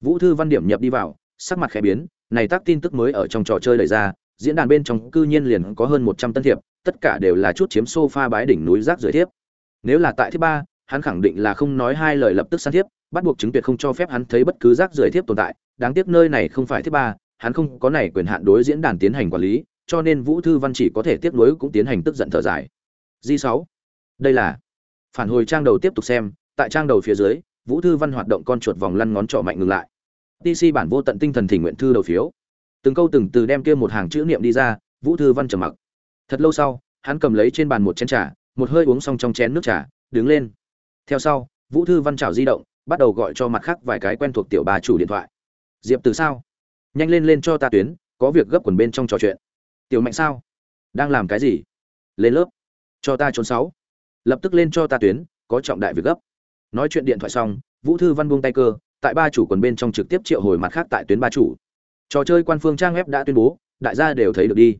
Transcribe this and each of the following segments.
vũ thư văn điểm nhập đi vào, sắc mặt khẽ biến, này tác tin tức mới ở trong trò chơi đẩy ra, diễn đàn bên trong cư nhiên liền có hơn một trăm tân thiệp, tất cả đều là chút chiếm sofa bái đỉnh núi rác rưởi thiếp. Nếu là tại thứ ba, hắn khẳng định là không nói hai lời lập tức san thiếp, bắt buộc chứng tuyệt không cho phép hắn thấy bất cứ rác rưởi thiếp tồn tại, đáng tiếc nơi này không phải thứ ba, hắn không có này quyền hạn đối diễn đàn tiến hành quản lý, cho nên vũ thư văn chỉ có thể tiếp nối cũng tiến hành tức giận thở dài. Di sáu, đây là, phản hồi trang đầu tiếp tục xem, tại trang đầu phía dưới, vũ thư văn hoạt động con chuột vòng lăn ngón trỏ mạnh ngừng lại tc bản vô tận tinh thần thỉnh nguyện thư đầu phiếu. Từng câu từng từ đem kia một hàng chữ niệm đi ra, vũ thư văn trầm mặc. Thật lâu sau, hắn cầm lấy trên bàn một chén trà, một hơi uống xong trong chén nước trà, đứng lên. Theo sau, vũ thư văn chảo di động, bắt đầu gọi cho mặt khác vài cái quen thuộc tiểu bà chủ điện thoại. Diệp từ sao? Nhanh lên lên cho ta tuyến, có việc gấp quần bên trong trò chuyện. Tiểu mạnh sao? Đang làm cái gì? Lên lớp. Cho ta trốn sáu. Lập tức lên cho ta tuyến, có trọng đại việc gấp. Nói chuyện điện thoại xong, vũ thư văn buông tay cơ tại ba chủ quần bên trong trực tiếp triệu hồi mặt khác tại tuyến ba chủ. Trò chơi quan phương trang web đã tuyên bố, đại gia đều thấy được đi.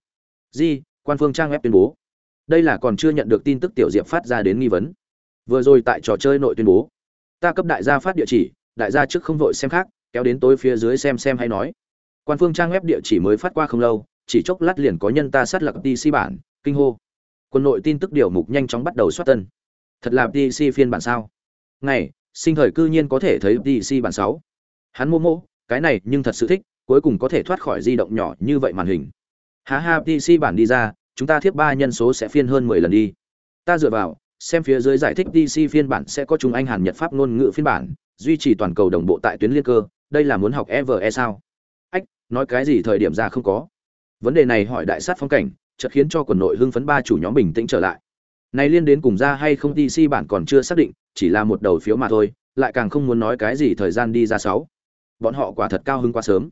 Di, quan phương trang web tuyên bố. Đây là còn chưa nhận được tin tức tiểu diệp phát ra đến nghi vấn. Vừa rồi tại trò chơi nội tuyên bố. Ta cấp đại gia phát địa chỉ, đại gia trước không vội xem khác, kéo đến tối phía dưới xem xem hay nói. Quan phương trang web địa chỉ mới phát qua không lâu, chỉ chốc lát liền có nhân ta sát lập pc bản, kinh hô. Quân nội tin tức điều mục nhanh chóng bắt đầu soát tân. Thật là pc phiên bản sao? Ngày sinh thời cư nhiên có thể thấy DC bản sáu. Hắn mô mô, cái này nhưng thật sự thích, cuối cùng có thể thoát khỏi di động nhỏ như vậy màn hình. Ha ha DC bản đi ra, chúng ta thiếp ba nhân số sẽ phiên hơn mười lần đi. Ta dựa vào, xem phía dưới giải thích DC phiên bản sẽ có chúng anh hàn nhật pháp ngôn ngữ phiên bản, duy trì toàn cầu đồng bộ tại tuyến liên cơ, đây là muốn học EVE sao? Ách, nói cái gì thời điểm ra không có. Vấn đề này hỏi đại sát phong cảnh, chợt khiến cho quần nội hưng phấn ba chủ nhóm bình tĩnh trở lại. Này liên đến cùng ra hay không DC bản còn chưa xác định chỉ là một đầu phiếu mà thôi, lại càng không muốn nói cái gì thời gian đi ra sáu. Bọn họ quả thật cao hứng quá sớm.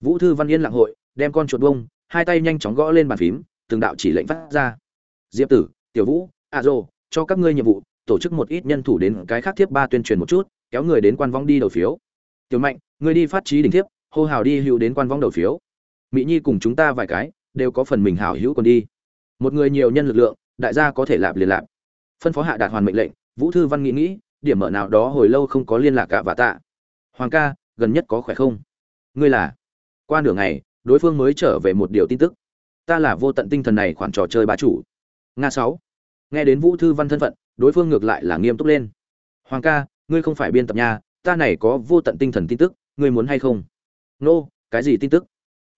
Vũ thư văn yên lặng hội, đem con chuột bông, hai tay nhanh chóng gõ lên bàn phím, từng đạo chỉ lệnh phát ra. Diệp tử, tiểu vũ, a dô, cho các ngươi nhiệm vụ, tổ chức một ít nhân thủ đến cái khác thiếp ba tuyên truyền một chút, kéo người đến quan vong đi đầu phiếu. Tiểu mạnh, ngươi đi phát trí đỉnh thiếp, hô hào đi hữu đến quan vong đầu phiếu. Mỹ nhi cùng chúng ta vài cái, đều có phần mình hảo hữu còn đi. Một người nhiều nhân lực lượng, đại gia có thể lạp liền lạp. Phân phó hạ đạt hoàn mệnh lệnh vũ thư văn nghĩ nghĩ điểm mở nào đó hồi lâu không có liên lạc cả và tạ. Hoàng ca gần nhất có khỏe không? Ngươi là? Qua nửa ngày đối phương mới trở về một điều tin tức. Ta là vô tận tinh thần này khoản trò chơi bá chủ. Nga sáu. Nghe đến vũ thư văn thân phận đối phương ngược lại là nghiêm túc lên. Hoàng ca ngươi không phải biên tập nhà, ta này có vô tận tinh thần tin tức ngươi muốn hay không? Nô、no, cái gì tin tức?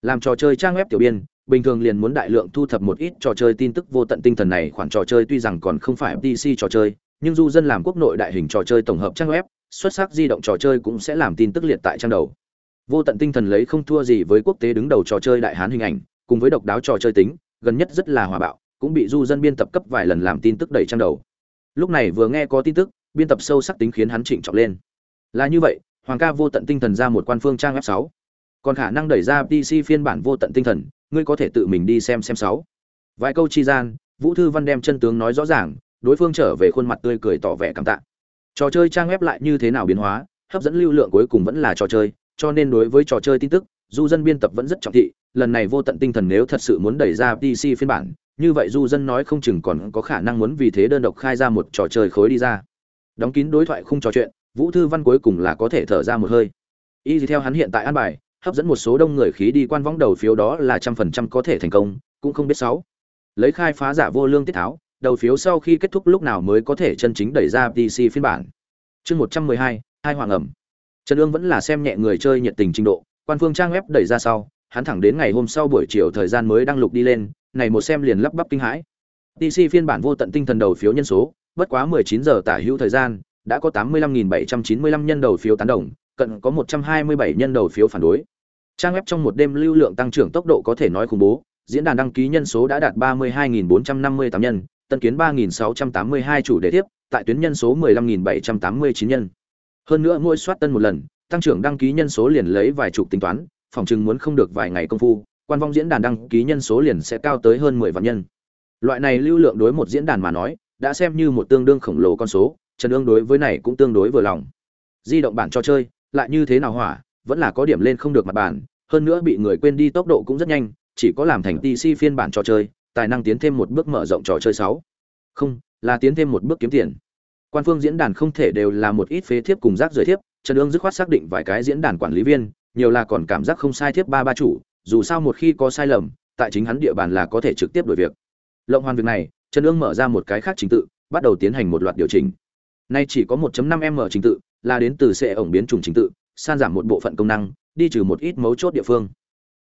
Làm trò chơi trang web tiểu biên bình thường liền muốn đại lượng thu thập một ít trò chơi tin tức vô tận tinh thần này khoản trò chơi tuy rằng còn không phải pc trò chơi nhưng du dân làm quốc nội đại hình trò chơi tổng hợp trang web, xuất sắc di động trò chơi cũng sẽ làm tin tức liệt tại trang đầu. Vô tận tinh thần lấy không thua gì với quốc tế đứng đầu trò chơi đại hán hình ảnh, cùng với độc đáo trò chơi tính, gần nhất rất là hòa bạo, cũng bị du dân biên tập cấp vài lần làm tin tức đẩy trang đầu. Lúc này vừa nghe có tin tức, biên tập sâu sắc tính khiến hắn chỉnh trọng lên. Là như vậy, hoàng ca vô tận tinh thần ra một quan phương trang web sáu. Còn khả năng đẩy ra pc phiên bản vô tận tinh thần, ngươi có thể tự mình đi xem xem sáu. Vài câu chi gian, vũ thư văn đem chân tướng nói rõ ràng đối phương trở về khuôn mặt tươi cười tỏ vẻ cảm tạ. Trò chơi trang web lại như thế nào biến hóa, hấp dẫn lưu lượng cuối cùng vẫn là trò chơi, cho nên đối với trò chơi tin tức, du dân biên tập vẫn rất trọng thị, lần này vô tận tinh thần nếu thật sự muốn đẩy ra pc phiên bản, như vậy du dân nói không chừng còn có khả năng muốn vì thế đơn độc khai ra một trò chơi khối đi ra. Đóng kín đối thoại không trò chuyện, vũ thư văn cuối cùng là có thể thở ra một hơi. Y theo hắn hiện tại an bài, hấp dẫn một số đông người khí đi quan võng đầu phiếu đó là trăm phần trăm có thể thành công, cũng không biết sáu. Lấy khai phá giả vô lương tiết tháo đầu phiếu sau khi kết thúc lúc nào mới có thể chân chính đẩy ra pc phiên bản. Chương một trăm mười hai hoàng ẩm. Trần Dương vẫn là xem nhẹ người chơi nhiệt tình trình độ, quan phương trang web đẩy ra sau, hắn thẳng đến ngày hôm sau buổi chiều thời gian mới đăng lục đi lên, này một xem liền lắp bắp kinh hãi. Pc phiên bản vô tận tinh thần đầu phiếu nhân số, bất quá 19 giờ tả hữu thời gian, đã có 85.795 nhân đầu phiếu tán đồng, cận có 127 nhân đầu phiếu phản đối. Trang web trong một đêm lưu lượng tăng trưởng tốc độ có thể nói khủng bố, diễn đàn đăng ký nhân số đã đạt 32.458 nhân tân kiến 3.682 chủ đề tiếp, tại tuyến nhân số 15.789 nhân. Hơn nữa mỗi soát tân một lần, tăng trưởng đăng ký nhân số liền lấy vài chục tính toán, phòng chừng muốn không được vài ngày công phu, quan vong diễn đàn đăng ký nhân số liền sẽ cao tới hơn 10 vạn nhân. Loại này lưu lượng đối một diễn đàn mà nói, đã xem như một tương đương khổng lồ con số, trần ương đối với này cũng tương đối vừa lòng. Di động bản cho chơi, lại như thế nào hỏa, vẫn là có điểm lên không được mặt bản hơn nữa bị người quên đi tốc độ cũng rất nhanh, chỉ có làm thành tc phiên bản trò chơi tài năng tiến thêm một bước mở rộng trò chơi sáu. Không, là tiến thêm một bước kiếm tiền. Quan phương diễn đàn không thể đều là một ít phế thiếp cùng rác rưởi thiếp, trần ương dứt khoát xác định vài cái diễn đàn quản lý viên, nhiều là còn cảm giác không sai thiếp ba ba chủ, dù sao một khi có sai lầm, tại chính hắn địa bàn là có thể trực tiếp đổi việc. Lộng hoàn việc này, trần ương mở ra một cái khác trình tự, bắt đầu tiến hành một loạt điều chỉnh. Nay chỉ có 1.5 m trình tự, là đến từ sẽ ổng biến chủng trình tự, san giảm một bộ phận công năng, đi trừ một ít mấu chốt địa phương.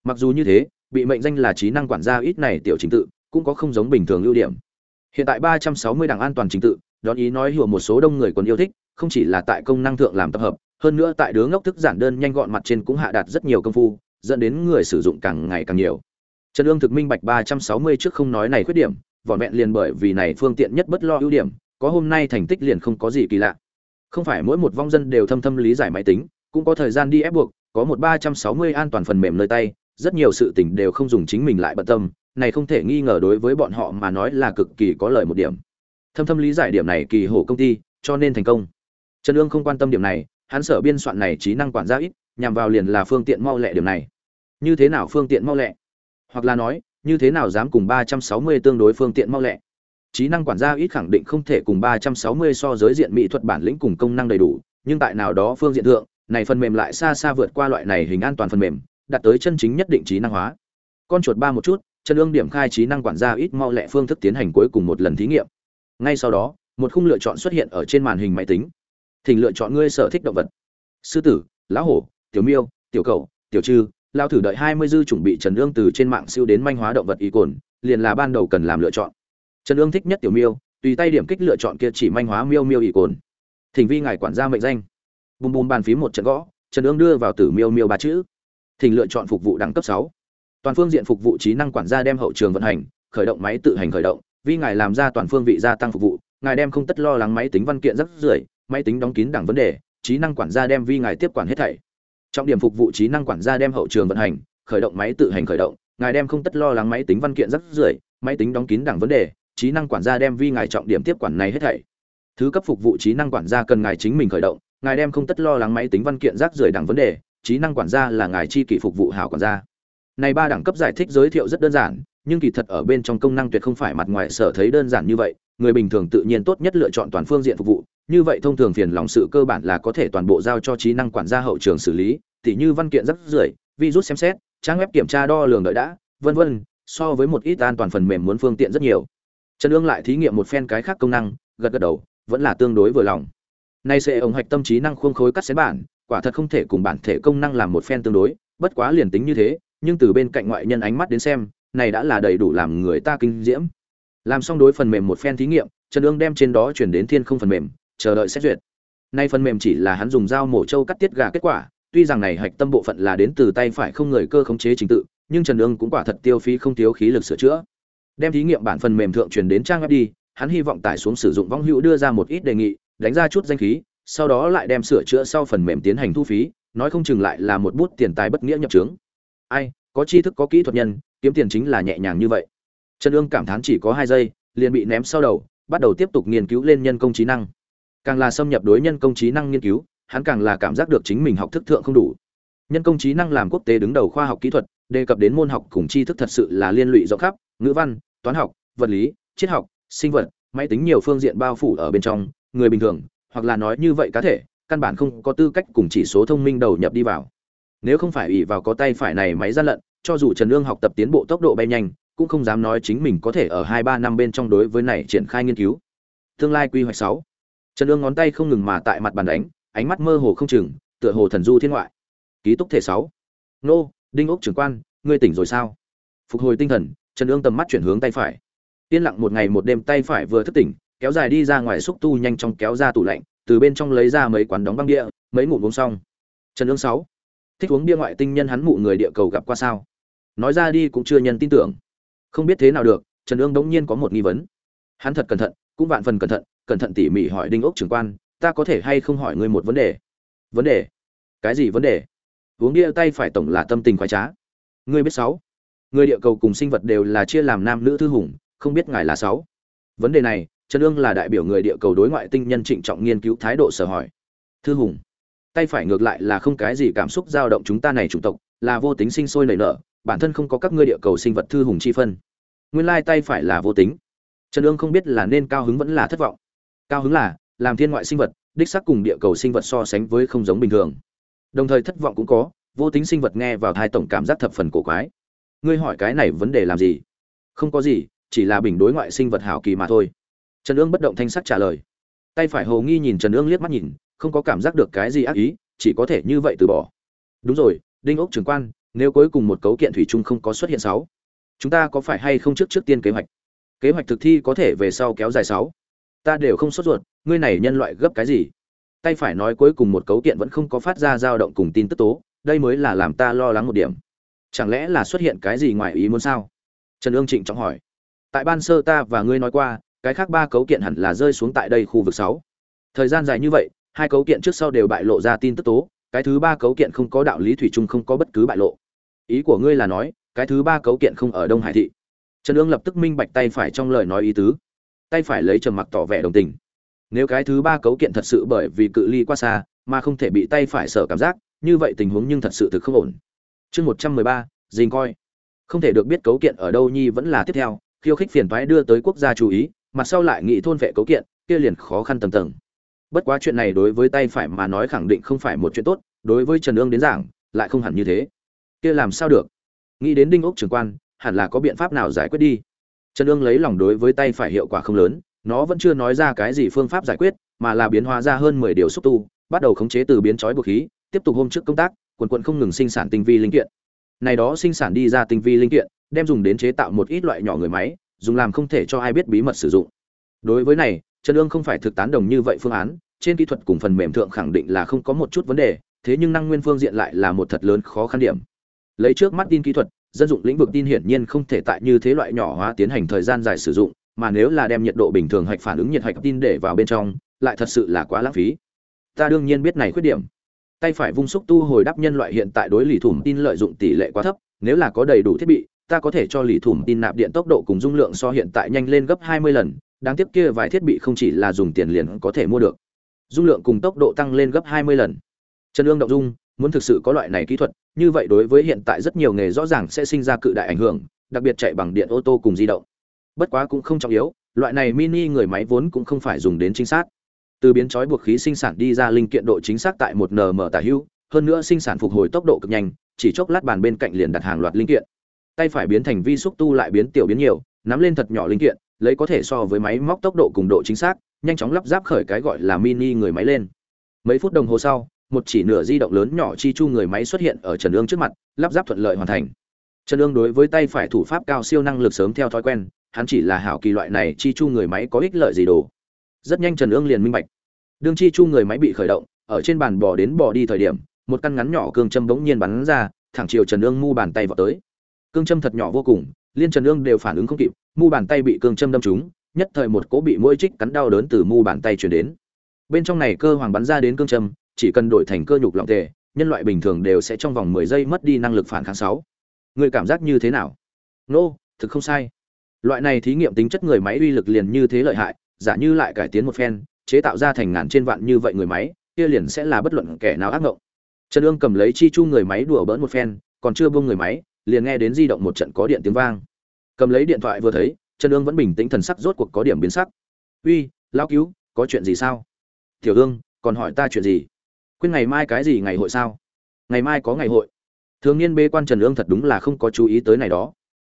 Mặc dù như thế, bị mệnh danh là trí năng quản gia ít này tiểu trình tự cũng có không giống bình thường ưu điểm. Hiện tại 360 đảng an toàn trình tự, đón ý nói hiểu một số đông người còn yêu thích, không chỉ là tại công năng thượng làm tập hợp, hơn nữa tại đứa ngốc thức giản đơn nhanh gọn mặt trên cũng hạ đạt rất nhiều công phu, dẫn đến người sử dụng càng ngày càng nhiều. Trần Dương thực minh bạch 360 trước không nói này khuyết điểm, vỏn vẹn liền bởi vì này phương tiện nhất bất lo ưu điểm, có hôm nay thành tích liền không có gì kỳ lạ. Không phải mỗi một vong dân đều thâm thâm lý giải máy tính, cũng có thời gian đi ép buộc, có một 360 an toàn phần mềm nơi tay, rất nhiều sự tình đều không dùng chính mình lại bận tâm này không thể nghi ngờ đối với bọn họ mà nói là cực kỳ có lợi một điểm. Thâm thâm lý giải điểm này kỳ hổ công ty, cho nên thành công. Trần ương không quan tâm điểm này, hắn sở biên soạn này trí năng quản gia ít, nhằm vào liền là phương tiện mau lẹ điểm này. Như thế nào phương tiện mau lẹ? Hoặc là nói, như thế nào dám cùng 360 tương đối phương tiện mau lẹ? Trí năng quản gia ít khẳng định không thể cùng 360 so giới diện mỹ thuật bản lĩnh cùng công năng đầy đủ, nhưng tại nào đó phương diện thượng, này phần mềm lại xa xa vượt qua loại này hình an toàn phần mềm, đạt tới chân chính nhất định trí năng hóa. Con chuột ba một chút chân ương điểm khai trí năng quản gia ít mau lẹ phương thức tiến hành cuối cùng một lần thí nghiệm. Ngay sau đó, một khung lựa chọn xuất hiện ở trên màn hình máy tính. Thỉnh lựa chọn ngươi sở thích động vật. Sư tử, lão hổ, tiểu miêu, tiểu cầu tiểu trư lao thử đợi hai mươi dư chuẩn bị trần ương từ trên mạng siêu đến manh hóa động vật y cồn, liền là ban đầu cần làm lựa chọn. Trần ương thích nhất tiểu miêu, tùy tay điểm kích lựa chọn kia chỉ manh hóa miêu miêu y cồn. Thỉnh vi ngài quản gia mệnh danh. Bùm bùm bàn phím một trận gõ, trần ương đưa vào tử miêu miêu ba chữ. Thỉnh lựa chọn phục vụ đẳng cấp sáu toàn phương diện phục vụ trí năng quản gia đem hậu trường vận hành, khởi động máy tự hành khởi động, vì ngài làm ra toàn phương vị gia tăng phục vụ, ngài đem không tất lo lắng máy tính văn kiện rất rưởi, máy tính đóng kín đẳng vấn đề, trí năng quản gia đem vi ngài tiếp quản hết thảy. Trọng điểm phục vụ trí năng quản gia đem hậu trường vận hành, khởi động máy tự hành khởi động, ngài đem không tất lo lắng máy tính văn kiện rất rưởi, máy tính đóng kín đẳng vấn đề, trí năng quản gia đem vi ngài trọng điểm tiếp quản này hết thảy. Thứ cấp phục vụ trí năng quản gia cần ngài chính mình khởi động, ngài đem không tất lo lắng máy tính văn kiện rác rưởi đẳng vấn đề, trí năng quản gia là ngài chi kỷ phục vụ hảo quản gia này ba đẳng cấp giải thích giới thiệu rất đơn giản, nhưng kỳ thật ở bên trong công năng tuyệt không phải mặt ngoài sở thấy đơn giản như vậy. Người bình thường tự nhiên tốt nhất lựa chọn toàn phương diện phục vụ, như vậy thông thường phiền lòng sự cơ bản là có thể toàn bộ giao cho trí năng quản gia hậu trường xử lý. Tỉ như văn kiện rất rưởi, virus xem xét, trang web kiểm tra đo lường đợi đã, vân vân, so với một ít an toàn phần mềm muốn phương tiện rất nhiều. Trần ương lại thí nghiệm một phen cái khác công năng, gật gật đầu, vẫn là tương đối vừa lòng. Nay sẽ ổng hạch tâm trí năng khuôn khối cắt xén bản, quả thật không thể cùng bản thể công năng làm một phen tương đối, bất quá liền tính như thế nhưng từ bên cạnh ngoại nhân ánh mắt đến xem, này đã là đầy đủ làm người ta kinh diễm. Làm xong đối phần mềm một phen thí nghiệm, trần ương đem trên đó chuyển đến thiên không phần mềm, chờ đợi xét duyệt. Nay phần mềm chỉ là hắn dùng dao mổ trâu cắt tiết gà kết quả, tuy rằng này hạch tâm bộ phận là đến từ tay phải không người cơ khống chế trình tự, nhưng trần ương cũng quả thật tiêu phí không thiếu khí lực sửa chữa. Đem thí nghiệm bản phần mềm thượng truyền đến trang web đi, hắn hy vọng tải xuống sử dụng vong hữu đưa ra một ít đề nghị, đánh ra chút danh khí, sau đó lại đem sửa chữa sau phần mềm tiến hành thu phí, nói không chừng lại là một bút tiền tài bất nghĩa nhập trướng ai, có tri thức, có kỹ thuật nhân, kiếm tiền chính là nhẹ nhàng như vậy. Trần ương cảm thán chỉ có hai giây, liền bị ném sau đầu, bắt đầu tiếp tục nghiên cứu lên nhân công trí năng. Càng là xâm nhập đối nhân công trí năng nghiên cứu, hắn càng là cảm giác được chính mình học thức thượng không đủ. Nhân công trí năng làm quốc tế đứng đầu khoa học kỹ thuật, đề cập đến môn học cùng tri thức thật sự là liên lụy rộng khắp, ngữ văn, toán học, vật lý, triết học, sinh vật, máy tính nhiều phương diện bao phủ ở bên trong, người bình thường, hoặc là nói như vậy cá thể, căn bản không có tư cách cùng chỉ số thông minh đầu nhập đi vào nếu không phải ỷ vào có tay phải này máy gian lận, cho dù trần lương học tập tiến bộ tốc độ bay nhanh, cũng không dám nói chính mình có thể ở hai ba năm bên trong đối với này triển khai nghiên cứu. Tương lai quy hoạch sáu. Trần lương ngón tay không ngừng mà tại mặt bàn đánh, ánh mắt mơ hồ không chừng, tựa hồ thần du thiên ngoại. Ký túc thể sáu. Nô, đinh ốc trưởng quan, ngươi tỉnh rồi sao? Phục hồi tinh thần, trần lương tầm mắt chuyển hướng tay phải. Yên lặng một ngày một đêm tay phải vừa thức tỉnh, kéo dài đi ra ngoài xúc tu nhanh chóng kéo ra tủ lạnh, từ bên trong lấy ra mấy quán đóng băng địa mấy ngụm uống xong. Trần lương sáu thích uống bia ngoại tinh nhân hắn mụ người địa cầu gặp qua sao? Nói ra đi cũng chưa nhân tin tưởng. Không biết thế nào được, trần ương đống nhiên có một nghi vấn. Hắn thật cẩn thận, cũng vạn phần cẩn thận cẩn thận tỉ mỉ hỏi đinh ốc trưởng quan, ta có thể hay không hỏi ngươi một vấn đề? Vấn đề? Cái gì vấn đề? Uống bia tay phải tổng là tâm tình khoái trá. Ngươi biết sáu. Người địa cầu cùng sinh vật đều là chia làm nam nữ thư hùng, không biết ngài là sáu. Vấn đề này, trần ương là đại biểu người địa cầu đối ngoại tinh nhân trịnh trọng nghiên cứu thái độ sở hỏi. Thư hùng? Tay phải ngược lại là không cái gì cảm xúc dao động chúng ta này chủng tộc, là vô tính sinh sôi nảy nở, bản thân không có các ngươi địa cầu sinh vật thư hùng chi phân. Nguyên lai tay phải là vô tính. Trần ương không biết là nên cao hứng vẫn là thất vọng. Cao hứng là, làm thiên ngoại sinh vật, đích xác cùng địa cầu sinh vật so sánh với không giống bình thường. Đồng thời thất vọng cũng có, vô tính sinh vật nghe vào thai tổng cảm giác thập phần cổ quái. Ngươi hỏi cái này vấn đề làm gì? Không có gì, chỉ là bình đối ngoại sinh vật hảo kỳ mà thôi. Trần ương bất động thanh sắc trả lời. Tay phải hồ nghi nhìn trần ương liếc mắt nhìn không có cảm giác được cái gì ác ý, chỉ có thể như vậy từ bỏ. Đúng rồi, đinh ốc trưởng quan, nếu cuối cùng một cấu kiện thủy chung không có xuất hiện sáu, chúng ta có phải hay không trước trước tiên kế hoạch? Kế hoạch thực thi có thể về sau kéo dài sáu. Ta đều không sốt ruột, ngươi này nhân loại gấp cái gì? Tay phải nói cuối cùng một cấu kiện vẫn không có phát ra dao động cùng tin tức tố, đây mới là làm ta lo lắng một điểm. Chẳng lẽ là xuất hiện cái gì ngoài ý muốn sao? Trần ương trịnh trọng hỏi. Tại ban sơ ta và ngươi nói qua, cái khác ba cấu kiện hẳn là rơi xuống tại đây khu vực sáu. Thời gian dài như vậy hai cấu kiện trước sau đều bại lộ ra tin tức tố, cái thứ ba cấu kiện không có đạo lý thủy chung không có bất cứ bại lộ. Ý của ngươi là nói, cái thứ ba cấu kiện không ở đông hải thị. Trần ương lập tức minh bạch tay phải trong lời nói ý tứ. Tay phải lấy trầm mặc tỏ vẻ đồng tình. Nếu cái thứ ba cấu kiện thật sự bởi vì cự ly quá xa, mà không thể bị tay phải sở cảm giác, như vậy tình huống nhưng thật sự thực không ổn. Chương một trăm mười ba, dình coi. Không thể được biết cấu kiện ở đâu nhi vẫn là tiếp theo, khiêu khích phiền thoái đưa tới quốc gia chú ý mặt sau lại nghị thôn vệ cấu kiện, kia liền khó khăn tầng tầng bất quá chuyện này đối với tay phải mà nói khẳng định không phải một chuyện tốt, đối với trần ương đến giảng, lại không hẳn như thế. Kia làm sao được? Nghĩ đến đinh ốc trưởng quan, hẳn là có biện pháp nào giải quyết đi. Trần ương lấy lòng đối với tay phải hiệu quả không lớn, nó vẫn chưa nói ra cái gì phương pháp giải quyết, mà là biến hóa ra hơn mười điều xúc tu, bắt đầu khống chế từ biến chói buộc khí, tiếp tục hôm trước công tác, quần quận không ngừng sinh sản tinh vi linh kiện. Này đó sinh sản đi ra tinh vi linh kiện, đem dùng đến chế tạo một ít loại nhỏ người máy, dùng làm không thể cho ai biết bí mật sử dụng. Đối với này trần Dương không phải thực tán đồng như vậy phương án, trên kỹ thuật cùng phần mềm thượng khẳng định là không có một chút vấn đề, thế nhưng năng nguyên phương diện lại là một thật lớn khó khăn điểm. Lấy trước mắt tin kỹ thuật, dân dụng lĩnh vực tin hiển nhiên không thể tại như thế loại nhỏ hóa tiến hành thời gian dài sử dụng, mà nếu là đem nhiệt độ bình thường hạch phản ứng nhiệt hạch tin để vào bên trong, lại thật sự là quá lãng phí. Ta đương nhiên biết này khuyết điểm. Tay phải vung xúc tu hồi đáp nhân loại hiện tại đối lì thủng tin lợi dụng tỷ lệ quá thấp, nếu là có đầy đủ thiết bị, ta có thể cho lì thủng tin nạp điện tốc độ cùng dung lượng so hiện tại nhanh lên gấp 20 lần đáng tiếc kia vài thiết bị không chỉ là dùng tiền liền có thể mua được. Dung lượng cùng tốc độ tăng lên gấp 20 lần. Trần ương động dung, muốn thực sự có loại này kỹ thuật, như vậy đối với hiện tại rất nhiều nghề rõ ràng sẽ sinh ra cự đại ảnh hưởng, đặc biệt chạy bằng điện ô tô cùng di động. Bất quá cũng không trọng yếu, loại này mini người máy vốn cũng không phải dùng đến chính xác từ biến chói buộc khí sinh sản đi ra linh kiện độ chính xác tại một nm tả hữu, hơn nữa sinh sản phục hồi tốc độ cực nhanh, chỉ chốc lát bàn bên cạnh liền đặt hàng loạt linh kiện. Tay phải biến thành vi xúc tu lại biến tiểu biến nhiều, nắm lên thật nhỏ linh kiện lấy có thể so với máy móc tốc độ cùng độ chính xác, nhanh chóng lắp ráp khởi cái gọi là mini người máy lên. Mấy phút đồng hồ sau, một chỉ nửa di động lớn nhỏ chi chu người máy xuất hiện ở trần ương trước mặt, lắp ráp thuận lợi hoàn thành. Trần ương đối với tay phải thủ pháp cao siêu năng lực sớm theo thói quen, hắn chỉ là hảo kỳ loại này chi chu người máy có ích lợi gì đồ. Rất nhanh trần ương liền minh bạch. Đương chi chu người máy bị khởi động, ở trên bàn bò đến bò đi thời điểm, một căn ngắn nhỏ cương châm bỗng nhiên bắn ra, thẳng chiều trần ương mu bàn tay vào tới. Cương châm thật nhỏ vô cùng liên trần ương đều phản ứng không kịp mu bàn tay bị cương châm đâm trúng nhất thời một cỗ bị mũi trích cắn đau đớn từ mu bàn tay chuyển đến. Bên trong này cơ hoàng bắn ra đến cương châm chỉ cần đổi thành cơ nhục lọng tề nhân loại bình thường đều sẽ trong vòng mười giây mất đi năng lực phản kháng sáu. Người cảm giác như thế nào? Nô、no, thực không sai. Loại này thí nghiệm tính chất người máy uy lực liền như thế lợi hại giả như lại cải tiến một phen chế tạo ra thành ngàn trên vạn như vậy người máy kia liền sẽ là bất luận kẻ nào ác ngộng. Trần ương cầm lấy chi chu người máy đùa bỡn một phen còn chưa buông người máy liền nghe đến di động một trận có điện tiếng vang. Cầm lấy điện thoại vừa thấy, trần ương vẫn bình tĩnh thần sắc rốt cuộc có điểm biến sắc. Uy lao cứu, có chuyện gì sao? Tiểu ương, còn hỏi ta chuyện gì? Quên ngày mai cái gì ngày hội sao? Ngày mai có ngày hội. Thường niên bê quan trần ương thật đúng là không có chú ý tới này đó.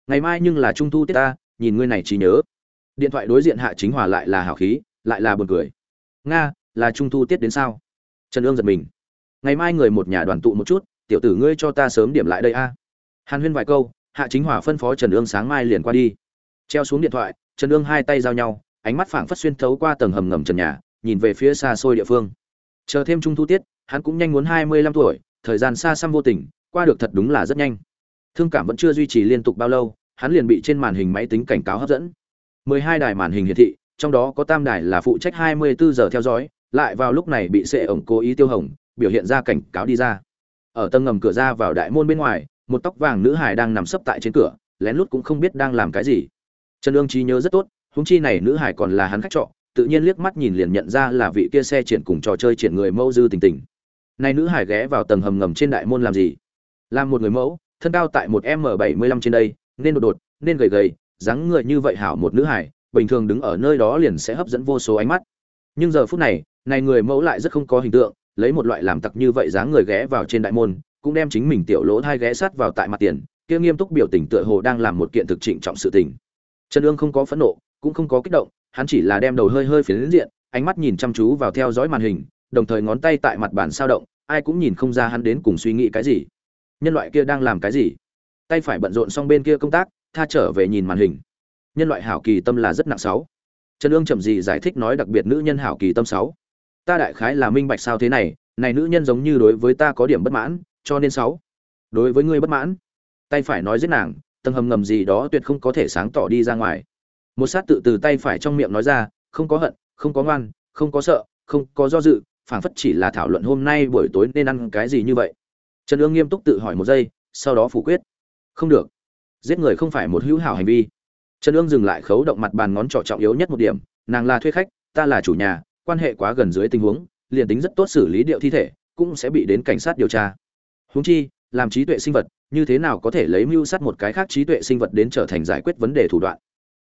Ngày mai nhưng là trung thu tết ta, nhìn ngươi này trí nhớ. Điện thoại đối diện hạ chính hòa lại là hào khí, lại là buồn cười. Nga, là trung thu tiết đến sao? Trần ương giật mình. Ngày mai người một nhà đoàn tụ một chút, tiểu tử ngươi cho ta sớm điểm lại đây a hàn huyên vài câu, hạ chính hỏa phân phó trần ương sáng mai liền qua đi. Treo xuống điện thoại, trần ương hai tay giao nhau, ánh mắt phảng phất xuyên thấu qua tầng hầm ngầm trần nhà, nhìn về phía xa xôi địa phương. Chờ thêm trung thu tiết, hắn cũng nhanh muốn hai mươi lăm tuổi, thời gian xa xăm vô tình, qua được thật đúng là rất nhanh. Thương cảm vẫn chưa duy trì liên tục bao lâu, hắn liền bị trên màn hình máy tính cảnh cáo hấp dẫn. Mười hai đài màn hình hiển thị, trong đó có tam đài là phụ trách hai mươi bốn giờ theo dõi, lại vào lúc này bị sệ ổng cố ý tiêu hồng biểu hiện ra cảnh cáo đi ra. Ở tầng ngầm cửa ra vào đại môn bên ngoài một tóc vàng nữ hải đang nằm sấp tại trên cửa, lén lút cũng không biết đang làm cái gì. Trần ương trí nhớ rất tốt húng chi này nữ hải còn là hắn khách trọ, tự nhiên liếc mắt nhìn liền nhận ra là vị kia xe triển cùng trò chơi triển người mẫu dư tình tình. Này nữ hải ghé vào tầng hầm ngầm trên đại môn làm gì? Làm một người mẫu, thân cao tại một m bảy mươi lăm trên đây, nên đột đột, nên gầy gầy, dáng người như vậy hảo một nữ hải bình thường đứng ở nơi đó liền sẽ hấp dẫn vô số ánh mắt. Nhưng giờ phút này này người mẫu lại rất không có hình tượng, lấy một loại làm tặc như vậy dáng người ghé vào trên đại môn cũng đem chính mình tiểu lỗ thai ghé sát vào tại mặt tiền, kia nghiêm túc biểu tình tựa hồ đang làm một kiện thực trịnh trọng sự tình. Trần ương không có phẫn nộ, cũng không có kích động, hắn chỉ là đem đầu hơi hơi phiến diện, ánh mắt nhìn chăm chú vào theo dõi màn hình, đồng thời ngón tay tại mặt bàn sao động, ai cũng nhìn không ra hắn đến cùng suy nghĩ cái gì. Nhân loại kia đang làm cái gì? Tay phải bận rộn xong bên kia công tác, tha trở về nhìn màn hình. Nhân loại hảo kỳ tâm là rất nặng sáu. Trần ương chậm gì giải thích nói đặc biệt nữ nhân hảo kỳ tâm sáu. Ta đại khái là minh bạch sao thế này này nữ nhân giống như đối với ta có điểm bất mãn cho nên sáu. Đối với ngươi bất mãn, tay phải nói giết nàng, tầng hầm ngầm gì đó tuyệt không có thể sáng tỏ đi ra ngoài. Một sát tự từ tay phải trong miệng nói ra, không có hận, không có ngoan, không có sợ, không có do dự, phảng phất chỉ là thảo luận hôm nay buổi tối nên ăn cái gì như vậy. Trần ương nghiêm túc tự hỏi một giây, sau đó phủ quyết. Không được. Giết người không phải một hữu hảo hành vi. Trần ương dừng lại khấu động mặt bàn ngón trỏ trọng yếu nhất một điểm, nàng là thuê khách, ta là chủ nhà, quan hệ quá gần dưới tình huống, liền tính rất tốt xử lý điệu thi thể, cũng sẽ bị đến cảnh sát điều tra huống chi, làm trí tuệ sinh vật, như thế nào có thể lấy mưu sát một cái khác trí tuệ sinh vật đến trở thành giải quyết vấn đề thủ đoạn?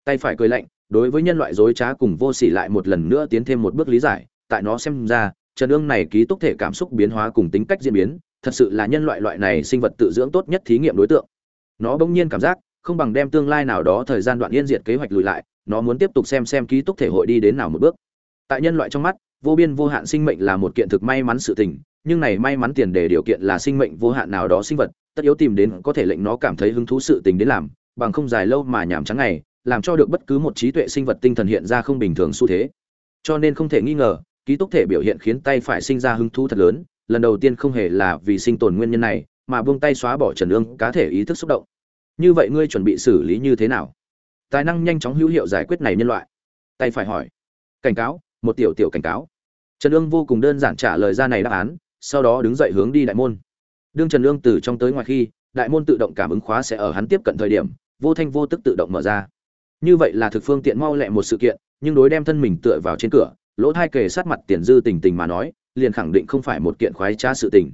Tay phải cười lạnh, đối với nhân loại dối trá cùng vô sỉ lại một lần nữa tiến thêm một bước lý giải, tại nó xem ra trần ương này ký túc thể cảm xúc biến hóa cùng tính cách diễn biến, thật sự là nhân loại loại này sinh vật tự dưỡng tốt nhất thí nghiệm đối tượng. Nó bỗng nhiên cảm giác, không bằng đem tương lai nào đó thời gian đoạn yên diệt kế hoạch lùi lại, nó muốn tiếp tục xem xem ký túc thể hội đi đến nào một bước. Tại nhân loại trong mắt, vô biên vô hạn sinh mệnh là một kiện thực may mắn sự tình nhưng này may mắn tiền đề điều kiện là sinh mệnh vô hạn nào đó sinh vật, tất yếu tìm đến có thể lệnh nó cảm thấy hứng thú sự tình đến làm, bằng không dài lâu mà nhảm trắng ngày, làm cho được bất cứ một trí tuệ sinh vật tinh thần hiện ra không bình thường xu thế. Cho nên không thể nghi ngờ, ký túc thể biểu hiện khiến tay phải sinh ra hứng thú thật lớn, lần đầu tiên không hề là vì sinh tồn nguyên nhân này, mà buông tay xóa bỏ trần ương cá thể ý thức xúc động. Như vậy ngươi chuẩn bị xử lý như thế nào? Tài năng nhanh chóng hữu hiệu giải quyết này nhân loại. Tay phải hỏi. Cảnh cáo, một tiểu tiểu cảnh cáo. Trần ương vô cùng đơn giản trả lời ra này đáp án sau đó đứng dậy hướng đi đại môn. Đương trần lương từ trong tới ngoài khi, đại môn tự động cảm ứng khóa sẽ ở hắn tiếp cận thời điểm, vô thanh vô tức tự động mở ra. Như vậy là thực phương tiện mau lẹ một sự kiện, nhưng đối đem thân mình tựa vào trên cửa, lỗ thai kề sát mặt tiền dư tình tình mà nói, liền khẳng định không phải một kiện khoái trá sự tình.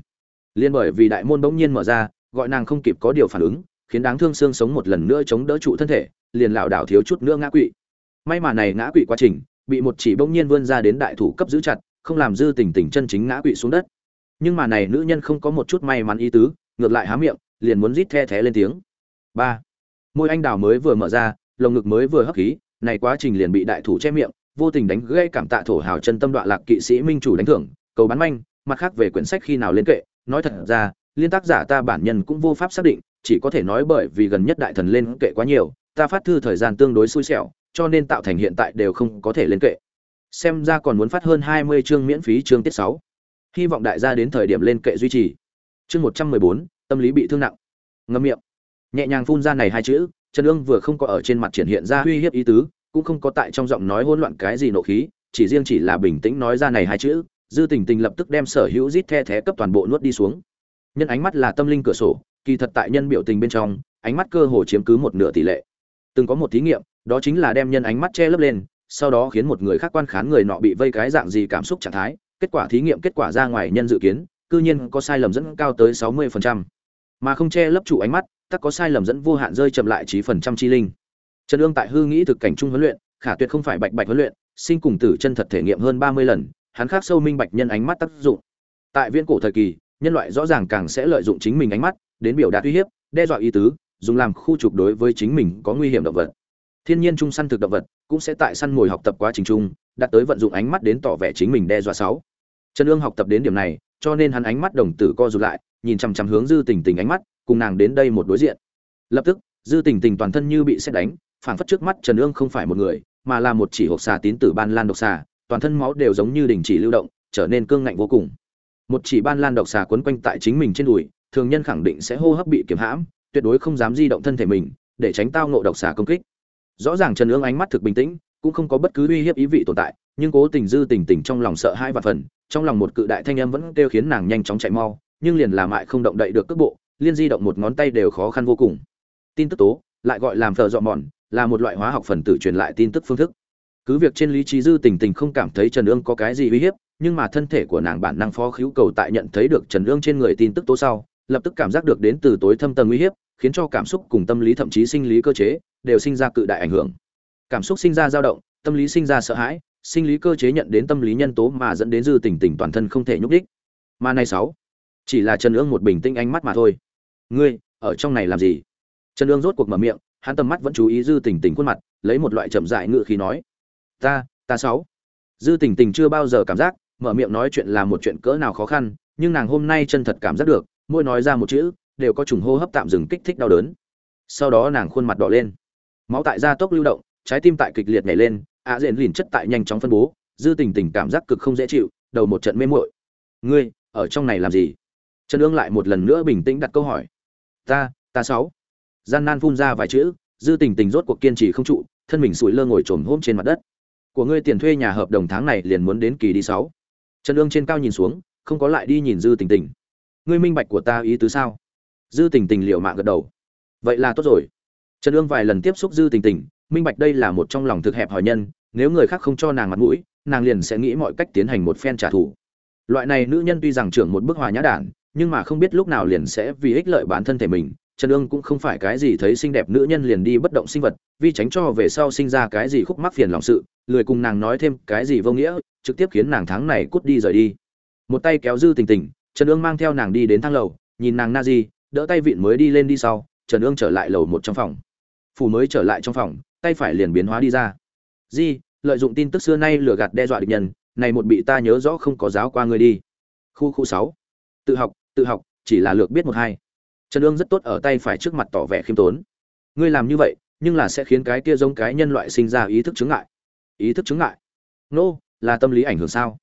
Liên bởi vì đại môn bỗng nhiên mở ra, gọi nàng không kịp có điều phản ứng, khiến đáng thương xương sống một lần nữa chống đỡ trụ thân thể, liền lảo đảo thiếu chút nữa ngã quỵ. May mà này ngã quỵ quá trình, bị một chỉ bỗng nhiên vươn ra đến đại thủ cấp giữ chặt, không làm dư tình tình chân chính ngã quỵ xuống đất nhưng mà này nữ nhân không có một chút may mắn ý tứ, ngược lại há miệng, liền muốn rít the thé lên tiếng. Ba. Môi anh đào mới vừa mở ra, lồng ngực mới vừa hấp khí, này quá trình liền bị đại thủ che miệng, vô tình đánh gây cảm tạ thổ hào chân tâm đoạn lạc kỵ sĩ minh chủ đánh thưởng, cầu bán manh, mặt khác về quyển sách khi nào lên kệ, nói thật ra, liên tác giả ta bản nhân cũng vô pháp xác định, chỉ có thể nói bởi vì gần nhất đại thần lên kệ quá nhiều, ta phát thư thời gian tương đối xui xẻo, cho nên tạo thành hiện tại đều không có thể lên kệ. Xem ra còn muốn phát hơn hai mươi chương miễn phí chương tiết sáu hy vọng đại gia đến thời điểm lên kệ duy trì. Chương một trăm mười bốn, tâm lý bị thương nặng. Ngâm miệng. Nhẹ nhàng phun ra này hai chữ, trần ương vừa không có ở trên mặt triển hiện ra uy hiếp ý tứ, cũng không có tại trong giọng nói hỗn loạn cái gì nộ khí, chỉ riêng chỉ là bình tĩnh nói ra này hai chữ, dư tình tình lập tức đem sở hữu rít the thé cấp toàn bộ nuốt đi xuống. Nhân ánh mắt là tâm linh cửa sổ, kỳ thật tại nhân biểu tình bên trong, ánh mắt cơ hồ chiếm cứ một nửa tỷ lệ. Từng có một thí nghiệm, đó chính là đem nhân ánh mắt che lấp lên, sau đó khiến một người khác quan khán người nọ bị vây cái dạng gì cảm xúc trạng thái kết quả thí nghiệm kết quả ra ngoài nhân dự kiến, cư nhiên có sai lầm dẫn cao tới 60%. mà không che lấp chủ ánh mắt, tắc có sai lầm dẫn vô hạn rơi chậm lại chí phần trăm chi linh. Trần ương tại hư nghĩ thực cảnh trung huấn luyện, khả tuyệt không phải bạch bạch huấn luyện, sinh cùng tử chân thật thể nghiệm hơn 30 lần, hắn khác sâu minh bạch nhân ánh mắt tác dụng. Tại viễn cổ thời kỳ, nhân loại rõ ràng càng sẽ lợi dụng chính mình ánh mắt đến biểu đạt uy hiếp, đe dọa ý tứ, dùng làm khu trục đối với chính mình có nguy hiểm động vật. Thiên nhiên trung săn thực động vật cũng sẽ tại săn mồi học tập quá trình chung đạt tới vận dụng ánh mắt đến tỏ vẻ chính mình đe dọa sáu. Trần ương học tập đến điểm này, cho nên hắn ánh mắt đồng tử co rụt lại, nhìn chằm chằm hướng dư tình tình ánh mắt, cùng nàng đến đây một đối diện. Lập tức, dư tình tình toàn thân như bị xét đánh, phảng phất trước mắt trần ương không phải một người, mà là một chỉ hộp xà tín tử ban lan độc xà, toàn thân máu đều giống như đình chỉ lưu động, trở nên cương ngạnh vô cùng. Một chỉ ban lan độc xà quấn quanh tại chính mình trên đùi, thường nhân khẳng định sẽ hô hấp bị kiềm hãm, tuyệt đối không dám di động thân thể mình, để tránh tao ngộ độc xà công kích. Rõ ràng trần ương ánh mắt thực bình tĩnh cũng không có bất cứ uy hiếp ý vị tồn tại, nhưng cố tình dư tình tình trong lòng sợ hai và phần, trong lòng một cự đại thanh âm vẫn kêu khiến nàng nhanh chóng chạy mau, nhưng liền làm mại không động đậy được cước bộ, liên di động một ngón tay đều khó khăn vô cùng. Tin tức tố, lại gọi làm thợ dọn mòn, là một loại hóa học phần tử truyền lại tin tức phương thức. Cứ việc trên lý trí dư tình tình không cảm thấy trần ương có cái gì uy hiếp, nhưng mà thân thể của nàng bản năng phó khíu cầu tại nhận thấy được trần ương trên người tin tức tố sau, lập tức cảm giác được đến từ tối thâm tầng uy hiếp, khiến cho cảm xúc cùng tâm lý thậm chí sinh lý cơ chế, đều sinh ra cự đại ảnh hưởng cảm xúc sinh ra dao động, tâm lý sinh ra sợ hãi, sinh lý cơ chế nhận đến tâm lý nhân tố mà dẫn đến dư tình tình toàn thân không thể nhúc đích mà này sáu, chỉ là trần ương một bình tĩnh ánh mắt mà thôi. Ngươi, ở trong này làm gì? Trần ương rốt cuộc mở miệng, hắn tầm mắt vẫn chú ý dư tình tình khuôn mặt, lấy một loại chậm dại ngự khí nói, ta ta sáu. Dư tình tình chưa bao giờ cảm giác, mở miệng nói chuyện là một chuyện cỡ nào khó khăn, nhưng nàng hôm nay chân thật cảm giác được, mỗi nói ra một chữ, đều có trùng hô hấp tạm dừng kích thích đau đớn. Sau đó nàng khuôn mặt đỏ lên. Máu tại da tốc lưu động trái tim tại kịch liệt nhảy lên, ạ dện diện lìn chất tại nhanh chóng phân bố, dư tình tình cảm giác cực không dễ chịu, đầu một trận mê muội. Ngươi, ở trong này làm gì? Trần ương lại một lần nữa bình tĩnh đặt câu hỏi. Ta ta sáu. Gian nan phun ra vài chữ, dư tình tình rốt cuộc kiên trì không trụ, thân mình sủi lơ ngồi trồm hôm trên mặt đất. Của ngươi tiền thuê nhà hợp đồng tháng này liền muốn đến kỳ đi sáu. Trần ương trên cao nhìn xuống, không có lại đi nhìn dư tình tình. Ngươi minh bạch của ta ý tứ sao? Dư tình tình liệu mạng gật đầu. Vậy là tốt rồi. Trần ương vài lần tiếp xúc dư tình tình minh bạch đây là một trong lòng thực hẹp hỏi nhân, nếu người khác không cho nàng mặt mũi, nàng liền sẽ nghĩ mọi cách tiến hành một phen trả thù. Loại này nữ nhân tuy rằng trưởng một bức hòa nhã đản, nhưng mà không biết lúc nào liền sẽ vì ích lợi bản thân thể mình, trần ương cũng không phải cái gì thấy xinh đẹp nữ nhân liền đi bất động sinh vật, vì tránh cho về sau sinh ra cái gì khúc mắc phiền lòng sự, lười cùng nàng nói thêm cái gì vô nghĩa, trực tiếp khiến nàng tháng này cút đi rời đi. Một tay kéo dư tình tình, trần ương mang theo nàng đi đến thang lầu, nhìn nàng na di, đỡ tay vịn mới đi lên đi sau, trần ương trở lại lầu một trong phòng. Phủ mới trở lại trong phòng tay phải liền biến hóa đi ra. Di lợi dụng tin tức xưa nay lừa gạt đe dọa địch nhân này một bị ta nhớ rõ không có giáo qua ngươi đi. Khu khu sáu. Tự học tự học chỉ là lược biết một hai. Trần ương rất tốt ở tay phải trước mặt tỏ vẻ khiêm tốn. Ngươi làm như vậy nhưng là sẽ khiến cái kia giống cái nhân loại sinh ra ý thức chứng ngại. Ý thức chứng ngại? Nô、no, là tâm lý ảnh hưởng sao?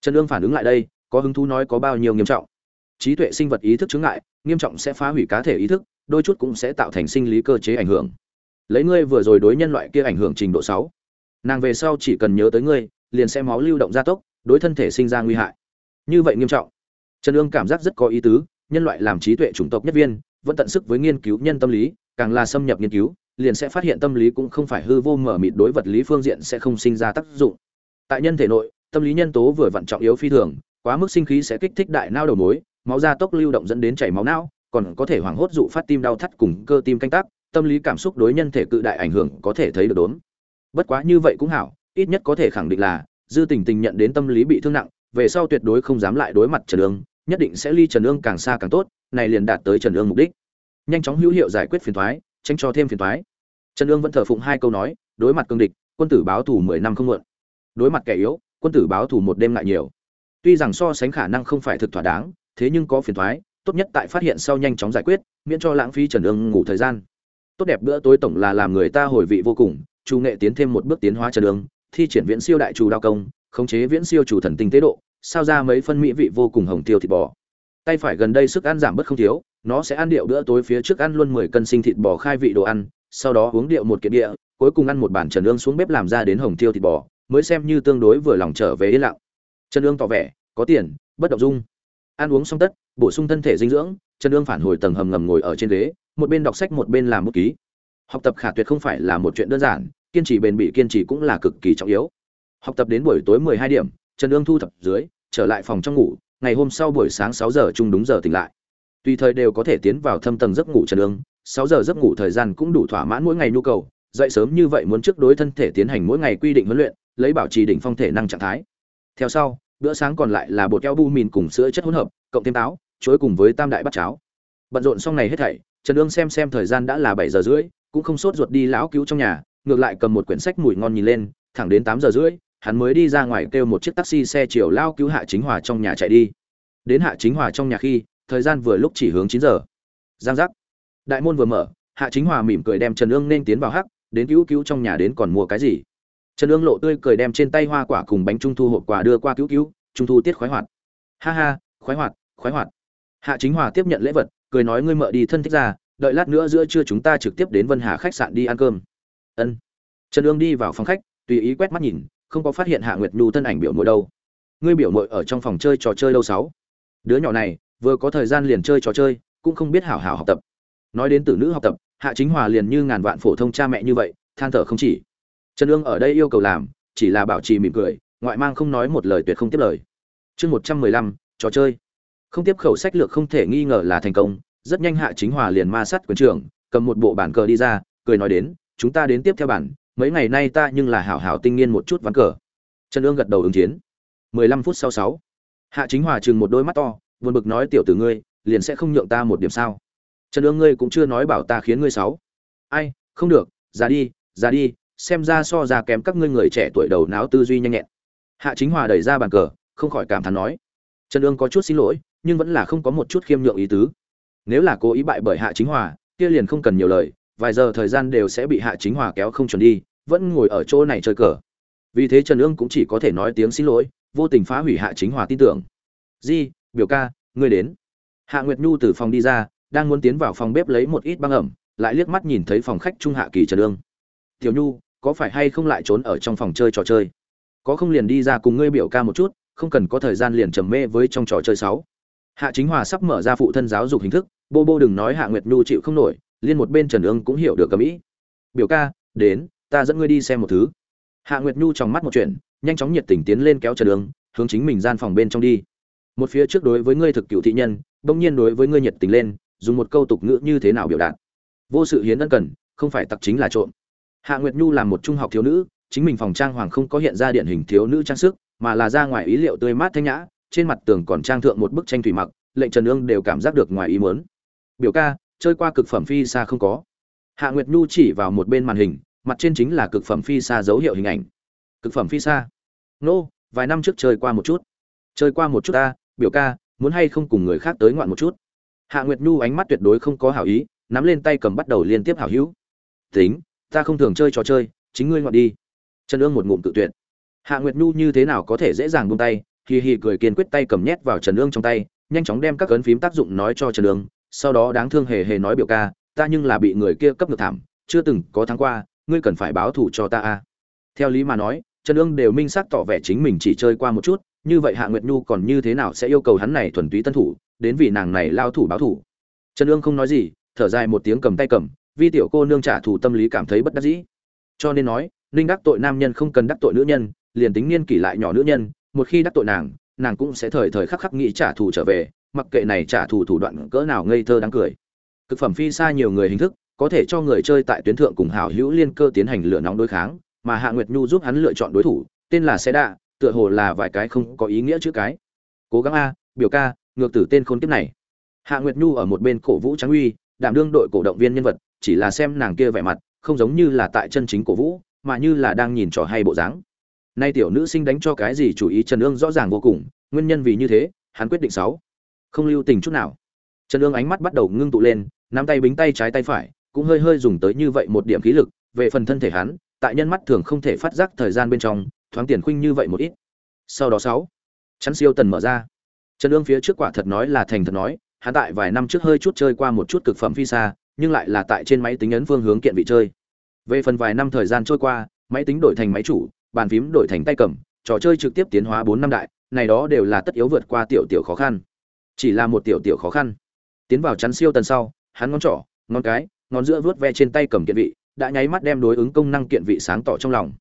Trần ương phản ứng lại đây có hứng thú nói có bao nhiêu nghiêm trọng? Trí tuệ sinh vật ý thức chứng ngại nghiêm trọng sẽ phá hủy cá thể ý thức đôi chút cũng sẽ tạo thành sinh lý cơ chế ảnh hưởng lấy ngươi vừa rồi đối nhân loại kia ảnh hưởng trình độ sáu. Nàng về sau chỉ cần nhớ tới ngươi, liền sẽ máu lưu động gia tốc, đối thân thể sinh ra nguy hại. Như vậy nghiêm trọng. Trần ương cảm giác rất có ý tứ, nhân loại làm trí tuệ chủng tộc nhất viên, vẫn tận sức với nghiên cứu nhân tâm lý, càng là xâm nhập nghiên cứu, liền sẽ phát hiện tâm lý cũng không phải hư vô mở mịt đối vật lý phương diện sẽ không sinh ra tác dụng. Tại nhân thể nội, tâm lý nhân tố vừa vận trọng yếu phi thường, quá mức sinh khí sẽ kích thích đại não đầu mối, máu gia tốc lưu động dẫn đến chảy máu não, còn có thể hoảng hốt dụ phát tim đau thắt cùng cơ tim canh tác tâm lý cảm xúc đối nhân thể cự đại ảnh hưởng có thể thấy được đốn bất quá như vậy cũng hảo, ít nhất có thể khẳng định là, dư tình tình nhận đến tâm lý bị thương nặng, về sau tuyệt đối không dám lại đối mặt trần ương, nhất định sẽ ly trần ương càng xa càng tốt, này liền đạt tới trần ương mục đích. Nhanh chóng hữu hiệu giải quyết phiền thoái tránh cho thêm phiền thoái trần ương vẫn thờ phụng hai câu nói, đối mặt cương địch, quân tử báo thù mười năm không muộn. Đối mặt kẻ yếu, quân tử báo thù một đêm lại nhiều. Tuy rằng so sánh khả năng không phải thực thỏa đáng, thế nhưng có phiền thoái tốt nhất tại phát hiện sau nhanh chóng giải quyết, miễn cho lãng phí trần ương ngủ thời gian tốt đẹp bữa tối tổng là làm người ta hồi vị vô cùng chủ nghệ tiến thêm một bước tiến hóa trần đường, thi triển viễn siêu đại chủ đao công, khống chế viễn siêu chủ thần tinh tế độ, sao ra mấy phân mỹ vị vô cùng hồng tiêu thịt bò. Tay phải gần đây sức ăn giảm bớt không thiếu, nó sẽ ăn điệu bữa tối phía trước ăn luôn mười cân sinh thịt bò khai vị đồ ăn, sau đó uống điệu một kiện địa, cuối cùng ăn một bản trần ương xuống bếp làm ra đến hồng tiêu thịt bò, mới xem như tương đối vừa lòng trở về yên lặng. Trần ương tỏ vẻ, có tiền, bất động dung. Ăn uống xong tất, bổ sung thân thể dinh dưỡng, trần ương phản hồi tầng hầm ngầm ngồi ở trên ghế một bên đọc sách một bên làm bút ký. Học tập khả tuyệt không phải là một chuyện đơn giản, kiên trì bền bỉ kiên trì cũng là cực kỳ trọng yếu. Học tập đến buổi tối mười hai điểm, trần ương thu thập dưới, trở lại phòng trong ngủ, ngày hôm sau buổi sáng sáu giờ chung đúng giờ tỉnh lại. Tùy thời đều có thể tiến vào thâm tầng giấc ngủ trần ương, sáu giờ giấc ngủ thời gian cũng đủ thỏa mãn mỗi ngày nhu cầu, dậy sớm như vậy muốn trước đối thân thể tiến hành mỗi ngày quy định huấn luyện, lấy bảo trì đỉnh phong thể năng trạng thái. Theo sau, bữa sáng còn lại là bột keo bu mìn cùng sữa chất hỗn hợp, cộng thêm táo, chuối cùng với tam đại bát cháo. Bận rộn xong này hết thảy trần ương xem xem thời gian đã là bảy giờ rưỡi, cũng không sốt ruột đi lão cứu trong nhà, ngược lại cầm một quyển sách mùi ngon nhìn lên, thẳng đến tám giờ rưỡi, hắn mới đi ra ngoài kêu một chiếc taxi xe chiều lao cứu hạ chính hòa trong nhà chạy đi. Đến hạ chính hòa trong nhà khi, thời gian vừa lúc chỉ hướng chín giờ. Giang giác. Đại môn vừa mở, hạ chính hòa mỉm cười đem trần ương nên tiến vào hắc, đến cứu cứu trong nhà đến còn mua cái gì. Trần ương lộ tươi cười đem trên tay hoa quả cùng bánh trung thu hộp quà đưa qua cứu cứu, trung thu tiết khoái hoạt. Ha ha, khoái hoạt khoái hoạt. Hạ chính hòa tiếp nhận lễ vật cười nói ngươi mợ đi thân thích ra, đợi lát nữa giữa trưa chúng ta trực tiếp đến vân hà khách sạn đi ăn cơm. Ân. Trần ương đi vào phòng khách, tùy ý quét mắt nhìn, không có phát hiện hạ nguyệt nhu thân ảnh biểu mội đâu. Ngươi biểu mội ở trong phòng chơi trò chơi lâu sáu. Đứa nhỏ này, vừa có thời gian liền chơi trò chơi, cũng không biết hảo hảo học tập. Nói đến tử nữ học tập, hạ chính hòa liền như ngàn vạn phổ thông cha mẹ như vậy, than thở không chỉ. Trần ương ở đây yêu cầu làm, chỉ là bảo trì mỉm cười, ngoại mang không nói một lời tuyệt không tiếp lời. Chương một trăm mười lăm, trò chơi không tiếp khẩu sách lược không thể nghi ngờ là thành công, rất nhanh hạ chính hòa liền ma sát quyền trưởng, cầm một bộ bản cờ đi ra, cười nói đến, chúng ta đến tiếp theo bản, mấy ngày nay ta nhưng là hảo hảo tinh nghiên một chút ván cờ. Trần ương gật đầu ứng chiến. Mười lăm phút sau sáu. Hạ chính hòa chừng một đôi mắt to, buồn bực nói tiểu tử ngươi, liền sẽ không nhượng ta một điểm sao? Trần ương ngươi cũng chưa nói bảo ta khiến ngươi sáu. Ai, không được ra đi ra đi, xem ra so ra kém các ngươi người trẻ tuổi đầu não tư duy nhanh nhẹn. Hạ chính hòa đẩy ra bàn cờ, không khỏi cảm thán nói. Trần ương có chút xin lỗi nhưng vẫn là không có một chút khiêm nhượng ý tứ. Nếu là cố ý bại bởi hạ chính hòa, kia liền không cần nhiều lời, vài giờ thời gian đều sẽ bị hạ chính hòa kéo không chuẩn đi, vẫn ngồi ở chỗ này chơi cờ. Vì thế trần ương cũng chỉ có thể nói tiếng xin lỗi, vô tình phá hủy hạ chính hòa tin tưởng. Di, biểu ca, ngươi đến. Hạ nguyệt nhu từ phòng đi ra, đang muốn tiến vào phòng bếp lấy một ít băng ẩm, lại liếc mắt nhìn thấy phòng khách trung hạ kỳ trần ương. Tiểu nhu, có phải hay không lại trốn ở trong phòng chơi trò chơi? Có không liền đi ra cùng ngươi biểu ca một chút, không cần có thời gian liền trầm mê với trong trò chơi sáu hạ chính hòa sắp mở ra phụ thân giáo dục hình thức, bô bô đừng nói hạ nguyệt nhu chịu không nổi, liên một bên trần ương cũng hiểu được cầm ý. Biểu ca, đến, ta dẫn ngươi đi xem một thứ. Hạ nguyệt nhu trong mắt một chuyện, nhanh chóng nhiệt tình tiến lên kéo trần ương hướng chính mình gian phòng bên trong đi. Một phía trước đối với ngươi thực cựu thị nhân, bỗng nhiên đối với ngươi nhiệt tình lên, dùng một câu tục ngữ như thế nào biểu đạt? Vô sự hiến ân cần, không phải tặc chính là trộm. Hạ nguyệt nhu là một trung học thiếu nữ, chính mình phòng trang hoàng không có hiện ra điển hình thiếu nữ trang sức, mà là ra ngoài ý liệu tươi mát thanh nhã trên mặt tường còn trang thượng một bức tranh thủy mặc lệnh trần ương đều cảm giác được ngoài ý muốn. Biểu ca chơi qua cực phẩm phi xa không có? Hạ nguyệt nhu chỉ vào một bên màn hình mặt trên chính là cực phẩm phi xa dấu hiệu hình ảnh. Cực phẩm phi xa nô、no, vài năm trước chơi qua một chút. Chơi qua một chút ta biểu ca muốn hay không cùng người khác tới ngoạn một chút? Hạ nguyệt nhu ánh mắt tuyệt đối không có hảo ý nắm lên tay cầm bắt đầu liên tiếp hảo hữu. Tính ta không thường chơi trò chơi chính ngươi ngoạn đi. Trần ương một ngụm tự tuyệt. Hạ nguyệt nhu như thế nào có thể dễ dàng buông tay hì hì cười kiên quyết tay cầm nhét vào trần ương trong tay, nhanh chóng đem các ấn phím tác dụng nói cho trần ương, sau đó đáng thương hề hề nói biểu ca, ta nhưng là bị người kia cấp ngược thảm, chưa từng có tháng qua, ngươi cần phải báo thù cho ta a. Theo lý mà nói, trần ương đều minh xác tỏ vẻ chính mình chỉ chơi qua một chút, như vậy hạ nguyệt nhu còn như thế nào sẽ yêu cầu hắn này thuần túy tân thủ, đến vì nàng này lao thủ báo thủ trần ương không nói gì, thở dài một tiếng cầm tay cầm, vi tiểu cô nương trả thù tâm lý cảm thấy bất đắc dĩ. Cho nên nói, ninh đắc tội nam nhân không cần đắc tội nữ nhân, liền tính niên kỷ lại nhỏ nữ nhân một khi đắc tội nàng nàng cũng sẽ thời thời khắc khắc nghĩ trả thù trở về, mặc kệ này trả thù thủ đoạn cỡ nào ngây thơ đáng cười. Cực phẩm phi xa nhiều người hình thức, có thể cho người chơi tại tuyến thượng cùng hảo hữu liên cơ tiến hành lửa nóng đối kháng, mà hạ nguyệt nhu giúp hắn lựa chọn đối thủ, tên là xe đạ, tựa hồ là vài cái không có ý nghĩa chữ cái. Cố gắng a, biểu ca, ngược tử tên khôn kiếp này. Hạ nguyệt nhu ở một bên cổ vũ tráng uy, đảm đương đội cổ động viên nhân vật, chỉ là xem nàng kia vẻ mặt, không giống như là tại chân chính cổ vũ, mà như là đang nhìn trò hay bộ dáng nay tiểu nữ sinh đánh cho cái gì chủ ý trần ương rõ ràng vô cùng, nguyên nhân vì như thế, hắn quyết định sáu. Không lưu tình chút nào. Trần ương ánh mắt bắt đầu ngưng tụ lên, nắm tay bính tay trái tay phải, cũng hơi hơi dùng tới như vậy một điểm khí lực, về phần thân thể hắn, tại nhân mắt thường không thể phát giác thời gian bên trong, thoáng tiền khuynh như vậy một ít. Sau đó sáu, chắn siêu tần mở ra. Trần ương phía trước quả thật nói là thành thật nói, hắn tại vài năm trước hơi chút chơi qua một chút cực phẩm phi xa, nhưng lại là tại trên máy tính ấn phương hướng kiện vị chơi. Về phần vài năm thời gian trôi qua, máy tính đổi thành máy chủ bàn phím đổi thành tay cầm, trò chơi trực tiếp tiến hóa bốn năm đại, này đó đều là tất yếu vượt qua tiểu tiểu khó khăn. Chỉ là một tiểu tiểu khó khăn. Tiến vào chắn siêu tần sau, hắn ngón trỏ, ngón cái, ngón giữa vuốt ve trên tay cầm kiện vị, đã nháy mắt đem đối ứng công năng kiện vị sáng tỏ trong lòng.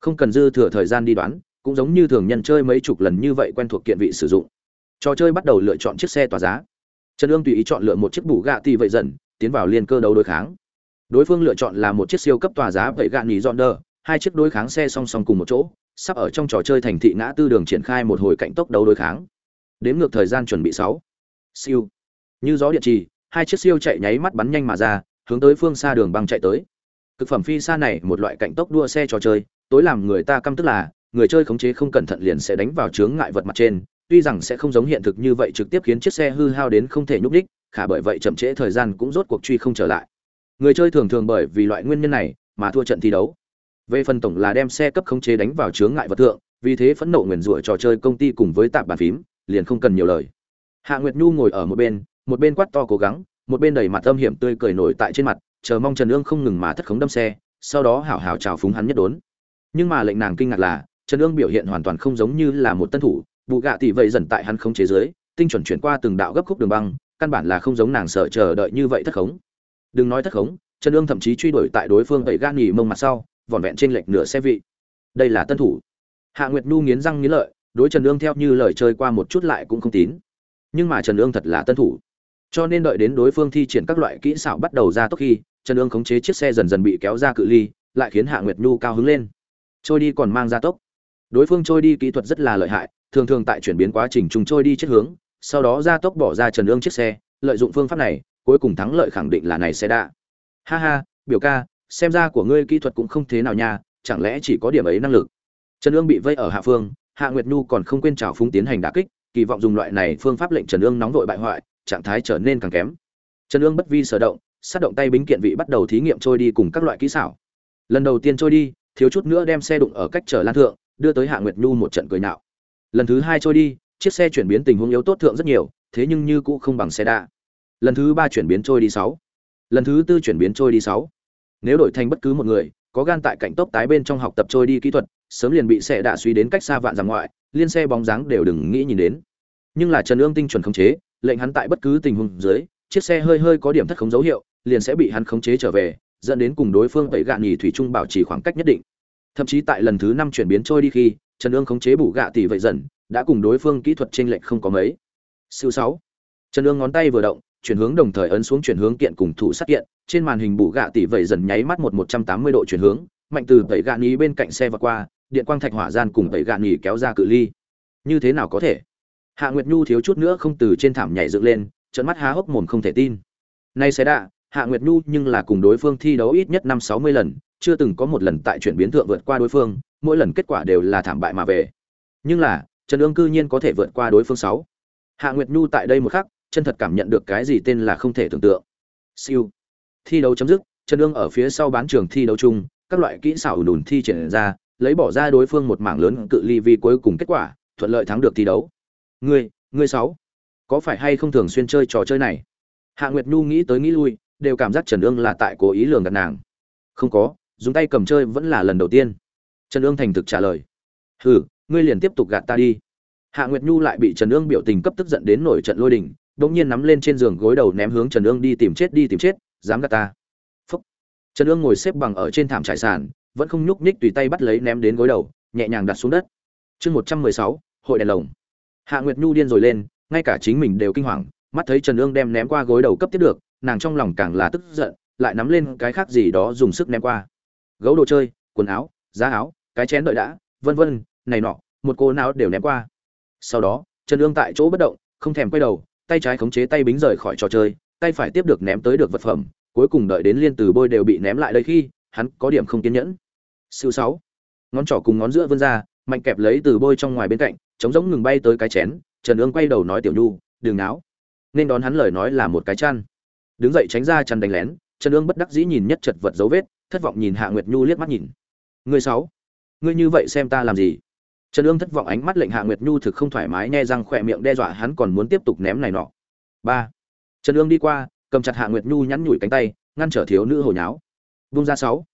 Không cần dư thừa thời gian đi đoán, cũng giống như thường nhân chơi mấy chục lần như vậy quen thuộc kiện vị sử dụng. Trò chơi bắt đầu lựa chọn chiếc xe tỏa giá. Trần Dương tùy ý chọn lựa một chiếc bù gạ tỷ vậy dần, tiến vào liên cơ đấu đối kháng. Đối phương lựa chọn là một chiếc siêu cấp tòa giá vậy gạ nhỉ dọn hai chiếc đối kháng xe song song cùng một chỗ, sắp ở trong trò chơi thành thị ngã tư đường triển khai một hồi cạnh tốc đấu đối kháng. Đếm ngược thời gian chuẩn bị sáu. Siêu. Như gió điện trì, hai chiếc siêu chạy nháy mắt bắn nhanh mà ra, hướng tới phương xa đường băng chạy tới. Cực phẩm phi xa này một loại cạnh tốc đua xe trò chơi, tối làm người ta căm tức là, người chơi khống chế không cẩn thận liền sẽ đánh vào chướng ngại vật mặt trên, tuy rằng sẽ không giống hiện thực như vậy trực tiếp khiến chiếc xe hư hao đến không thể nhúc đích khả bởi vậy chậm trễ thời gian cũng rốt cuộc truy không trở lại. Người chơi thường thường bởi vì loại nguyên nhân này mà thua trận thi đấu về phần tổng là đem xe cấp khống chế đánh vào chướng ngại vật thượng, vì thế phẫn nộ nguyền rủa trò chơi công ty cùng với tạp bàn phím, liền không cần nhiều lời. Hạ nguyệt nhu ngồi ở một bên một bên quát to cố gắng, một bên đẩy mặt âm hiểm tươi cười nổi tại trên mặt, chờ mong trần ương không ngừng mà thất khống đâm xe, sau đó hảo hảo chào phúng hắn nhất đốn. Nhưng mà lệnh nàng kinh ngạc là, trần ương biểu hiện hoàn toàn không giống như là một tân thủ bụ gạ tỷ vậy dần tại hắn không chế giới tinh chuẩn chuyển qua từng đạo gấp khúc đường băng, căn bản là không giống nàng sợ chờ đợi như vậy thất khống. Đừng nói thất khống, trần ương thậm chí truy đuổi tại đối phương vậy gan nghỉ mông mặt sau vỏn vẹn trên lệch nửa xe vị. Đây là tân thủ. Hạ nguyệt nhu nghiến răng nghiến lợi, đối trần ương theo như lời chơi qua một chút lại cũng không tín. Nhưng mà trần ương thật là tân thủ. Cho nên đợi đến đối phương thi triển các loại kỹ xảo bắt đầu ra tốc khi, trần ương khống chế chiếc xe dần dần bị kéo ra cự ly, lại khiến hạ nguyệt nhu cao hứng lên. Trôi đi còn mang ra tốc. Đối phương trôi đi kỹ thuật rất là lợi hại, thường thường tại chuyển biến quá trình chúng trôi đi chết hướng, sau đó ra tốc bỏ ra trần ương chiếc xe, lợi dụng phương pháp này, cuối cùng thắng lợi khẳng định là này xe đã. Ha ha, biểu ca xem ra của ngươi kỹ thuật cũng không thế nào nha, chẳng lẽ chỉ có điểm ấy năng lực? Trần ương bị vây ở hạ phương, hạ nguyệt nhu còn không quên trào phúng tiến hành đả kích, kỳ vọng dùng loại này phương pháp lệnh trần ương nóng vội bại hoại, trạng thái trở nên càng kém. Trần ương bất vi sở động, sát động tay bính kiện vị bắt đầu thí nghiệm trôi đi cùng các loại kỹ xảo. Lần đầu tiên trôi đi, thiếu chút nữa đem xe đụng ở cách chở lan thượng, đưa tới hạ nguyệt nhu một trận cười nạo. Lần thứ hai trôi đi, chiếc xe chuyển biến tình huống yếu tốt thượng rất nhiều, thế nhưng như cũ không bằng xe đa. Lần thứ ba chuyển biến trôi đi sáu. Lần thứ tư chuyển biến trôi đi sáu nếu đổi thành bất cứ một người, có gan tại cạnh tốc tái bên trong học tập trôi đi kỹ thuật, sớm liền bị xe đạ suy đến cách xa vạn dặm ngoại, liên xe bóng dáng đều đừng nghĩ nhìn đến. Nhưng là trần ương tinh chuẩn khống chế, lệnh hắn tại bất cứ tình huống dưới, chiếc xe hơi hơi có điểm thất khống dấu hiệu, liền sẽ bị hắn khống chế trở về, dẫn đến cùng đối phương tẩy gạn nhì thủy trung bảo trì khoảng cách nhất định. Thậm chí tại lần thứ năm chuyển biến trôi đi khi, trần ương khống chế bù gạ tỷ vậy dần, đã cùng đối phương kỹ thuật t r ê n lệch không có mấy. Siêu sáu. Trần ương ngón tay vừa động chuyển hướng đồng thời ấn xuống chuyển hướng kiện cùng thủ sát kiện. Trên màn hình bù gạ tỷ vậy dần nháy mắt một một trăm tám mươi độ chuyển hướng, mạnh từ tẩy gạn ý bên cạnh xe và qua, điện quang thạch hỏa gian cùng tẩy gạn nhì kéo ra cự ly. Như thế nào có thể? Hạ nguyệt nhu thiếu chút nữa không từ trên thảm nhảy dựng lên, trợn mắt há hốc mồm không thể tin. Nay sẽ đã hạ nguyệt nhu nhưng là cùng đối phương thi đấu ít nhất năm sáu mươi lần, chưa từng có một lần tại chuyển biến thượng vượt qua đối phương, mỗi lần kết quả đều là thảm bại mà về. Nhưng là trần Dương cư nhiên có thể vượt qua đối phương sáu. Hạ nguyệt nhu tại đây một khắc chân thật cảm nhận được cái gì tên là không thể tưởng tượng. Siêu. Thi đấu chấm dứt, trần Dương ở phía sau bán trường thi đấu chung, các loại kỹ xảo đùn thi triển ra, lấy bỏ ra đối phương một mảng lớn cự ly vì cuối cùng kết quả, thuận lợi thắng được thi đấu. Ngươi ngươi sáu, có phải hay không thường xuyên chơi trò chơi này? Hạ nguyệt nhu nghĩ tới nghĩ lui, đều cảm giác trần Dương là tại cố ý lường gạt nàng. Không có, dùng tay cầm chơi vẫn là lần đầu tiên. Trần Dương thành thực trả lời. Hừ, ngươi liền tiếp tục gạt ta đi. Hạ nguyệt nhu lại bị trần Dương biểu tình cấp tức giận đến nổi trận lôi đình đ ỗ n g nhiên nắm lên trên giường gối đầu ném hướng trần ương đi tìm chết, đi tìm chết, dám gạt ta. Phúc. Trần ương ngồi xếp bằng ở trên thảm trải sàn, vẫn không nhúc nhích tùy tay bắt lấy ném đến gối đầu, nhẹ nhàng đặt xuống đất. Chương một trăm mười sáu, hội đèn lồng. Hạ nguyệt nhu điên rồi lên, ngay cả chính mình đều kinh hoàng, mắt thấy trần ương đem ném qua gối đầu cấp tiếp được, nàng trong lòng càng là tức giận, lại nắm lên cái khác gì đó dùng sức ném qua. Gấu đồ chơi, quần áo, giá áo, cái chén đợi đã, vân vân, này nọ, một cô nào đều ném qua. Sau đó, trần ương tại chỗ bất động, không thèm quay đầu tay trái khống chế tay bính rời khỏi trò chơi, tay phải tiếp được ném tới được vật phẩm, cuối cùng đợi đến liên từ bôi đều bị ném lại đây khi, hắn có điểm không kiên nhẫn. Siêu sáu. Ngón trỏ cùng ngón giữa vươn ra, mạnh kẹp lấy từ bôi trong ngoài bên cạnh, chống giống ngừng bay tới cái chén, trần ương quay đầu nói tiểu nhu, đừng náo. Nên đón hắn lời nói là một cái chăn. Đứng dậy tránh ra chăn đánh lén, trần ương bất đắc dĩ nhìn nhất chật vật dấu vết, thất vọng nhìn hạ nguyệt nhu liếc mắt nhìn. Người sáu, ngươi như vậy xem ta làm gì? Trần ương thất vọng ánh mắt lệnh hạ nguyệt nhu thực không thoải mái nghe răng khỏe miệng đe dọa hắn còn muốn tiếp tục ném này nọ. Ba. Trần ương đi qua, cầm chặt hạ nguyệt nhu nhắn nhủi cánh tay, ngăn trở thiếu nữ hồi nháo. Vung ra sáu.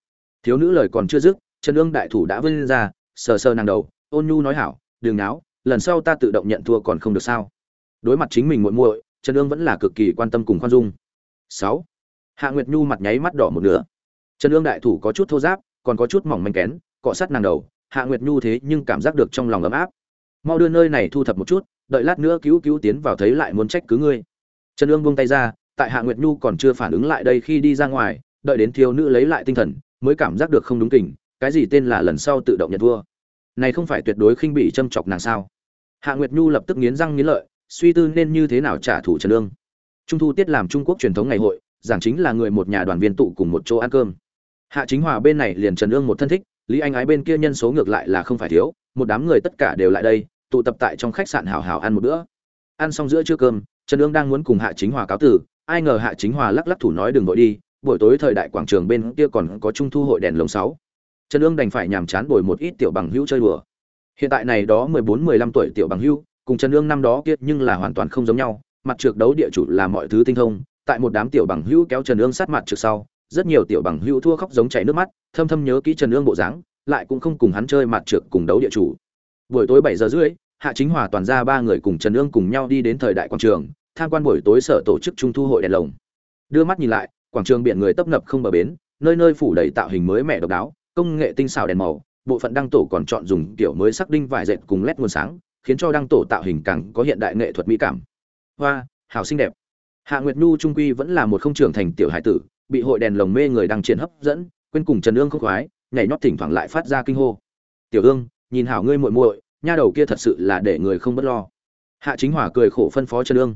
Thiếu nữ lời còn chưa dứt, trần ương đại thủ đã vươn ra, sờ sờ nàng đầu, ôn nhu nói hảo, đừng náo, lần sau ta tự động nhận thua còn không được sao? Đối mặt chính mình muội muội, trần ương vẫn là cực kỳ quan tâm cùng khoan dung. Sáu. Hạ nguyệt nhu mặt nháy mắt đỏ một nửa. Trần ương đại thủ có chút thô giáp, còn có chút mỏng manh kén, cọ sát nàng đầu hạ nguyệt nhu thế nhưng cảm giác được trong lòng ấm áp. Mau đưa nơi này thu thập một chút, đợi lát nữa cứu cứu tiến vào thấy lại muốn trách cứ ngươi. Trần ương buông tay ra, tại hạ nguyệt nhu còn chưa phản ứng lại đây khi đi ra ngoài, đợi đến thiếu nữ lấy lại tinh thần, mới cảm giác được không đúng kỉnh cái gì tên là lần sau tự động nhận vua. Này không phải tuyệt đối khinh bị châm chọc nàng sao? Hạ nguyệt nhu lập tức nghiến răng nghiến lợi, suy tư nên như thế nào trả thù trần ương. Trung thu tiết làm trung quốc truyền thống ngày hội, giảng chính là người một nhà đoàn viên tụ cùng một chỗ ăn cơm. Hạ chính hòa bên này liền trần ương một thân thích lý anh ái bên kia nhân số ngược lại là không phải thiếu, một đám người tất cả đều lại đây, tụ tập tại trong khách sạn hào hào ăn một bữa. Ăn xong giữa trưa cơm, trần ương đang muốn cùng hạ chính hòa cáo tử, ai ngờ hạ chính hòa lắc lắc thủ nói đừng vội đi, buổi tối thời đại quảng trường bên kia còn có trung thu hội đèn lồng sáu. Trần ương đành phải nhàm chán bồi một ít tiểu bằng hữu chơi đùa. Hiện tại này đó mười bốn, mười lăm tuổi tiểu bằng hữu, cùng trần ương năm đó kia nhưng là hoàn toàn không giống nhau, mặt trược đấu địa chủ là mọi thứ tinh thông, tại một đám tiểu bằng hữu kéo trần ương sát mặt trước sau rất nhiều tiểu bằng hữu thua khóc giống chảy nước mắt, thâm thâm nhớ kỹ trần Nương bộ dáng, lại cũng không cùng hắn chơi mặt trược cùng đấu địa chủ. Buổi tối bảy giờ rưỡi, hạ chính hòa toàn ra ba người cùng trần Nương cùng nhau đi đến thời đại quảng trường, tham quan buổi tối sở tổ chức trung thu hội đèn lồng. Đưa mắt nhìn lại, quảng trường biển người tấp nập không bờ bến, nơi nơi phủ đầy tạo hình mới mẻ độc đáo, công nghệ tinh xảo đèn màu, bộ phận đăng tổ còn chọn dùng kiểu mới sắc đinh vải dệt cùng led nguồn sáng, khiến cho đăng tổ tạo hình càng có hiện đại nghệ thuật mỹ cảm. Hoa hảo xinh đẹp. Hạ nguyệt nhu trung quy vẫn là một không trưởng thành tiểu hải tử bị hội đèn lồng mê người đang triển hấp dẫn, quên cùng trần ương không khoái, nhảy nhót thỉnh thoảng lại phát ra kinh hô. Tiểu ương, nhìn hảo ngươi muội muội, nha đầu kia thật sự là để người không bất lo. Hạ chính hòa cười khổ phân phó trần ương.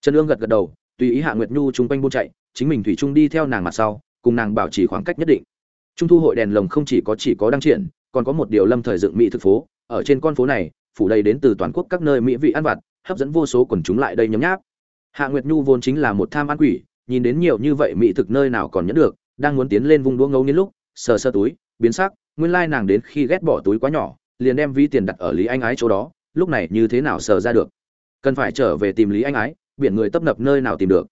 Trần ương gật gật đầu, tùy ý hạ nguyệt nhu chung quanh buôn chạy, chính mình thủy trung đi theo nàng mặt sau, cùng nàng bảo trì khoảng cách nhất định. Trung thu hội đèn lồng không chỉ có chỉ có đăng triển, còn có một điều lâm thời dựng mỹ thực phố, ở trên con phố này, phủ đầy đến từ toàn quốc các nơi mỹ vị ăn vặt, hấp dẫn vô số quần chúng lại đây nhấm nháp. Hạ nguyệt nhu vốn chính là một tham ăn quỷ nhìn đến nhiều như vậy mỹ thực nơi nào còn nhẫn được, đang muốn tiến lên vung đũa ngấu nghiến lúc, sờ sơ túi, biến sắc, nguyên lai nàng đến khi ghét bỏ túi quá nhỏ, liền đem ví tiền đặt ở lý anh ái chỗ đó, lúc này như thế nào sờ ra được? Cần phải trở về tìm lý anh ái, biển người tấp nập nơi nào tìm được?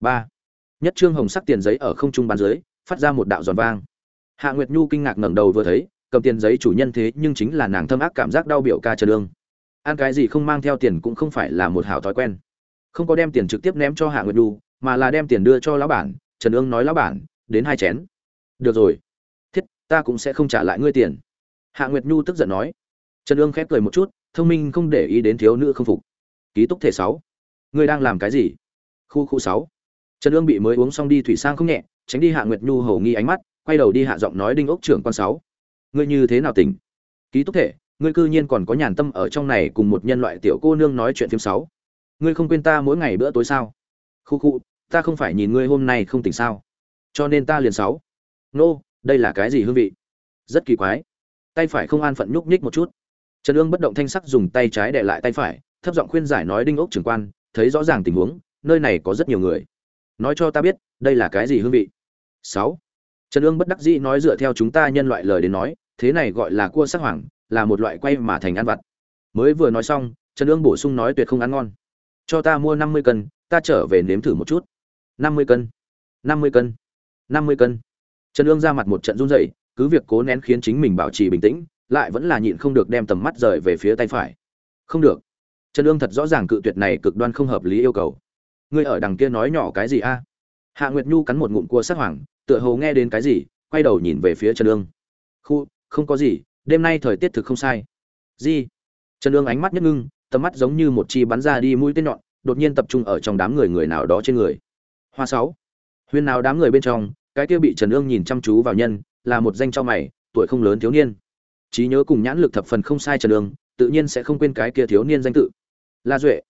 Ba. Nhất trương hồng sắc tiền giấy ở không trung bàn dưới, phát ra một đạo giòn vang. Hạ nguyệt nhu kinh ngạc ngẩng đầu vừa thấy, cầm tiền giấy chủ nhân thế nhưng chính là nàng thâm ác cảm giác đau biểu ca trần lương ăn cái gì không mang theo tiền cũng không phải là một hảo thói quen. Không có đem tiền trực tiếp ném cho hạ nguyệt nhu mà là đem tiền đưa cho lão bản, trần ương nói, lão bản, đến hai chén. Được rồi. Thiết, ta cũng sẽ không trả lại ngươi tiền. Hạ nguyệt nhu tức giận nói. Trần ương khép cười một chút, thông minh không để ý đến thiếu nữ không phục. Ký túc thể sáu, ngươi đang làm cái gì? Khu khu sáu. Trần ương bị mới uống xong đi thủy sang không nhẹ, tránh đi hạ nguyệt nhu hầu nghi ánh mắt, quay đầu đi hạ giọng nói đinh ốc trưởng quan sáu. Ngươi như thế nào tỉnh? Ký túc thể, ngươi cư nhiên còn có nhàn tâm ở trong này cùng một nhân loại tiểu cô nương nói chuyện phim sáu. Ngươi không quên ta mỗi ngày bữa tối sao? Khu khu, ta không phải nhìn ngươi hôm nay không tỉnh sao. Cho nên ta liền sáu. Nô, đây là cái gì hương vị? Rất kỳ quái. Tay phải không an phận nhúc nhích một chút. Trần ương bất động thanh sắc dùng tay trái để lại tay phải, thấp giọng khuyên giải nói đinh ốc trưởng quan, thấy rõ ràng tình huống, nơi này có rất nhiều người. Nói cho ta biết, đây là cái gì hương vị? Sáu. Trần ương bất đắc dĩ nói dựa theo chúng ta nhân loại lời đến nói, thế này gọi là cua sắc hoàng, là một loại quay mà thành ăn vặt. Mới vừa nói xong, trần ương bổ sung nói tuyệt không ăn ngon. Cho ta mua năm mươi cân ta trở về nếm thử một chút. Năm mươi cân. Năm mươi cân. Năm mươi cân. Trần ương ra mặt một trận run rẩy, cứ việc cố nén khiến chính mình bảo trì bình tĩnh, lại vẫn là nhịn không được đem tầm mắt rời về phía tay phải. Không được. Trần ương thật rõ ràng cự tuyệt này cực đoan không hợp lý yêu cầu. Ngươi ở đằng kia nói nhỏ cái gì a? Hạ nguyệt nhu cắn một ngụm cua sắc hoàng, tựa hồ nghe đến cái gì, quay đầu nhìn về phía trần ương. Khu, không có gì, đêm nay thời tiết thực không sai. Gì? Trần ương ánh mắt nhất ngưng, tầm mắt giống như một chi bắn ra đi mũi tên nhọn đột nhiên tập trung ở trong đám người người nào đó trên người. Hoa sáu. Huyên nào đám người bên trong, cái kia bị trần ương nhìn chăm chú vào nhân, là một danh cho mày, tuổi không lớn thiếu niên. Trí nhớ cùng nhãn lực thập phần không sai trần ương, tự nhiên sẽ không quên cái kia thiếu niên danh tự. La duệ.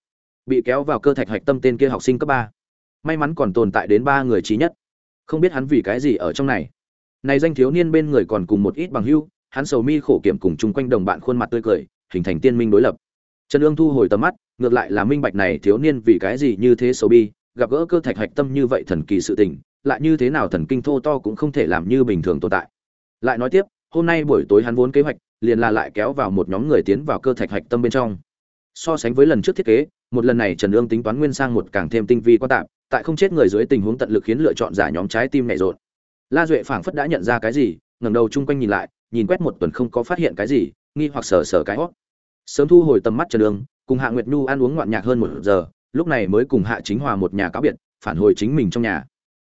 Bị kéo vào cơ thạch hạch tâm tên kia học sinh cấp ba. May mắn còn tồn tại đến ba người trí nhất. Không biết hắn vì cái gì ở trong này. Này danh thiếu niên bên người còn cùng một ít bằng hưu, hắn sầu mi khổ kiểm cùng chung quanh đồng bạn khuôn mặt tươi cười, hình thành tiên minh đối lập. Trần ương thu hồi tầm mắt ngược lại là minh bạch này thiếu niên vì cái gì như thế xấu bi, gặp gỡ cơ thạch hạch tâm như vậy thần kỳ sự tình, lại như thế nào thần kinh thô to cũng không thể làm như bình thường tồn tại. Lại nói tiếp, hôm nay buổi tối hắn vốn kế hoạch, liền là lại kéo vào một nhóm người tiến vào cơ thạch hạch tâm bên trong. So sánh với lần trước thiết kế, một lần này trần ương tính toán nguyên sang một càng thêm tinh vi quan tạp, tại không chết người dưới tình huống tận lực khiến lựa chọn giả nhóm trái tim nảy rộn. La duệ phảng phất đã nhận ra cái gì, ngẩng đầu chung quanh nhìn lại, nhìn quét một tuần không có phát hiện cái gì, nghi hoặc sờ sờ cái hót sớm thu hồi tầm mắt trần ương cùng hạ nguyệt nhu ăn uống ngoạn nhạc hơn một giờ, lúc này mới cùng hạ chính hòa một nhà cáo biệt, phản hồi chính mình trong nhà.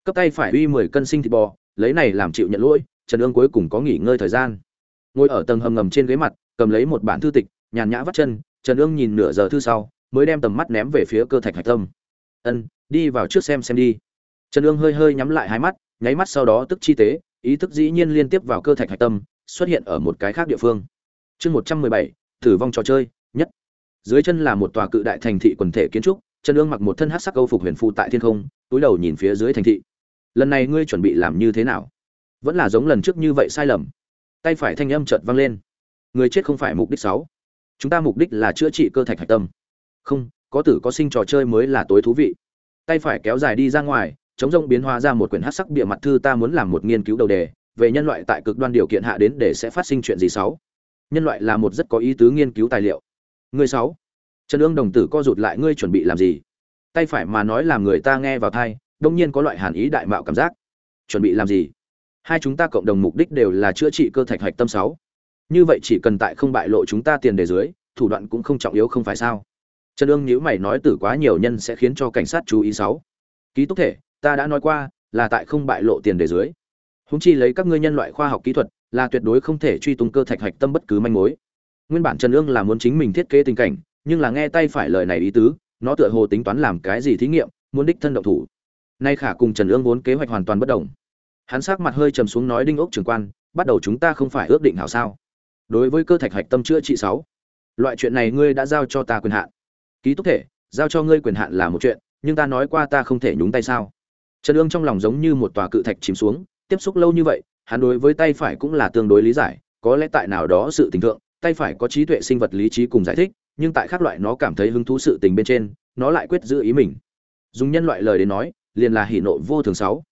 Cấp tay phải uy mười cân sinh thịt bò, lấy này làm chịu nhận lỗi, trần ương cuối cùng có nghỉ ngơi thời gian. Ngồi ở tầng hầm ngầm trên ghế mặt, cầm lấy một bản thư tịch, nhàn nhã vắt chân, trần ương nhìn nửa giờ thư sau, mới đem tầm mắt ném về phía cơ thạch hạch tâm. Ân, đi vào trước xem xem đi. Trần ương hơi hơi nhắm lại hai mắt, nháy mắt sau đó tức chi tế, ý thức dĩ nhiên liên tiếp vào cơ thạch hạch tâm, xuất hiện ở một cái khác địa phương. Chương một trăm mười bảy, tử vong trò chơi dưới chân là một tòa cự đại thành thị quần thể kiến trúc trần ương mặc một thân hát sắc câu phục huyền phụ tại thiên không, túi đầu nhìn phía dưới thành thị. Lần này ngươi chuẩn bị làm như thế nào? Vẫn là giống lần trước như vậy sai lầm. Tay phải thanh âm chợt vang lên. Người chết không phải mục đích sáu. Chúng ta mục đích là chữa trị cơ thạch hạch tâm. Không, có tử có sinh trò chơi mới là tối thú vị. Tay phải kéo dài đi ra ngoài, chống rông biến hóa ra một quyển hát sắc bịa mặt thư ta muốn làm một nghiên cứu đầu đề, về nhân loại tại cực đoan điều kiện hạ đến để sẽ phát sinh chuyện gì sáu. Nhân loại là một rất có ý tứ nghiên cứu tài liệu. Ngươi sáu. Trần ương đồng tử co rụt lại, ngươi chuẩn bị làm gì? Tay phải mà nói làm người ta nghe vào tai. Đương nhiên có loại hàn ý đại mạo cảm giác. Chuẩn bị làm gì? Hai chúng ta cộng đồng mục đích đều là chữa trị cơ thạch hạch tâm sáu. Như vậy chỉ cần tại không bại lộ chúng ta tiền đề dưới, thủ đoạn cũng không trọng yếu không phải sao? Trần ương nhíu mày nói tử quá nhiều nhân sẽ khiến cho cảnh sát chú ý sáu. Ký túc thể, ta đã nói qua, là tại không bại lộ tiền đề dưới. Húng chi lấy các ngươi nhân loại khoa học kỹ thuật, là tuyệt đối không thể truy tung cơ thạch hạch tâm bất cứ manh mối nguyên bản trần ương là muốn chính mình thiết kế tình cảnh, nhưng là nghe tay phải lời này ý tứ, nó tựa hồ tính toán làm cái gì thí nghiệm, muốn đích thân động thủ. Nay khả cùng trần ương vốn kế hoạch hoàn toàn bất đồng. Hắn sắc mặt hơi trầm xuống nói đinh ốc trưởng quan, bắt đầu chúng ta không phải ước định hảo sao? Đối với cơ thạch hạch tâm chữa trị sáu, loại chuyện này ngươi đã giao cho ta quyền hạn. Ký túc thể, giao cho ngươi quyền hạn là một chuyện, nhưng ta nói qua ta không thể nhúng tay sao? Trần ương trong lòng giống như một tòa cự thạch chìm xuống, tiếp xúc lâu như vậy, hắn đối với tay phải cũng là tương đối lý giải, có lẽ tại nào đó sự tình thượng tay phải có trí tuệ sinh vật lý trí cùng giải thích, nhưng tại khác loại nó cảm thấy hứng thú sự tình bên trên, nó lại quyết giữ ý mình. Dùng nhân loại lời đến nói, liền là hỉ nộ vô thường sáu.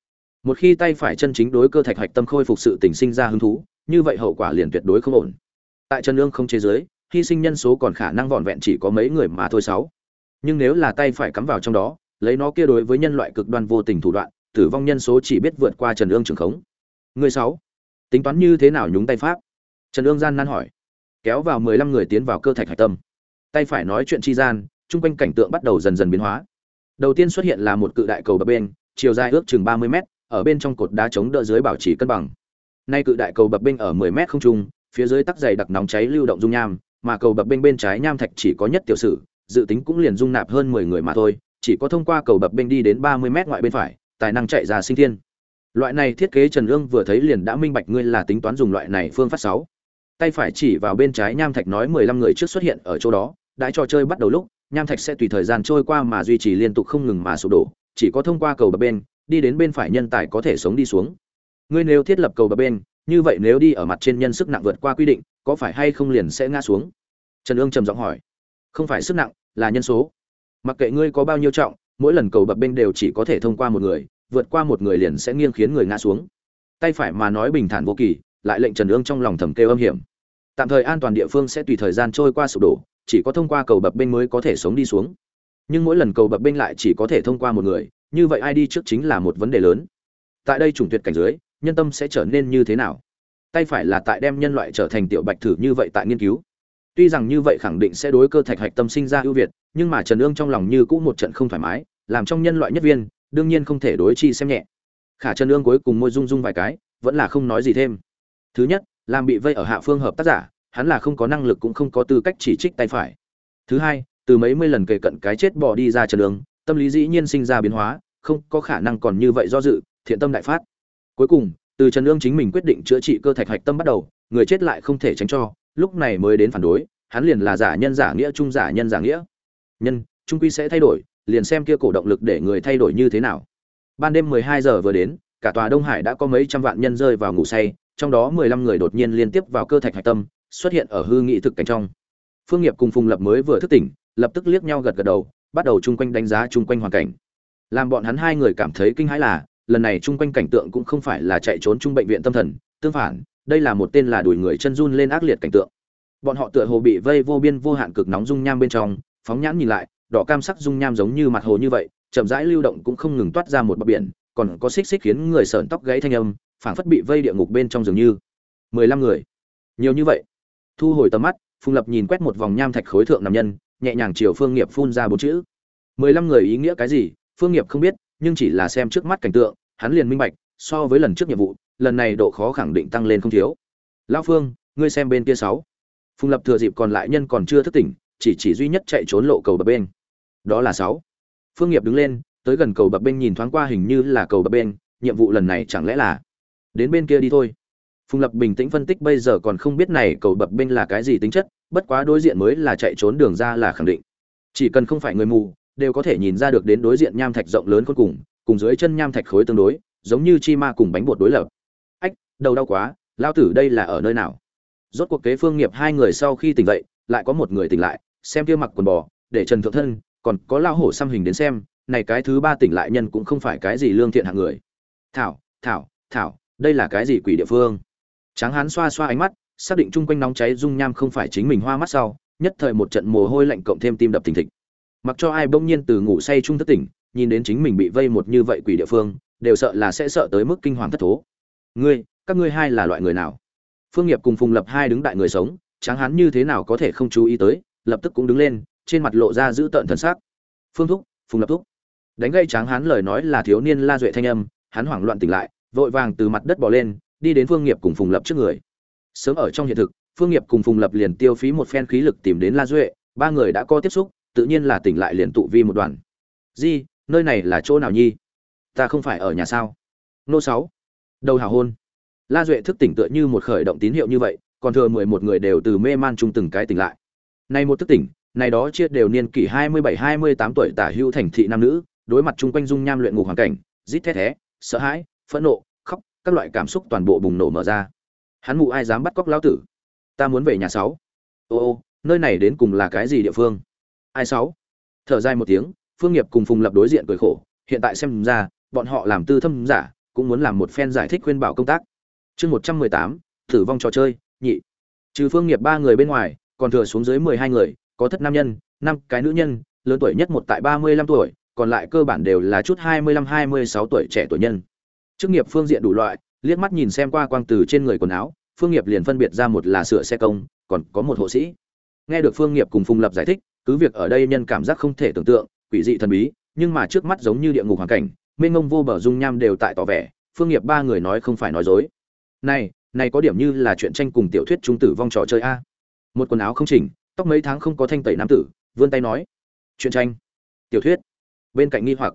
Một khi tay phải chân chính đối cơ thạch hạch tâm khôi phục sự tình sinh ra hứng thú, như vậy hậu quả liền tuyệt đối không ổn. Tại chân lương không chế giới, hy sinh nhân số còn khả năng vỏn vẹn chỉ có mấy người mà thôi sáu. Nhưng nếu là tay phải cắm vào trong đó, lấy nó kia đối với nhân loại cực đoan vô tình thủ đoạn, tử vong nhân số chỉ biết vượt qua trần ương trường khống. Người sáu, tính toán như thế nào nhúng tay pháp? Trần ương gian nan hỏi kéo vào mười lăm người tiến vào cơ thạch hạch tâm. Tay phải nói chuyện chi gian, chung quanh cảnh tượng bắt đầu dần dần biến hóa. Đầu tiên xuất hiện là một cự đại cầu bập bên, chiều dài ước chừng ba mươi mét, ở bên trong cột đá chống đỡ dưới bảo trì cân bằng. Nay cự đại cầu bập bên ở mười mét không trung, phía dưới tắc dày đặc nóng cháy lưu động dung nham, mà cầu bập bên bên trái nham thạch chỉ có nhất tiểu sử, dự tính cũng liền dung nạp hơn mười người mà thôi, chỉ có thông qua cầu bập bên đi đến ba mươi mét ngoại bên phải, tài năng chạy ra sinh thiên. Loại này thiết kế trần ương vừa thấy liền đã minh bạch ngươi là tính toán dùng loại này phương pháp sáu tay phải chỉ vào bên trái nham thạch nói mười lăm người trước xuất hiện ở chỗ đó, đãi trò chơi bắt đầu lúc, nham thạch sẽ tùy thời gian trôi qua mà duy trì liên tục không ngừng mà sụp đổ, chỉ có thông qua cầu bập bên, đi đến bên phải nhân tài có thể sống đi xuống. Ngươi nếu thiết lập cầu bập bên, như vậy nếu đi ở mặt trên nhân sức nặng vượt qua quy định, có phải hay không liền sẽ ngã xuống? Trần ương trầm giọng hỏi. Không phải sức nặng, là nhân số. Mặc kệ ngươi có bao nhiêu trọng, mỗi lần cầu bập bên đều chỉ có thể thông qua một người, vượt qua một người liền sẽ nghiêng khiến người ngã xuống. Tay phải mà nói bình thản vô kỳ lại lệnh trần ương trong lòng thầm kêu âm hiểm. Tạm thời an toàn địa phương sẽ tùy thời gian trôi qua sụp đổ, chỉ có thông qua cầu bập bên mới có thể sống đi xuống. Nhưng mỗi lần cầu bập bên lại chỉ có thể thông qua một người, như vậy ai đi trước chính là một vấn đề lớn. Tại đây chủng tuyệt cảnh dưới, nhân tâm sẽ trở nên như thế nào? Tay phải là tại đem nhân loại trở thành tiểu bạch thử như vậy tại nghiên cứu. Tuy rằng như vậy khẳng định sẽ đối cơ thạch hạch tâm sinh ra ưu việt, nhưng mà trần ương trong lòng như cũ một trận không thoải mái, làm trong nhân loại nhất viên, đương nhiên không thể đối chi xem nhẹ. Khả trần ương cuối cùng môi rung rung vài cái, vẫn là không nói gì thêm thứ nhất, làm bị vây ở hạ phương hợp tác giả, hắn là không có năng lực cũng không có tư cách chỉ trích tay phải. Thứ hai, từ mấy mươi lần kề cận cái chết bỏ đi ra trần đường, tâm lý dĩ nhiên sinh ra biến hóa, không có khả năng còn như vậy do dự, thiện tâm đại phát. Cuối cùng, từ trần lương chính mình quyết định chữa trị cơ thạch hạch tâm bắt đầu, người chết lại không thể tránh cho, lúc này mới đến phản đối, hắn liền là giả nhân giả nghĩa trung giả nhân giả nghĩa. Nhân, trung quy sẽ thay đổi, liền xem kia cổ động lực để người thay đổi như thế nào. Ban đêm 12 giờ vừa đến, cả tòa đông hải đã có mấy trăm vạn nhân rơi vào ngủ say trong đó 15 người đột nhiên liên tiếp vào cơ thạch hạch tâm, xuất hiện ở hư nghị thực cảnh trong. Phương nghiệp cùng phùng lập mới vừa thức tỉnh, lập tức liếc nhau gật gật đầu, bắt đầu chung quanh đánh giá chung quanh hoàn cảnh. Làm bọn hắn hai người cảm thấy kinh hãi là, lần này chung quanh cảnh tượng cũng không phải là chạy trốn chung bệnh viện tâm thần, tương phản, đây là một tên là đuổi người chân run lên ác liệt cảnh tượng. Bọn họ tựa hồ bị vây vô biên vô hạn cực nóng dung nham bên trong, phóng nhãn nhìn lại, đỏ cam sắc dung nham giống như mặt hồ như vậy, chậm rãi lưu động cũng không ngừng toát ra một bọt biển, còn có xích xích khiến người sởn tóc gáy thanh âm phảng phất bị vây địa ngục bên trong dường như. Mười lăm người. Nhiều như vậy. Thu hồi tầm mắt, phùng lập nhìn quét một vòng nham thạch khối thượng nam nhân, nhẹ nhàng chiều phương nghiệp phun ra bốn chữ. Mười lăm người ý nghĩa cái gì, phương nghiệp không biết, nhưng chỉ là xem trước mắt cảnh tượng, hắn liền minh bạch, so với lần trước nhiệm vụ, lần này độ khó khẳng định tăng lên không thiếu. Lão phương, ngươi xem bên kia sáu. Phùng lập thừa dịp còn lại nhân còn chưa thức tỉnh, chỉ chỉ duy nhất chạy trốn lộ cầu bập bên. Đó là sáu. Phương nghiệp đứng lên, tới gần cầu bập bên nhìn thoáng qua hình như là cầu bập bên, nhiệm vụ lần này chẳng lẽ là đến bên kia đi thôi. Phùng lập bình tĩnh phân tích bây giờ còn không biết này cầu bập bênh là cái gì tính chất, bất quá đối diện mới là chạy trốn đường ra là khẳng định. Chỉ cần không phải người mù, đều có thể nhìn ra được đến đối diện nham thạch rộng lớn cuối cùng cùng dưới chân nham thạch khối tương đối, giống như chi ma cùng bánh bột đối lập. Ách, đầu đau quá lao tử đây là ở nơi nào? Rốt cuộc kế phương nghiệp hai người sau khi tỉnh dậy, lại có một người tỉnh lại, xem kia mặc quần bò, để trần thượng thân, còn có lao hổ xăm hình đến xem, này cái thứ ba tỉnh lại nhân cũng không phải cái gì lương thiện hạng người. Thảo thảo thảo đây là cái gì quỷ địa phương Tráng hán xoa xoa ánh mắt, xác định chung quanh nóng cháy dung nham không phải chính mình hoa mắt sau, nhất thời một trận mồ hôi lạnh cộng thêm tim đập thình thịch. Mặc cho ai bỗng nhiên từ ngủ say trung thất tỉnh, nhìn đến chính mình bị vây một như vậy quỷ địa phương, đều sợ là sẽ sợ tới mức kinh hoàng thất thố. Ngươi, các ngươi hai là loại người nào? Phương Nghiệp cùng Phùng Lập hai đứng đại người sống, Tráng hán như thế nào có thể không chú ý tới, lập tức cũng đứng lên, trên mặt lộ ra giữ tợn thần sắc. Phương thúc, Phùng Lập thúc. Đánh gây Tráng hán lời nói là thiếu niên La Duệ thanh âm, hắn hoảng loạn tỉnh lại, vội vàng từ mặt đất bỏ lên, đi đến phương nghiệp cùng phùng lập trước người. Sớm ở trong hiện thực phương nghiệp cùng phùng lập liền tiêu phí một phen khí lực tìm đến la duệ ba người đã có tiếp xúc tự nhiên là tỉnh lại liền tụ vi một đoàn. Di nơi này là chỗ nào nhi? Ta không phải ở nhà sao? Nô sáu. Đầu hào hôn. La duệ thức tỉnh tựa như một khởi động tín hiệu như vậy còn thừa mười một người đều từ mê man chung từng cái tỉnh lại. Nay một thức tỉnh này đó chia đều niên kỷ hai mươi bảy hai mươi tám tuổi tả hữu thành thị nam nữ đối mặt chung quanh dung nham luyện ngục hoàn cảnh rít thét thé sợ hãi phẫn nộ, khóc, các loại cảm xúc toàn bộ bùng nổ mở ra. Hắn mụ ai dám bắt cóc lão tử? Ta muốn về nhà sáu. Ô ô, nơi này đến cùng là cái gì địa phương? Ai sáu? Thở dài một tiếng, phương nghiệp cùng phùng lập đối diện cười khổ, hiện tại xem ra, bọn họ làm tư thâm giả, cũng muốn làm một phen giải thích khuyên bảo công tác. Chương một trăm mười tám, tử vong trò chơi, nhị. Trừ phương nghiệp ba người bên ngoài, còn thừa xuống dưới mười hai người, có thất nam nhân, năm cái nữ nhân, lớn tuổi nhất một tại ba mươi lăm tuổi, còn lại cơ bản đều là chút hai mươi lăm, hai mươi sáu tuổi trẻ tuổi nhân chức nghiệp phương diện đủ loại, liếc mắt nhìn xem qua quang từ trên người quần áo, phương nghiệp liền phân biệt ra một là sửa xe công, còn có một hộ sĩ. Nghe được phương nghiệp cùng phùng lập giải thích, cứ việc ở đây nhân cảm giác không thể tưởng tượng, quỷ dị thần bí, nhưng mà trước mắt giống như địa ngục hoàn cảnh, mênh ngông vô bờ dung nham đều tại tỏ vẻ, phương nghiệp ba người nói không phải nói dối. Này này có điểm như là chuyện tranh cùng tiểu thuyết trung tử vong trò chơi a. Một quần áo không chỉnh, tóc mấy tháng không có thanh tẩy nam tử, vươn tay nói. Chuyện tranh. Tiểu thuyết. Bên cạnh nghi hoặc.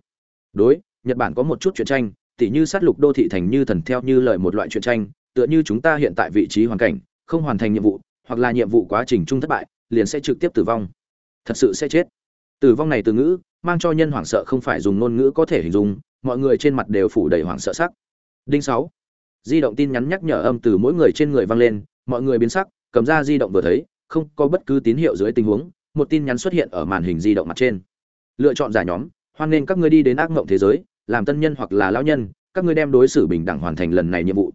Đối, nhật bản có một chút chuyện tranh tỉ như sát lục đô thị thành như thần theo như lời một loại truyện tranh, tựa như chúng ta hiện tại vị trí hoàn cảnh, không hoàn thành nhiệm vụ, hoặc là nhiệm vụ quá trình chung thất bại, liền sẽ trực tiếp tử vong. Thật sự sẽ chết. Tử vong này từ ngữ, mang cho nhân hoảng sợ không phải dùng ngôn ngữ có thể hình dung, mọi người trên mặt đều phủ đầy hoảng sợ sắc. Đinh sáu. Di động tin nhắn nhắc nhở âm từ mỗi người trên người vang lên, mọi người biến sắc, cầm ra di động vừa thấy, không có bất cứ tín hiệu dưới tình huống, một tin nhắn xuất hiện ở màn hình di động mặt trên. Lựa chọn giả nhóm, hoan nên các ngươi đi đến ác mộng thế giới làm tân nhân hoặc là lão nhân, các ngươi đem đối xử bình đẳng hoàn thành lần này nhiệm vụ.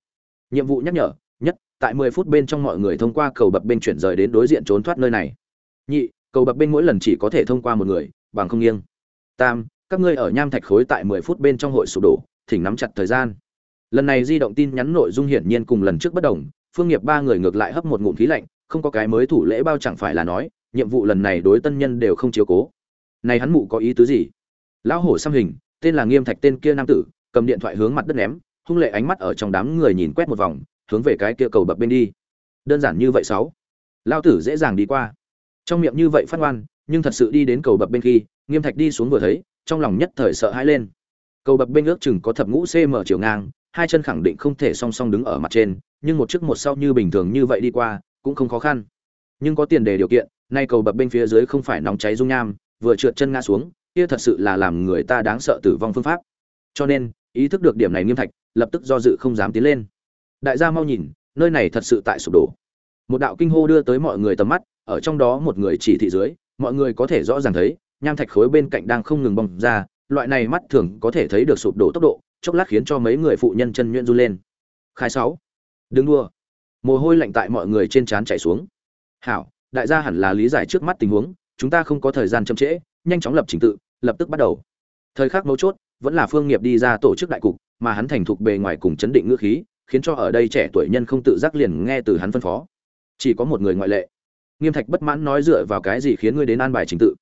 Nhiệm vụ nhắc nhở, nhất, tại 10 phút bên trong mọi người thông qua cầu bập bên chuyển rời đến đối diện trốn thoát nơi này. Nhị, cầu bập bên mỗi lần chỉ có thể thông qua một người, bằng không nghiêng. Tam, các ngươi ở nham thạch khối tại 10 phút bên trong hội sụp đổ, thỉnh nắm chặt thời gian. Lần này di động tin nhắn nội dung hiển nhiên cùng lần trước bất đồng, phương nghiệp ba người ngược lại hấp một ngụm khí lạnh, không có cái mới thủ lễ bao chẳng phải là nói, nhiệm vụ lần này đối tân nhân đều không chiếu cố. Này hắn mụ có ý tứ gì? Lão hổ xăm hình tên là nghiêm thạch, tên kia nam tử, cầm điện thoại hướng mặt đất ném, hung lệ ánh mắt ở trong đám người nhìn quét một vòng, hướng về cái kia cầu bập bên đi. Đơn giản như vậy sáu. Lao tử dễ dàng đi qua. Trong miệng như vậy phát oan, nhưng thật sự đi đến cầu bập bên khi, nghiêm thạch đi xuống vừa thấy, trong lòng nhất thời sợ hãi lên. Cầu bập bên ước chừng có thập ngũ cm chiều ngang, hai chân khẳng định không thể song song đứng ở mặt trên, nhưng một trước một sau như bình thường như vậy đi qua, cũng không khó khăn. Nhưng có tiền đề điều kiện, nay cầu bập bên phía dưới không phải nóng cháy dung nham, vừa trượt chân ngã xuống kia thật sự là làm người ta đáng sợ tử vong phương pháp. Cho nên, ý thức được điểm này nghiêm thạch, lập tức do dự không dám tiến lên. Đại gia mau nhìn, nơi này thật sự tại sụp đổ. Một đạo kinh hô đưa tới mọi người tầm mắt, ở trong đó một người chỉ thị dưới, mọi người có thể rõ ràng thấy, nham thạch khối bên cạnh đang không ngừng bong ra, loại này mắt thường có thể thấy được sụp đổ tốc độ, chốc lát khiến cho mấy người phụ nhân chân nhuyễn run lên. Khai sáu. Đứng đua mồ hôi lạnh tại mọi người trên trán chảy xuống. Hảo, đại gia hẳn là lý giải trước mắt tình huống, chúng ta không có thời gian chậm trễ, nhanh chóng lập trình tự lập tức bắt đầu. Thời khắc mấu chốt, vẫn là phương nghiệp đi ra tổ chức đại cục, mà hắn thành thục bề ngoài cùng chấn định ngữ khí, khiến cho ở đây trẻ tuổi nhân không tự giác liền nghe từ hắn phân phó. Chỉ có một người ngoại lệ. Nghiêm thạch bất mãn nói dựa vào cái gì khiến ngươi đến an bài trình tự?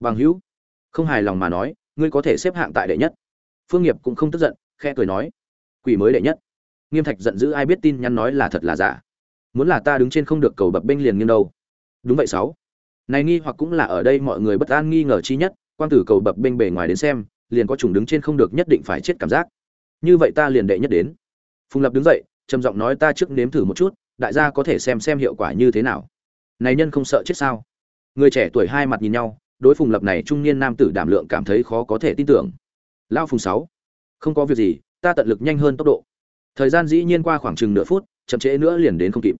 Bằng hữu, không hài lòng mà nói, ngươi có thể xếp hạng tại đệ nhất. Phương nghiệp cũng không tức giận khe cười nói, quỷ mới đệ nhất. Nghiêm thạch giận dữ ai biết tin nhắn nói là thật là giả. Muốn là ta đứng trên không được cầu bập bênh liền nghiêng đâu. Đúng vậy sáu. Này nghi hoặc cũng là ở đây mọi người bất an nghi ngờ chi nhất quan tử cầu bập bênh bề ngoài đến xem, liền có trùng đứng trên không được nhất định phải chết cảm giác. Như vậy ta liền đệ nhất đến. Phùng lập đứng dậy, trầm giọng nói ta trước nếm thử một chút, đại gia có thể xem xem hiệu quả như thế nào. Này nhân không sợ chết sao? Người trẻ tuổi hai mặt nhìn nhau, đối phùng lập này trung niên nam tử đảm lượng cảm thấy khó có thể tin tưởng. Lao phùng sáu, không có việc gì, ta tận lực nhanh hơn tốc độ. Thời gian dĩ nhiên qua khoảng chừng nửa phút, chậm trễ nữa liền đến không kịp.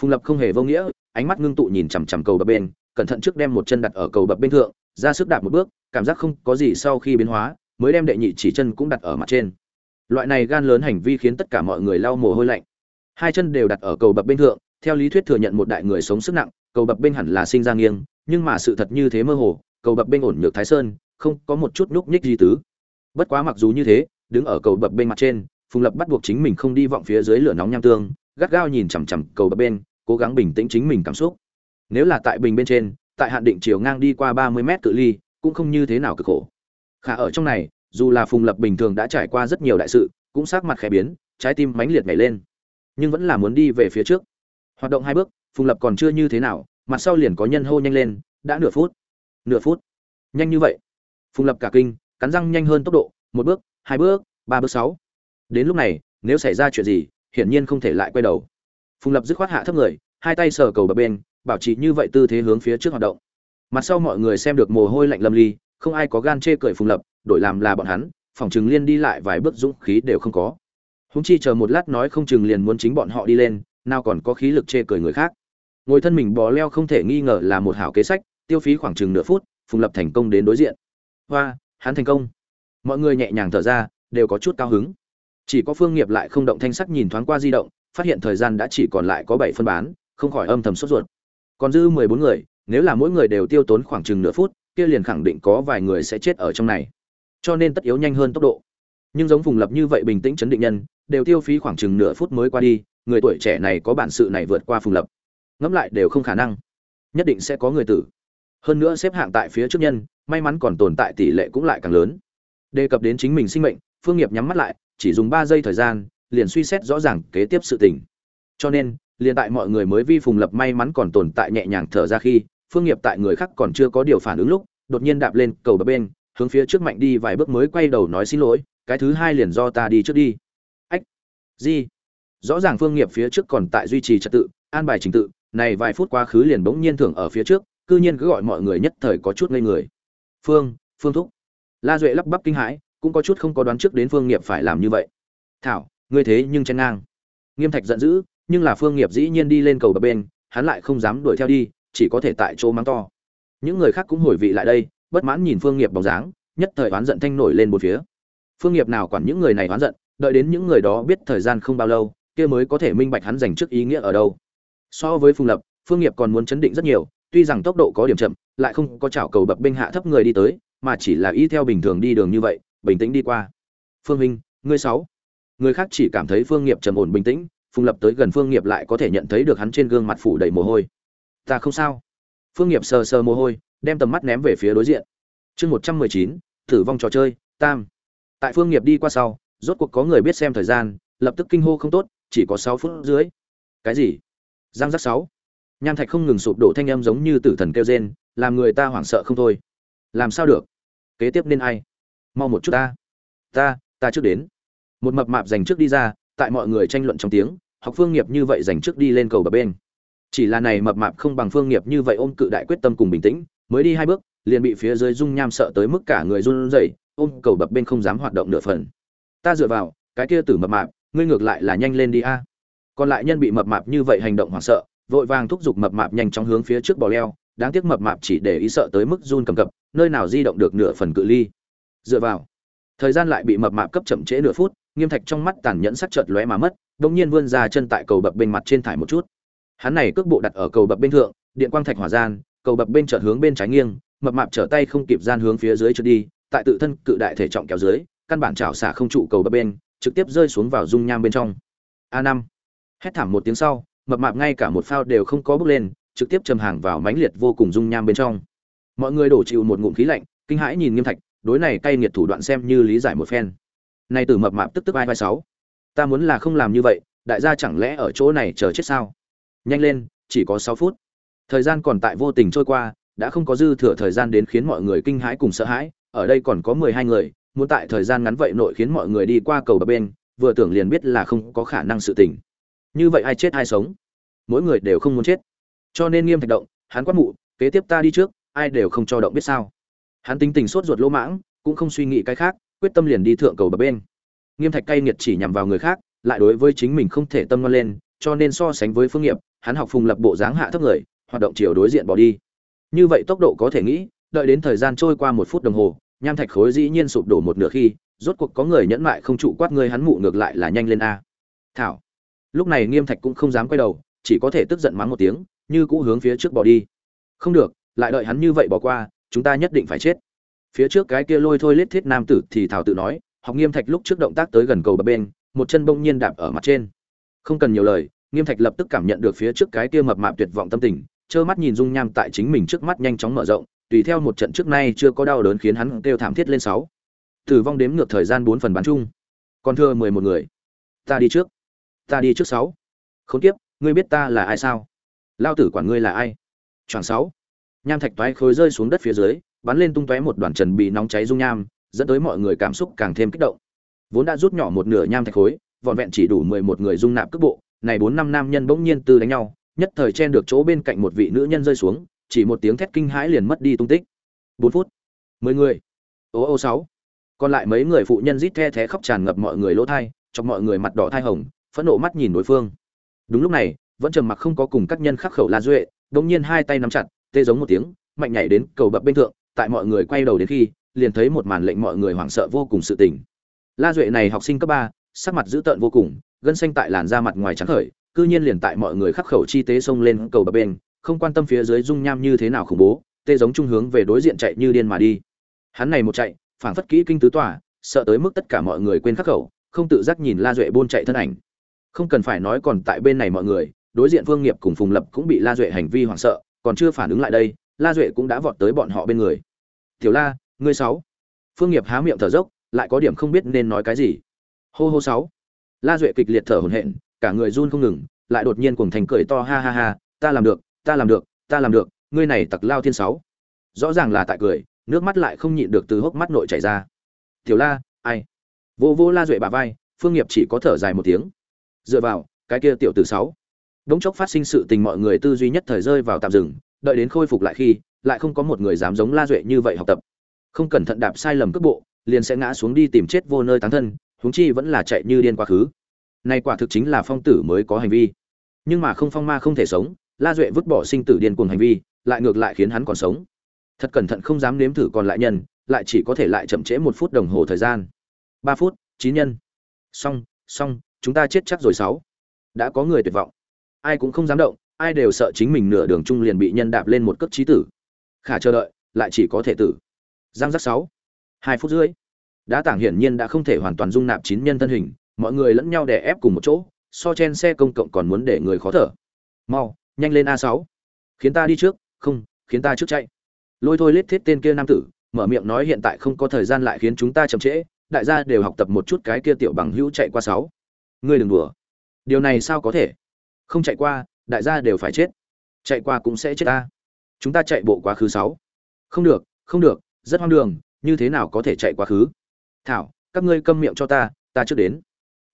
Phùng lập không hề vô nghĩa, ánh mắt ngưng tụ nhìn chằm chằm cầu bập bên, cẩn thận trước đem một chân đặt ở cầu bập bên thượng ra sức đạp một bước, cảm giác không có gì sau khi biến hóa, mới đem đệ nhị chỉ chân cũng đặt ở mặt trên. Loại này gan lớn hành vi khiến tất cả mọi người lau mồ hôi lạnh. Hai chân đều đặt ở cầu bập bên thượng, theo lý thuyết thừa nhận một đại người sống sức nặng, cầu bập bên hẳn là sinh ra nghiêng, nhưng mà sự thật như thế mơ hồ, cầu bập bên ổn nhược thái sơn, không có một chút núc nhích gì tứ. Bất quá mặc dù như thế, đứng ở cầu bập bên mặt trên, phùng lập bắt buộc chính mình không đi vọng phía dưới lửa nóng nham tương, gắt gao nhìn chằm chằm cầu bập bên, cố gắng bình tĩnh chính mình cảm xúc. Nếu là tại bình bên trên tại hạn định chiều ngang đi qua ba mươi mét cự ly, cũng không như thế nào cực khổ. Khả ở trong này, dù là phùng lập bình thường đã trải qua rất nhiều đại sự, cũng sắc mặt khẽ biến, trái tim mãnh liệt nhảy lên. Nhưng vẫn là muốn đi về phía trước. Hoạt động hai bước, phùng lập còn chưa như thế nào mặt sau liền có nhân hô nhanh lên, đã nửa phút nửa phút. Nhanh như vậy. Phùng lập cả kinh, cắn răng nhanh hơn tốc độ, một bước, hai bước, ba bước sáu. Đến lúc này, nếu xảy ra chuyện gì, hiển nhiên không thể lại quay đầu. Phùng lập dứt khoát hạ thấp người, hai tay sờ cầu bập bên bảo trì như vậy tư thế hướng phía trước hoạt động. Mặt sau mọi người xem được mồ hôi lạnh lâm ly, không ai có gan chê cười phùng lập, đổi làm là bọn hắn, phòng chừng liên đi lại vài bước dũng khí đều không có. Húng chi chờ một lát nói không chừng liền muốn chính bọn họ đi lên, nào còn có khí lực chê cười người khác. Ngồi thân mình bò leo không thể nghi ngờ là một hảo kế sách, tiêu phí khoảng chừng nửa phút, phùng lập thành công đến đối diện. Hoa, hắn thành công. Mọi người nhẹ nhàng thở ra, đều có chút cao hứng. Chỉ có phương nghiệp lại không động thanh sắc nhìn thoáng qua di động, phát hiện thời gian đã chỉ còn lại có bảy phân bán, không khỏi âm thầm sốt ruột còn dư mười bốn người, nếu là mỗi người đều tiêu tốn khoảng chừng nửa phút, kia liền khẳng định có vài người sẽ chết ở trong này. Cho nên tất yếu nhanh hơn tốc độ. Nhưng giống phùng lập như vậy bình tĩnh chấn định nhân, đều tiêu phí khoảng chừng nửa phút mới qua đi, người tuổi trẻ này có bản sự này vượt qua phùng lập. Ngẫm lại đều không khả năng. Nhất định sẽ có người tử. Hơn nữa xếp hạng tại phía trước nhân, may mắn còn tồn tại tỷ lệ cũng lại càng lớn. Đề cập đến chính mình sinh mệnh, phương nghiệp nhắm mắt lại, chỉ dùng ba giây thời gian, liền suy xét rõ ràng kế tiếp sự tình. Cho nên liền tại mọi người mới vi phùng lập may mắn còn tồn tại nhẹ nhàng thở ra khi, phương nghiệp tại người khác còn chưa có điều phản ứng lúc, đột nhiên đạp lên cầu bờ bên, hướng phía trước mạnh đi vài bước mới quay đầu nói xin lỗi, cái thứ hai liền do ta đi trước đi. Ách, gì? Rõ ràng phương nghiệp phía trước còn tại duy trì trật tự, an bài trình tự, này vài phút quá khứ liền bỗng nhiên thưởng ở phía trước, cư nhiên cứ gọi mọi người nhất thời có chút ngây người. Phương phương thúc. La duệ lắp bắp kinh hãi, cũng có chút không có đoán trước đến phương nghiệp phải làm như vậy. Thảo, ngươi thế nhưng chen ngang. Nghiêm thạch giận dữ nhưng là phương nghiệp dĩ nhiên đi lên cầu bập bên, hắn lại không dám đuổi theo đi, chỉ có thể tại chỗ mắng to. Những người khác cũng hồi vị lại đây, bất mãn nhìn phương nghiệp bóng dáng, nhất thời oán giận thanh nổi lên một phía. Phương nghiệp nào quản những người này oán giận, đợi đến những người đó biết thời gian không bao lâu, kia mới có thể minh bạch hắn dành trước ý nghĩa ở đâu. So với phùng lập, phương nghiệp còn muốn chấn định rất nhiều, tuy rằng tốc độ có điểm chậm, lại không có chảo cầu bập bênh hạ thấp người đi tới, mà chỉ là y theo bình thường đi đường như vậy, bình tĩnh đi qua. Phương minh, ngươi sáu. Người khác chỉ cảm thấy phương nghiệp trầm ổn bình tĩnh phùng lập tới gần phương nghiệp lại có thể nhận thấy được hắn trên gương mặt phủ đầy mồ hôi. Ta không sao. Phương nghiệp sờ sờ mồ hôi, đem tầm mắt ném về phía đối diện. Chương một trăm mười chín tử vong trò chơi, tam. Tại phương nghiệp đi qua sau, rốt cuộc có người biết xem thời gian, lập tức kinh hô không tốt, chỉ có sáu phút dưới. Cái gì? Giang giác sáu. Nham thạch không ngừng sụp đổ thanh âm giống như tử thần kêu rên, làm người ta hoảng sợ không thôi. Làm sao được? Kế tiếp nên ai? Mau một chút ta. Ta ta trước đến. Một mập mạp dành trước đi ra tại mọi người tranh luận trong tiếng, học phương nghiệp như vậy dành trước đi lên cầu bờ bên. Chỉ là này mập mạp không bằng phương nghiệp như vậy ôm cự đại quyết tâm cùng bình tĩnh, mới đi hai bước, liền bị phía dưới dung nham sợ tới mức cả người run rẩy, ôm cầu bập bên không dám hoạt động nửa phần. Ta dựa vào, cái kia tử mập mạp, ngươi ngược lại là nhanh lên đi a. Còn lại nhân bị mập mạp như vậy hành động hoảng sợ, vội vàng thúc giục mập mạp nhanh chóng hướng phía trước bò leo, đáng tiếc mập mạp chỉ để ý sợ tới mức run cầm cập, nơi nào di động được nửa phần cự ly. Dựa vào thời gian lại bị mập mạp cấp chậm trễ nửa phút, nghiêm thạch trong mắt tàn nhẫn sắc chợt lóe mà mất, đột nhiên vươn ra chân tại cầu bập bên mặt trên thải một chút. Hắn này cước bộ đặt ở cầu bập bên thượng, điện quang thạch hỏa gian, cầu bập bên chợt hướng bên trái nghiêng, mập mạp trở tay không kịp gian hướng phía dưới trượt đi, tại tự thân cự đại thể trọng kéo dưới, căn bản chảo xả không trụ cầu bập bên, trực tiếp rơi xuống vào dung nham bên trong. A năm. Hét thảm một tiếng sau, mập mạp ngay cả một phao đều không có bước lên, trực tiếp chầm hàng vào mãnh liệt vô cùng dung nham bên trong. Mọi người đổ chịu một ngụm khí lạnh, kinh hãi nhìn nghiêm thạch đối này cay nghiệt thủ đoạn xem như lý giải một phen. Nay từ mập mạp tức tức ai vai sáu. Ta muốn là không làm như vậy, đại gia chẳng lẽ ở chỗ này chờ chết sao? Nhanh lên, chỉ có sáu phút. Thời gian còn tại vô tình trôi qua, đã không có dư thừa thời gian đến khiến mọi người kinh hãi cùng sợ hãi, ở đây còn có mười hai người, muốn tại thời gian ngắn vậy nội khiến mọi người đi qua cầu bờ bên, vừa tưởng liền biết là không có khả năng sự tình. Như vậy ai chết ai sống? Mỗi người đều không muốn chết. Cho nên nghiêm thạch động, hắn quát mụ, kế tiếp ta đi trước, ai đều không cho động biết sao? Hắn tính tình sốt ruột lỗ mãng, cũng không suy nghĩ cái khác, quyết tâm liền đi thượng cầu bờ bên. Nghiêm thạch cay nghiệt chỉ nhằm vào người khác, lại đối với chính mình không thể tâm ngon lên, cho nên so sánh với phương nghiệp, hắn học phùng lập bộ dáng hạ thấp người, hoạt động chiều đối diện bỏ đi. Như vậy tốc độ có thể nghĩ, đợi đến thời gian trôi qua một phút đồng hồ, nham thạch khối dĩ nhiên sụp đổ một nửa khi, rốt cuộc có người nhẫn mại không trụ quát người hắn mụ ngược lại là nhanh lên a. Thảo. Lúc này nghiêm thạch cũng không dám quay đầu, chỉ có thể tức giận mắng một tiếng, như cũ hướng phía trước bỏ đi. Không được, lại đợi hắn như vậy bỏ qua chúng ta nhất định phải chết. Phía trước cái kia lôi thôi lết thiết nam tử thì thảo tự nói, học nghiêm thạch lúc trước động tác tới gần cầu bờ bên, một chân bỗng nhiên đạp ở mặt trên. Không cần nhiều lời, nghiêm thạch lập tức cảm nhận được phía trước cái kia mập mạp tuyệt vọng tâm tình, trơ mắt nhìn dung nham tại chính mình trước mắt nhanh chóng mở rộng, tùy theo một trận trước nay chưa có đau đớn khiến hắn kêu thảm thiết lên sáu. Tử vong đếm ngược thời gian bốn phần bán chung. Còn thưa mười một người. Ta đi trước. Ta đi trước sáu. Khốn kiếp, ngươi biết ta là ai sao? Lao tử quản ngươi là ai? Choàng sáu nham thạch toái khối rơi xuống đất phía dưới, bắn lên tung tóe một đoàn trần bị nóng cháy dung nham, dẫn tới mọi người cảm xúc càng thêm kích động. Vốn đã rút nhỏ một nửa nham thạch khối vọn vẹn chỉ đủ mười một người dung nạp cước bộ, này bốn năm nam nhân bỗng nhiên từ đánh nhau, nhất thời chen được chỗ bên cạnh một vị nữ nhân rơi xuống, chỉ một tiếng thét kinh hãi liền mất đi tung tích. Bốn phút, mười người. Ô ô sáu. Còn lại mấy người phụ nhân rít the thé khóc tràn ngập mọi người lỗ thai, chọc mọi người mặt đỏ thai hồng, phẫn nộ mắt nhìn đối phương. Đúng lúc này, vẫn trầm mặc không có cùng các nhân khắc khẩu la duệ, đột nhiên hai tay nắm chặt tê giống một tiếng, mạnh nhảy đến cầu bập bên thượng, tại mọi người quay đầu đến khi, liền thấy một màn lệnh mọi người hoảng sợ vô cùng sự tình. La duệ này học sinh cấp ba, sắc mặt dữ tợn vô cùng, gân xanh tại làn da mặt ngoài trắng khởi, cư nhiên liền tại mọi người khắc khẩu chi tế xông lên cầu bập bên, không quan tâm phía dưới dung nham như thế nào khủng bố, tê giống trung hướng về đối diện chạy như điên mà đi. Hắn này một chạy, phảng phất kỹ kinh tứ tỏa sợ tới mức tất cả mọi người quên khắc khẩu, không tự giác nhìn la duệ buôn chạy thân ảnh. Không cần phải nói còn tại bên này mọi người, đối diện vương nghiệp cùng phùng lập cũng bị la duệ hành vi hoảng sợ còn chưa phản ứng lại đây, la duệ cũng đã vọt tới bọn họ bên người. Tiểu la, ngươi sáu. Phương nghiệp há miệng thở dốc, lại có điểm không biết nên nói cái gì. Hô hô sáu. La duệ kịch liệt thở hổn hển, cả người run không ngừng, lại đột nhiên cuồng thành cười to, ha ha ha, ta làm được, ta làm được, ta làm được, ngươi này tặc lao thiên sáu. Rõ ràng là tại cười, nước mắt lại không nhịn được từ hốc mắt nội chảy ra. Tiểu la, ai? Vô vô la duệ bà vai, phương nghiệp chỉ có thở dài một tiếng. Dựa vào, cái kia tiểu từ sáu đống chốc phát sinh sự tình mọi người tư duy nhất thời rơi vào tạm dừng, đợi đến khôi phục lại khi, lại không có một người dám giống la duệ như vậy học tập. Không cẩn thận đạp sai lầm cước bộ, liền sẽ ngã xuống đi tìm chết vô nơi tán thân, huống chi vẫn là chạy như điên quá khứ. Nay quả thực chính là phong tử mới có hành vi. Nhưng mà không phong ma không thể sống, la duệ vứt bỏ sinh tử điên cuồng hành vi, lại ngược lại khiến hắn còn sống. Thật cẩn thận không dám nếm thử còn lại nhân, lại chỉ có thể lại chậm trễ một phút đồng hồ thời gian. Ba phút, chín nhân. Xong xong, chúng ta chết chắc rồi sáu. Đã có người tuyệt vọng ai cũng không dám động, ai đều sợ chính mình nửa đường chung liền bị nhân đạp lên một cước trí tử. Khả chờ đợi, lại chỉ có thể tử. Giang giác sáu. Hai phút rưỡi. Đã tảng hiển nhiên đã không thể hoàn toàn dung nạp chín nhân thân hình, mọi người lẫn nhau đè ép cùng một chỗ, so chen xe công cộng còn muốn để người khó thở. Mau, nhanh lên a sáu. Khiến ta đi trước, không, khiến ta trước chạy. Lôi thôi lết thiết tên kia nam tử, mở miệng nói hiện tại không có thời gian lại khiến chúng ta chậm trễ, đại gia đều học tập một chút cái kia tiểu bằng hữu chạy qua sáu. Ngươi đừng đùa. Điều này sao có thể? Không chạy qua, đại gia đều phải chết. Chạy qua cũng sẽ chết ta. Chúng ta chạy bộ quá khứ sáu. Không được không được, rất hoang đường, như thế nào có thể chạy quá khứ? Thảo, các ngươi câm miệng cho ta ta trước đến.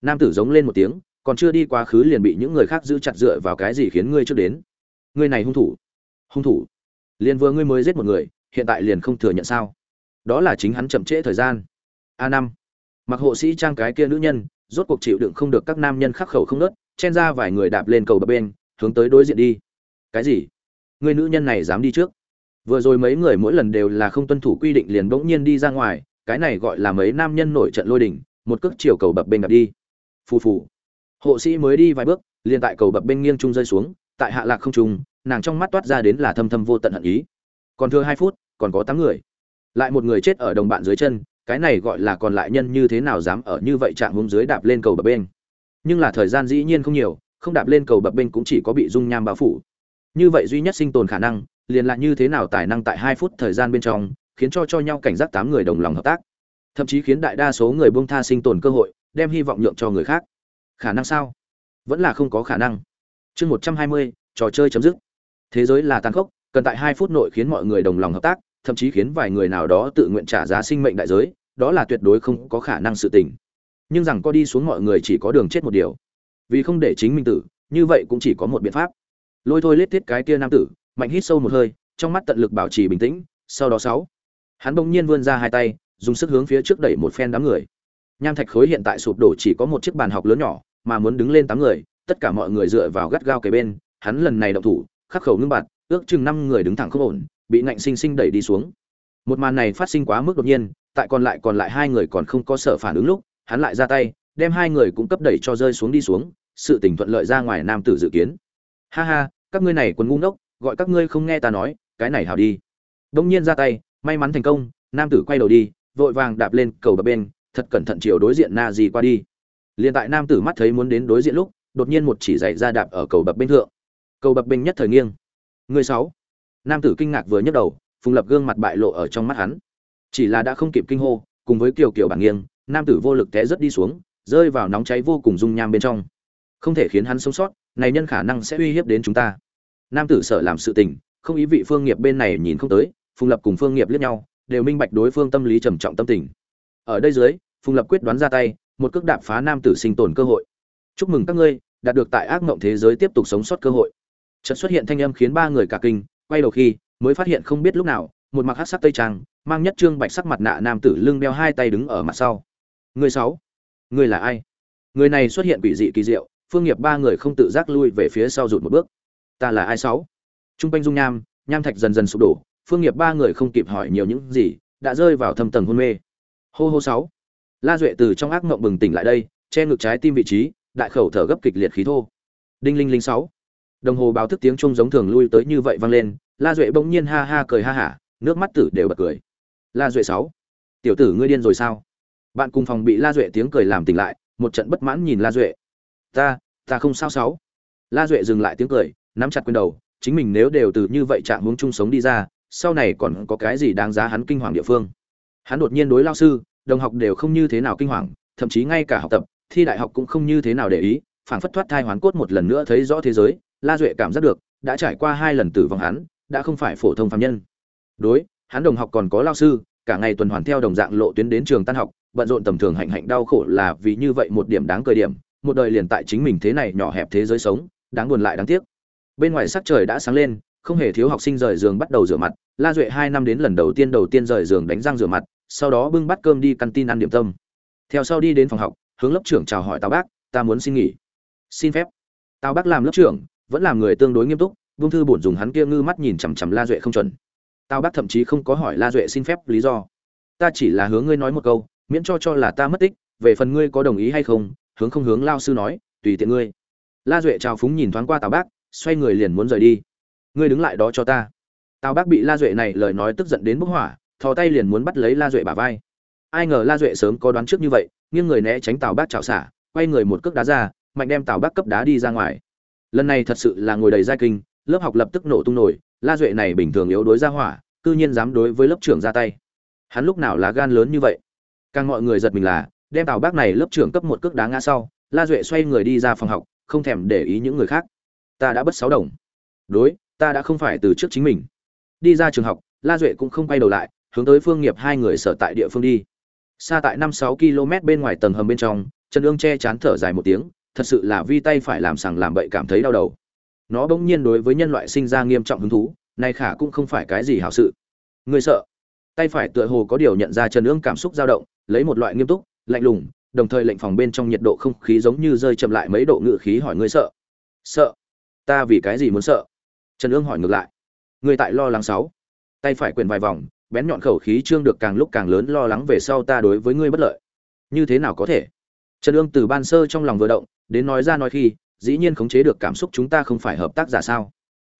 Nam tử giống lên một tiếng, còn chưa đi quá khứ liền bị những người khác giữ chặt dựa vào cái gì khiến ngươi trước đến? Ngươi này hung thủ. Hung thủ. Liền vừa ngươi mới giết một người, hiện tại liền không thừa nhận sao? Đó là chính hắn chậm trễ thời gian. A năm. Mặc hộ sĩ trang cái kia nữ nhân rốt cuộc chịu đựng không được các nam nhân khắc khẩu không nớt, chen ra vài người đạp lên cầu bập bên, hướng tới đối diện đi. Cái gì? Người nữ nhân này dám đi trước? Vừa rồi mấy người mỗi lần đều là không tuân thủ quy định liền bỗng nhiên đi ra ngoài, cái này gọi là mấy nam nhân nổi trận lôi đỉnh. một cước chiều cầu bập bên đạp đi. Phù phù. Hộ sĩ mới đi vài bước, liền tại cầu bập bên nghiêng trung rơi xuống, tại hạ lạc không trung, nàng trong mắt toát ra đến là thâm thâm vô tận hận ý. Còn thưa hai phút, còn có tám người. Lại một người chết ở đồng bạn dưới chân cái này gọi là còn lại nhân như thế nào dám ở như vậy chạm hướng dưới đạp lên cầu bập bên. Nhưng là thời gian dĩ nhiên không nhiều, không đạp lên cầu bập bên cũng chỉ có bị dung nham bao phủ. Như vậy duy nhất sinh tồn khả năng, liền là như thế nào tài năng tại hai phút thời gian bên trong, khiến cho cho nhau cảnh giác tám người đồng lòng hợp tác. Thậm chí khiến đại đa số người buông tha sinh tồn cơ hội, đem hy vọng nhượng cho người khác. Khả năng sao? Vẫn là không có khả năng. Chương một trăm hai mươi, trò chơi chấm dứt. Thế giới là tàn khốc, cần tại hai phút nội khiến mọi người đồng lòng hợp tác thậm chí khiến vài người nào đó tự nguyện trả giá sinh mệnh đại giới, đó là tuyệt đối không có khả năng sự tình. Nhưng rằng có đi xuống mọi người chỉ có đường chết một điều. Vì không để chính mình tử, như vậy cũng chỉ có một biện pháp. Lôi thôi lết thiết cái kia nam tử, mạnh hít sâu một hơi, trong mắt tận lực bảo trì bình tĩnh, sau đó sáu. Hắn bỗng nhiên vươn ra hai tay, dùng sức hướng phía trước đẩy một phen đám người. Nham thạch khối hiện tại sụp đổ chỉ có một chiếc bàn học lớn nhỏ, mà muốn đứng lên tám người, tất cả mọi người dựa vào gắt gao kề bên, hắn lần này động thủ, khắc khẩu ngưng bạt, ước chừng năm người đứng thẳng không ổn bị ngạnh sinh sinh đẩy đi xuống. Một màn này phát sinh quá mức đột nhiên, tại còn lại còn lại hai người còn không có sợ phản ứng lúc, hắn lại ra tay, đem hai người cũng cấp đẩy cho rơi xuống đi xuống, sự tình thuận lợi ra ngoài nam tử dự kiến. Ha ha, các ngươi này quần ngu ngốc, gọi các ngươi không nghe ta nói, cái này hảo đi. Đông nhiên ra tay, may mắn thành công, nam tử quay đầu đi, vội vàng đạp lên cầu bập bên, thật cẩn thận chiều đối diện na gì qua đi. Liền tại nam tử mắt thấy muốn đến đối diện lúc, đột nhiên một chỉ dạy ra đạp ở cầu bập bên thượng. Cầu bập bên nhất thời nghiêng. Người sáu nam tử kinh ngạc vừa nhấc đầu, phùng lập gương mặt bại lộ ở trong mắt hắn. Chỉ là đã không kịp kinh hô, cùng với kiều kiều bản nghiêng, nam tử vô lực té rất đi xuống, rơi vào nóng cháy vô cùng dung nham bên trong. Không thể khiến hắn sống sót, này nhân khả năng sẽ uy hiếp đến chúng ta. Nam tử sợ làm sự tình, không ý vị phương nghiệp bên này nhìn không tới, phùng lập cùng phương nghiệp liếc nhau, đều minh bạch đối phương tâm lý trầm trọng tâm tình. Ở đây dưới, phùng lập quyết đoán ra tay, một cước đạp phá nam tử sinh tồn cơ hội. Chúc mừng các ngươi, đạt được tại ác mộng thế giới tiếp tục sống sót cơ hội. Trận xuất hiện thanh âm khiến ba người cả kinh quay đầu khi, mới phát hiện không biết lúc nào, một mặc hắc sắc tây trang, mang nhất trương bạch sắc mặt nạ nam tử lưng đeo hai tay đứng ở mặt sau. Người sáu, người là ai? Người này xuất hiện quỷ dị kỳ diệu, phương nghiệp ba người không tự giác lui về phía sau rụt một bước. Ta là ai sáu? Trung quanh dung nham nham thạch dần dần sụp đổ, phương nghiệp ba người không kịp hỏi nhiều những gì, đã rơi vào thâm tầng hôn mê. Hô hô sáu. La duệ từ trong ác mộng bừng tỉnh lại đây, che ngực trái tim vị trí, đại khẩu thở gấp kịch liệt khí thô. Đinh linh linh sáu đồng hồ báo thức tiếng trung giống thường lui tới như vậy vang lên, la duệ bỗng nhiên ha ha cười ha hả, nước mắt tử đều bật cười. La duệ sáu, tiểu tử ngươi điên rồi sao? Bạn cùng phòng bị la duệ tiếng cười làm tỉnh lại, một trận bất mãn nhìn la duệ. Ta ta không sao sáu. La duệ dừng lại tiếng cười, nắm chặt quyền đầu, chính mình nếu đều từ như vậy trạng hướng chung sống đi ra, sau này còn có cái gì đáng giá hắn kinh hoàng địa phương? Hắn đột nhiên đối lao sư, đồng học đều không như thế nào kinh hoàng, thậm chí ngay cả học tập, thi đại học cũng không như thế nào để ý, phảng phất thoát thai hoán cốt một lần nữa thấy rõ thế giới la duệ cảm giác được, đã trải qua hai lần tử vong hắn, đã không phải phổ thông phạm nhân. Đối, hắn đồng học còn có lao sư, cả ngày tuần hoàn theo đồng dạng lộ tuyến đến trường tan học, bận rộn tầm thường hạnh hạnh đau khổ là vì như vậy một điểm đáng cười điểm, một đời liền tại chính mình thế này nhỏ hẹp thế giới sống, đáng buồn lại đáng tiếc. Bên ngoài sắc trời đã sáng lên, không hề thiếu học sinh rời giường bắt đầu rửa mặt, la duệ hai năm đến lần đầu tiên đầu tiên rời giường đánh răng rửa mặt, sau đó bưng bát cơm đi căn tin ăn điểm tâm. Theo sau đi đến phòng học, hướng lớp trưởng chào hỏi tào bác, ta muốn xin nghỉ. Xin phép. Tào bác làm lớp trưởng vẫn làm người tương đối nghiêm túc, vương thư bổn dùng hắn kia ngư mắt nhìn chằm chằm la duệ không chuẩn. Tào bác thậm chí không có hỏi la duệ xin phép lý do. Ta chỉ là hướng ngươi nói một câu, miễn cho cho là ta mất tích, về phần ngươi có đồng ý hay không, hướng không hướng lao sư nói, tùy tiện ngươi. La duệ trào phúng nhìn thoáng qua tào bác, xoay người liền muốn rời đi. Ngươi đứng lại đó cho ta. Tào bác bị la duệ này lời nói tức giận đến bức hỏa, thò tay liền muốn bắt lấy la duệ bả vai. Ai ngờ la duệ sớm có đoán trước như vậy, nghiêng người né tránh tào bác trào xả, quay người một cước đá ra, mạnh đem tào bác cấp đá đi ra ngoài lần này thật sự là ngồi đầy giai kinh, lớp học lập tức nổ tung nổi, la duệ này bình thường yếu đối ra hỏa, cư nhiên dám đối với lớp trưởng ra tay. Hắn lúc nào là gan lớn như vậy? Càng mọi người giật mình là, đem tào bác này lớp trưởng cấp một cước đá ngã sau, la duệ xoay người đi ra phòng học, không thèm để ý những người khác. Ta đã bất sáu đồng. Đối, ta đã không phải từ trước chính mình. Đi ra trường học, la duệ cũng không quay đầu lại, hướng tới phương nghiệp hai người sở tại địa phương đi. Xa tại năm sáu km bên ngoài tầng hầm bên trong trần ương che chán thở dài một tiếng thật sự là vi tay phải làm sằng làm bậy cảm thấy đau đầu. Nó bỗng nhiên đối với nhân loại sinh ra nghiêm trọng hứng thú, nay khả cũng không phải cái gì hảo sự. Người sợ? Tay phải tựa hồ có điều nhận ra trần ương cảm xúc dao động, lấy một loại nghiêm túc, lạnh lùng, đồng thời lệnh phòng bên trong nhiệt độ không khí giống như rơi chậm lại mấy độ ngự khí hỏi ngươi sợ. Sợ? Ta vì cái gì muốn sợ? Trần ương hỏi ngược lại. Ngươi tại lo lắng sáu. Tay phải quyền vài vòng, bén nhọn khẩu khí trương được càng lúc càng lớn lo lắng về sau ta đối với ngươi bất lợi. Như thế nào có thể? Trần ương từ ban sơ trong lòng vừa động đến nói ra nói khi, dĩ nhiên khống chế được cảm xúc chúng ta không phải hợp tác giả sao?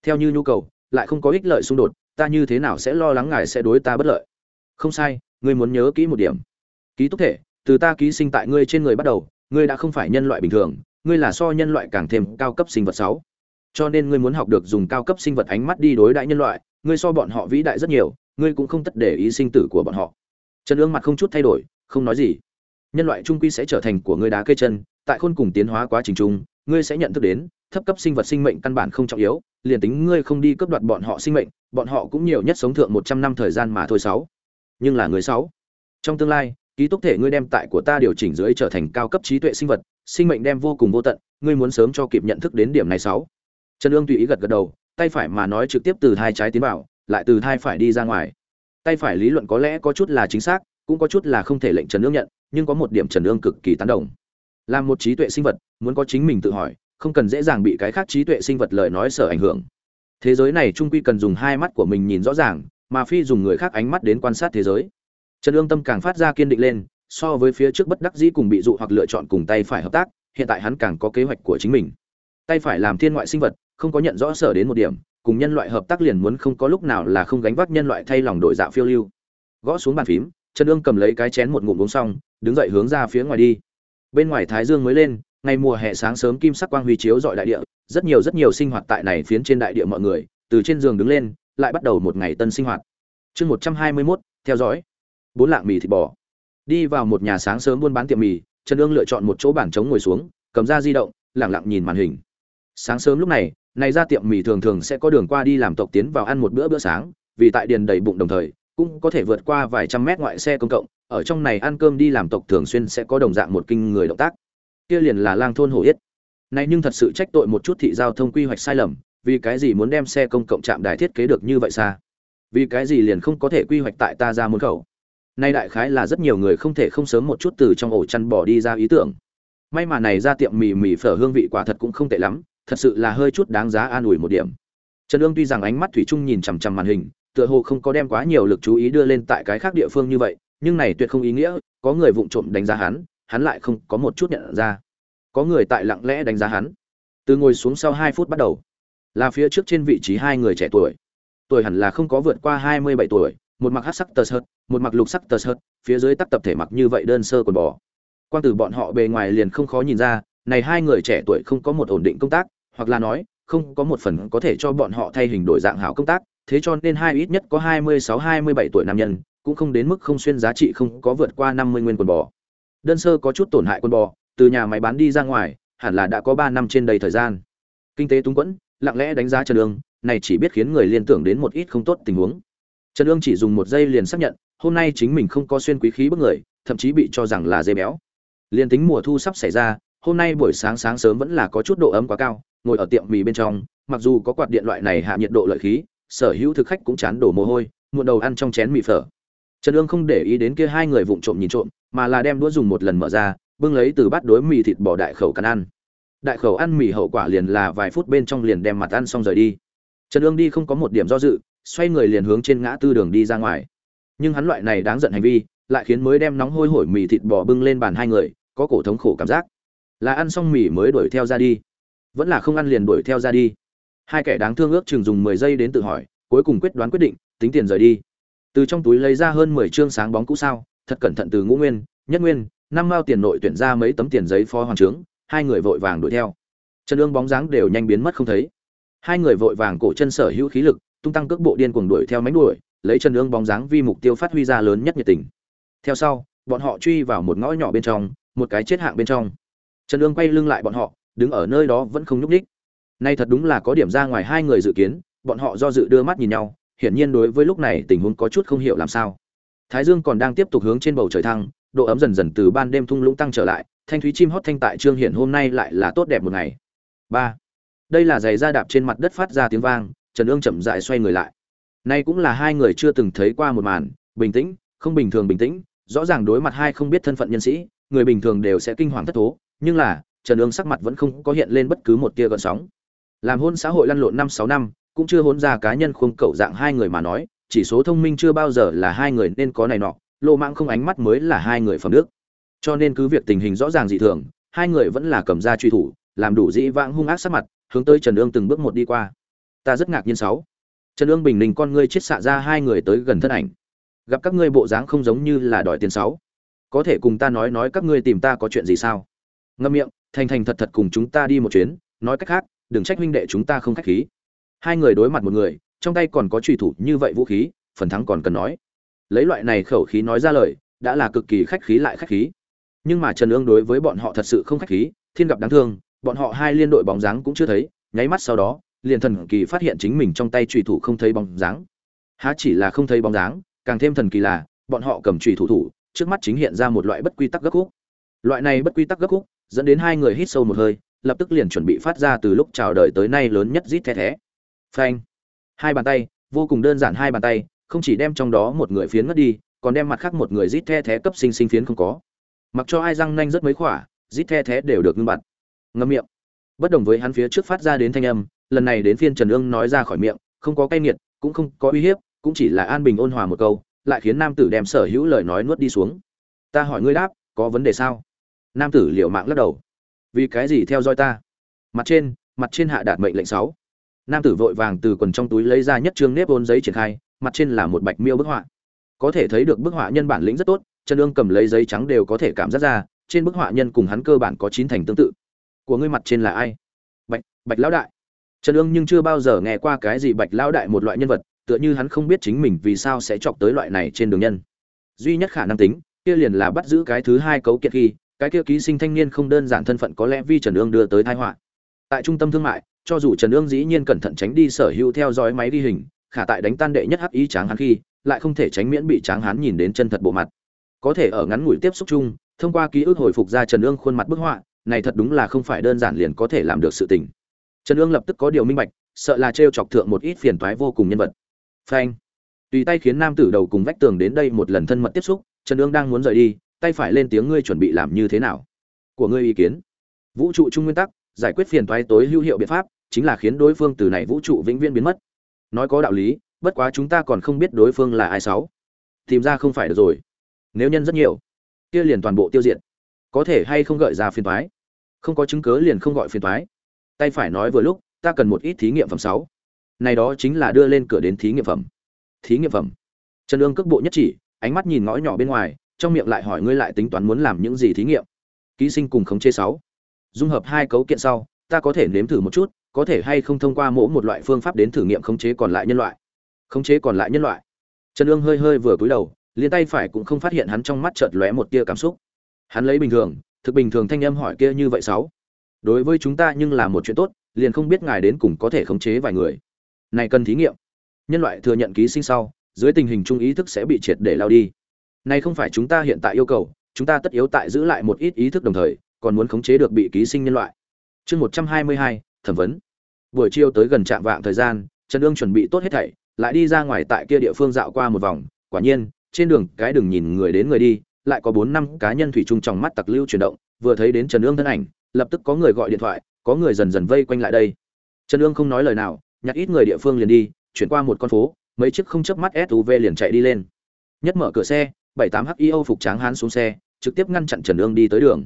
Theo như nhu cầu, lại không có ích lợi xung đột, ta như thế nào sẽ lo lắng ngài sẽ đối ta bất lợi? Không sai, ngươi muốn nhớ kỹ một điểm. Ký túc thể, từ ta ký sinh tại ngươi trên người bắt đầu, ngươi đã không phải nhân loại bình thường, ngươi là so nhân loại càng thêm cao cấp sinh vật sáu. Cho nên ngươi muốn học được dùng cao cấp sinh vật ánh mắt đi đối đại nhân loại, ngươi so bọn họ vĩ đại rất nhiều, ngươi cũng không tất để ý sinh tử của bọn họ. Trần ương mặt không chút thay đổi, không nói gì. Nhân loại trung quy sẽ trở thành của ngươi đá cây chân tại khôn cùng tiến hóa quá trình chung, ngươi sẽ nhận thức đến, thấp cấp sinh vật sinh mệnh căn bản không trọng yếu, liền tính ngươi không đi cướp đoạt bọn họ sinh mệnh, bọn họ cũng nhiều nhất sống thượng một trăm năm thời gian mà thôi sáu. Nhưng là người sáu, trong tương lai, ký túc thể ngươi đem tại của ta điều chỉnh dưới trở thành cao cấp trí tuệ sinh vật, sinh mệnh đem vô cùng vô tận, ngươi muốn sớm cho kịp nhận thức đến điểm này sáu. Trần ương tùy ý gật gật đầu, tay phải mà nói trực tiếp từ hai trái tiến vào, lại từ hai phải đi ra ngoài. Tay phải lý luận có lẽ có chút là chính xác, cũng có chút là không thể lệnh trần ương nhận, nhưng có một điểm trần ương cực kỳ tán đồng làm một trí tuệ sinh vật, muốn có chính mình tự hỏi, không cần dễ dàng bị cái khác trí tuệ sinh vật lời nói sở ảnh hưởng. Thế giới này trung quy cần dùng hai mắt của mình nhìn rõ ràng, mà phi dùng người khác ánh mắt đến quan sát thế giới. Trần ương tâm càng phát ra kiên định lên, so với phía trước bất đắc dĩ cùng bị dụ hoặc lựa chọn cùng tay phải hợp tác, hiện tại hắn càng có kế hoạch của chính mình. Tay phải làm thiên ngoại sinh vật, không có nhận rõ sở đến một điểm, cùng nhân loại hợp tác liền muốn không có lúc nào là không gánh vác nhân loại thay lòng đổi dạ phiêu lưu. Gõ xuống bàn phím, trần ương cầm lấy cái chén một ngụm uống xong, đứng dậy hướng ra phía ngoài đi bên ngoài thái dương mới lên, ngày mùa hè sáng sớm kim sắc quang huy chiếu dọi đại địa, rất nhiều rất nhiều sinh hoạt tại này phiến trên đại địa mọi người, từ trên giường đứng lên, lại bắt đầu một ngày tân sinh hoạt. Chương một trăm hai mươi mốt, theo dõi. Bốn lạng mì thịt bò. Đi vào một nhà sáng sớm buôn bán tiệm mì, trần ương lựa chọn một chỗ bàn trống ngồi xuống, cầm ra di động, lẳng lặng nhìn màn hình. Sáng sớm lúc này này ra tiệm mì thường thường sẽ có đường qua đi làm tộc tiến vào ăn một bữa bữa sáng, vì tại điền đầy bụng đồng thời, cũng có thể vượt qua vài trăm mét ngoại xe công cộng ở trong này ăn cơm đi làm tộc thường xuyên sẽ có đồng dạng một kinh người động tác. Kia liền là lang thôn hổ yết. Này nhưng thật sự trách tội một chút thị giao thông quy hoạch sai lầm, vì cái gì muốn đem xe công cộng trạm đài thiết kế được như vậy xa? Vì cái gì liền không có thể quy hoạch tại ta ra môn khẩu? Nay đại khái là rất nhiều người không thể không sớm một chút từ trong ổ chăn bỏ đi ra ý tưởng. May mà này ra tiệm mì mì phở hương vị quả thật cũng không tệ lắm, thật sự là hơi chút đáng giá an ủi một điểm. Trần ương tuy rằng ánh mắt thủy chung nhìn chằm chằm màn hình, tựa hồ không có đem quá nhiều lực chú ý đưa lên tại cái khác địa phương như vậy nhưng này tuyệt không ý nghĩa, có người vụng trộm đánh giá hắn hắn lại không có một chút nhận ra. Có người tại lặng lẽ đánh giá hắn. Từ ngồi xuống sau hai phút bắt đầu, là phía trước trên vị trí hai người trẻ tuổi. Tuổi hẳn là không có vượt qua hai mươi bảy tuổi, một mặc hát sắc tờ sợt, một mặc lục sắc tờ sợt, phía dưới tắc tập thể mặc như vậy đơn sơ quần bò. Quan từ bọn họ bề ngoài liền không khó nhìn ra, này hai người trẻ tuổi không có một ổn định công tác, hoặc là nói, không có một phần có thể cho bọn họ thay hình đổi dạng hảo công tác, thế cho nên hai ít nhất có hai mươi sáu, hai mươi bảy tuổi nam nhân cũng không đến mức không xuyên giá trị không có vượt qua năm mươi nguyên quần bò. Đơn sơ có chút tổn hại quần bò, từ nhà máy bán đi ra ngoài, hẳn là đã có ba năm trên đầy thời gian. Kinh tế túng quẫn, lặng lẽ đánh giá trần ương, này chỉ biết khiến người liên tưởng đến một ít không tốt tình huống. Trần ương chỉ dùng một giây liền xác nhận, hôm nay chính mình không có xuyên quý khí bức người, thậm chí bị cho rằng là dây béo. Liền tính mùa thu sắp xảy ra, hôm nay buổi sáng sáng sớm vẫn là có chút độ ấm quá cao, ngồi ở tiệm mì bên trong, mặc dù có quạt điện loại này hạ nhiệt độ lợi khí, sở hữu thực khách cũng chán đổ mồ hôi, muộn đầu ăn trong chén mì phở trần ương không để ý đến kia hai người vụng trộm nhìn trộm, mà là đem đũa dùng một lần mở ra, bưng lấy từ bát đối mì thịt bò đại khẩu cắn ăn. Đại khẩu ăn mì hậu quả liền là vài phút bên trong liền đem mặt ăn xong rời đi. Trần ương đi không có một điểm do dự, xoay người liền hướng trên ngã tư đường đi ra ngoài. Nhưng hắn loại này đáng giận hành vi, lại khiến mới đem nóng hôi hổi mì thịt bò bưng lên bàn hai người, có cổ thống khổ cảm giác. Là ăn xong mì mới đuổi theo ra đi. Vẫn là không ăn liền đuổi theo ra đi. Hai kẻ đáng thương ước chừng dùng mười giây đến tự hỏi, cuối cùng quyết đoán quyết định, tính tiền rời đi từ trong túi lấy ra hơn mười chương sáng bóng cũ sao, thật cẩn thận từ ngũ nguyên, nhất nguyên, năm mao tiền nội tuyển ra mấy tấm tiền giấy phó hoàng trướng, hai người vội vàng đuổi theo. Chân ương bóng dáng đều nhanh biến mất không thấy. Hai người vội vàng cổ chân sở hữu khí lực, tung tăng cước bộ điên cuồng đuổi theo mánh đuổi, lấy chân ương bóng dáng vi mục tiêu phát huy ra lớn nhất nhiệt tình. Theo sau, bọn họ truy vào một ngõ nhỏ bên trong, một cái chết hạng bên trong. Trần ương quay lưng lại bọn họ, đứng ở nơi đó vẫn không nhúc ních nay thật đúng là có điểm ra ngoài hai người dự kiến, bọn họ do dự đưa mắt nhìn nhau hiển nhiên đối với lúc này tình huống có chút không hiểu làm sao. Thái dương còn đang tiếp tục hướng trên bầu trời thăng, độ ấm dần dần từ ban đêm thung lũng tăng trở lại, thanh thúy chim hót thanh tại trương hiển hôm nay lại là tốt đẹp một ngày. Ba. Đây là giày da đạp trên mặt đất phát ra tiếng vang, trần ương chậm rãi xoay người lại. Nay cũng là hai người chưa từng thấy qua một màn, bình tĩnh, không bình thường bình tĩnh, rõ ràng đối mặt hai không biết thân phận nhân sĩ, người bình thường đều sẽ kinh hoàng thất thố, nhưng là, trần ương sắc mặt vẫn không có hiện lên bất cứ một tia gợn sóng. Làm hôn xã hội lăn lộn năm sáu năm cũng chưa hôn ra cá nhân khuôn cậu dạng hai người mà nói, chỉ số thông minh chưa bao giờ là hai người nên có này nọ, lô mạng không ánh mắt mới là hai người phẩm đức. Cho nên cứ việc tình hình rõ ràng dị thường, hai người vẫn là cầm ra truy thủ, làm đủ dĩ vãng hung ác sát mặt, hướng tới trần ương từng bước một đi qua. Ta rất ngạc nhiên sáu. Trần ương bình đình con ngươi chết xạ ra hai người tới gần thân ảnh. Gặp các ngươi bộ dáng không giống như là đòi tiền sáu. Có thể cùng ta nói nói các ngươi tìm ta có chuyện gì sao? Ngâm miệng, thành thành thật thật cùng chúng ta đi một chuyến, nói cách khác, đừng trách huynh đệ chúng ta không khách khí hai người đối mặt một người, trong tay còn có trùy thủ như vậy vũ khí, phần thắng còn cần nói. Lấy loại này khẩu khí nói ra lời, đã là cực kỳ khách khí lại khách khí. Nhưng mà trần ương đối với bọn họ thật sự không khách khí, thiên gặp đáng thương, bọn họ hai liên đội bóng dáng cũng chưa thấy, nháy mắt sau đó, liền thần kỳ phát hiện chính mình trong tay trùy thủ không thấy bóng dáng. Há chỉ là không thấy bóng dáng, càng thêm thần kỳ là, bọn họ cầm trùy thủ thủ, trước mắt chính hiện ra một loại bất quy tắc gấp khúc. Loại này bất quy tắc gấp khúc, dẫn đến hai người hít sâu một hơi, lập tức liền chuẩn bị phát ra từ lúc chào đời tới nay lớn nhất rít the thé phanh. Hai bàn tay, vô cùng đơn giản hai bàn tay, không chỉ đem trong đó một người phiến ngất đi, còn đem mặt khác một người rít the thé cấp sinh sinh phiến không có. Mặc cho ai răng nanh rất mấy khỏa, rít the thé đều được ngưng bặt. Ngâm miệng. Bất đồng với hắn phía trước phát ra đến thanh âm, lần này đến phiên trần ương nói ra khỏi miệng, không có cay nghiệt, cũng không có uy hiếp, cũng chỉ là an bình ôn hòa một câu, lại khiến nam tử đem sở hữu lời nói nuốt đi xuống. Ta hỏi ngươi đáp, có vấn đề sao? Nam tử liệu mạng lắc đầu. Vì cái gì theo dõi ta? Mặt trên mặt trên hạ đạt mệnh lệnh sáu nam tử vội vàng từ quần trong túi lấy ra nhất trương nếp ôn giấy triển khai, mặt trên là một bạch miêu bức họa. Có thể thấy được bức họa nhân bản lĩnh rất tốt, trần ương cầm lấy giấy trắng đều có thể cảm giác ra, trên bức họa nhân cùng hắn cơ bản có chín thành tương tự. Của ngươi mặt trên là ai? Bạch bạch lão đại. Trần ương nhưng chưa bao giờ nghe qua cái gì bạch lão đại một loại nhân vật, tựa như hắn không biết chính mình vì sao sẽ chọc tới loại này trên đường nhân. Duy nhất khả năng tính, kia liền là bắt giữ cái thứ hai cấu kiệt khi, cái kia ký sinh thanh niên không đơn giản thân phận có lẽ vi trần ương đưa tới thái họa. Tại trung tâm thương mại cho dù trần ương dĩ nhiên cẩn thận tránh đi sở hữu theo dõi máy ghi hình, khả tại đánh tan đệ nhất hắc ý tráng hắn khi, lại không thể tránh miễn bị tráng hắn nhìn đến chân thật bộ mặt. Có thể ở ngắn ngủi tiếp xúc chung, thông qua ký ức hồi phục ra trần ương khuôn mặt bức họa, này thật đúng là không phải đơn giản liền có thể làm được sự tình. Trần ương lập tức có điều minh bạch, sợ là trêu chọc thượng một ít phiền toái vô cùng nhân vật. Phanh. Tùy tay khiến nam tử đầu cùng vách tường đến đây một lần thân mật tiếp xúc, trần ương đang muốn rời đi, tay phải lên tiếng ngươi chuẩn bị làm như thế nào? Của ngươi ý kiến. Vũ trụ chung nguyên tắc, giải quyết phiền toái tối hữu hiệu biện pháp chính là khiến đối phương từ này vũ trụ vĩnh viễn biến mất. Nói có đạo lý, bất quá chúng ta còn không biết đối phương là ai sáu. Tìm ra không phải được rồi. Nếu nhân rất nhiều, kia liền toàn bộ tiêu diệt. Có thể hay không gợi ra phiền toái? Không có chứng cớ liền không gọi phiền toái. Tay phải nói vừa lúc, ta cần một ít thí nghiệm phẩm sáu. Này đó chính là đưa lên cửa đến thí nghiệm phẩm. Thí nghiệm phẩm. Trần ương cước bộ nhất chỉ, ánh mắt nhìn ngõ nhỏ bên ngoài, trong miệng lại hỏi ngươi lại tính toán muốn làm những gì thí nghiệm. Ký sinh cùng khống chế sáu. Dung hợp hai cấu kiện sau, ta có thể nếm thử một chút có thể hay không thông qua mỗi một loại phương pháp đến thử nghiệm khống chế còn lại nhân loại. Khống chế còn lại nhân loại. Trần ương hơi hơi vừa cúi đầu, liền tay phải cũng không phát hiện hắn trong mắt chợt lóe một tia cảm xúc. Hắn lấy bình thường, thực bình thường thanh âm hỏi kia như vậy sáu. Đối với chúng ta nhưng là một chuyện tốt, liền không biết ngài đến cùng có thể khống chế vài người. Này cần thí nghiệm. Nhân loại thừa nhận ký sinh sau, dưới tình hình chung ý thức sẽ bị triệt để lao đi. Này không phải chúng ta hiện tại yêu cầu, chúng ta tất yếu tại giữ lại một ít ý thức đồng thời, còn muốn khống chế được bị ký sinh nhân loại. Chương một trăm hai mươi hai, thẩm vấn buổi chiều tới gần trạm vạng thời gian, trần ương chuẩn bị tốt hết thảy, lại đi ra ngoài tại kia địa phương dạo qua một vòng. Quả nhiên, trên đường cái đừng nhìn người đến người đi, lại có bốn năm cá nhân thủy chung trong mắt tặc lưu chuyển động. Vừa thấy đến trần ương thân ảnh, lập tức có người gọi điện thoại, có người dần dần vây quanh lại đây. Trần ương không nói lời nào, nhặt ít người địa phương liền đi, chuyển qua một con phố, mấy chiếc không chớp mắt suv liền chạy đi lên. Nhất mở cửa xe, bảy tám hio phục tráng hán xuống xe, trực tiếp ngăn chặn trần ương đi tới đường.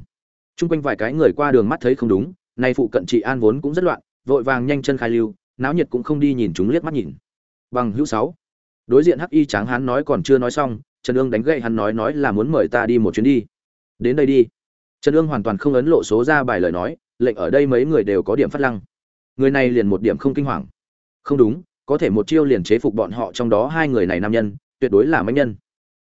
Chung quanh vài cái người qua đường mắt thấy không đúng, nay phụ cận trị an vốn cũng rất loạn vội vàng nhanh chân khai lưu, náo nhiệt cũng không đi nhìn chúng liếc mắt nhìn. Bằng hữu sáu, đối diện hắc y tráng hán nói còn chưa nói xong, trần ương đánh gậy hắn nói nói là muốn mời ta đi một chuyến đi. Đến đây đi. Trần ương hoàn toàn không ấn lộ số ra bài lời nói, lệnh ở đây mấy người đều có điểm phát lăng. Người này liền một điểm không kinh hoàng. Không đúng, có thể một chiêu liền chế phục bọn họ trong đó hai người này nam nhân, tuyệt đối là mấy nhân.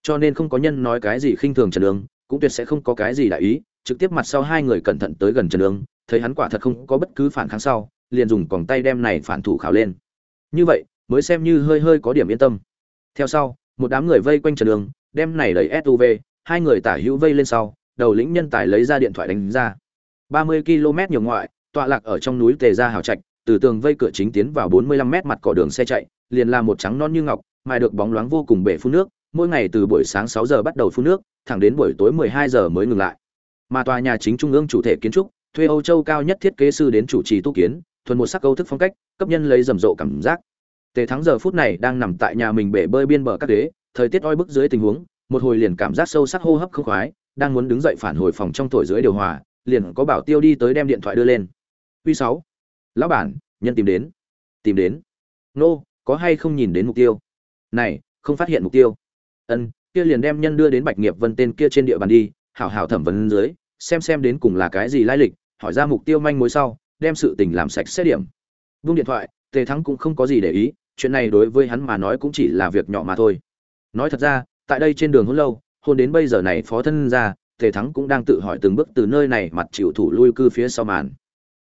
Cho nên không có nhân nói cái gì khinh thường trần ương, cũng tuyệt sẽ không có cái gì đại ý, trực tiếp mặt sau hai người cẩn thận tới gần trần ương, thấy hắn quả thật không có bất cứ phản kháng sau liền dùng còng tay đem này phản thủ khảo lên. Như vậy, mới xem như hơi hơi có điểm yên tâm. Theo sau, một đám người vây quanh trần đường, đem này lấy suv hai người tả hữu vây lên sau, đầu lĩnh nhân tài lấy ra điện thoại đánh ra. ba mươi km nhiều ngoại, tọa lạc ở trong núi tề gia hào trạch, từ tường vây cửa chính tiến vào bốn mươi lăm mét mặt cỏ đường xe chạy, liền là một trắng non như ngọc, mài được bóng loáng vô cùng bể phun nước, mỗi ngày từ buổi sáng sáu giờ bắt đầu phun nước, thẳng đến buổi tối mười hai giờ mới ngừng lại. Mà tòa nhà chính trung ương chủ thể kiến trúc, thuê âu châu cao nhất thiết kế sư đến chủ trì tu kiến thuần một sắc câu thức phong cách, cấp nhân lấy rầm rộ cảm giác. Tề thắng giờ phút này đang nằm tại nhà mình bể bơi biên bờ các ghế, thời tiết oi bức dưới tình huống, một hồi liền cảm giác sâu sắc hô hấp không khoái, đang muốn đứng dậy phản hồi phòng trong thổi dưới điều hòa, liền có bảo tiêu đi tới đem điện thoại đưa lên. Uy sáu, lão bản, nhân tìm đến. Tìm đến. Nô, có hay không nhìn đến mục tiêu? Này, không phát hiện mục tiêu. Ân, kia liền đem nhân đưa đến bạch nghiệp vân tên kia trên địa bàn đi, hảo hảo thẩm vấn dưới, xem xem đến cùng là cái gì lai lịch, hỏi ra mục tiêu manh mối sau đem sự tình làm sạch xét điểm. Vung điện thoại, tề thắng cũng không có gì để ý, chuyện này đối với hắn mà nói cũng chỉ là việc nhỏ mà thôi. Nói thật ra, tại đây trên đường hôn lâu, hôn đến bây giờ này phó thân ra, tề thắng cũng đang tự hỏi từng bước từ nơi này mặt chịu thủ lui cư phía sau màn.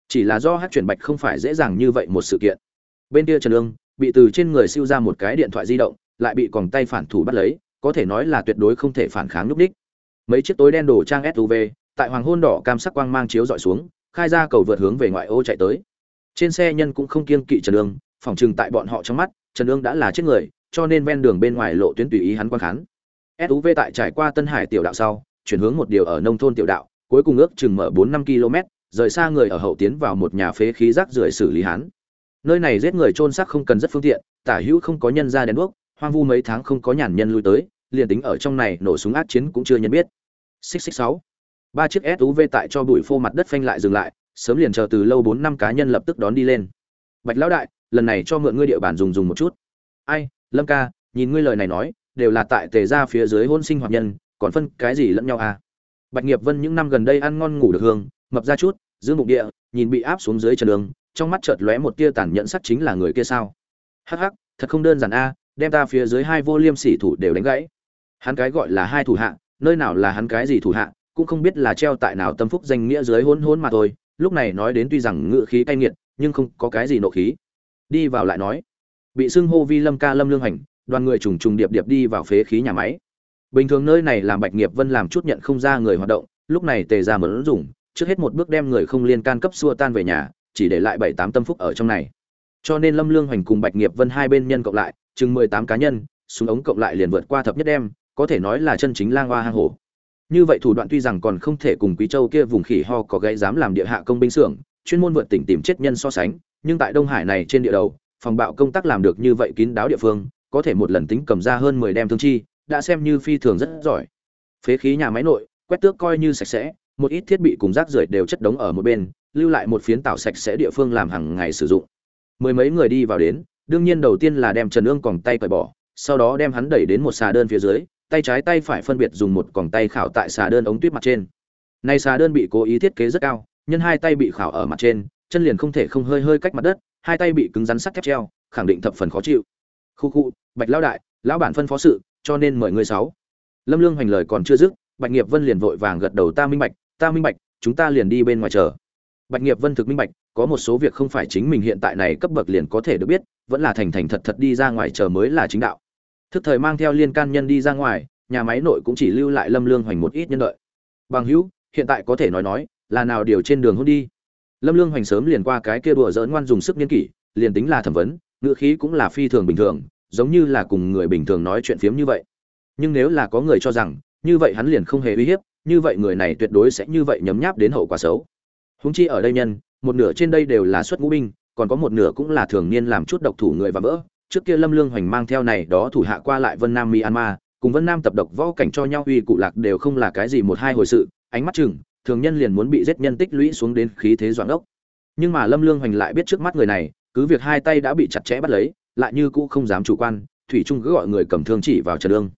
Chỉ là do hát chuyển bạch không phải dễ dàng như vậy một sự kiện. Bên kia trần ương bị từ trên người siêu ra một cái điện thoại di động, lại bị còng tay phản thủ bắt lấy, có thể nói là tuyệt đối không thể phản kháng lúc đích. Mấy chiếc tối đen đổ trang suv tại hoàng hôn đỏ cam sắc quang mang chiếu dọi xuống khai ra cầu vượt hướng về ngoại ô chạy tới. Trên xe nhân cũng không kiêng kỵ trần ương, phỏng chừng tại bọn họ trong mắt, trần ương đã là chết người, cho nên ven đường bên ngoài lộ tuyến tùy ý hắn quan khán. Suv tại trải qua tân hải tiểu đạo sau, chuyển hướng một điều ở nông thôn tiểu đạo, cuối cùng ước chừng mở bốn năm km, rời xa người ở hậu tiến vào một nhà phế khí rác rưởi xử lý hắn. Nơi này giết người trôn xác không cần rất phương tiện, tả hữu không có nhân ra đèn đuốc, hoang vu mấy tháng không có nhàn nhân lui tới, liền tính ở trong này nổ súng ác chiến cũng chưa nhận biết. Xích xích sáu ba chiếc suv tại cho bụi phô mặt đất phanh lại dừng lại, sớm liền chờ từ lâu bốn năm cá nhân lập tức đón đi lên. Bạch lão đại, lần này cho mượn ngươi địa bàn dùng dùng một chút. Ai, lâm ca, nhìn ngươi lời này nói, đều là tại tề ra phía dưới hôn sinh hoạt nhân, còn phân cái gì lẫn nhau à? Bạch nghiệp vân những năm gần đây ăn ngon ngủ được hương, mập ra chút, giữ mục địa, nhìn bị áp xuống dưới chân đường, trong mắt chợt lóe một tia tàn nhẫn sắc chính là người kia sao? Hắc hắc, thật không đơn giản a, đem ta phía dưới hai vô liêm sỉ thủ đều đánh gãy. Hắn cái gọi là hai thủ hạ, nơi nào là hắn cái gì thủ hạ cũng không biết là treo tại nào tâm phúc danh nghĩa dưới hôn hôn mà thôi, lúc này nói đến tuy rằng ngự khí cay nghiệt, nhưng không có cái gì nộ khí. Đi vào lại nói, bị xưng hô vi lâm ca lâm lương hành, đoàn người trùng trùng điệp điệp đi vào phế khí nhà máy. Bình thường nơi này làm bạch nghiệp vân làm chút nhận không ra người hoạt động, lúc này tề ra mẫn dùng, trước hết một bước đem người không liên can cấp xua tan về nhà, chỉ để lại bảy tám tâm phúc ở trong này. Cho nên lâm lương hoành cùng bạch nghiệp vân hai bên nhân cộng lại, chừng mười tám cá nhân súng ống cộng lại liền vượt qua thập nhất đem, có thể nói là chân chính lang hoa hang hổ như vậy thủ đoạn tuy rằng còn không thể cùng quý châu kia vùng khỉ ho có gây dám làm địa hạ công binh xưởng, chuyên môn vượt tỉnh tìm chết nhân so sánh, nhưng tại đông hải này trên địa đầu, phòng bạo công tác làm được như vậy kín đáo địa phương, có thể một lần tính cầm ra hơn mười đem thương chi, đã xem như phi thường rất giỏi. Phế khí nhà máy nội, quét tước coi như sạch sẽ, một ít thiết bị cùng rác rưởi đều chất đống ở một bên, lưu lại một phiến tạo sạch sẽ địa phương làm hàng ngày sử dụng. Mười mấy người đi vào đến, đương nhiên đầu tiên là đem trần ương còng tay cởi bỏ, sau đó đem hắn đẩy đến một xà đơn phía dưới tay trái tay phải phân biệt dùng một còng tay khảo tại xà đơn ống tuyết mặt trên. Nay xà đơn bị cố ý thiết kế rất cao, nhân hai tay bị khảo ở mặt trên, chân liền không thể không hơi hơi cách mặt đất, hai tay bị cứng rắn sắt thép treo, khẳng định thập phần khó chịu. Khu khu, bạch lão đại, lão bản phân phó sự, cho nên mời người sáu. Lâm lương hoành lời còn chưa dứt, bạch nghiệp vân liền vội vàng gật đầu, ta minh bạch, ta minh bạch, chúng ta liền đi bên ngoài chờ. Bạch nghiệp vân thực minh bạch, có một số việc không phải chính mình hiện tại này cấp bậc liền có thể được biết, vẫn là thành thành thật thật đi ra ngoài chờ mới là chính đạo thức thời mang theo liên can nhân đi ra ngoài, nhà máy nội cũng chỉ lưu lại lâm lương hoành một ít nhân đợi. Bằng hữu, hiện tại có thể nói nói, là nào điều trên đường hôn đi? Lâm lương hoành sớm liền qua cái kia đùa dỡn ngoan dùng sức nghiên kỷ, liền tính là thẩm vấn, ngữ khí cũng là phi thường bình thường, giống như là cùng người bình thường nói chuyện phiếm như vậy. Nhưng nếu là có người cho rằng, như vậy hắn liền không hề uy hiếp, như vậy người này tuyệt đối sẽ như vậy nhấm nháp đến hậu quả xấu. Húng chi ở đây nhân, một nửa trên đây đều là xuất ngũ binh, còn có một nửa cũng là thường niên làm chút độc thủ người và vỡ trước kia lâm lương hoành mang theo này đó thủ hạ qua lại vân nam myanmar, cùng vân nam tập độc võ cảnh cho nhau uy cụ lạc đều không là cái gì một hai hồi sự, ánh mắt chừng, thường nhân liền muốn bị giết nhân tích lũy xuống đến khí thế doãn ốc. Nhưng mà lâm lương hoành lại biết trước mắt người này, cứ việc hai tay đã bị chặt chẽ bắt lấy, lại như cũ không dám chủ quan, thủy trung cứ gọi người cầm thương chỉ vào trần ương.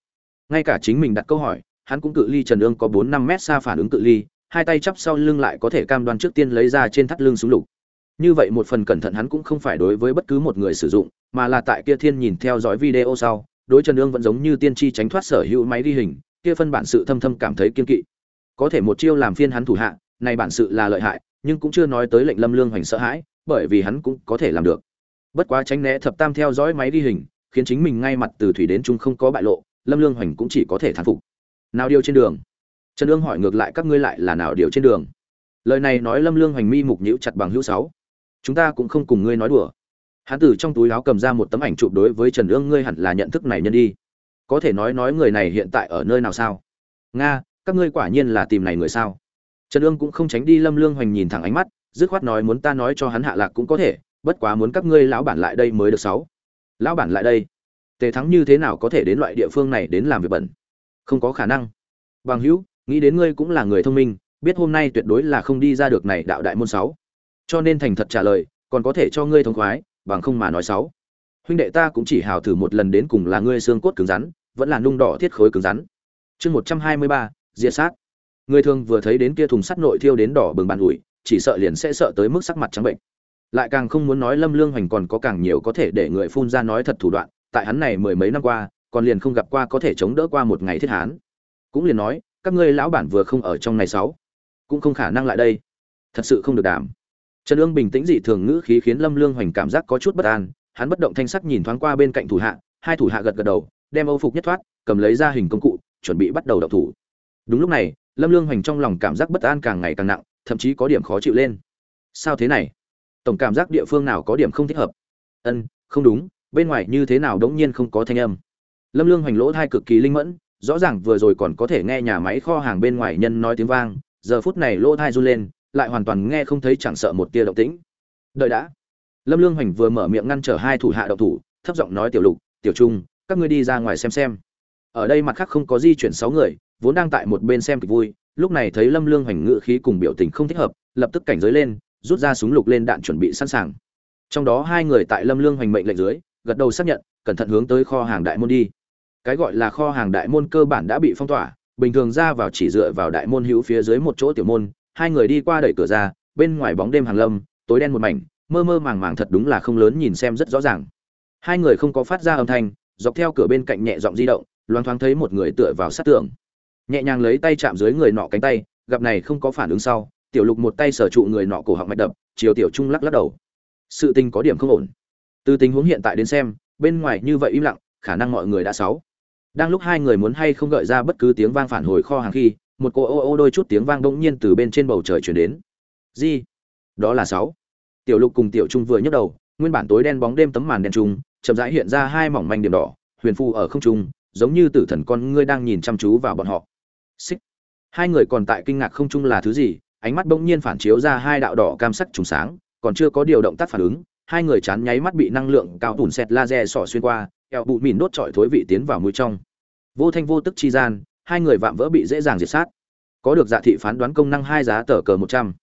Ngay cả chính mình đặt câu hỏi, hắn cũng cự ly trần ương có bốn năm mét xa phản ứng cự ly, hai tay chắp sau lưng lại có thể cam đoan trước tiên lấy ra trên thắt lưng súng lục như vậy một phần cẩn thận hắn cũng không phải đối với bất cứ một người sử dụng, mà là tại kia thiên nhìn theo dõi video sau, đối trần ương vẫn giống như tiên tri tránh thoát sở hữu máy ghi hình, kia phân bản sự thâm thâm cảm thấy kiên kỵ. Có thể một chiêu làm phiên hắn thủ hạ, này bản sự là lợi hại, nhưng cũng chưa nói tới lệnh lâm lương hoành sợ hãi, bởi vì hắn cũng có thể làm được. Bất quá tránh né thập tam theo dõi máy ghi hình, khiến chính mình ngay mặt từ thủy đến trung không có bại lộ, lâm lương hoành cũng chỉ có thể thán phục. Nào điều trên đường? Trần ương hỏi ngược lại, các ngươi lại là nào điều trên đường? Lời này nói lâm lương hoành mi mục nhíu chặt bằng hữu sáu chúng ta cũng không cùng ngươi nói đùa. Hắn từ trong túi áo cầm ra một tấm ảnh chụp đối với trần ương ngươi hẳn là nhận thức này nhân đi. Có thể nói nói người này hiện tại ở nơi nào sao? Nga, các ngươi quả nhiên là tìm này người sao? Trần ương cũng không tránh đi lâm lương hoành nhìn thẳng ánh mắt, dứt khoát nói muốn ta nói cho hắn hạ lạc cũng có thể, bất quá muốn các ngươi lão bản lại đây mới được sáu. Lão bản lại đây? Tề thắng như thế nào có thể đến loại địa phương này đến làm việc bẩn? Không có khả năng. Bằng hữu, nghĩ đến ngươi cũng là người thông minh, biết hôm nay tuyệt đối là không đi ra được này đạo đại môn sáu cho nên thành thật trả lời, còn có thể cho ngươi thông khoái, bằng không mà nói sáu huynh đệ ta cũng chỉ hào thử một lần đến cùng là ngươi xương cốt cứng rắn, vẫn là nung đỏ thiết khối cứng rắn. Chương một trăm hai mươi ba, diệt sát. Người thường vừa thấy đến kia thùng sắt nội thiêu đến đỏ bừng bàn ủi, chỉ sợ liền sẽ sợ tới mức sắc mặt trắng bệnh. Lại càng không muốn nói lâm lương hoành còn có càng nhiều có thể để người phun ra nói thật thủ đoạn, tại hắn này mười mấy năm qua, còn liền không gặp qua có thể chống đỡ qua một ngày thiết hán. Cũng liền nói, các ngươi lão bản vừa không ở trong này sáu cũng không khả năng lại đây. Thật sự không được đảm trần ương bình tĩnh dị thường ngữ khí khiến lâm lương hoành cảm giác có chút bất an, hắn bất động thanh sắc nhìn thoáng qua bên cạnh thủ hạ, hai thủ hạ gật gật đầu, đem âu phục nhất thoát, cầm lấy ra hình công cụ, chuẩn bị bắt đầu đậu thủ. Đúng lúc này, lâm lương hoành trong lòng cảm giác bất an càng ngày càng nặng, thậm chí có điểm khó chịu lên. Sao thế này? Tổng cảm giác địa phương nào có điểm không thích hợp? Ân, không đúng, bên ngoài như thế nào đống nhiên không có thanh âm. Lâm lương hoành lỗ thai cực kỳ linh mẫn, rõ ràng vừa rồi còn có thể nghe nhà máy kho hàng bên ngoài nhân nói tiếng vang, giờ phút này lỗ thai run lên lại hoàn toàn nghe không thấy chẳng sợ một tia động tĩnh. Đợi đã. Lâm lương hoành vừa mở miệng ngăn trở hai thủ hạ động thủ, thấp giọng nói tiểu lục, tiểu trung, các ngươi đi ra ngoài xem xem. Ở đây mặt khác không có di chuyển sáu người, vốn đang tại một bên xem kịch vui, lúc này thấy lâm lương hoành ngự khí cùng biểu tình không thích hợp, lập tức cảnh giới lên, rút ra súng lục lên đạn chuẩn bị sẵn sàng. Trong đó hai người tại lâm lương hoành mệnh lệnh dưới, gật đầu xác nhận, cẩn thận hướng tới kho hàng đại môn đi. Cái gọi là kho hàng đại môn cơ bản đã bị phong tỏa, bình thường ra vào chỉ dựa vào đại môn hữu phía dưới một chỗ tiểu môn hai người đi qua đẩy cửa ra, bên ngoài bóng đêm hàng lâm, tối đen một mảnh, mơ mơ màng màng thật đúng là không lớn nhìn xem rất rõ ràng. Hai người không có phát ra âm thanh, dọc theo cửa bên cạnh nhẹ giọng di động, loáng thoáng thấy một người tựa vào sát tường. Nhẹ nhàng lấy tay chạm dưới người nọ cánh tay, gặp này không có phản ứng sau, tiểu lục một tay sở trụ người nọ cổ họng mạch đập, chiều tiểu trung lắc lắc đầu. Sự tình có điểm không ổn. Từ tình huống hiện tại đến xem, bên ngoài như vậy im lặng, khả năng mọi người đã sáu đang lúc hai người muốn hay không gợi ra bất cứ tiếng vang phản hồi kho hàng khi một cô ô ô đôi chút tiếng vang bỗng nhiên từ bên trên bầu trời chuyển đến. Gì? Đó là sáu. Tiểu lục cùng tiểu trung vừa nhấc đầu, nguyên bản tối đen bóng đêm tấm màn đen trung chậm rãi hiện ra hai mỏng manh điểm đỏ, huyền phu ở không trung, giống như tử thần con ngươi đang nhìn chăm chú vào bọn họ. Xích. Hai người còn tại kinh ngạc không trung là thứ gì, ánh mắt bỗng nhiên phản chiếu ra hai đạo đỏ cam sắc trùng sáng, còn chưa có điều động tác phản ứng, hai người chán nháy mắt bị năng lượng cao tủn xẹt laser sỏ xuyên qua, eo bụ mìn đốt trọi thối vị tiến vào mũi trong. Vô thanh vô tức chi gian hai người vạm vỡ bị dễ dàng diệt sát. Có được dạ thị phán đoán công năng hai giá tờ cờ một trăm.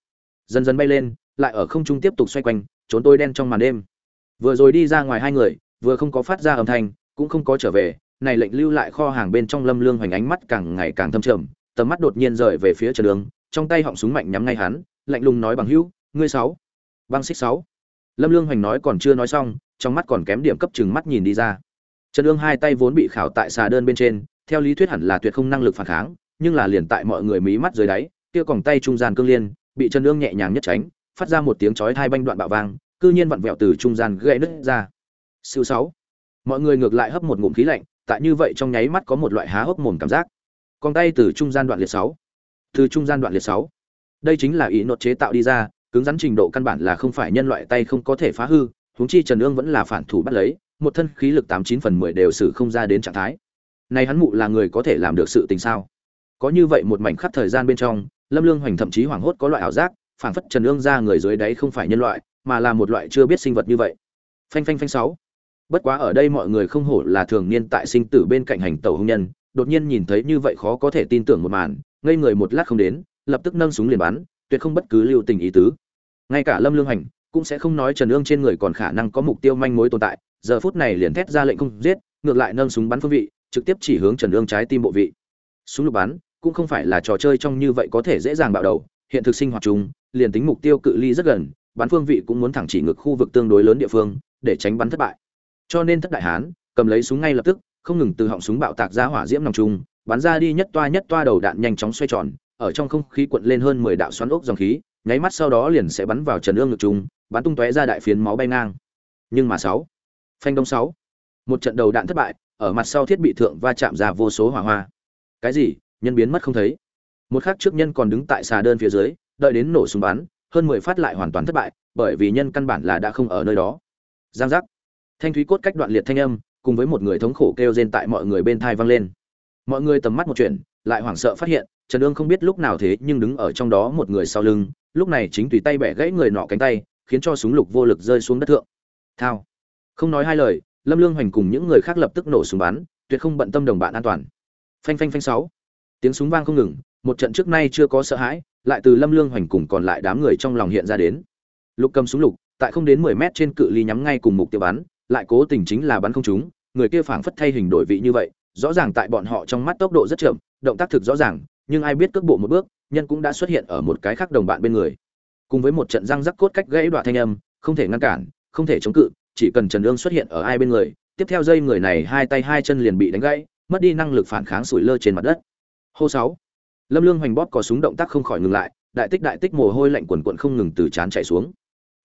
Dần dần bay lên, lại ở không trung tiếp tục xoay quanh, trốn tôi đen trong màn đêm. Vừa rồi đi ra ngoài hai người, vừa không có phát ra âm thanh, cũng không có trở về, này lệnh lưu lại kho hàng bên trong lâm lương hoành ánh mắt càng ngày càng thâm trầm, tầm mắt đột nhiên rời về phía trần đường, trong tay họng súng mạnh nhắm ngay hắn, lạnh lùng nói bằng hữu, ngươi sáu. Băng xích sáu. Lâm lương hoành nói còn chưa nói xong, trong mắt còn kém điểm cấp chừng mắt nhìn đi ra. Trần ương hai tay vốn bị khảo tại xà đơn bên trên theo lý thuyết hẳn là tuyệt không năng lực phản kháng, nhưng là liền tại mọi người mí mắt dưới đáy, kia còng tay trung gian cương liên, bị chân ương nhẹ nhàng nhất tránh, phát ra một tiếng chói hai banh đoạn bạo vang, cư nhiên vặn vẹo từ trung gian gãy nứt ra. Siêu sáu. Mọi người ngược lại hấp một ngụm khí lạnh, tại như vậy trong nháy mắt có một loại há hốc mồm cảm giác. Còn tay từ trung gian đoạn liệt sáu. Từ trung gian đoạn liệt sáu. Đây chính là ý nốt chế tạo đi ra, cứng rắn trình độ căn bản là không phải nhân loại tay không có thể phá hư, huống chi trần ương vẫn là phản thủ bắt lấy, một thân khí lực tám chín phần mười đều xử không ra đến trạng thái nay hắn mụ là người có thể làm được sự tình sao? Có như vậy một mảnh khắc thời gian bên trong, lâm lương hoành thậm chí hoảng hốt có loại ảo giác phản phất trần ương ra người dưới đáy không phải nhân loại, mà là một loại chưa biết sinh vật như vậy. Phanh phanh phanh sáu. Bất quá ở đây mọi người không hổ là thường niên tại sinh tử bên cạnh hành tẩu hôn nhân, đột nhiên nhìn thấy như vậy khó có thể tin tưởng một màn, ngây người một lát không đến, lập tức nâng súng liền bắn, tuyệt không bất cứ lưu tình ý tứ. Ngay cả lâm lương hành cũng sẽ không nói trần ương trên người còn khả năng có mục tiêu manh mối tồn tại, giờ phút này liền thét ra lệnh không giết, ngược lại nâng súng bắn phương vị trực tiếp chỉ hướng trần ương trái tim bộ vị. Súng lục bắn, cũng không phải là trò chơi trong như vậy có thể dễ dàng bạo đầu, hiện thực sinh hoạt chúng liền tính mục tiêu cự ly rất gần, bắn phương vị cũng muốn thẳng chỉ ngược khu vực tương đối lớn địa phương, để tránh bắn thất bại. Cho nên thất đại hán, cầm lấy súng ngay lập tức, không ngừng từ họng súng bạo tạc ra hỏa diễm nòng trung bắn ra đi nhất toa nhất toa đầu đạn nhanh chóng xoay tròn, ở trong không khí cuộn lên hơn mười đạo xoắn ốc dòng khí, nháy mắt sau đó liền sẽ bắn vào trần ương ngực trung bắn tung tóe ra đại phiến máu bay ngang. Nhưng mà sáu, phanh đông sáu, một trận đầu đạn thất bại ở mặt sau thiết bị thượng va chạm ra vô số hỏa hoa. Cái gì? Nhân biến mất không thấy. Một khắc trước nhân còn đứng tại xà đơn phía dưới, đợi đến nổ súng bắn, hơn mười phát lại hoàn toàn thất bại, bởi vì nhân căn bản là đã không ở nơi đó. Giang giác. Thanh thúy cốt cách đoạn liệt thanh âm, cùng với một người thống khổ kêu rên tại mọi người bên thai vang lên. Mọi người tầm mắt một chuyện, lại hoảng sợ phát hiện, trần ương không biết lúc nào thế nhưng đứng ở trong đó một người sau lưng, lúc này chính tùy tay bẻ gãy người nọ cánh tay, khiến cho súng lục vô lực rơi xuống đất thượng. Thao. Không nói hai lời lâm lương hoành cùng những người khác lập tức nổ súng bắn, tuyệt không bận tâm đồng bạn an toàn. Phanh phanh phanh sáu. Tiếng súng vang không ngừng, một trận trước nay chưa có sợ hãi, lại từ lâm lương hoành cùng còn lại đám người trong lòng hiện ra đến. Lục cầm súng lục, tại không đến mười mét trên cự ly nhắm ngay cùng mục tiêu bắn, lại cố tình chính là bắn không trúng, người kia phảng phất thay hình đổi vị như vậy, rõ ràng tại bọn họ trong mắt tốc độ rất chậm, động tác thực rõ ràng, nhưng ai biết cước bộ một bước, nhân cũng đã xuất hiện ở một cái khác đồng bạn bên người. Cùng với một trận răng rắc cốt cách gãy đoạn thanh âm, không thể ngăn cản, không thể chống cự chỉ cần trần ương xuất hiện ở ai bên người, tiếp theo dây người này hai tay hai chân liền bị đánh gãy, mất đi năng lực phản kháng sủi lơ trên mặt đất. Hô sáu. Lâm lương hoành bóp có súng động tác không khỏi ngừng lại, đại tích đại tích mồ hôi lạnh quần quần không ngừng từ trán chảy xuống.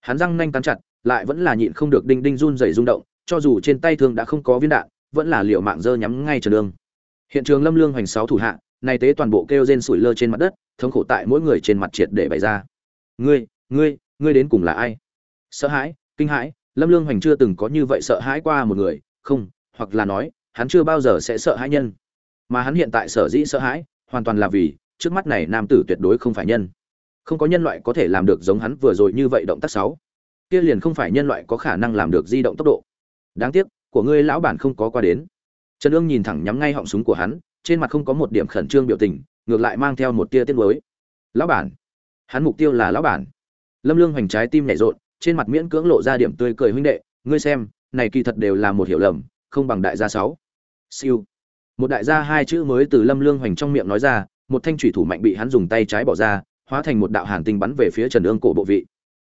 Hắn răng nanh cắn chặt, lại vẫn là nhịn không được đinh đinh run rẩy rung động, cho dù trên tay thương đã không có viên đạn, vẫn là liều mạng dơ nhắm ngay trần lương hiện trường lâm lương hoành sáu thủ hạ này tế toàn bộ kêu rên sủi lơ trên mặt đất, thống khổ tại mỗi người trên mặt triệt để bày ra. Ngươi ngươi ngươi đến cùng là ai? Sợ hãi, kinh hãi lâm lương hoành chưa từng có như vậy sợ hãi qua một người, không, hoặc là nói, hắn chưa bao giờ sẽ sợ hãi nhân. Mà hắn hiện tại sở dĩ sợ hãi, hoàn toàn là vì, trước mắt này nam tử tuyệt đối không phải nhân. Không có nhân loại có thể làm được giống hắn vừa rồi như vậy động tác sáu. Kia liền không phải nhân loại có khả năng làm được di động tốc độ. Đáng tiếc, của ngươi lão bản không có qua đến. Trần ương nhìn thẳng nhắm ngay họng súng của hắn, trên mặt không có một điểm khẩn trương biểu tình, ngược lại mang theo một tia tiết nuối. Lão bản. Hắn mục tiêu là lão bản. Lâm lương hoành trái tim nhảy rộn trên mặt miễn cưỡng lộ ra điểm tươi cười huynh đệ, ngươi xem, này kỳ thật đều là một hiểu lầm, không bằng đại gia sáu. Siêu. Một đại gia hai chữ mới từ lâm lương hoành trong miệng nói ra, một thanh thủy thủ mạnh bị hắn dùng tay trái bỏ ra, hóa thành một đạo hàn tinh bắn về phía trần ương cổ bộ vị.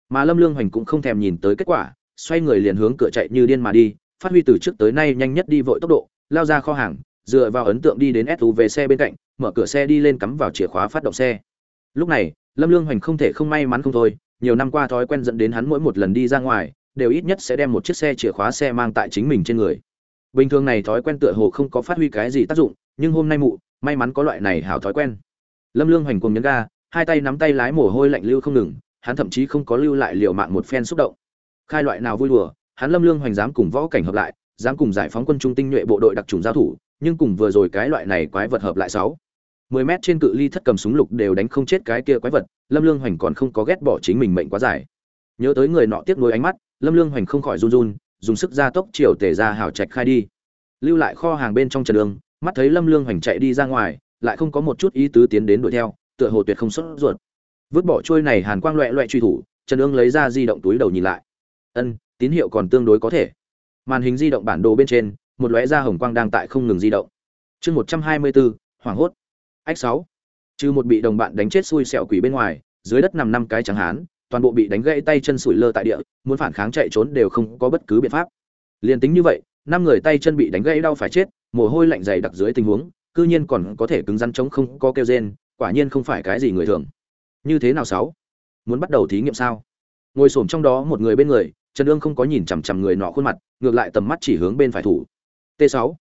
Mà lâm lương hoành cũng không thèm nhìn tới kết quả, xoay người liền hướng cửa chạy như điên mà đi, phát huy từ trước tới nay nhanh nhất đi vội tốc độ, lao ra kho hàng, dựa vào ấn tượng đi đến suv xe bên cạnh, mở cửa xe đi lên cắm vào chìa khóa phát động xe. Lúc này, lâm lương hoành không thể không may mắn không thôi nhiều năm qua thói quen dẫn đến hắn mỗi một lần đi ra ngoài, đều ít nhất sẽ đem một chiếc xe chìa khóa xe mang tại chính mình trên người. Bình thường này thói quen tựa hồ không có phát huy cái gì tác dụng, nhưng hôm nay mụ, may mắn có loại này hảo thói quen. Lâm lương hoành cùng nhấn ga, hai tay nắm tay lái mồ hôi lạnh lưu không ngừng, hắn thậm chí không có lưu lại liều mạng một phen xúc động. Khai loại nào vui đùa, hắn lâm lương hoành dám cùng võ cảnh hợp lại, dám cùng giải phóng quân trung tinh nhuệ bộ đội đặc trùng giao thủ, nhưng cùng vừa rồi cái loại này quái vật hợp lại sáu mười mét trên cự ly thất cầm súng lục đều đánh không chết cái kia quái vật, lâm lương hoành còn không có ghét bỏ chính mình mệnh quá dài. Nhớ tới người nọ tiếc nuối ánh mắt, lâm lương hoành không khỏi run run, dùng sức gia tốc chiều tề ra hào trạch khai đi. Lưu lại kho hàng bên trong trần đường, mắt thấy lâm lương hoành chạy đi ra ngoài, lại không có một chút ý tứ tiến đến đuổi theo, tựa hồ tuyệt không xuất ruột. Vứt bỏ chuôi này hàn quang loẹ loẹ truy thủ, trần ương lấy ra di động túi đầu nhìn lại. Ân, tín hiệu còn tương đối có thể. Màn hình di động bản đồ bên trên, một lóe ra hồng quang đang tại không ngừng di động. Chương một trăm hai mươi bốn hoảng hốt ách sáu. Trừ một bị đồng bạn đánh chết xui xẹo quỷ bên ngoài, dưới đất nằm năm cái trắng hán, toàn bộ bị đánh gãy tay chân sủi lơ tại địa, muốn phản kháng chạy trốn đều không có bất cứ biện pháp. Liền tính như vậy, năm người tay chân bị đánh gãy đau phải chết, mồ hôi lạnh dày đặc dưới tình huống, cư nhiên còn có thể cứng rắn chống không có kêu rên, quả nhiên không phải cái gì người thường. Như thế nào sáu? Muốn bắt đầu thí nghiệm sao? Ngồi xổm trong đó một người bên người, trần ương không có nhìn chằm chằm người nọ khuôn mặt, ngược lại tầm mắt chỉ hướng bên phải thủ. T 6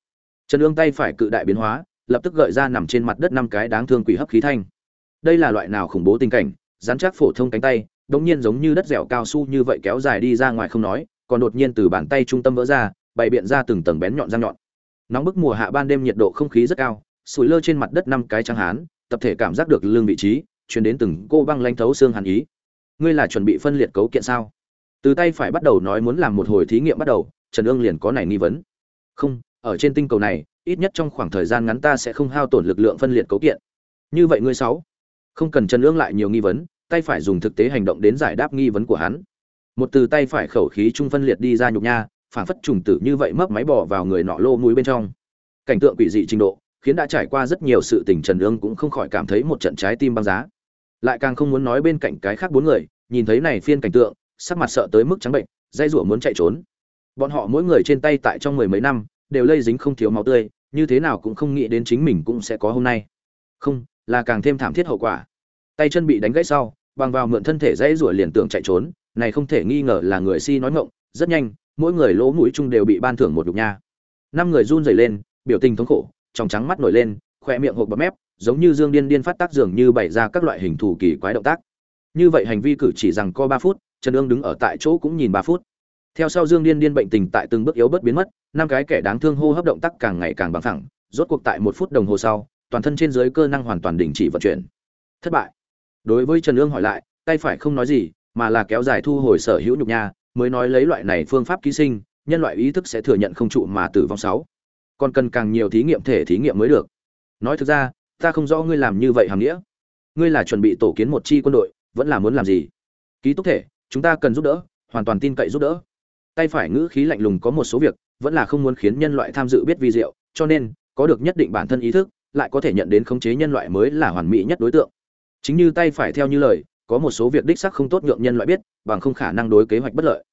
trần ương tay phải cự đại biến hóa lập tức gợi ra nằm trên mặt đất năm cái đáng thương quỷ hấp khí thanh. Đây là loại nào khủng bố tình cảnh? Dán chắc phổ thông cánh tay, đống nhiên giống như đất dẻo cao su như vậy kéo dài đi ra ngoài không nói, còn đột nhiên từ bàn tay trung tâm vỡ ra, bày biện ra từng tầng bén nhọn răng nhọn. Nóng bức mùa hạ ban đêm nhiệt độ không khí rất cao, sủi lơ trên mặt đất năm cái trắng hán, tập thể cảm giác được lương vị trí chuyển đến từng cô băng lanh thấu xương hàn ý. Ngươi là chuẩn bị phân liệt cấu kiện sao? Từ tay phải bắt đầu nói muốn làm một hồi thí nghiệm bắt đầu, trần ương liền có này nghi vấn. Không, ở trên tinh cầu này ít nhất trong khoảng thời gian ngắn ta sẽ không hao tổn lực lượng phân liệt cấu kiện. Như vậy ngươi sáu, không cần chân ương lại nhiều nghi vấn, tay phải dùng thực tế hành động đến giải đáp nghi vấn của hắn. Một từ tay phải khẩu khí trung phân liệt đi ra nhục nha phản phất trùng tử như vậy mấp máy bỏ vào người nọ lô mũi bên trong. Cảnh tượng quỷ dị trình độ, khiến đã trải qua rất nhiều sự tình trần ương cũng không khỏi cảm thấy một trận trái tim băng giá. Lại càng không muốn nói bên cạnh cái khác bốn người, nhìn thấy này phiên cảnh tượng, sắc mặt sợ tới mức trắng bệnh, dây rủa muốn chạy trốn. Bọn họ mỗi người trên tay tại trong mười mấy năm, đều lây dính không thiếu máu tươi như thế nào cũng không nghĩ đến chính mình cũng sẽ có hôm nay. Không, là càng thêm thảm thiết hậu quả. Tay chân bị đánh gãy sau, bằng vào mượn thân thể dây ruổi liền tưởng chạy trốn, này không thể nghi ngờ là người si nói ngọng, rất nhanh, mỗi người lỗ mũi chung đều bị ban thưởng một đục nha. Năm người run rẩy lên, biểu tình thống khổ, trong trắng mắt nổi lên khoe miệng hộp bấm mép, giống như dương điên điên phát tác dường như bày ra các loại hình thủ kỳ quái động tác. Như vậy hành vi cử chỉ rằng co ba phút, trần ương đứng ở tại chỗ cũng nhìn ba phút theo sau dương điên điên bệnh tình tại từng bước yếu bớt biến mất, năm cái kẻ đáng thương hô hấp động tác càng ngày càng bằng thẳng rốt cuộc tại một phút đồng hồ sau, toàn thân trên dưới cơ năng hoàn toàn đình chỉ vận chuyển. Thất bại. Đối với trần ương hỏi lại, tay phải không nói gì, mà là kéo dài thu hồi sở hữu nhục nha, mới nói lấy loại này phương pháp ký sinh, nhân loại ý thức sẽ thừa nhận không trụ mà tử vong sáu. Còn cần càng nhiều thí nghiệm thể thí nghiệm mới được. Nói thực ra, ta không rõ ngươi làm như vậy hàm nghĩa. Ngươi là chuẩn bị tổ kiến một chi quân đội, vẫn là muốn làm gì? Ký túc thể, chúng ta cần giúp đỡ, hoàn toàn tin cậy giúp đỡ tay phải ngữ khí lạnh lùng có một số việc, vẫn là không muốn khiến nhân loại tham dự biết vi diệu, cho nên, có được nhất định bản thân ý thức, lại có thể nhận đến khống chế nhân loại mới là hoàn mỹ nhất đối tượng. Chính như tay phải theo như lời, có một số việc đích sắc không tốt nhượng nhân loại biết, bằng không khả năng đối kế hoạch bất lợi.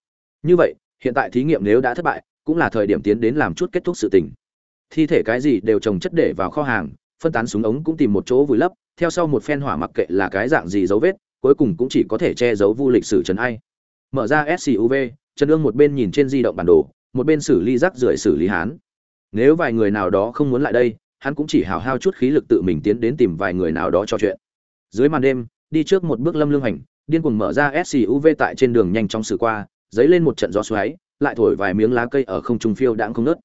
Như vậy, hiện tại thí nghiệm nếu đã thất bại, cũng là thời điểm tiến đến làm chút kết thúc sự tình. Thi thể cái gì đều trồng chất để vào kho hàng, phân tán súng ống cũng tìm một chỗ vùi lấp, theo sau một phen hỏa mặc kệ là cái dạng gì dấu vết, cuối cùng cũng chỉ có thể che giấu vu lịch sử trần ai mở ra scuv trần Dương một bên nhìn trên di động bản đồ, một bên xử lý rác rưởi xử lý hắn. nếu vài người nào đó không muốn lại đây, hắn cũng chỉ hào hao chút khí lực tự mình tiến đến tìm vài người nào đó cho chuyện dưới màn đêm, đi trước một bước lâm lương hành, điên cuồng mở ra scuv tại trên đường nhanh chóng xử qua, dấy lên một trận gió xoáy, lại thổi vài miếng lá cây ở không trung phiêu đãng không ngớt.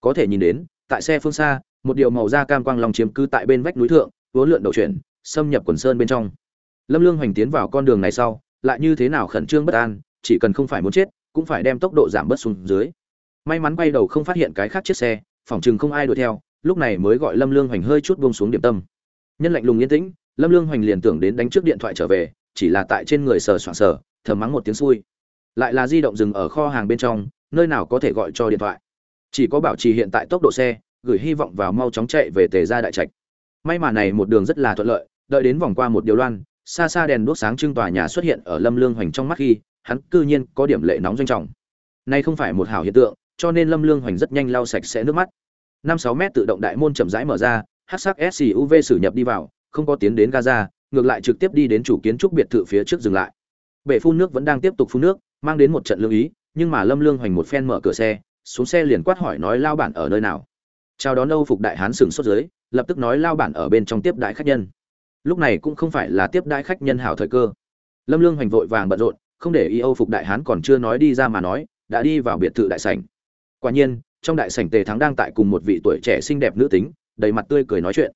có thể nhìn đến, tại xe phương xa, một điều màu da cam quang long chiếm cứ tại bên vách núi thượng cuốn lượn đầu chuyển, xâm nhập quần sơn bên trong lâm lương hoành tiến vào con đường này sau, lại như thế nào khẩn trương bất an chỉ cần không phải muốn chết, cũng phải đem tốc độ giảm bớt xuống dưới. May mắn quay đầu không phát hiện cái khác chiếc xe, phòng chừng không ai đuổi theo, lúc này mới gọi lâm lương hoành hơi chút buông xuống điểm tâm. Nhân lạnh lùng yên tĩnh, lâm lương hoành liền tưởng đến đánh trước điện thoại trở về, chỉ là tại trên người sờ soạng sờ, thầm mắng một tiếng xui. Lại là di động dừng ở kho hàng bên trong, nơi nào có thể gọi cho điện thoại. Chỉ có bảo trì hiện tại tốc độ xe, gửi hy vọng vào mau chóng chạy về tề gia đại trạch. May mà này một đường rất là thuận lợi, đợi đến vòng qua một điều loan, xa xa đèn đuốc sáng trưng tòa nhà xuất hiện ở lâm lương hoành trong mắt khi hắn cư nhiên có điểm lệ nóng doanh trọng. Nay không phải một hảo hiện tượng, cho nên lâm lương hoành rất nhanh lau sạch sẽ nước mắt. Năm sáu mét tự động đại môn chậm rãi mở ra, hát sắc suv sử nhập đi vào, không có tiến đến gaza, ngược lại trực tiếp đi đến chủ kiến trúc biệt thự phía trước dừng lại. Bể phun nước vẫn đang tiếp tục phun nước, mang đến một trận lưu ý, nhưng mà lâm lương hoành một phen mở cửa xe, xuống xe liền quát hỏi nói lao bản ở nơi nào? Chào đón âu phục đại hán sừng xuất dưới, lập tức nói lao bản ở bên trong tiếp đại khách nhân. Lúc này cũng không phải là tiếp đại khách nhân hảo thời cơ. Lâm lương hoành vội vàng bận rộn không để y âu phục đại hán còn chưa nói đi ra mà nói, đã đi vào biệt thự đại sảnh. Quả nhiên, trong đại sảnh tề thắng đang tại cùng một vị tuổi trẻ xinh đẹp nữ tính, đầy mặt tươi cười nói chuyện.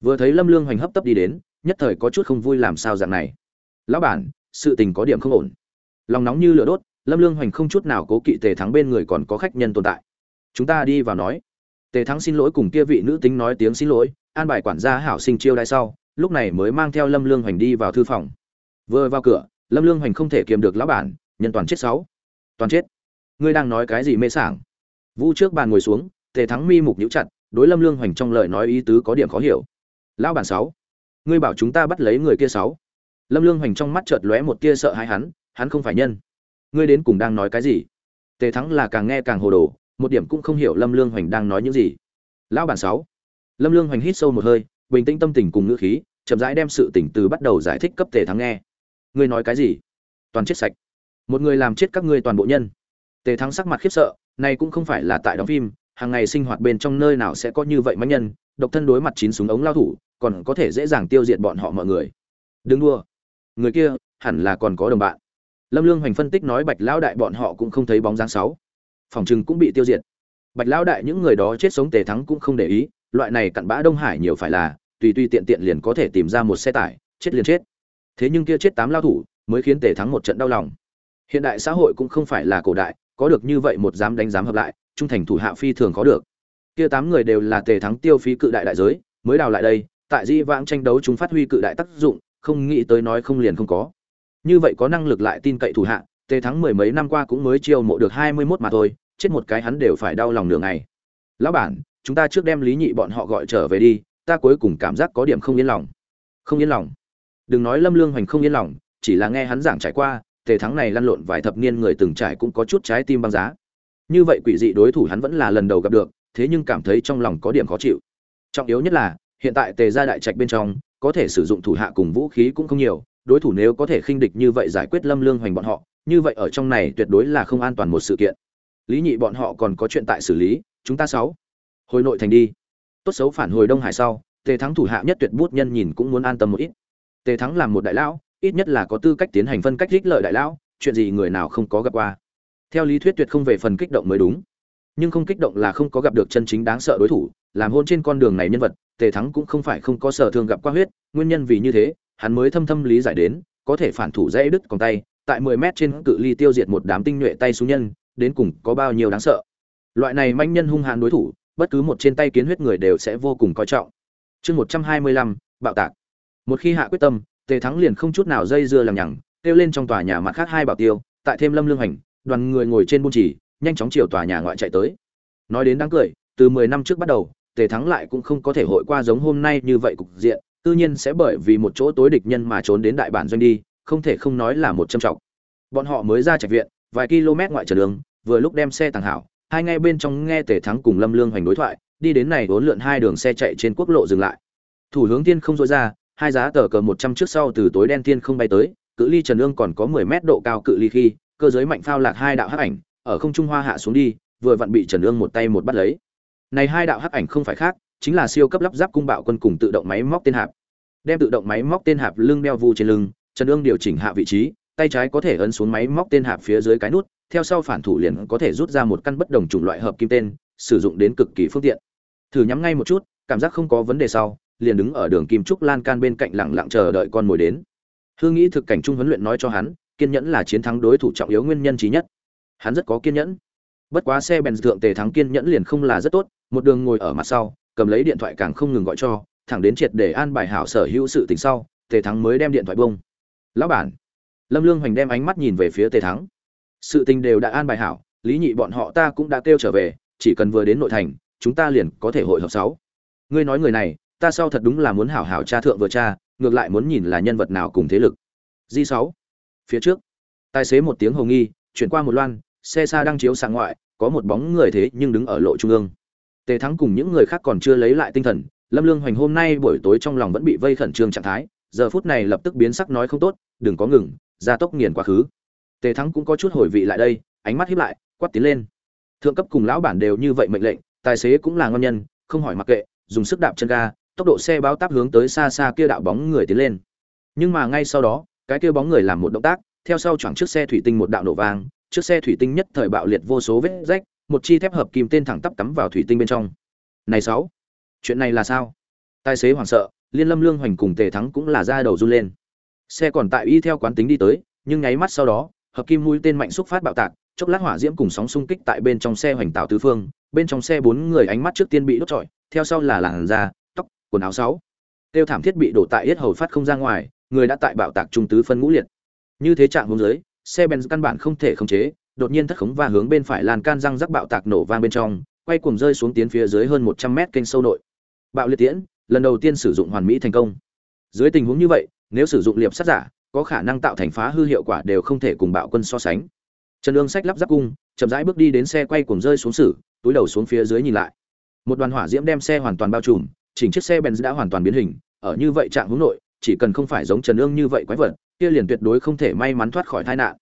Vừa thấy lâm lương hoành hấp tấp đi đến, nhất thời có chút không vui làm sao dạng này. Lão bản, sự tình có điểm không ổn. Lòng nóng như lửa đốt, lâm lương hoành không chút nào cố kỵ tề thắng bên người còn có khách nhân tồn tại. Chúng ta đi vào nói. Tề thắng xin lỗi cùng kia vị nữ tính nói tiếng xin lỗi, an bài quản gia hảo sinh chiêu đãi sau, lúc này mới mang theo lâm lương hoành đi vào thư phòng. Vừa vào cửa lâm lương hoành không thể kiềm được lão bản, nhân toàn chết sáu. Toàn chết. Ngươi đang nói cái gì mê sảng? Vu trước bàn ngồi xuống, tề thắng mi mục nhíu chặt, đối lâm lương hoành trong lời nói ý tứ có điểm khó hiểu. Lão bản sáu, ngươi bảo chúng ta bắt lấy người kia sáu. Lâm lương hoành trong mắt chợt lóe một tia sợ hãi hắn hắn không phải nhân. Ngươi đến cùng đang nói cái gì? Tề thắng là càng nghe càng hồ đồ, một điểm cũng không hiểu lâm lương hoành đang nói những gì. Lão bản sáu, lâm lương hoành hít sâu một hơi, bình tĩnh tâm tình cùng ngữ khí, chậm rãi đem sự tỉnh từ bắt đầu giải thích cấp tề thắng nghe ngươi nói cái gì? Toàn chết sạch. Một người làm chết các ngươi toàn bộ nhân. Tề thắng sắc mặt khiếp sợ này cũng không phải là tại đóng phim, hàng ngày sinh hoạt bên trong nơi nào sẽ có như vậy mãnh nhân, độc thân đối mặt chín súng ống lao thủ, còn có thể dễ dàng tiêu diệt bọn họ mọi người. Đừng đua người kia, hẳn là còn có đồng bạn. Lâm lương hoành phân tích nói bạch lão đại bọn họ cũng không thấy bóng dáng sáu. Phòng chừng cũng bị tiêu diệt. Bạch lão đại những người đó chết sống tề thắng cũng không để ý, loại này cặn bã đông hải nhiều phải là, tùy tùy tiện tiện liền có thể tìm ra một xe tải, chết liền chết thế nhưng kia chết tám lao thủ mới khiến tề thắng một trận đau lòng. Hiện đại xã hội cũng không phải là cổ đại, có được như vậy một dám đánh giám hợp lại, trung thành thủ hạ phi thường có được. Kia tám người đều là tề thắng tiêu phí cự đại đại giới, mới đào lại đây, tại di vãng tranh đấu chúng phát huy cự đại tác dụng, không nghĩ tới nói không liền không có. Như vậy có năng lực lại tin cậy thủ hạ, tề thắng mười mấy năm qua cũng mới chiêu mộ được hai mươi mốt mà thôi, chết một cái hắn đều phải đau lòng nửa ngày. Lão bản, chúng ta trước đem lý nhị bọn họ gọi trở về đi, ta cuối cùng cảm giác có điểm không yên lòng. Không yên lòng đừng nói lâm lương hoành không yên lòng, chỉ là nghe hắn giảng trải qua, tề thắng này lăn lộn vài thập niên người từng trải cũng có chút trái tim băng giá. Như vậy quỷ dị đối thủ hắn vẫn là lần đầu gặp được, thế nhưng cảm thấy trong lòng có điểm khó chịu. Trọng yếu nhất là, hiện tại tề gia đại trạch bên trong, có thể sử dụng thủ hạ cùng vũ khí cũng không nhiều, đối thủ nếu có thể khinh địch như vậy giải quyết lâm lương hoành bọn họ, như vậy ở trong này tuyệt đối là không an toàn một sự kiện. Lý nhị bọn họ còn có chuyện tại xử lý, chúng ta sáu, hồi nội thành đi. Tốt xấu phản hồi đông hải sau, tề thắng thủ hạ nhất tuyệt bút nhân nhìn cũng muốn an tâm một ít tề thắng làm một đại lão ít nhất là có tư cách tiến hành phân cách ích lợi đại lão chuyện gì người nào không có gặp qua. Theo lý thuyết tuyệt không về phần kích động mới đúng. Nhưng không kích động là không có gặp được chân chính đáng sợ đối thủ làm hôn trên con đường này nhân vật tề thắng cũng không phải không có sở thương gặp qua huyết nguyên nhân vì như thế hắn mới thâm thâm lý giải đến có thể phản thủ dễ đứt còn tay tại 10 mét trên cự ly tiêu diệt một đám tinh nhuệ tay xuống nhân đến cùng có bao nhiêu đáng sợ. Loại này manh nhân hung hãn đối thủ bất cứ một trên tay kiến huyết người đều sẽ vô cùng coi trọng. Chương 125, bạo tạc một khi hạ quyết tâm, tề thắng liền không chút nào dây dưa làm nhằng, kêu lên trong tòa nhà mặt khác hai bảo tiêu, tại thêm lâm lương hành, đoàn người ngồi trên buôn chỉ, nhanh chóng chiều tòa nhà ngoại chạy tới. Nói đến đáng cười, từ mười năm trước bắt đầu, tề thắng lại cũng không có thể hội qua giống hôm nay như vậy cục diện, tự nhiên sẽ bởi vì một chỗ tối địch nhân mà trốn đến đại bản doanh đi, không thể không nói là một châm trọng. Bọn họ mới ra trạch viện, vài km ngoại trở đường, vừa lúc đem xe tàng hảo, hai ngay bên trong nghe tề thắng cùng lâm lương hoành đối thoại, đi đến này vốn lượn hai đường xe chạy trên quốc lộ dừng lại. Thủ hướng tiên không dội ra hai giá tờ cờ một trăm trước sau từ tối đen tiên không bay tới, cự ly trần ương còn có mười mét độ cao cự ly khi, cơ giới mạnh phao lạc hai đạo hắc ảnh, ở không trung hoa hạ xuống đi, vừa vặn bị trần ương một tay một bắt lấy. Này hai đạo hắc ảnh không phải khác, chính là siêu cấp lắp ráp cung bạo quân cùng tự động máy móc tên hạp. Đem tự động máy móc tên hạp lưng đeo vu trên lưng, trần ương điều chỉnh hạ vị trí, tay trái có thể ấn xuống máy móc tên hạp phía dưới cái nút, theo sau phản thủ liền có thể rút ra một căn bất đồng chủng loại hợp kim tên, sử dụng đến cực kỳ phương tiện. Thử nhắm ngay một chút, cảm giác không có vấn đề sau liền đứng ở đường kim trúc lan can bên cạnh lặng lặng chờ đợi con mồi đến. Hương nghĩ thực cảnh trung huấn luyện nói cho hắn, kiên nhẫn là chiến thắng đối thủ trọng yếu nguyên nhân trí nhất. Hắn rất có kiên nhẫn. Bất quá xe bèn thượng tề thắng kiên nhẫn liền không là rất tốt, một đường ngồi ở mặt sau, cầm lấy điện thoại càng không ngừng gọi cho, thẳng đến triệt để an bài hảo sở hữu sự tình sau, tề thắng mới đem điện thoại bông. Lão bản. Lâm lương hoành đem ánh mắt nhìn về phía tề thắng. Sự tình đều đã an bài hảo, lý nhị bọn họ ta cũng đã kêu trở về, chỉ cần vừa đến nội thành, chúng ta liền có thể hội hợp sáu. Ngươi nói người này ta sau thật đúng là muốn hảo hảo cha thượng vừa cha ngược lại muốn nhìn là nhân vật nào cùng thế lực. Di sáu, phía trước. Tài xế một tiếng hồng nghi, chuyển qua một loan, xe xa đang chiếu sang ngoại, có một bóng người thế nhưng đứng ở lộ trung ương. Tề thắng cùng những người khác còn chưa lấy lại tinh thần, lâm lương hoành hôm nay buổi tối trong lòng vẫn bị vây khẩn trương trạng thái, giờ phút này lập tức biến sắc nói không tốt, đừng có ngừng, gia tốc nghiền quá khứ. Tề thắng cũng có chút hồi vị lại đây, ánh mắt híp lại, quát tiến lên. Thượng cấp cùng lão bản đều như vậy mệnh lệnh, tài xế cũng là ngon nhân, không hỏi mặc kệ, dùng sức đạp chân ga tốc độ xe báo táp hướng tới xa xa kia đạo bóng người tiến lên. Nhưng mà ngay sau đó, cái kia bóng người làm một động tác, theo sau choảng trước xe thủy tinh một đạo nổ vang, trước xe thủy tinh nhất thời bạo liệt vô số vết rách, một chi thép hợp kim tên thẳng tắp cắm vào thủy tinh bên trong. Này sáu, chuyện này là sao? Tài xế hoảng sợ, liên lâm lương hoành cùng tề thắng cũng là ra đầu run lên. Xe còn tại y theo quán tính đi tới, nhưng nháy mắt sau đó, hợp kim mũi tên mạnh xúc phát bạo tạc, chốc lát hỏa diễm cùng sóng xung kích tại bên trong xe hoành tạo tứ phương, bên trong xe bốn người ánh mắt trước tiên bị đốt trọi, theo sau là làn da quần áo sáu. Tiêu thảm thiết bị đổ tại yết hầu phát không ra ngoài, người đã tại bạo tạc trung tứ phân ngũ liệt. Như thế trạng hướng dưới, xe benz căn bản không thể khống chế, đột nhiên thất khống và hướng bên phải lan can răng rắc bạo tạc nổ vang bên trong, quay cuồng rơi xuống tiến phía dưới hơn một trăm mét kênh sâu nội. Bạo liệt tiễn, lần đầu tiên sử dụng hoàn mỹ thành công. Dưới tình huống như vậy, nếu sử dụng liệp sát giả, có khả năng tạo thành phá hư hiệu quả đều không thể cùng bạo quân so sánh. Trần ương sách lắp giáp cung, chậm rãi bước đi đến xe quay cuồng rơi xuống sử túi đầu xuống phía dưới nhìn lại. Một đoàn hỏa diễm đem xe hoàn toàn bao trùm chỉnh chiếc xe benz đã hoàn toàn biến hình, ở như vậy trạng hướng nội, chỉ cần không phải giống trần ương như vậy quái vật, kia liền tuyệt đối không thể may mắn thoát khỏi tai nạn.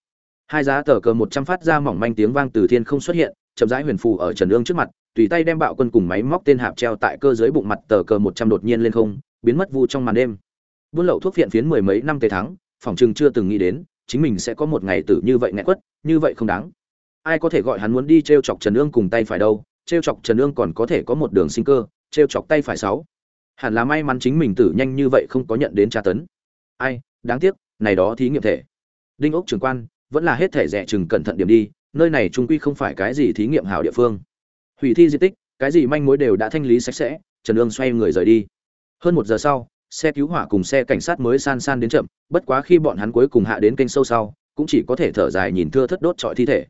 Hai giá tờ cờ một trăm phát ra mỏng manh tiếng vang từ thiên không xuất hiện, chậm rãi huyền phù ở trần ương trước mặt, tùy tay đem bạo quân cùng máy móc tên hạp treo tại cơ giới bụng mặt tờ cờ một trăm đột nhiên lên không, biến mất vu trong màn đêm. Buôn lậu thuốc viện phiến mười mấy năm tề thắng, phòng chừng chưa từng nghĩ đến, chính mình sẽ có một ngày tử như vậy nghẹn quất, như vậy không đáng. Ai có thể gọi hắn muốn đi treo chọc trần ương cùng tay phải đâu treo chọc trần ương còn có thể có một đường sinh cơ t r e o chọc tay phải sáu. Hẳn là may mắn chính mình tử nhanh như vậy không có nhận đến tra tấn. Ai, đáng tiếc, này đó thí nghiệm thể. Đinh ốc trưởng quan, vẫn là hết thể rẻ chừng cẩn thận điểm đi, nơi này trung quy không phải cái gì thí nghiệm hảo địa phương. Hủy thi di tích, cái gì manh mối đều đã thanh lý sạch sẽ, trần ương xoay người rời đi. Hơn một giờ sau, xe cứu hỏa cùng xe cảnh sát mới san san đến chậm, bất quá khi bọn hắn cuối cùng hạ đến kênh sâu sau, cũng chỉ có thể thở dài nhìn thưa thất đốt trọi thi thể.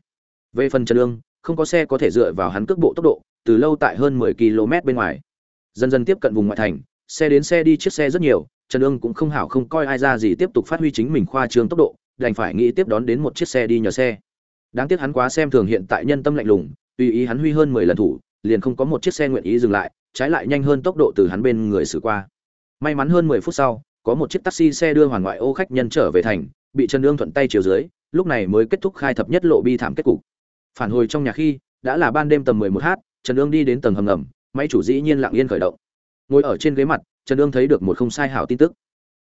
Về phần trần lương không có xe có thể dựa vào hắn cước bộ tốc độ, từ lâu tại hơn 10 km bên ngoài dần dần tiếp cận vùng ngoại thành, xe đến xe đi chiếc xe rất nhiều, trần ương cũng không hảo không coi ai ra gì tiếp tục phát huy chính mình khoa trương tốc độ, đành phải nghĩ tiếp đón đến một chiếc xe đi nhờ xe. Đáng tiếc hắn quá xem thường hiện tại nhân tâm lạnh lùng, tùy ý hắn huy hơn 10 lần thủ, liền không có một chiếc xe nguyện ý dừng lại, trái lại nhanh hơn tốc độ từ hắn bên người xử qua. May mắn hơn mười phút sau, có một chiếc taxi xe đưa hoàn ngoại ô khách nhân trở về thành, bị trần ương thuận tay chiều dưới, lúc này mới kết thúc khai thập nhất lộ bi thảm kết cục. Phản hồi trong nhà khi, đã là ban đêm tầm mười một h trần ương đi đến tầng hầm ngầm máy chủ dĩ nhiên lặng yên khởi động. Ngồi ở trên ghế mặt trần ương thấy được một không sai hảo tin tức.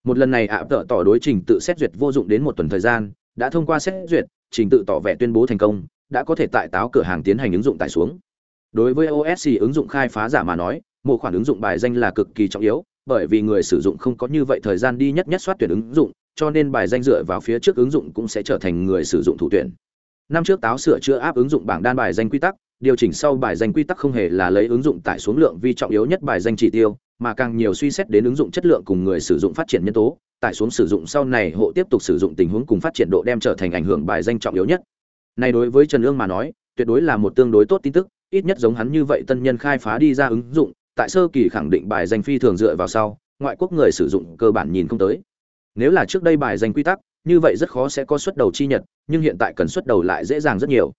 Một lần này ạ tợ tỏ đối trình tự xét duyệt vô dụng đến một tuần thời gian đã thông qua xét duyệt trình tự tỏ vẻ tuyên bố thành công đã có thể tại táo cửa hàng tiến hành ứng dụng tải xuống. Đối với osc ứng dụng khai phá giả mà nói một khoản ứng dụng bài danh là cực kỳ trọng yếu bởi vì người sử dụng không có như vậy thời gian đi nhất nhất soát tuyển ứng dụng, cho nên bài danh dựa vào phía trước ứng dụng cũng sẽ trở thành người sử dụng thủ tuyển. Năm trước táo sửa chữa áp ứng dụng bảng đan bài danh quy tắc, điều chỉnh sau bài danh quy tắc không hề là lấy ứng dụng tải xuống lượng vi trọng yếu nhất bài danh chỉ tiêu, mà càng nhiều suy xét đến ứng dụng chất lượng cùng người sử dụng phát triển nhân tố, tải xuống sử dụng sau này hộ tiếp tục sử dụng tình huống cùng phát triển độ đem trở thành ảnh hưởng bài danh trọng yếu nhất. Này đối với Trần Ương mà nói, tuyệt đối là một tương đối tốt tin tức, ít nhất giống hắn như vậy tân nhân khai phá đi ra ứng dụng, tại sơ kỳ khẳng định bài danh phi thường dựa vào sau, ngoại quốc người sử dụng cơ bản nhìn không tới. Nếu là trước đây bài danh quy tắc, như vậy rất khó sẽ có xuất đầu chi nhật, nhưng hiện tại cần xuất đầu lại dễ dàng rất nhiều.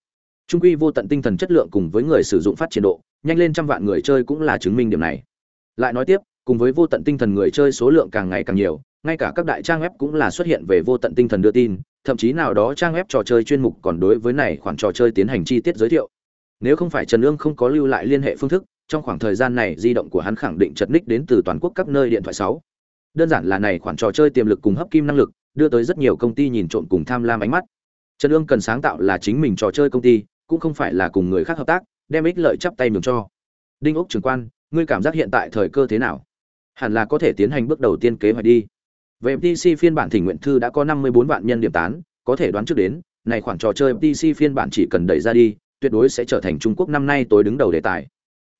Trung quy vô tận tinh thần chất lượng cùng với người sử dụng phát triển độ, nhanh lên trăm vạn người chơi cũng là chứng minh điểm này. Lại nói tiếp, cùng với vô tận tinh thần người chơi số lượng càng ngày càng nhiều, ngay cả các đại trang web cũng là xuất hiện về vô tận tinh thần đưa tin, thậm chí nào đó trang web trò chơi chuyên mục còn đối với này khoản trò chơi tiến hành chi tiết giới thiệu. Nếu không phải Trần Ương không có lưu lại liên hệ phương thức, trong khoảng thời gian này di động của hắn khẳng định chật ních đến từ toàn quốc các nơi điện thoại sáu. Đơn giản là này khoản trò chơi tiềm lực cùng hấp kim năng lực, đưa tới rất nhiều công ty nhìn trộm cùng tham lam ánh mắt. Trần ương cần sáng tạo là chính mình trò chơi công ty, cũng không phải là cùng người khác hợp tác, đem ích lợi chắp tay nhường cho. Đinh Úc trưởng quan, ngươi cảm giác hiện tại thời cơ thế nào? Hẳn là có thể tiến hành bước đầu tiên kế hoạch đi. Về PC phiên bản thỉnh nguyện thư đã có 54 vạn nhân điểm tán, có thể đoán trước đến, này khoản trò chơi PC phiên bản chỉ cần đẩy ra đi, tuyệt đối sẽ trở thành Trung Quốc năm nay tối đứng đầu đề tài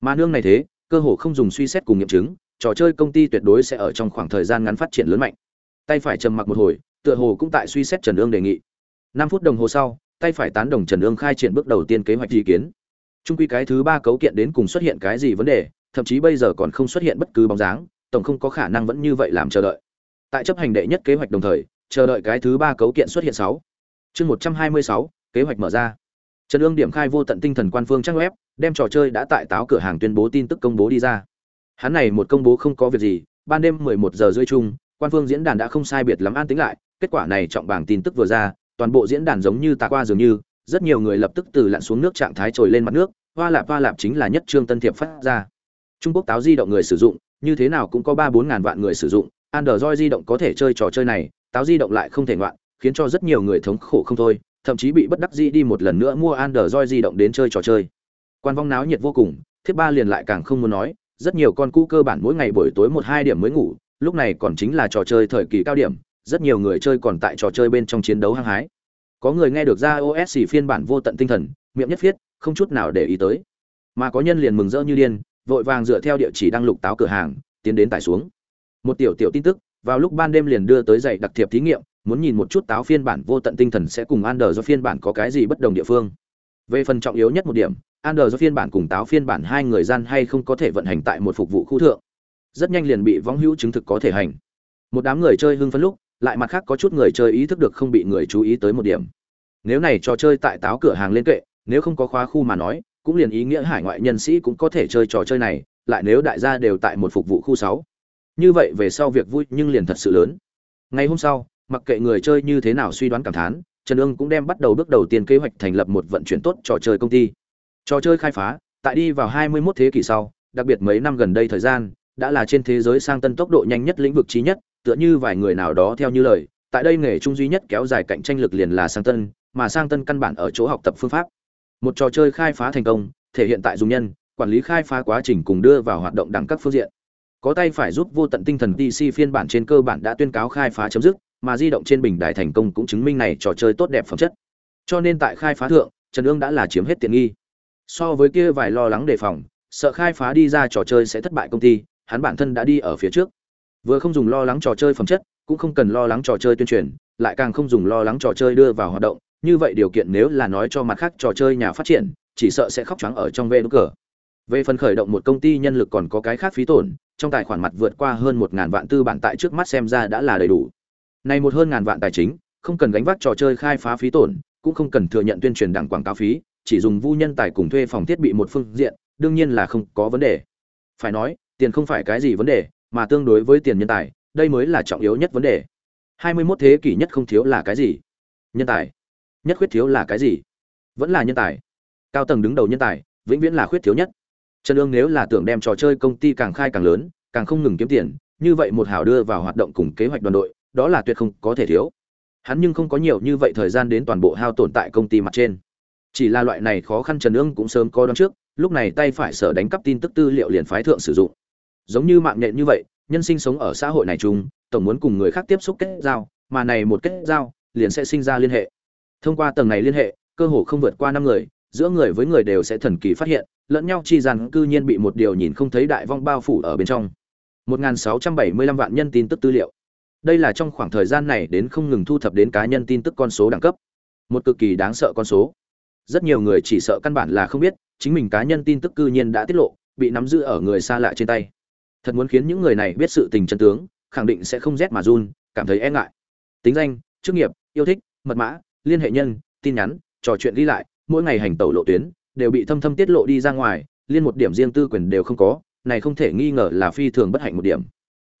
mà nương này thế cơ hồ không dùng suy xét cùng nghiệm chứng trò chơi công ty tuyệt đối sẽ ở trong khoảng thời gian ngắn phát triển lớn mạnh tay phải trầm mặc một hồi tựa hồ cũng tại suy xét trần ương đề nghị năm phút đồng hồ sau tay phải tán đồng trần ương khai triển bước đầu tiên kế hoạch ý kiến. Trung quy cái thứ ba cấu kiện đến cùng xuất hiện cái gì vấn đề, thậm chí bây giờ còn không xuất hiện bất cứ bóng dáng, tổng không có khả năng vẫn như vậy làm chờ đợi. Tại chấp hành đệ nhất kế hoạch đồng thời, chờ đợi cái thứ ba cấu kiện xuất hiện sáu. Chương một trăm hai mươi sáu, kế hoạch mở ra. Trần ương điểm khai vô tận tinh thần quan phương trang web, đem trò chơi đã tại táo cửa hàng tuyên bố tin tức công bố đi ra. Hắn này một công bố không có việc gì, ban đêm 11 giờ rưỡi chung, quan phương diễn đàn đã không sai biệt lắm an tính lại, kết quả này trọng bảng tin tức vừa ra toàn bộ diễn đàn giống như tạc qua dường như, rất nhiều người lập tức từ lặn xuống nước trạng thái trồi lên mặt nước, hoa lạp hoa lạp chính là nhất trương tân thiệp phát ra. Trung quốc táo di động người sử dụng, như thế nào cũng có ba bốn ngàn vạn người sử dụng, android di động có thể chơi trò chơi này, táo di động lại không thể ngoạn, khiến cho rất nhiều người thống khổ không thôi, thậm chí bị bất đắc dĩ đi một lần nữa mua android di động đến chơi trò chơi. Quan vong náo nhiệt vô cùng thiết ba liền lại càng không muốn nói, rất nhiều con cũ cơ bản mỗi ngày buổi tối một hai điểm mới ngủ, lúc này còn chính là trò chơi thời kỳ cao điểm rất nhiều người chơi còn tại trò chơi bên trong chiến đấu hăng hái có người nghe được ra osc phiên bản vô tận tinh thần miệng nhất viết không chút nào để ý tới mà có nhân liền mừng rỡ như điên vội vàng dựa theo địa chỉ đăng lục táo cửa hàng tiến đến tải xuống một tiểu tiểu tin tức vào lúc ban đêm liền đưa tới dạy đặc thiệp thí nghiệm muốn nhìn một chút táo phiên bản vô tận tinh thần sẽ cùng Ander do phiên bản có cái gì bất đồng địa phương. Về phần trọng yếu nhất một điểm, Ander do phiên bản cùng táo phiên bản hai người gian hay không có thể vận hành tại một phục vụ khu thượng. Rất nhanh liền bị võng hữu chứng thực có thể hành. Một đám người chơi hưng phấn lúc, lại mặt khác có chút người chơi ý thức được không bị người chú ý tới một điểm. Nếu này trò chơi tại táo cửa hàng lên kệ, nếu không có khóa khu mà nói, cũng liền ý nghĩa hải ngoại nhân sĩ cũng có thể chơi trò chơi này, lại nếu đại gia đều tại một phục vụ khu 6. Như vậy về sau việc vui nhưng liền thật sự lớn. Ngày hôm sau, mặc kệ người chơi như thế nào suy đoán cảm thán trần ương cũng đem bắt đầu bước đầu tiên kế hoạch thành lập một vận chuyển tốt trò chơi công ty trò chơi khai phá tại đi vào 21 thế kỷ sau đặc biệt mấy năm gần đây thời gian đã là trên thế giới sang tân tốc độ nhanh nhất lĩnh vực trí nhất tựa như vài người nào đó theo như lời, tại đây nghề trung duy nhất kéo dài cạnh tranh lực liền là sang tân, mà sang tân căn bản ở chỗ học tập phương pháp. Một trò chơi khai phá thành công, thể hiện tại dùng nhân, quản lý khai phá quá trình cùng đưa vào hoạt động đẳng các phương diện. Có tay phải giúp vô tận tinh thần DC phiên bản trên cơ bản đã tuyên cáo khai phá chấm dứt, mà di động trên bình đài thành công cũng chứng minh này trò chơi tốt đẹp phẩm chất. Cho nên tại khai phá thượng, trần ương đã là chiếm hết tiện nghi. So với kia vài lo lắng đề phòng, sợ khai phá đi ra trò chơi sẽ thất bại công ty, hắn bản thân đã đi ở phía trước vừa không dùng lo lắng trò chơi phẩm chất cũng không cần lo lắng trò chơi tuyên truyền lại càng không dùng lo lắng trò chơi đưa vào hoạt động. Như vậy điều kiện nếu là nói cho mặt khác trò chơi nhà phát triển chỉ sợ sẽ khóc trắng ở trong vê đ cờ. Về phần khởi động một công ty nhân lực còn có cái khác phí tổn trong tài khoản mặt vượt qua hơn một ngàn vạn tư bản tại trước mắt xem ra đã là đầy đủ. Này một hơn ngàn vạn tài chính, không cần gánh vác trò chơi khai phá phí tổn, cũng không cần thừa nhận tuyên truyền đảng quảng cáo phí, chỉ dùng vu nhân tài cùng thuê phòng thiết bị một phương diện, đương nhiên là không có vấn đề. Phải nói, tiền không phải cái gì vấn đề, mà tương đối với tiền nhân tài, đây mới là trọng yếu nhất vấn đề. 21 thế kỷ nhất không thiếu là cái gì? Nhân tài. Nhất khuyết thiếu là cái gì? Vẫn là nhân tài. Cao tầng đứng đầu nhân tài, vĩnh viễn là khuyết thiếu nhất. Trần Dương nếu là tưởng đem trò chơi công ty càng khai càng lớn, càng không ngừng kiếm tiền, như vậy một hảo đưa vào hoạt động cùng kế hoạch đoàn đội, đó là tuyệt không có thể thiếu hắn nhưng không có nhiều như vậy thời gian đến toàn bộ hao tổn tại công ty mặt trên chỉ là loại này khó khăn trần ương cũng sớm có đón trước lúc này tay phải sở đánh cắp tin tức tư liệu liền phái thượng sử dụng giống như mạng nhện như vậy, nhân sinh sống ở xã hội này chung, tổng muốn cùng người khác tiếp xúc kết giao, mà này một kết giao, liền sẽ sinh ra liên hệ. Thông qua tầng này liên hệ, cơ hồ không vượt qua năm người, giữa người với người đều sẽ thần kỳ phát hiện, lẫn nhau chi rằng cư nhiên bị một điều nhìn không thấy đại vong bao phủ ở bên trong. 1675 vạn nhân tin tức tư liệu. Đây là trong khoảng thời gian này đến không ngừng thu thập đến cá nhân tin tức con số đẳng cấp. Một cực kỳ đáng sợ con số. Rất nhiều người chỉ sợ căn bản là không biết, chính mình cá nhân tin tức cư nhiên đã tiết lộ, bị nắm giữ ở người xa lạ trên tay thật muốn khiến những người này biết sự tình chân tướng, khẳng định sẽ không rét mà run, cảm thấy e ngại. Tính danh, chức nghiệp, yêu thích, mật mã, liên hệ nhân, tin nhắn, trò chuyện đi lại, mỗi ngày hành tẩu lộ tuyến, đều bị thâm thâm tiết lộ đi ra ngoài, liên một điểm riêng tư quyền đều không có, này không thể nghi ngờ là phi thường bất hạnh một điểm.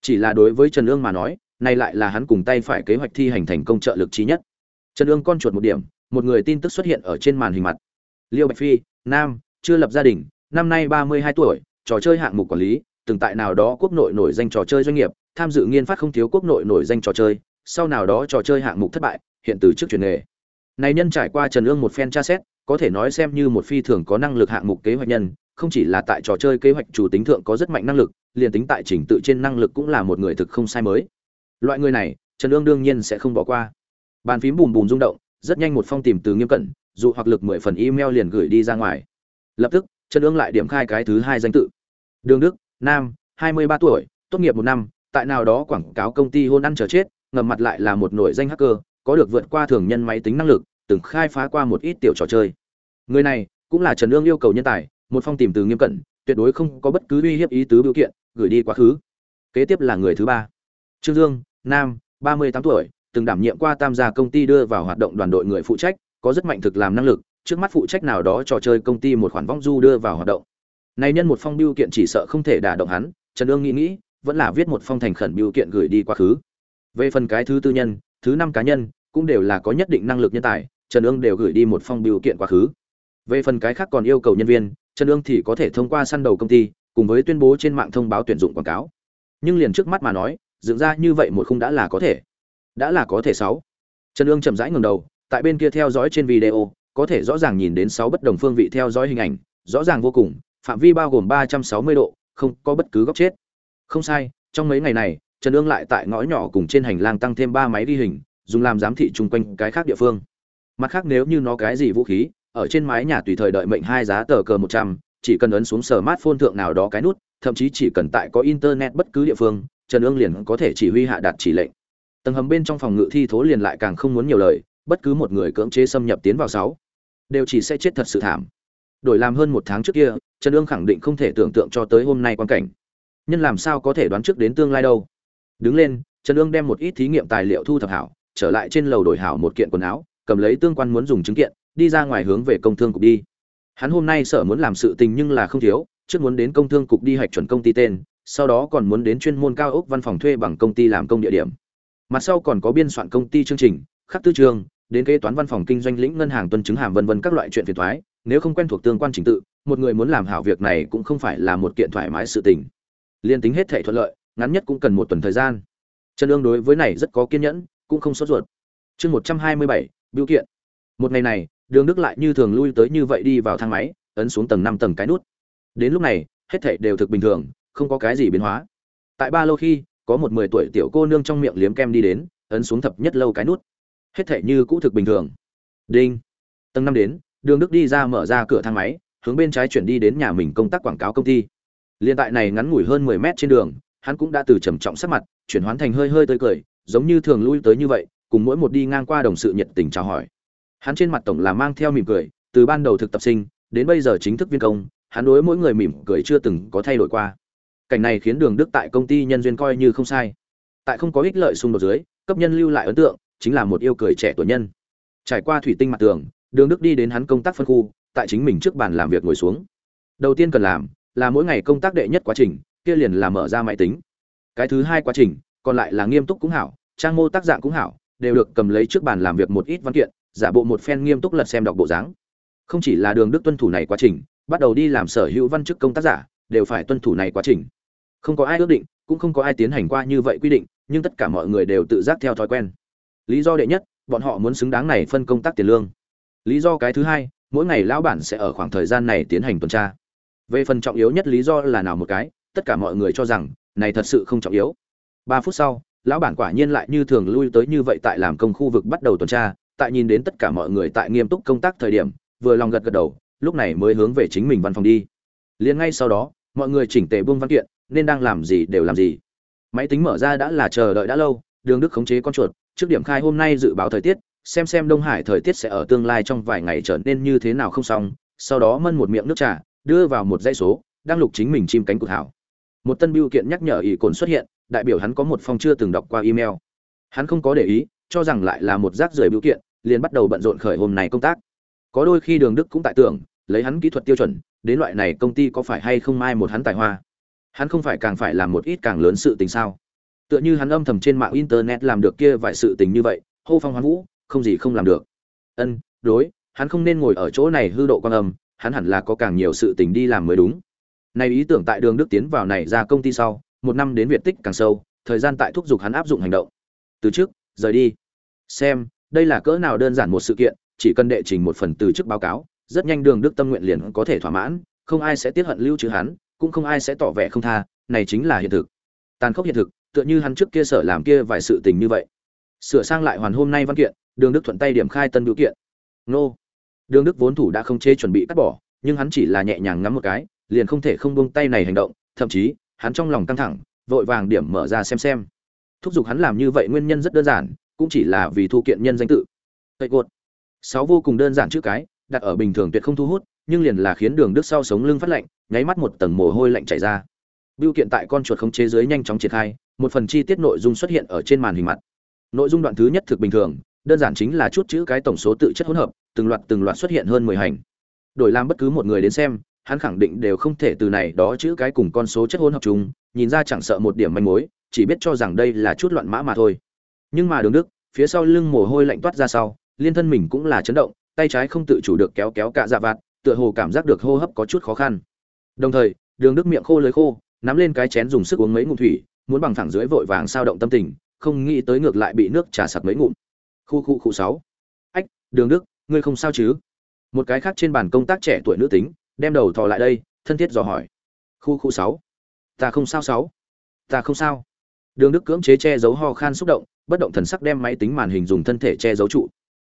Chỉ là đối với trần ương mà nói, này lại là hắn cùng tay phải kế hoạch thi hành thành công trợ lực trí nhất. Trần ương con chuột một điểm, một người tin tức xuất hiện ở trên màn hình mặt. Liêu bạch phi, nam, chưa lập gia đình, năm nay ba mươi hai tuổi, trò chơi hạng mục quản lý từng tại nào đó quốc nội nổi danh trò chơi doanh nghiệp, tham dự nghiên phát không thiếu quốc nội nổi danh trò chơi, sau nào đó trò chơi hạng mục thất bại, hiện từ trước chuyển nghề. Này nhân trải qua trần ương một phen tra xét, có thể nói xem như một phi thường có năng lực hạng mục kế hoạch nhân, không chỉ là tại trò chơi kế hoạch chủ tính thượng có rất mạnh năng lực, liền tính tại trình tự trên năng lực cũng là một người thực không sai mới. Loại người này, trần ương đương nhiên sẽ không bỏ qua. Bàn phím bùm bùm rung động, rất nhanh một phong tìm từ nghiêm cẩn dù hoặc lực mười phần email liền gửi đi ra ngoài. Lập tức, trần ương lại điểm khai cái thứ hai danh tự. Đường đức nam, hai mươi ba tuổi, tốt nghiệp một năm, tại nào đó quảng cáo công ty hôn ăn chờ chết, ngầm mặt lại là một nổi danh hacker, có được vượt qua thường nhân máy tính năng lực, từng khai phá qua một ít tiểu trò chơi. Người này cũng là trần ương yêu cầu nhân tài, một phong tìm từ nghiêm cẩn, tuyệt đối không có bất cứ uy hiếp ý tứ biểu kiện, gửi đi quá khứ. Kế tiếp là người thứ ba. Trương dương, nam, ba mươi tám tuổi, từng đảm nhiệm qua tam gia công ty đưa vào hoạt động đoàn đội người phụ trách, có rất mạnh thực làm năng lực, trước mắt phụ trách nào đó trò chơi công ty một khoản vong du đưa vào hoạt động này nhân một phong biêu kiện chỉ sợ không thể đả động hắn, trần Dương nghĩ nghĩ, vẫn là viết một phong thành khẩn biêu kiện gửi đi quá khứ. Về phần cái thứ tư nhân, thứ năm cá nhân, cũng đều là có nhất định năng lực nhân tài, trần Dương đều gửi đi một phong biêu kiện quá khứ. Về phần cái khác còn yêu cầu nhân viên, trần Dương thì có thể thông qua săn đầu công ty, cùng với tuyên bố trên mạng thông báo tuyển dụng quảng cáo. Nhưng liền trước mắt mà nói, dựng ra như vậy một khung đã là có thể. Đã là có thể sáu. Trần Dương chậm rãi ngẩng đầu, tại bên kia theo dõi trên video, có thể rõ ràng nhìn đến sáu bất đồng phương vị theo dõi hình ảnh, rõ ràng vô cùng phạm vi bao gồm ba trăm sáu mươi độ, không có bất cứ góc chết. Không sai, trong mấy ngày này, trần Dương lại tại ngõ nhỏ cùng trên hành lang tăng thêm ba máy ghi hình, dùng làm giám thị chung quanh cái khác địa phương. Mặt khác nếu như nó cái gì vũ khí, ở trên mái nhà tùy thời đợi mệnh hai giá tờ cờ một trăm, chỉ cần ấn xuống sở mát thượng nào đó cái nút, thậm chí chỉ cần tại có internet bất cứ địa phương, trần Dương liền có thể chỉ huy hạ đạt chỉ lệnh. Tầng hầm bên trong phòng ngự thi thố liền lại càng không muốn nhiều lời, bất cứ một người cưỡng chế xâm nhập tiến vào sáu, đều chỉ sẽ chết thật sự thảm đổi làm hơn một tháng trước kia, trần ương khẳng định không thể tưởng tượng cho tới hôm nay quan cảnh. Nhân làm sao có thể đoán trước đến tương lai đâu? Đứng lên, trần ương đem một ít thí nghiệm tài liệu thu thập hảo, trở lại trên lầu đổi hảo một kiện quần áo, cầm lấy tương quan muốn dùng chứng kiện, đi ra ngoài hướng về công thương cục đi. Hắn hôm nay sợ muốn làm sự tình nhưng là không thiếu, trước muốn đến công thương cục đi hạch chuẩn công ty tên, sau đó còn muốn đến chuyên môn cao ốc văn phòng thuê bằng công ty làm công địa điểm. Mặt sau còn có biên soạn công ty chương trình, khắc tư trường, đến kế toán văn phòng kinh doanh lĩnh ngân hàng tuân chứng hàm vân vân các loại chuyện phiền thoái nếu không quen thuộc tương quan trình tự, một người muốn làm hảo việc này cũng không phải là một kiện thoải mái sự tình. Liên tính hết thể thuận lợi, ngắn nhất cũng cần một tuần thời gian. Trần ương đối với này rất có kiên nhẫn, cũng không sốt ruột. Chương một trăm hai mươi bảy, biểu kiện. Một ngày này, đường đức lại như thường lui tới như vậy đi vào thang máy, ấn xuống tầng năm tầng cái nút. Đến lúc này, hết thảy đều thực bình thường, không có cái gì biến hóa. Tại ba lâu khi, có một mười tuổi tiểu cô nương trong miệng liếm kem đi đến, ấn xuống thập nhất lâu cái nút. Hết thảy như cũ thực bình thường. Đinh. Tầng năm đến đường đức đi ra mở ra cửa thang máy, hướng bên trái chuyển đi đến nhà mình công tác quảng cáo công ty. Liên tại này ngắn ngủi hơn mười mét trên đường, hắn cũng đã từ trầm trọng sắc mặt, chuyển hoán thành hơi hơi tươi cười, giống như thường lui tới như vậy, cùng mỗi một đi ngang qua đồng sự nhiệt tình chào hỏi. Hắn trên mặt tổng là mang theo mỉm cười, từ ban đầu thực tập sinh, đến bây giờ chính thức viên công, hắn đối mỗi người mỉm cười chưa từng có thay đổi qua. Cảnh này khiến đường đức tại công ty nhân duyên coi như không sai. Tại không có ích lợi xung đột dưới, cấp nhân lưu lại ấn tượng, chính là một yêu cười trẻ tuổi nhân. Trải qua thủy tinh mặt tường đường đức đi đến hắn công tác phân khu, tại chính mình trước bàn làm việc ngồi xuống. Đầu tiên cần làm là mỗi ngày công tác đệ nhất quá trình, kia liền là mở ra máy tính. Cái thứ hai quá trình, còn lại là nghiêm túc cũng hảo, trang mô tác dạng cũng hảo, đều được cầm lấy trước bàn làm việc một ít văn kiện, giả bộ một phen nghiêm túc lật xem đọc bộ dáng. Không chỉ là đường đức tuân thủ này quá trình, bắt đầu đi làm sở hữu văn chức công tác giả, đều phải tuân thủ này quá trình. Không có ai ước định, cũng không có ai tiến hành qua như vậy quy định, nhưng tất cả mọi người đều tự giác theo thói quen. Lý do đệ nhất, bọn họ muốn xứng đáng này phân công tác tiền lương lý do cái thứ hai, mỗi ngày lão bản sẽ ở khoảng thời gian này tiến hành tuần tra. Về phần trọng yếu nhất lý do là nào một cái, tất cả mọi người cho rằng, này thật sự không trọng yếu. Ba phút sau, lão bản quả nhiên lại như thường lui tới như vậy tại làm công khu vực bắt đầu tuần tra, tại nhìn đến tất cả mọi người tại nghiêm túc công tác thời điểm, vừa lòng gật gật đầu, lúc này mới hướng về chính mình văn phòng đi. Liền ngay sau đó, mọi người chỉnh tề buông văn kiện, nên đang làm gì đều làm gì. Máy tính mở ra đã là chờ đợi đã lâu, đường đức khống chế con chuột, trước điểm khai hôm nay dự báo thời tiết xem xem đông hải thời tiết sẽ ở tương lai trong vài ngày trở nên như thế nào không xong, sau đó mân một miệng nước trà, đưa vào một dãy số, đang lục chính mình chim cánh cụt hảo. Một tân biêu kiện nhắc nhở ỷ cồn xuất hiện, đại biểu hắn có một phong chưa từng đọc qua email. Hắn không có để ý, cho rằng lại là một rác rưởi biêu kiện, liền bắt đầu bận rộn khởi hôm nay công tác. Có đôi khi đường đức cũng tại tưởng, lấy hắn kỹ thuật tiêu chuẩn, đến loại này công ty có phải hay không ai một hắn tài hoa. Hắn không phải càng phải làm một ít càng lớn sự tình sao? Tựa như hắn âm thầm trên mạng internet làm được kia vài sự tình như vậy, hô phong hoán vũ không gì không làm được. Ân, đối, hắn không nên ngồi ở chỗ này hư độ quan âm, hắn hẳn là có càng nhiều sự tình đi làm mới đúng. Này ý tưởng tại đường đức tiến vào này ra công ty sau, một năm đến việt tích càng sâu, thời gian tại thúc giục hắn áp dụng hành động. Từ trước, rời đi. Xem, đây là cỡ nào đơn giản một sự kiện, chỉ cần đệ trình một phần từ chức báo cáo, rất nhanh đường đức tâm nguyện liền có thể thỏa mãn, không ai sẽ tiết hận lưu trữ hắn, cũng không ai sẽ tỏ vẻ không tha, này chính là hiện thực. Tàn khốc hiện thực, tựa như hắn trước kia sở làm kia vài sự tình như vậy sửa sang lại hoàn hôm nay văn kiện đường đức thuận tay điểm khai tân biểu kiện. Nô. Đường đức vốn thủ đã không chê chuẩn bị cắt bỏ nhưng hắn chỉ là nhẹ nhàng ngắm một cái liền không thể không buông tay này hành động thậm chí hắn trong lòng căng thẳng vội vàng điểm mở ra xem xem. Thúc giục hắn làm như vậy nguyên nhân rất đơn giản cũng chỉ là vì thu kiện nhân danh tự. Tây cột. Sáu vô cùng đơn giản chữ cái đặt ở bình thường tuyệt không thu hút nhưng liền là khiến đường đức sau sống lưng phát lạnh nháy mắt một tầng mồ hôi lạnh chảy ra. Biêu kiện tại con chuột không chế giới nhanh chóng triển khai, một phần chi tiết nội dung xuất hiện ở trên màn hình mặt. Nội dung đoạn thứ nhất thực bình thường, đơn giản chính là chút chữ cái tổng số tự chất hỗn hợp, từng loạt từng loạt xuất hiện hơn mười hành. Đổi làm bất cứ một người đến xem, hắn khẳng định đều không thể từ này đó chữ cái cùng con số chất hỗn hợp chung, nhìn ra chẳng sợ một điểm manh mối, chỉ biết cho rằng đây là chút loạn mã mà thôi. Nhưng mà Đường Đức, phía sau lưng mồ hôi lạnh toát ra sau, liên thân mình cũng là chấn động, tay trái không tự chủ được kéo kéo cả dạ vạt, tựa hồ cảm giác được hô hấp có chút khó khăn. Đồng thời, Đường Đức miệng khô lưỡi khô, nắm lên cái chén dùng sức uống mấy ngụm thủy muốn bằng thẳng dưới vội vàng sao động tâm tình không nghĩ tới ngược lại bị nước trà sặc mấy ngụm. Khu khu khu sáu. Ách, đường đức, ngươi không sao chứ? Một cái khác trên bàn công tác trẻ tuổi nữ tính, đem đầu thò lại đây, thân thiết dò hỏi. Khu khu sáu. Ta không sao sáu. Ta không sao. Đường đức cưỡng chế che giấu ho khan xúc động, bất động thần sắc đem máy tính màn hình dùng thân thể che giấu trụ.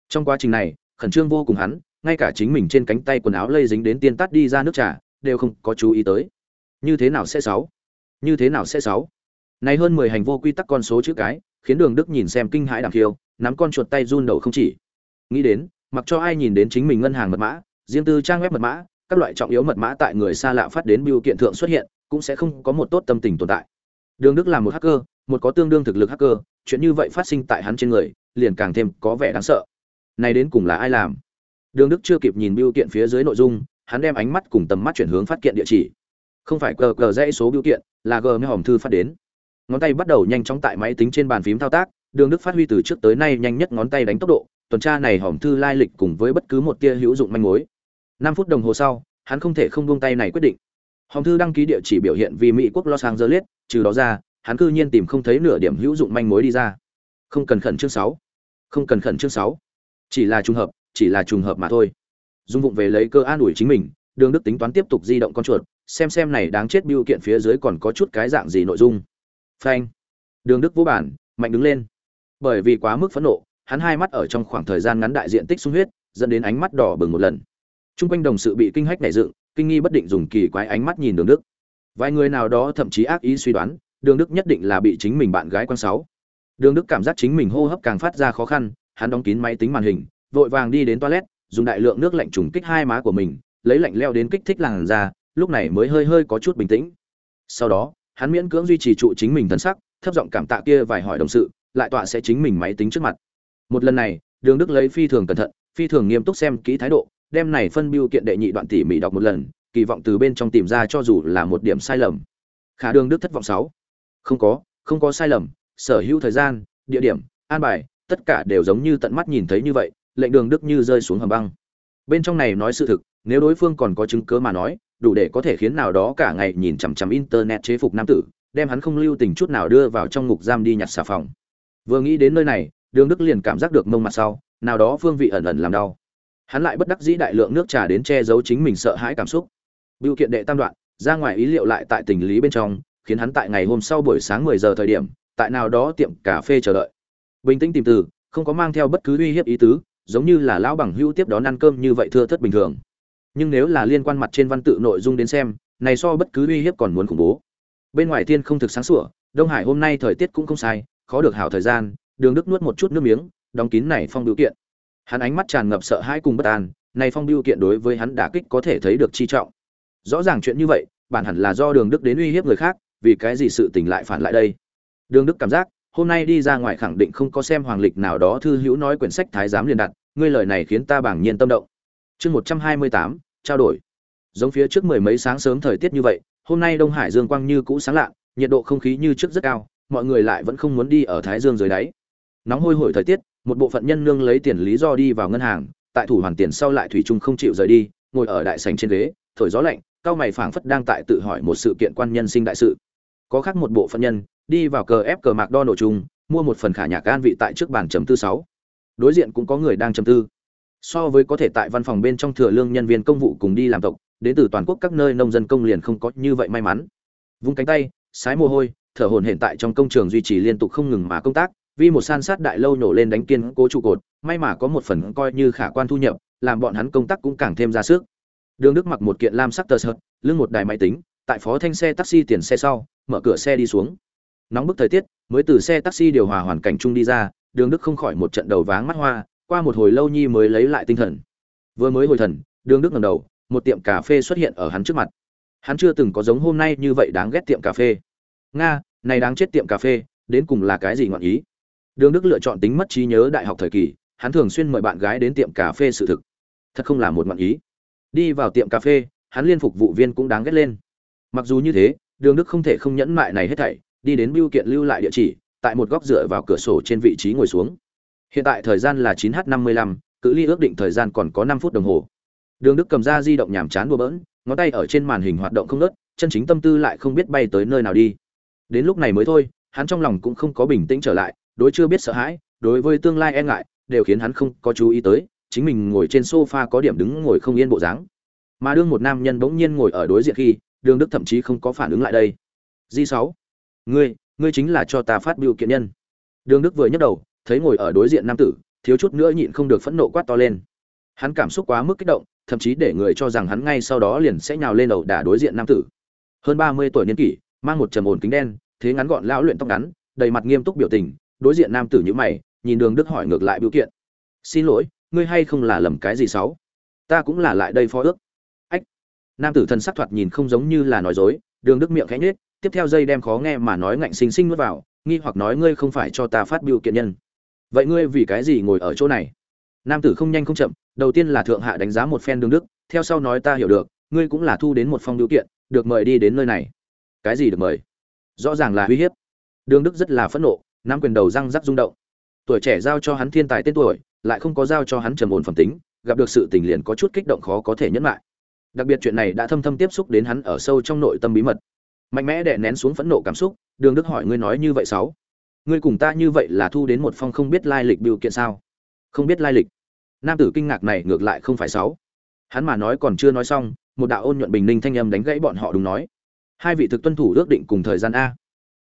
Trong quá trình này, khẩn trương vô cùng hắn, ngay cả chính mình trên cánh tay quần áo lây dính đến tiên tắt đi ra nước trà, đều không có chú ý tới. Như thế nào sẽ sáu? Như thế nào sẽ sáu? Này hơn mười hành vô quy tắc con số chữ cái, khiến đường đức nhìn xem kinh hãi đảm khiêu nắm con chuột tay run đầu không chỉ. Nghĩ đến, mặc cho ai nhìn đến chính mình ngân hàng mật mã, riêng tư trang web mật mã, các loại trọng yếu mật mã tại người xa lạ phát đến biểu kiện thượng xuất hiện, cũng sẽ không có một tốt tâm tình tồn tại. Đường đức là một hacker, một có tương đương thực lực hacker, chuyện như vậy phát sinh tại hắn trên người, liền càng thêm có vẻ đáng sợ. Này đến cùng là ai làm? Đường đức chưa kịp nhìn biểu kiện phía dưới nội dung, hắn đem ánh mắt cùng tầm mắt chuyển hướng phát kiện địa chỉ. Không phải cờ cờ dãy số biểu kiện, là gờ hòm thư phát đến ngón tay bắt đầu nhanh chóng tại máy tính trên bàn phím thao tác, đường đức phát huy từ trước tới nay nhanh nhất ngón tay đánh tốc độ, tuần tra này hỏng thư lai lịch cùng với bất cứ một tia hữu dụng manh mối. Năm phút đồng hồ sau, hắn không thể không buông tay này quyết định. Hòm thư đăng ký địa chỉ biểu hiện vì mỹ quốc los angeles, trừ đó ra, hắn cư nhiên tìm không thấy nửa điểm hữu dụng manh mối đi ra. Không cần khẩn chương sáu. Không cần khẩn chương sáu. Chỉ là trùng hợp, chỉ là trùng hợp mà thôi. Dung vụng về lấy cơ an ủi chính mình, đường đức tính toán tiếp tục di động con chuột, xem xem này đáng chết biêu kiện phía dưới còn có chút cái dạng gì nội dung phanh đường đức vũ bản mạnh đứng lên bởi vì quá mức phẫn nộ hắn hai mắt ở trong khoảng thời gian ngắn đại diện tích sung huyết dẫn đến ánh mắt đỏ bừng một lần Trung quanh đồng sự bị kinh hách nảy dựng, kinh nghi bất định dùng kỳ quái ánh mắt nhìn Đường Đức. Vài người nào đó thậm chí ác ý suy đoán, Đường Đức nhất định là bị chính mình bạn gái quan sáu. Đường Đức cảm giác chính mình hô hấp càng phát ra khó khăn, hắn đóng kín máy tính màn hình, vội vàng đi đến toilet, dùng đại lượng nước lạnh trùng kích hai má của mình, lấy lạnh leo đến kích thích làn da, lúc này mới hơi hơi có chút bình tĩnh. Sau đó, hắn miễn cưỡng duy trì trụ chính mình thân sắc, thấp giọng cảm tạ kia vài hỏi đồng sự, lại tọa sẽ chính mình máy tính trước mặt. Một lần này, Đường Đức lấy phi thường cẩn thận, phi thường nghiêm túc xem kỹ thái độ, đem này phân biêu kiện đệ nhị đoạn tỉ mỉ đọc một lần, kỳ vọng từ bên trong tìm ra cho dù là một điểm sai lầm. Khả Đường Đức thất vọng sáu. Không có, không có sai lầm, sở hữu thời gian, địa điểm, an bài, tất cả đều giống như tận mắt nhìn thấy như vậy, lệnh Đường Đức như rơi xuống hầm băng. Bên trong này nói sự thực, nếu đối phương còn có chứng cớ mà nói, đủ để có thể khiến nào đó cả ngày nhìn chằm chằm internet chế phục nam tử, đem hắn không lưu tình chút nào đưa vào trong ngục giam đi nhặt xà phòng. Vừa nghĩ đến nơi này, Đường Đức liền cảm giác được mông mặt sau, nào đó phương vị ẩn ẩn làm đau hắn lại bất đắc dĩ đại lượng nước trà đến che giấu chính mình sợ hãi cảm xúc Biểu kiện đệ tam đoạn, ra ngoài ý liệu lại tại tình lý bên trong, khiến hắn tại ngày hôm sau buổi sáng 10 giờ thời điểm, tại nào đó tiệm cà phê chờ đợi. Bình tĩnh tìm từ, không có mang theo bất cứ uy hiếp ý tứ, giống như là lão bằng hữu tiếp đón ăn cơm như vậy thưa thất bình thường. Nhưng nếu là liên quan mặt trên văn tự nội dung đến xem, này so bất cứ uy hiếp còn muốn khủng bố. Bên ngoài thiên không thực sáng sủa, Đông Hải hôm nay thời tiết cũng không sai, khó được hảo thời gian, Đường Đức nuốt một chút nước miếng, đóng kín này phong biểu kiện. Hắn ánh mắt tràn ngập sợ hãi cùng bất an này phong biểu kiện đối với hắn đả kích có thể thấy được chi trọng. Rõ ràng chuyện như vậy bản hẳn là do đường đức đến uy hiếp người khác vì cái gì sự tình lại phản lại đây? Đường đức cảm giác hôm nay đi ra ngoài khẳng định không có xem hoàng lịch nào đó thư hữu nói quyển sách thái giám liền đặt ngươi lời này khiến ta bảng nhiên tâm động. Chương một trăm hai mươi tám trao đổi. Giống phía trước mười mấy sáng sớm thời tiết như vậy, hôm nay đông hải dương quang như cũ sáng lạ, nhiệt độ không khí như trước rất cao, mọi người lại vẫn không muốn đi ở thái dương dưới đáy. Nóng hôi hổi thời tiết, một bộ phận nhân nương lấy tiền lý do đi vào ngân hàng, tại thủ hoàn tiền sau lại thủy chung không chịu rời đi, ngồi ở đại sành trên ghế, thổi gió lạnh, cao mày phảng phất đang tại tự hỏi một sự kiện quan nhân sinh đại sự. Có khác một bộ phận nhân, đi vào cờ ép cờ mạc đo nổ chung, mua một phần khả nhạc an vị tại trước bàn chấm tư sáu. Đối diện cũng có người đang chấm tư so với có thể tại văn phòng bên trong thừa lương nhân viên công vụ cùng đi làm tộc, đến từ toàn quốc các nơi nông dân công liền không có như vậy may mắn. Vung cánh tay, sái mồ hôi, thở hồn hiện tại trong công trường duy trì liên tục không ngừng mà công tác, vì một san sát đại lâu nổ lên đánh kiên cố trụ cột, may mà có một phần coi như khả quan thu nhập, làm bọn hắn công tác cũng càng thêm ra sức. Đường đức mặc một kiện lam sắc tờ sợt, lưng một đài máy tính, tại phó thanh xe taxi tiền xe sau, mở cửa xe đi xuống. Nóng bức thời tiết, mới từ xe taxi điều hòa hoàn cảnh chung đi ra, đường đức không khỏi một trận đầu váng mắt hoa qua một hồi lâu nhi mới lấy lại tinh thần vừa mới hồi thần đường đức ngầm đầu một tiệm cà phê xuất hiện ở hắn trước mặt hắn chưa từng có giống hôm nay như vậy đáng ghét tiệm cà phê nga này đáng chết tiệm cà phê đến cùng là cái gì ngọn ý Đường Đức lựa chọn tính mất trí nhớ đại học thời kỳ, hắn thường xuyên mời bạn gái đến tiệm cà phê sự thực. Thật không là một ngọn ý. Đi vào tiệm cà phê, hắn liên phục vụ viên cũng đáng ghét lên. Mặc dù như thế, Đường Đức không thể không nhẫn mại này hết thảy, đi đến bưu kiện lưu lại địa chỉ, tại một góc dựa vào cửa sổ trên vị trí ngồi xuống. Hiện tại thời gian là 9h55, cự ly ước định thời gian còn có 5 phút đồng hồ. Đường Đức cầm ra di động nhàm chán đùa bỡn, ngón tay ở trên màn hình hoạt động không ngớt, chân chính tâm tư lại không biết bay tới nơi nào đi. Đến lúc này mới thôi, hắn trong lòng cũng không có bình tĩnh trở lại, đối chưa biết sợ hãi đối với tương lai e ngại đều khiến hắn không có chú ý tới chính mình ngồi trên sofa có điểm đứng ngồi không yên bộ dáng mà đương một nam nhân bỗng nhiên ngồi ở đối diện khi đường đức thậm chí không có phản ứng lại đây di sáu ngươi ngươi chính là cho ta phát biểu kiện nhân đường đức vừa nhấc đầu thấy ngồi ở đối diện nam tử, thiếu chút nữa nhịn không được phẫn nộ quát to lên. Hắn cảm xúc quá mức kích động, thậm chí để người cho rằng hắn ngay sau đó liền sẽ nhào lên đầu đả đối diện nam tử. Hơn ba mươi tuổi niên kỷ, mang một trầm ổn kính đen, thế ngắn gọn lão luyện tóc ngắn, đầy mặt nghiêm túc biểu tình, đối diện nam tử như mày, nhìn đường đức hỏi ngược lại biểu kiện. Xin lỗi, ngươi hay không là lầm cái gì xấu ta cũng là lại đây phó ước. Ách. Nam tử thân sắc thoạt nhìn không giống như là nói dối, đường đức miệng khẽ nhếch, tiếp theo dây đem khó nghe mà nói ngạnh sinh sinh nuốt vào, nghi hoặc nói ngươi không phải cho ta phát biểu kiện nhân vậy ngươi vì cái gì ngồi ở chỗ này? Nam tử không nhanh không chậm, đầu tiên là thượng hạ đánh giá một phen đường đức, theo sau nói ta hiểu được, ngươi cũng là thu đến một phong biểu kiện, được mời đi đến nơi này. Cái gì được mời? Rõ ràng là uy hiếp. Đường đức rất là phẫn nộ nam quyền đầu răng rắc rung động. Tuổi trẻ giao cho hắn thiên tài tên tuổi, lại không có giao cho hắn trầm ổn phẩm tính, gặp được sự tình liền có chút kích động khó có thể nhẫn lại. Đặc biệt chuyện này đã thâm thâm tiếp xúc đến hắn ở sâu trong nội tâm bí mật. Mạnh mẽ đè nén xuống phẫn nộ cảm xúc, đường đức hỏi ngươi nói như vậy sáu ngươi cùng ta như vậy là thu đến một phong không biết lai lịch biểu kiện sao? Không biết lai lịch. Nam tử kinh ngạc này ngược lại không phải sáu. Hắn mà nói còn chưa nói xong, một đạo ôn nhuận bình ninh thanh âm đánh gãy bọn họ đúng nói. Hai vị thực tuân thủ ước định cùng thời gian a.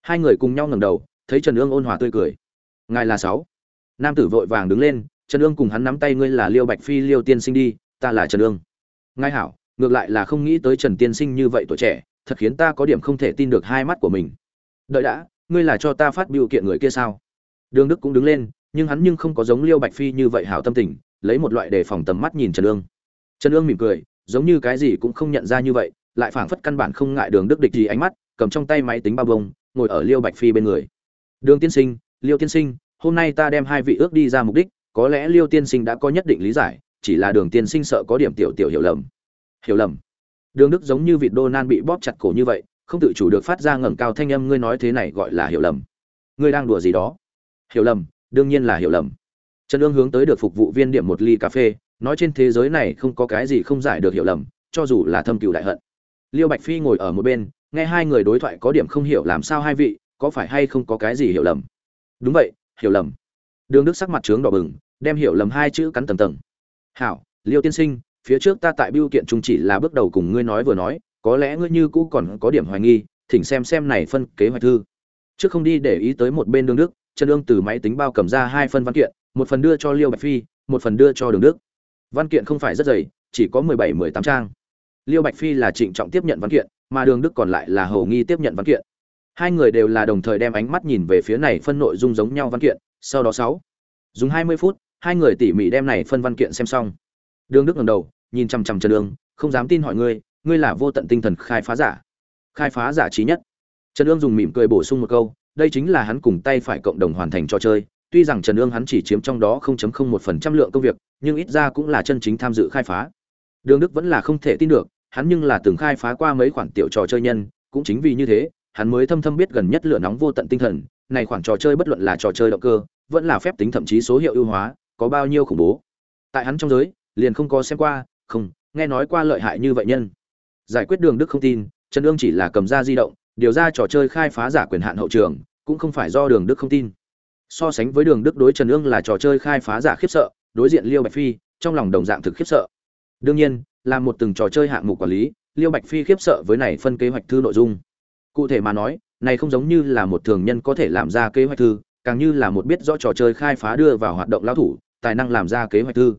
Hai người cùng nhau ngẩng đầu, thấy trần ương ôn hòa tươi cười. Ngài là sáu. Nam tử vội vàng đứng lên, trần ương cùng hắn nắm tay ngươi là liêu bạch phi, liêu tiên sinh đi, ta là trần ương. Ngài hảo, ngược lại là không nghĩ tới trần tiên sinh như vậy tuổi trẻ, thật khiến ta có điểm không thể tin được hai mắt của mình. Đợi đã ngươi là cho ta phát biểu kiện người kia sao? Đường đức cũng đứng lên, nhưng hắn nhưng không có giống liêu bạch phi như vậy hảo tâm tình, lấy một loại đề phòng tầm mắt nhìn trần ương. Trần ương mỉm cười, giống như cái gì cũng không nhận ra như vậy, lại phảng phất căn bản không ngại đường đức địch gì ánh mắt, cầm trong tay máy tính bao bông, ngồi ở liêu bạch phi bên người. Đường tiên sinh, liêu tiên sinh, hôm nay ta đem hai vị ước đi ra mục đích, có lẽ liêu tiên sinh đã có nhất định lý giải, chỉ là đường tiên sinh sợ có điểm tiểu tiểu hiểu lầm. Hiểu lầm? Đường đức giống như vịt đô nan bị bóp chặt cổ như vậy không tự chủ được phát ra ngẩng cao thanh âm, ngươi nói thế này gọi là hiểu lầm. Ngươi đang đùa gì đó? Hiểu lầm, đương nhiên là hiểu lầm. Trần ương hướng tới được phục vụ viên điểm một ly cà phê, nói trên thế giới này không có cái gì không giải được hiểu lầm, cho dù là thâm cựu đại hận. Liêu bạch phi ngồi ở một bên, nghe hai người đối thoại có điểm không hiểu làm sao hai vị, có phải hay không có cái gì hiểu lầm? Đúng vậy, hiểu lầm. Đường đức sắc mặt trướng đỏ bừng, đem hiểu lầm hai chữ cắn tầng tầng. Hảo, liêu tiên sinh, phía trước ta tại biêu kiện trung chỉ là bước đầu cùng ngươi nói vừa nói có lẽ ngươi như cũ còn có điểm hoài nghi, thỉnh xem xem này phân kế hoạch thư. Trước không đi để ý tới một bên đường đức, trần ương từ máy tính bao cầm ra hai phân văn kiện, một phần đưa cho liêu bạch phi, một phần đưa cho đường đức. Văn kiện không phải rất dày, chỉ có mười bảy, mười tám trang. Liêu bạch phi là trịnh trọng tiếp nhận văn kiện, mà đường đức còn lại là hầu nghi tiếp nhận văn kiện. Hai người đều là đồng thời đem ánh mắt nhìn về phía này phân nội dung giống nhau văn kiện, sau đó sáu. Dùng hai mươi phút, hai người tỉ mỉ đem này phân văn kiện xem xong. Đường đức ngẩng đầu, nhìn chằm chằm trần đường không dám tin hỏi ngươi ngươi là vô tận tinh thần khai phá giả, khai phá giả trí nhất. Trần ương dùng mỉm cười bổ sung một câu, đây chính là hắn cùng tay phải cộng đồng hoàn thành trò chơi. Tuy rằng trần ương hắn chỉ chiếm trong đó 0.01% lượng công việc, nhưng ít ra cũng là chân chính tham dự khai phá. Đường đức vẫn là không thể tin được, hắn nhưng là từng khai phá qua mấy khoản tiểu trò chơi nhân, cũng chính vì như thế, hắn mới thâm thâm biết gần nhất lửa nóng vô tận tinh thần, này khoản trò chơi bất luận là trò chơi động cơ, vẫn là phép tính thậm chí số hiệu ưu hóa, có bao nhiêu khủng bố. Tại hắn trong giới, liền không có xem qua, không, nghe nói qua lợi hại như vậy nhân giải quyết đường đức không tin, trần ương chỉ là cầm ra di động, điều ra trò chơi khai phá giả quyền hạn hậu trường, cũng không phải do đường đức không tin. So sánh với đường đức đối trần ương là trò chơi khai phá giả khiếp sợ, đối diện liêu bạch phi, trong lòng đồng dạng thực khiếp sợ. Đương nhiên, là một từng trò chơi hạng mục quản lý, liêu bạch phi khiếp sợ với này phân kế hoạch thư nội dung. Cụ thể mà nói, này không giống như là một thường nhân có thể làm ra kế hoạch thư, càng như là một biết rõ trò chơi khai phá đưa vào hoạt động lao thủ, tài năng làm ra kế hoạch thư.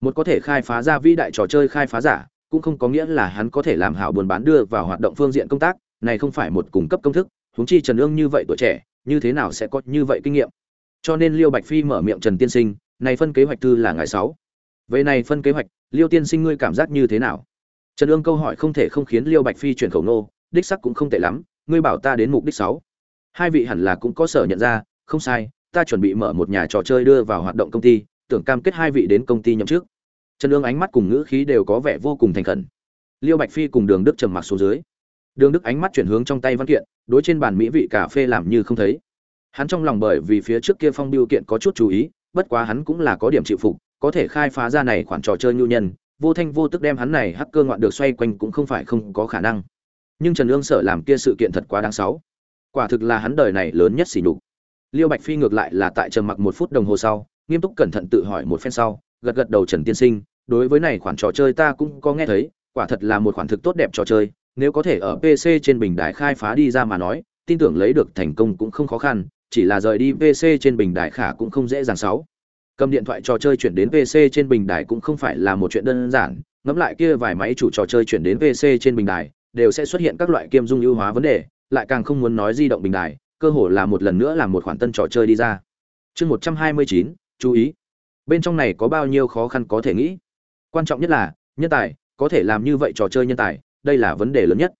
Một có thể khai phá ra vĩ đại trò chơi khai phá giả cũng không có nghĩa là hắn có thể làm hảo buôn bán đưa vào hoạt động phương diện công tác, này không phải một cung cấp công thức, huống chi trần ương như vậy tuổi trẻ, như thế nào sẽ có như vậy kinh nghiệm? Cho nên liêu bạch phi mở miệng trần tiên sinh, này phân kế hoạch thư là ngày sáu. Về này phân kế hoạch, liêu tiên sinh ngươi cảm giác như thế nào? Trần ương câu hỏi không thể không khiến liêu bạch phi chuyển khẩu nô đích sắc cũng không tệ lắm, ngươi bảo ta đến mục đích sáu. Hai vị hẳn là cũng có sở nhận ra, không sai, ta chuẩn bị mở một nhà trò chơi đưa vào hoạt động công ty, tưởng cam kết hai vị đến công ty nhậm chức trần ương ánh mắt cùng ngữ khí đều có vẻ vô cùng thành khẩn. Liêu bạch phi cùng đường đức trầm mặc xuống dưới. Đường đức ánh mắt chuyển hướng trong tay văn kiện, đối trên bàn mỹ vị cà phê làm như không thấy. Hắn trong lòng bởi vì phía trước kia phong biêu kiện có chút chú ý, bất quá hắn cũng là có điểm chịu phục, có thể khai phá ra này khoản trò chơi nhu nhân, vô thanh vô tức đem hắn này hacker ngoạn được xoay quanh cũng không phải không có khả năng. Nhưng trần ương sợ làm kia sự kiện thật quá đáng xấu. Quả thực là hắn đời này lớn nhất sỉ nhục. Liêu bạch phi ngược lại là tại trầm mặc một phút đồng hồ sau, nghiêm túc cẩn thận tự hỏi một phen sau, gật gật đầu trần tiên sinh đối với này khoản trò chơi ta cũng có nghe thấy, quả thật là một khoản thực tốt đẹp trò chơi, nếu có thể ở pc trên bình đài khai phá đi ra mà nói, tin tưởng lấy được thành công cũng không khó khăn, chỉ là rời đi pc trên bình đài khả cũng không dễ dàng sáu. Cầm điện thoại trò chơi chuyển đến pc trên bình đài cũng không phải là một chuyện đơn giản, ngẫm lại kia vài máy chủ trò chơi chuyển đến pc trên bình đài, đều sẽ xuất hiện các loại kiêm dung ưu hóa vấn đề, lại càng không muốn nói di động bình đài, cơ hội là một lần nữa làm một khoản tân trò chơi đi ra. Chương một trăm hai mươi chín, chú ý. Bên trong này có bao nhiêu khó khăn có thể nghĩ? Quan trọng nhất là, nhân tài, có thể làm như vậy trò chơi nhân tài, đây là vấn đề lớn nhất.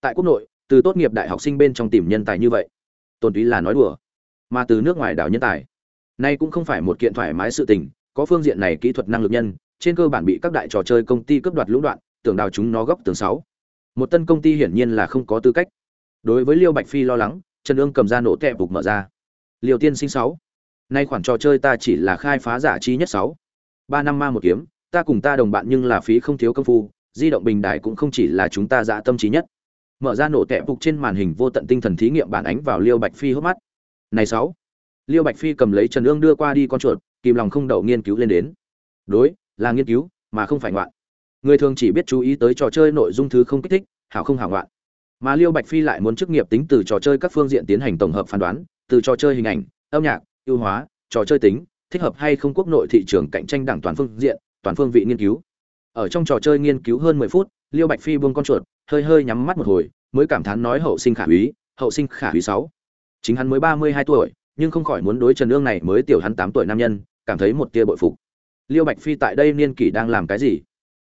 Tại quốc nội, từ tốt nghiệp đại học sinh bên trong tìm nhân tài như vậy, tôn túy là nói đùa. Mà từ nước ngoài đào nhân tài, nay cũng không phải một kiện thoải mái sự tình, có phương diện này kỹ thuật năng lực nhân, trên cơ bản bị các đại trò chơi công ty cướp đoạt lũng đoạn, tưởng đào chúng nó góc tường sáu. Một tân công ty hiển nhiên là không có tư cách. Đối với liêu bạch phi lo lắng, trần ương cầm ra nổ tẹp bục mở ra. Liều tiên sinh sáu. Nay khoản trò chơi ta chỉ là khai phá giả chi nhất sáu. Ba năm ma một kiếm ta cùng ta đồng bạn nhưng là phí không thiếu công phu, di động bình đài cũng không chỉ là chúng ta dạ tâm trí nhất. Mở ra nổ tẹp phục trên màn hình vô tận tinh thần thí nghiệm bản ánh vào liêu bạch phi hốc mắt. Này sáu, liêu bạch phi cầm lấy trần ương đưa qua đi con chuột, kìm lòng không đậu nghiên cứu lên đến. Đối, là nghiên cứu, mà không phải ngoạn. Người thường chỉ biết chú ý tới trò chơi nội dung thứ không kích thích, hảo không hảo ngoạn. Mà liêu bạch phi lại muốn chức nghiệp tính từ trò chơi các phương diện tiến hành tổng hợp phán đoán, từ trò chơi hình ảnh, âm nhạc, ưu hóa, trò chơi tính, thích hợp hay không quốc nội thị trường cạnh tranh đẳng toàn phương diện toàn phương vị nghiên cứu. Ở trong trò chơi nghiên cứu hơn mười phút, liêu bạch phi buông con chuột, hơi hơi nhắm mắt một hồi, mới cảm thán nói hậu sinh khả úy, hậu sinh khả úy sáu. Chính hắn mới ba mươi hai tuổi, nhưng không khỏi muốn đối trần ương này mới tiểu hắn tám tuổi nam nhân, cảm thấy một tia bội phục. Liêu bạch phi tại đây niên kỷ đang làm cái gì?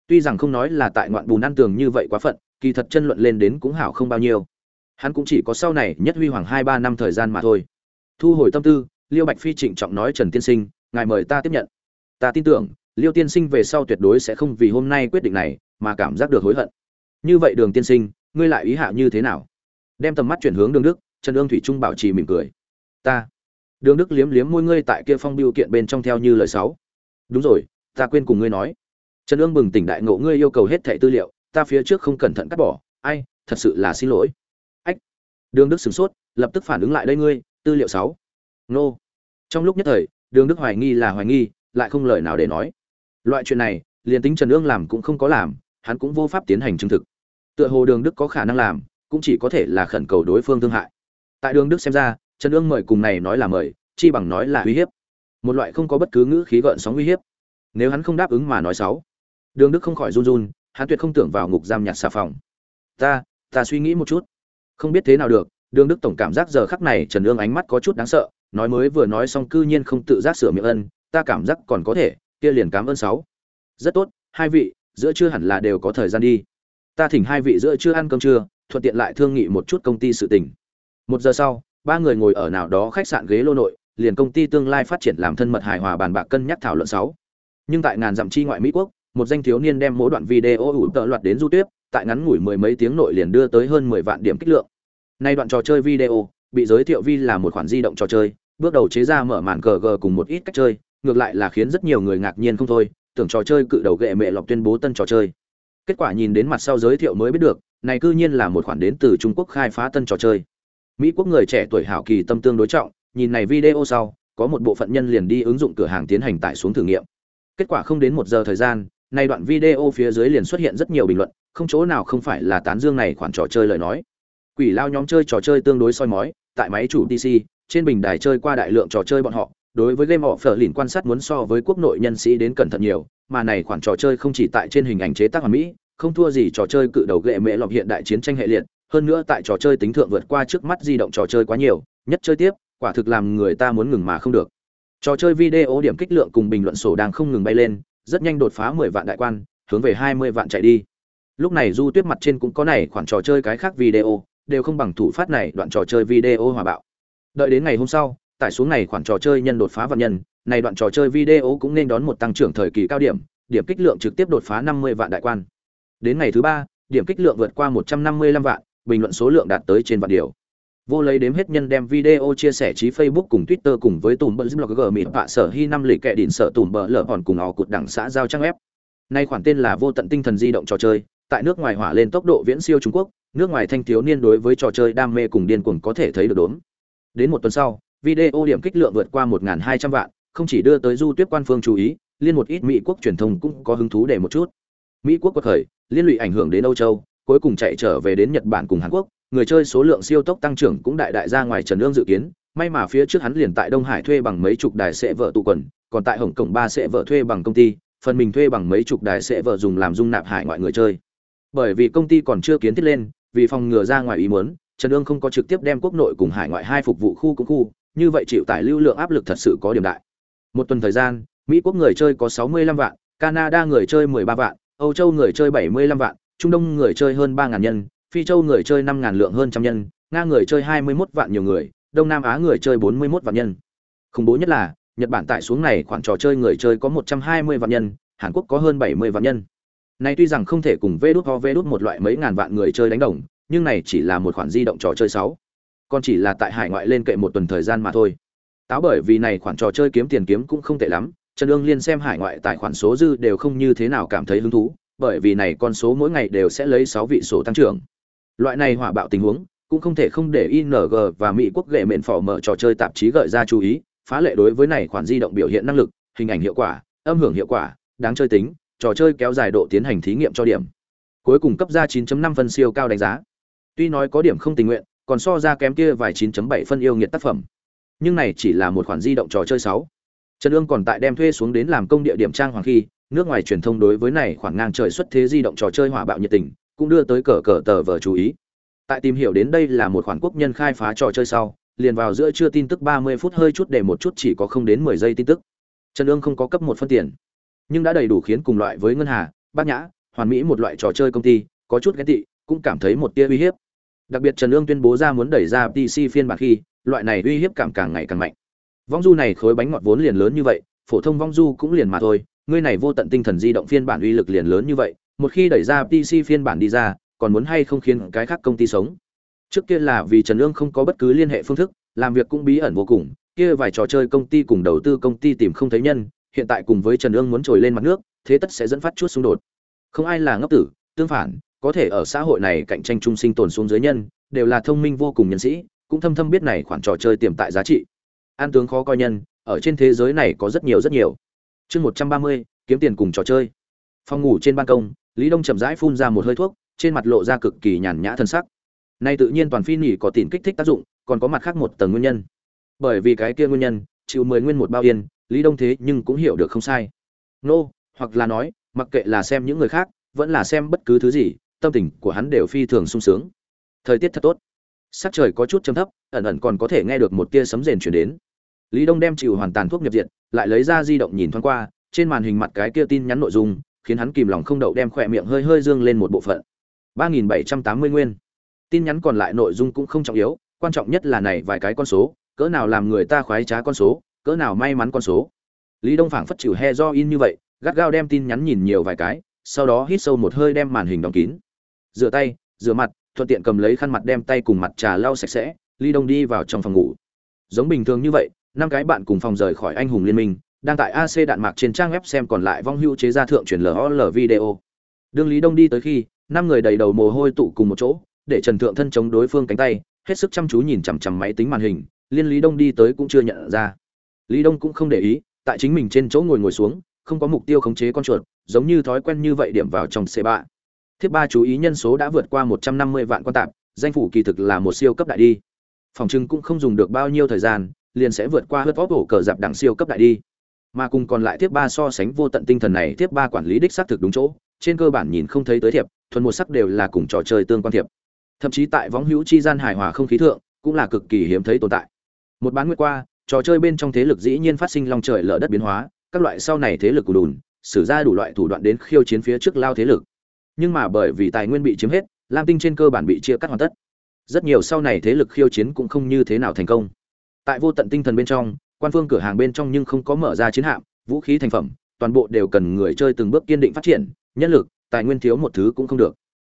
Tuy rằng không nói là tại ngoạn bùn ăn tường như vậy quá phận, kỳ thật chân luận lên đến cũng hảo không bao nhiêu. Hắn cũng chỉ có sau này nhất huy hoàng hai ba năm thời gian mà thôi. Thu hồi tâm tư, liêu bạch phi trịnh trọng nói trần tiên sinh, ngài mời ta tiếp nhận. Ta tin tưởng liêu tiên sinh về sau tuyệt đối sẽ không vì hôm nay quyết định này mà cảm giác được hối hận. Như vậy đường tiên sinh, ngươi lại ý hạ như thế nào? Đem tầm mắt chuyển hướng đường đức, trần ương thủy trung bảo trì mỉm cười. Ta. Đường đức liếm liếm môi ngươi tại kia phong biêu kiện bên trong theo như lời sáu. Đúng rồi, ta quên cùng ngươi nói. Trần ương bừng tỉnh đại ngộ ngươi yêu cầu hết thẻ tư liệu, ta phía trước không cẩn thận cắt bỏ. Ai, thật sự là xin lỗi. Ách. Đường đức sửng sốt, lập tức phản ứng lại đây ngươi, tư liệu sáu. Nô. Trong lúc nhất thời, đường đức hoài nghi là hoài nghi, lại không lời nào để nói loại chuyện này, liền tính trần ương làm cũng không có làm, hắn cũng vô pháp tiến hành chứng thực. Tựa hồ đường đức có khả năng làm, cũng chỉ có thể là khẩn cầu đối phương thương hại. Tại đường đức xem ra, trần ương mời cùng này nói là mời, chi bằng nói là uy hiếp. Một loại không có bất cứ ngữ khí gợn sóng uy hiếp. Nếu hắn không đáp ứng mà nói xấu, đường đức không khỏi run run, hắn tuyệt không tưởng vào ngục giam nhặt xà phòng. Ta ta suy nghĩ một chút. Không biết thế nào được, đường đức tổng cảm giác giờ khắc này trần ương ánh mắt có chút đáng sợ, nói mới vừa nói xong cư nhiên không tự giác sửa miệng ân, ta cảm giác còn có thể kia liền cảm ơn sáu. Rất tốt hai vị giữa trưa hẳn là đều có thời gian đi. Ta thỉnh hai vị giữa trưa ăn cơm trưa thuận tiện lại thương nghị một chút công ty sự tình. Một giờ sau ba người ngồi ở nào đó khách sạn ghế lô nội liền công ty tương lai phát triển làm thân mật hài hòa bàn bạc cân nhắc thảo luận sáu. Nhưng tại ngàn dặm chi ngoại mỹ quốc một danh thiếu niên đem mỗi đoạn video ủ tợ loạt đến du tuyết, tại ngắn ngủi mười mấy tiếng nội liền đưa tới hơn mười vạn điểm kích lượng. Nay đoạn trò chơi video bị giới thiệu vi là một khoản di động trò chơi bước đầu chế ra mở màn cờ gờ cùng một ít cách chơi ngược lại là khiến rất nhiều người ngạc nhiên không thôi, tưởng trò chơi cự đầu ghệ mẹ lọc tuyên bố tân trò chơi. Kết quả nhìn đến mặt sau giới thiệu mới biết được, này cư nhiên là một khoản đến từ trung quốc khai phá tân trò chơi. Mỹ quốc người trẻ tuổi hảo kỳ tâm tương đối trọng, nhìn này video sau, có một bộ phận nhân liền đi ứng dụng cửa hàng tiến hành tải xuống thử nghiệm. Kết quả không đến một giờ thời gian nay đoạn video phía dưới liền xuất hiện rất nhiều bình luận, không chỗ nào không phải là tán dương này khoản trò chơi lời nói. Quỷ lao nhóm chơi trò chơi tương đối soi mói, tại máy chủ pc trên bình đài chơi qua đại lượng trò chơi bọn họ đối với game of phở lìn quan sát muốn so với quốc nội nhân sĩ đến cẩn thận nhiều, mà này khoản trò chơi không chỉ tại trên hình ảnh chế tác hoàn mỹ, không thua gì trò chơi cự đầu ghệ mẹ lọc hiện đại chiến tranh hệ liệt, hơn nữa tại trò chơi tính thượng vượt qua trước mắt di động trò chơi quá nhiều, nhất chơi tiếp, quả thực làm người ta muốn ngừng mà không được. Trò chơi video điểm kích lượng cùng bình luận sổ đang không ngừng bay lên, rất nhanh đột phá 10 vạn đại quan, hướng về 20 vạn chạy đi. Lúc này du tuyết mặt trên cũng có này khoản trò chơi cái khác video, đều không bằng thủ phát này đoạn trò chơi video hòa bạo. Đợi đến ngày hôm sau tải xuống này khoản trò chơi nhân đột phá vạn nhân, này đoạn trò chơi video cũng nên đón một tăng trưởng thời kỳ cao điểm điểm kích lượng trực tiếp đột phá 50 vạn đại quan. Đến ngày thứ ba, điểm kích lượng vượt qua 155 vạn, bình luận số lượng đạt tới trên vạn điều. Vô lấy đếm hết nhân đem video chia sẻ trí facebook cùng twitter cùng với tùm bờ blogger mịt vạ sở hy năm lỷ kệ đỉnh sở tùm bờ lở hòn cùng họ cụt đảng xã giao trang web. Nay khoản tên là vô tận tinh thần di động trò chơi, tại nước ngoài hỏa lên tốc độ viễn siêu trung quốc, nước ngoài thanh thiếu niên đối với trò chơi đam mê cùng điên cuồng có thể thấy được đốn đến một tuần sau video điểm kích lượng vượt qua 1.200 vạn, không chỉ đưa tới du tuyết quan phương chú ý, liên một ít mỹ quốc truyền thông cũng có hứng thú để một chút. Mỹ quốc quật khởi, liên lụy ảnh hưởng đến âu châu, cuối cùng chạy trở về đến nhật bản cùng hàn quốc, người chơi số lượng siêu tốc tăng trưởng cũng đại đại ra ngoài trần ương dự kiến, may mà phía trước hắn liền tại đông hải thuê bằng mấy chục đài sẽ vợ tụ quần, còn tại hồng kông ba sẽ vợ thuê bằng công ty, phần mình thuê bằng mấy chục đài sẽ vợ dùng làm dung nạp hải ngoại người chơi. Bởi vì công ty còn chưa kiến thiết lên, vì phòng ngừa ra ngoài ý muốn, trần ương không có trực tiếp đem quốc nội cùng hải ngoại hai phục vụ khu cũng khu như vậy chịu tải lưu lượng áp lực thật sự có điểm đại. Một tuần thời gian, mỹ quốc người chơi có 65 vạn, canada người chơi 13 vạn, âu châu người chơi 75 vạn, trung đông người chơi hơn 3.000 nhân, phi châu người chơi 5.000 lượng hơn trăm nhân, nga người chơi 21 vạn nhiều người, đông nam á người chơi 41 vạn nhân. Khủng bố nhất là, nhật bản tại xuống này khoản trò chơi người chơi có 120 vạn nhân, hàn quốc có hơn 70 vạn nhân. Này tuy rằng không thể cùng Vđút ho Vđút một loại mấy ngàn vạn người chơi đánh đồng, nhưng này chỉ là một khoản di động trò chơi 6 còn chỉ là tại hải ngoại lên kệ một tuần thời gian mà thôi. Táo bởi vì này khoản trò chơi kiếm tiền kiếm cũng không tệ lắm, trần ương liên xem hải ngoại tài khoản số dư đều không như thế nào cảm thấy hứng thú, bởi vì này con số mỗi ngày đều sẽ lấy sáu vị số tăng trưởng. Loại này hỏa bạo tình huống, cũng không thể không để ing và mỹ quốc gệ mện phỏ mở trò chơi tạp chí gợi ra chú ý, phá lệ đối với này khoản di động biểu hiện năng lực, hình ảnh hiệu quả, âm hưởng hiệu quả, đáng chơi tính, trò chơi kéo dài độ tiến hành thí nghiệm cho điểm. Cuối cùng cấp ra 9.5 phân siêu cao đánh giá. Tuy nói có điểm không tình nguyện còn so ra kém kia vài 9.7 phân yêu nghiệt tác phẩm nhưng này chỉ là một khoản di động trò chơi 6. Trần Dương còn tại đem thuê xuống đến làm công địa điểm trang hoàng khi, nước ngoài truyền thông đối với này khoảng ngang trời xuất thế di động trò chơi hỏa bạo nhiệt tình, cũng đưa tới cờ cờ tờ vờ chú ý. Tại tìm hiểu đến đây là một khoản quốc nhân khai phá trò chơi sau, liền vào giữa trưa tin tức 30 phút hơi chút để một chút chỉ có không đến 10 giây tin tức. Trần Dương không có cấp một phân tiền, nhưng đã đầy đủ khiến cùng loại với ngân hà, bác nhã, hoàn mỹ một loại trò chơi công ty, có chút ghen tị, cũng cảm thấy một tia uy hiếp. Đặc biệt Trần Dương tuyên bố ra muốn đẩy ra PC phiên bản khi, loại này uy hiếp cảm càng ngày càng mạnh. Vong du này khối bánh ngọt vốn liền lớn như vậy phổ thông vong du cũng liền mà thôi ngươi này vô tận tinh thần di động phiên bản uy lực liền lớn như vậy một khi đẩy ra pc phiên bản đi ra còn muốn hay không khiến cái khác công ty sống? Trước kia là vì trần ương không có bất cứ liên hệ phương thức làm việc cũng bí ẩn vô cùng kia vài trò chơi công ty cùng đầu tư công ty tìm không thấy nhân hiện tại cùng với trần ương muốn trồi lên mặt nước thế tất sẽ dẫn phát chút xung đột. Không ai là ngốc tử tương phản có thể ở xã hội này cạnh tranh chung sinh tồn xuống dưới nhân, đều là thông minh vô cùng nhân sĩ, cũng thâm thâm biết này khoản trò chơi tiềm tại giá trị. An tướng khó coi nhân, ở trên thế giới này có rất nhiều rất nhiều. Chương một trăm ba mươi, kiếm tiền cùng trò chơi. Phòng ngủ trên ban công, lý đông chậm rãi phun ra một hơi thuốc, trên mặt lộ ra cực kỳ nhàn nhã thân sắc. Nay tự nhiên toàn phi nhỉ có tiền kích thích tác dụng, còn có mặt khác một tầng nguyên nhân. Bởi vì cái kia nguyên nhân, chịu mười nguyên một bao yên, lý đông thế nhưng cũng hiểu được không sai. Nô, hoặc là nói, mặc kệ là xem những người khác, vẫn là xem bất cứ thứ gì tâm tình của hắn đều phi thường sung sướng. Thời tiết thật tốt. Sắc trời có chút chấm thấp, ẩn ẩn còn có thể nghe được một tia sấm rền chuyển đến. Lý đông đem chịu hoàn tàn thuốc nhập diện, lại lấy ra di động nhìn thoáng qua, trên màn hình mặt cái kia tin nhắn nội dung, khiến hắn kìm lòng không đậu đem khỏe miệng hơi hơi dương lên một bộ phận. ba nghìn bảy trăm tám mươi nguyên. Tin nhắn còn lại nội dung cũng không trọng yếu, quan trọng nhất là này vài cái con số, cỡ nào làm người ta khoái trá con số, cỡ nào may mắn con số. Lý đông phảng phất chịu he do in như vậy, gắt gao đem tin nhắn nhìn nhiều vài cái, sau đó hít sâu một hơi đem màn hình đóng kín rửa tay, rửa mặt, thuận tiện cầm lấy khăn mặt đem tay cùng mặt trà lau sạch sẽ, ly đông đi vào trong phòng ngủ. Giống bình thường như vậy, năm cái bạn cùng phòng rời khỏi anh hùng liên minh, đang tại ac đạn mạc trên trang web xem còn lại vong hưu chế ra thượng truyền lol video. Đương lý đông đi tới khi, năm người đầy đầu mồ hôi tụ cùng một chỗ, để trần thượng thân chống đối phương cánh tay, hết sức chăm chú nhìn chằm chằm máy tính màn hình, liên lý đông đi tới cũng chưa nhận ra. Lý đông cũng không để ý, tại chính mình trên chỗ ngồi ngồi xuống, không có mục tiêu khống chế con chuột, giống như thói quen như vậy điểm vào trong xe bạn. Thiếp ba chú ý nhân số đã vượt qua 150 vạn quan tạp, danh phủ kỳ thực là một siêu cấp đại đi. Phòng trưng cũng không dùng được bao nhiêu thời gian, liền sẽ vượt qua hớt vót ổ cờ dạp đẳng siêu cấp đại đi. Mà cùng còn lại tiếp ba so sánh vô tận tinh thần này, tiếp ba quản lý đích xác thực đúng chỗ, trên cơ bản nhìn không thấy tới thiệp, thuần một sắc đều là cùng trò chơi tương quan thiệp. Thậm chí tại võng hữu chi gian hài hòa không khí thượng, cũng là cực kỳ hiếm thấy tồn tại. Một bán nguyệt qua, trò chơi bên trong thế lực dĩ nhiên phát sinh long trời lở đất biến hóa, các loại sau này thế lực của đùn, sử ra đủ loại thủ đoạn đến khiêu chiến phía trước lao thế lực nhưng mà bởi vì tài nguyên bị chiếm hết, lam tinh trên cơ bản bị chia cắt hoàn tất. Rất nhiều sau này thế lực khiêu chiến cũng không như thế nào thành công. Tại vô tận tinh thần bên trong, quan phương cửa hàng bên trong nhưng không có mở ra chiến hạm, vũ khí thành phẩm, toàn bộ đều cần người chơi từng bước kiên định phát triển, nhân lực, tài nguyên thiếu một thứ cũng không được.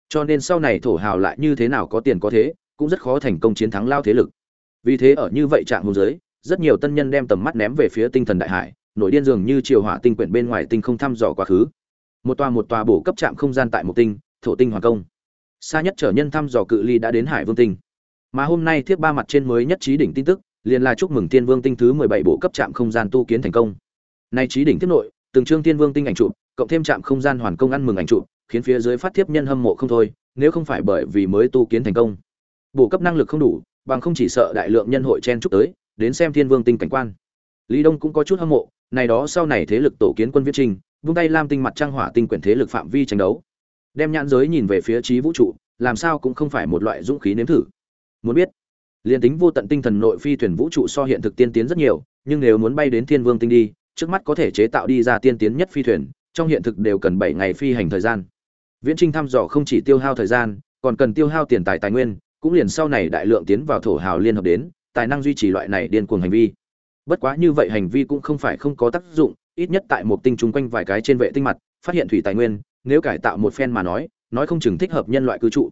Cho nên sau này thổ hào lại như thế nào có tiền có thế, cũng rất khó thành công chiến thắng lao thế lực. Vì thế ở như vậy trạng hôn giới rất nhiều tân nhân đem tầm mắt ném về phía tinh thần đại hải, nổi điên dường như chiều hỏa tinh quyển bên ngoài tinh không thăm dò quá khứ một tòa một tòa bổ cấp trạm không gian tại một tinh thổ tinh hoàng công xa nhất trở nhân thăm dò cự ly đã đến hải vương tinh mà hôm nay thiếp ba mặt trên mới nhất trí đỉnh tin tức liền là chúc mừng thiên Vương tinh thứ 17 bộ cấp trạm không gian tu kiến thành công. Nay trí đỉnh tiếp nội, từng trương thiên Vương tinh ảnh chụp, cộng thêm trạm không gian hoàn công ăn mừng ảnh chụp, khiến phía dưới phát tiếp nhân hâm mộ không thôi, nếu không phải bởi vì mới tu kiến thành công. bổ cấp năng lực không đủ, bằng không chỉ sợ đại lượng nhân hội chen chúc tới, đến xem Thiên Vương tinh cảnh quan. Lý Đông cũng có chút hâm mộ, này đó sau này thế lực tổ kiến quân viết trình, vung tay lam tinh mặt trăng hỏa tinh quyển thế lực phạm vi tranh đấu. Đem nhãn giới nhìn về phía trí vũ trụ, làm sao cũng không phải một loại dũng khí nếm thử. Muốn biết, liên tính vô tận tinh thần nội phi thuyền vũ trụ so hiện thực tiên tiến rất nhiều, nhưng nếu muốn bay đến Thiên Vương tinh đi, trước mắt có thể chế tạo đi ra tiên tiến nhất phi thuyền, trong hiện thực đều cần bảy ngày phi hành thời gian. Viễn Trinh thăm dò không chỉ tiêu hao thời gian, còn cần tiêu hao tiền tài tài nguyên, cũng liền sau này đại lượng tiến vào thổ hào liên hợp đến, tài năng duy trì loại này điên cuồng hành vi. Bất quá như vậy hành vi cũng không phải không có tác dụng, ít nhất tại một tinh chung quanh vài cái trên vệ tinh mặt, phát hiện thủy tài nguyên, nếu cải tạo một phen mà nói, nói không chừng thích hợp nhân loại cư trụ.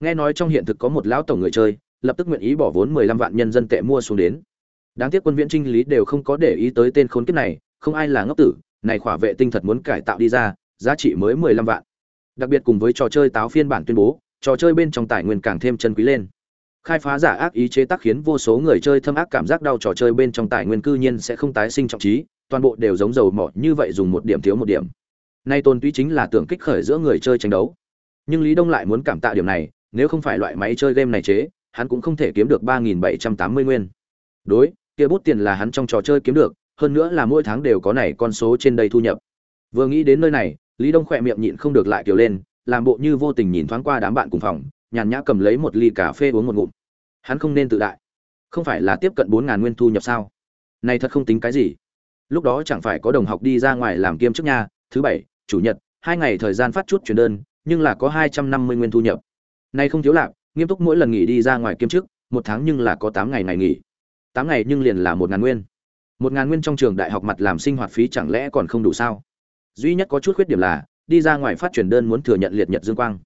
Nghe nói trong hiện thực có một lão tổng người chơi, lập tức nguyện ý bỏ vốn 15 vạn nhân dân tệ mua xuống đến. Đáng tiếc quân viễn trinh lý đều không có để ý tới tên khốn kiếp này, không ai là ngốc tử, này khỏa vệ tinh thật muốn cải tạo đi ra, giá trị mới 15 vạn. Đặc biệt cùng với trò chơi táo phiên bản tuyên bố, trò chơi bên trong tài nguyên càng thêm chân quý lên. Khai phá giả ác ý chế tác khiến vô số người chơi thâm ác cảm giác đau trò chơi bên trong tài nguyên cư nhiên sẽ không tái sinh trọng trí, toàn bộ đều giống dầu mỏ như vậy dùng một điểm thiếu một điểm. Nay tôn túy chính là tưởng kích khởi giữa người chơi tranh đấu. Nhưng Lý Đông lại muốn cảm tạ điểm này, nếu không phải loại máy chơi game này chế, hắn cũng không thể kiếm được 3780 nguyên. Đối, kia bút tiền là hắn trong trò chơi kiếm được, hơn nữa là mỗi tháng đều có này con số trên đây thu nhập. Vừa nghĩ đến nơi này, Lý Đông khỏe miệng nhịn không được lại kiểu lên, làm bộ như vô tình nhìn thoáng qua đám bạn cùng phòng, nhàn nhã cầm lấy một ly cà phê uống một ngụm. Hắn không nên tự đại. Không phải là tiếp cận bốn ngàn nguyên thu nhập sao? Này thật không tính cái gì. Lúc đó chẳng phải có đồng học đi ra ngoài làm kiêm chức nha, thứ bảy, chủ nhật, hai ngày thời gian phát chút truyền đơn, nhưng là có 250 nguyên thu nhập. nay không thiếu lạc, nghiêm túc mỗi lần nghỉ đi ra ngoài kiêm chức, một tháng nhưng là có tám ngày ngày nghỉ. tám ngày nhưng liền là một ngàn nguyên. một ngàn nguyên trong trường đại học mặt làm sinh hoạt phí chẳng lẽ còn không đủ sao? Duy nhất có chút khuyết điểm là, đi ra ngoài phát truyền đơn muốn thừa nhận liệt nhật dương quang.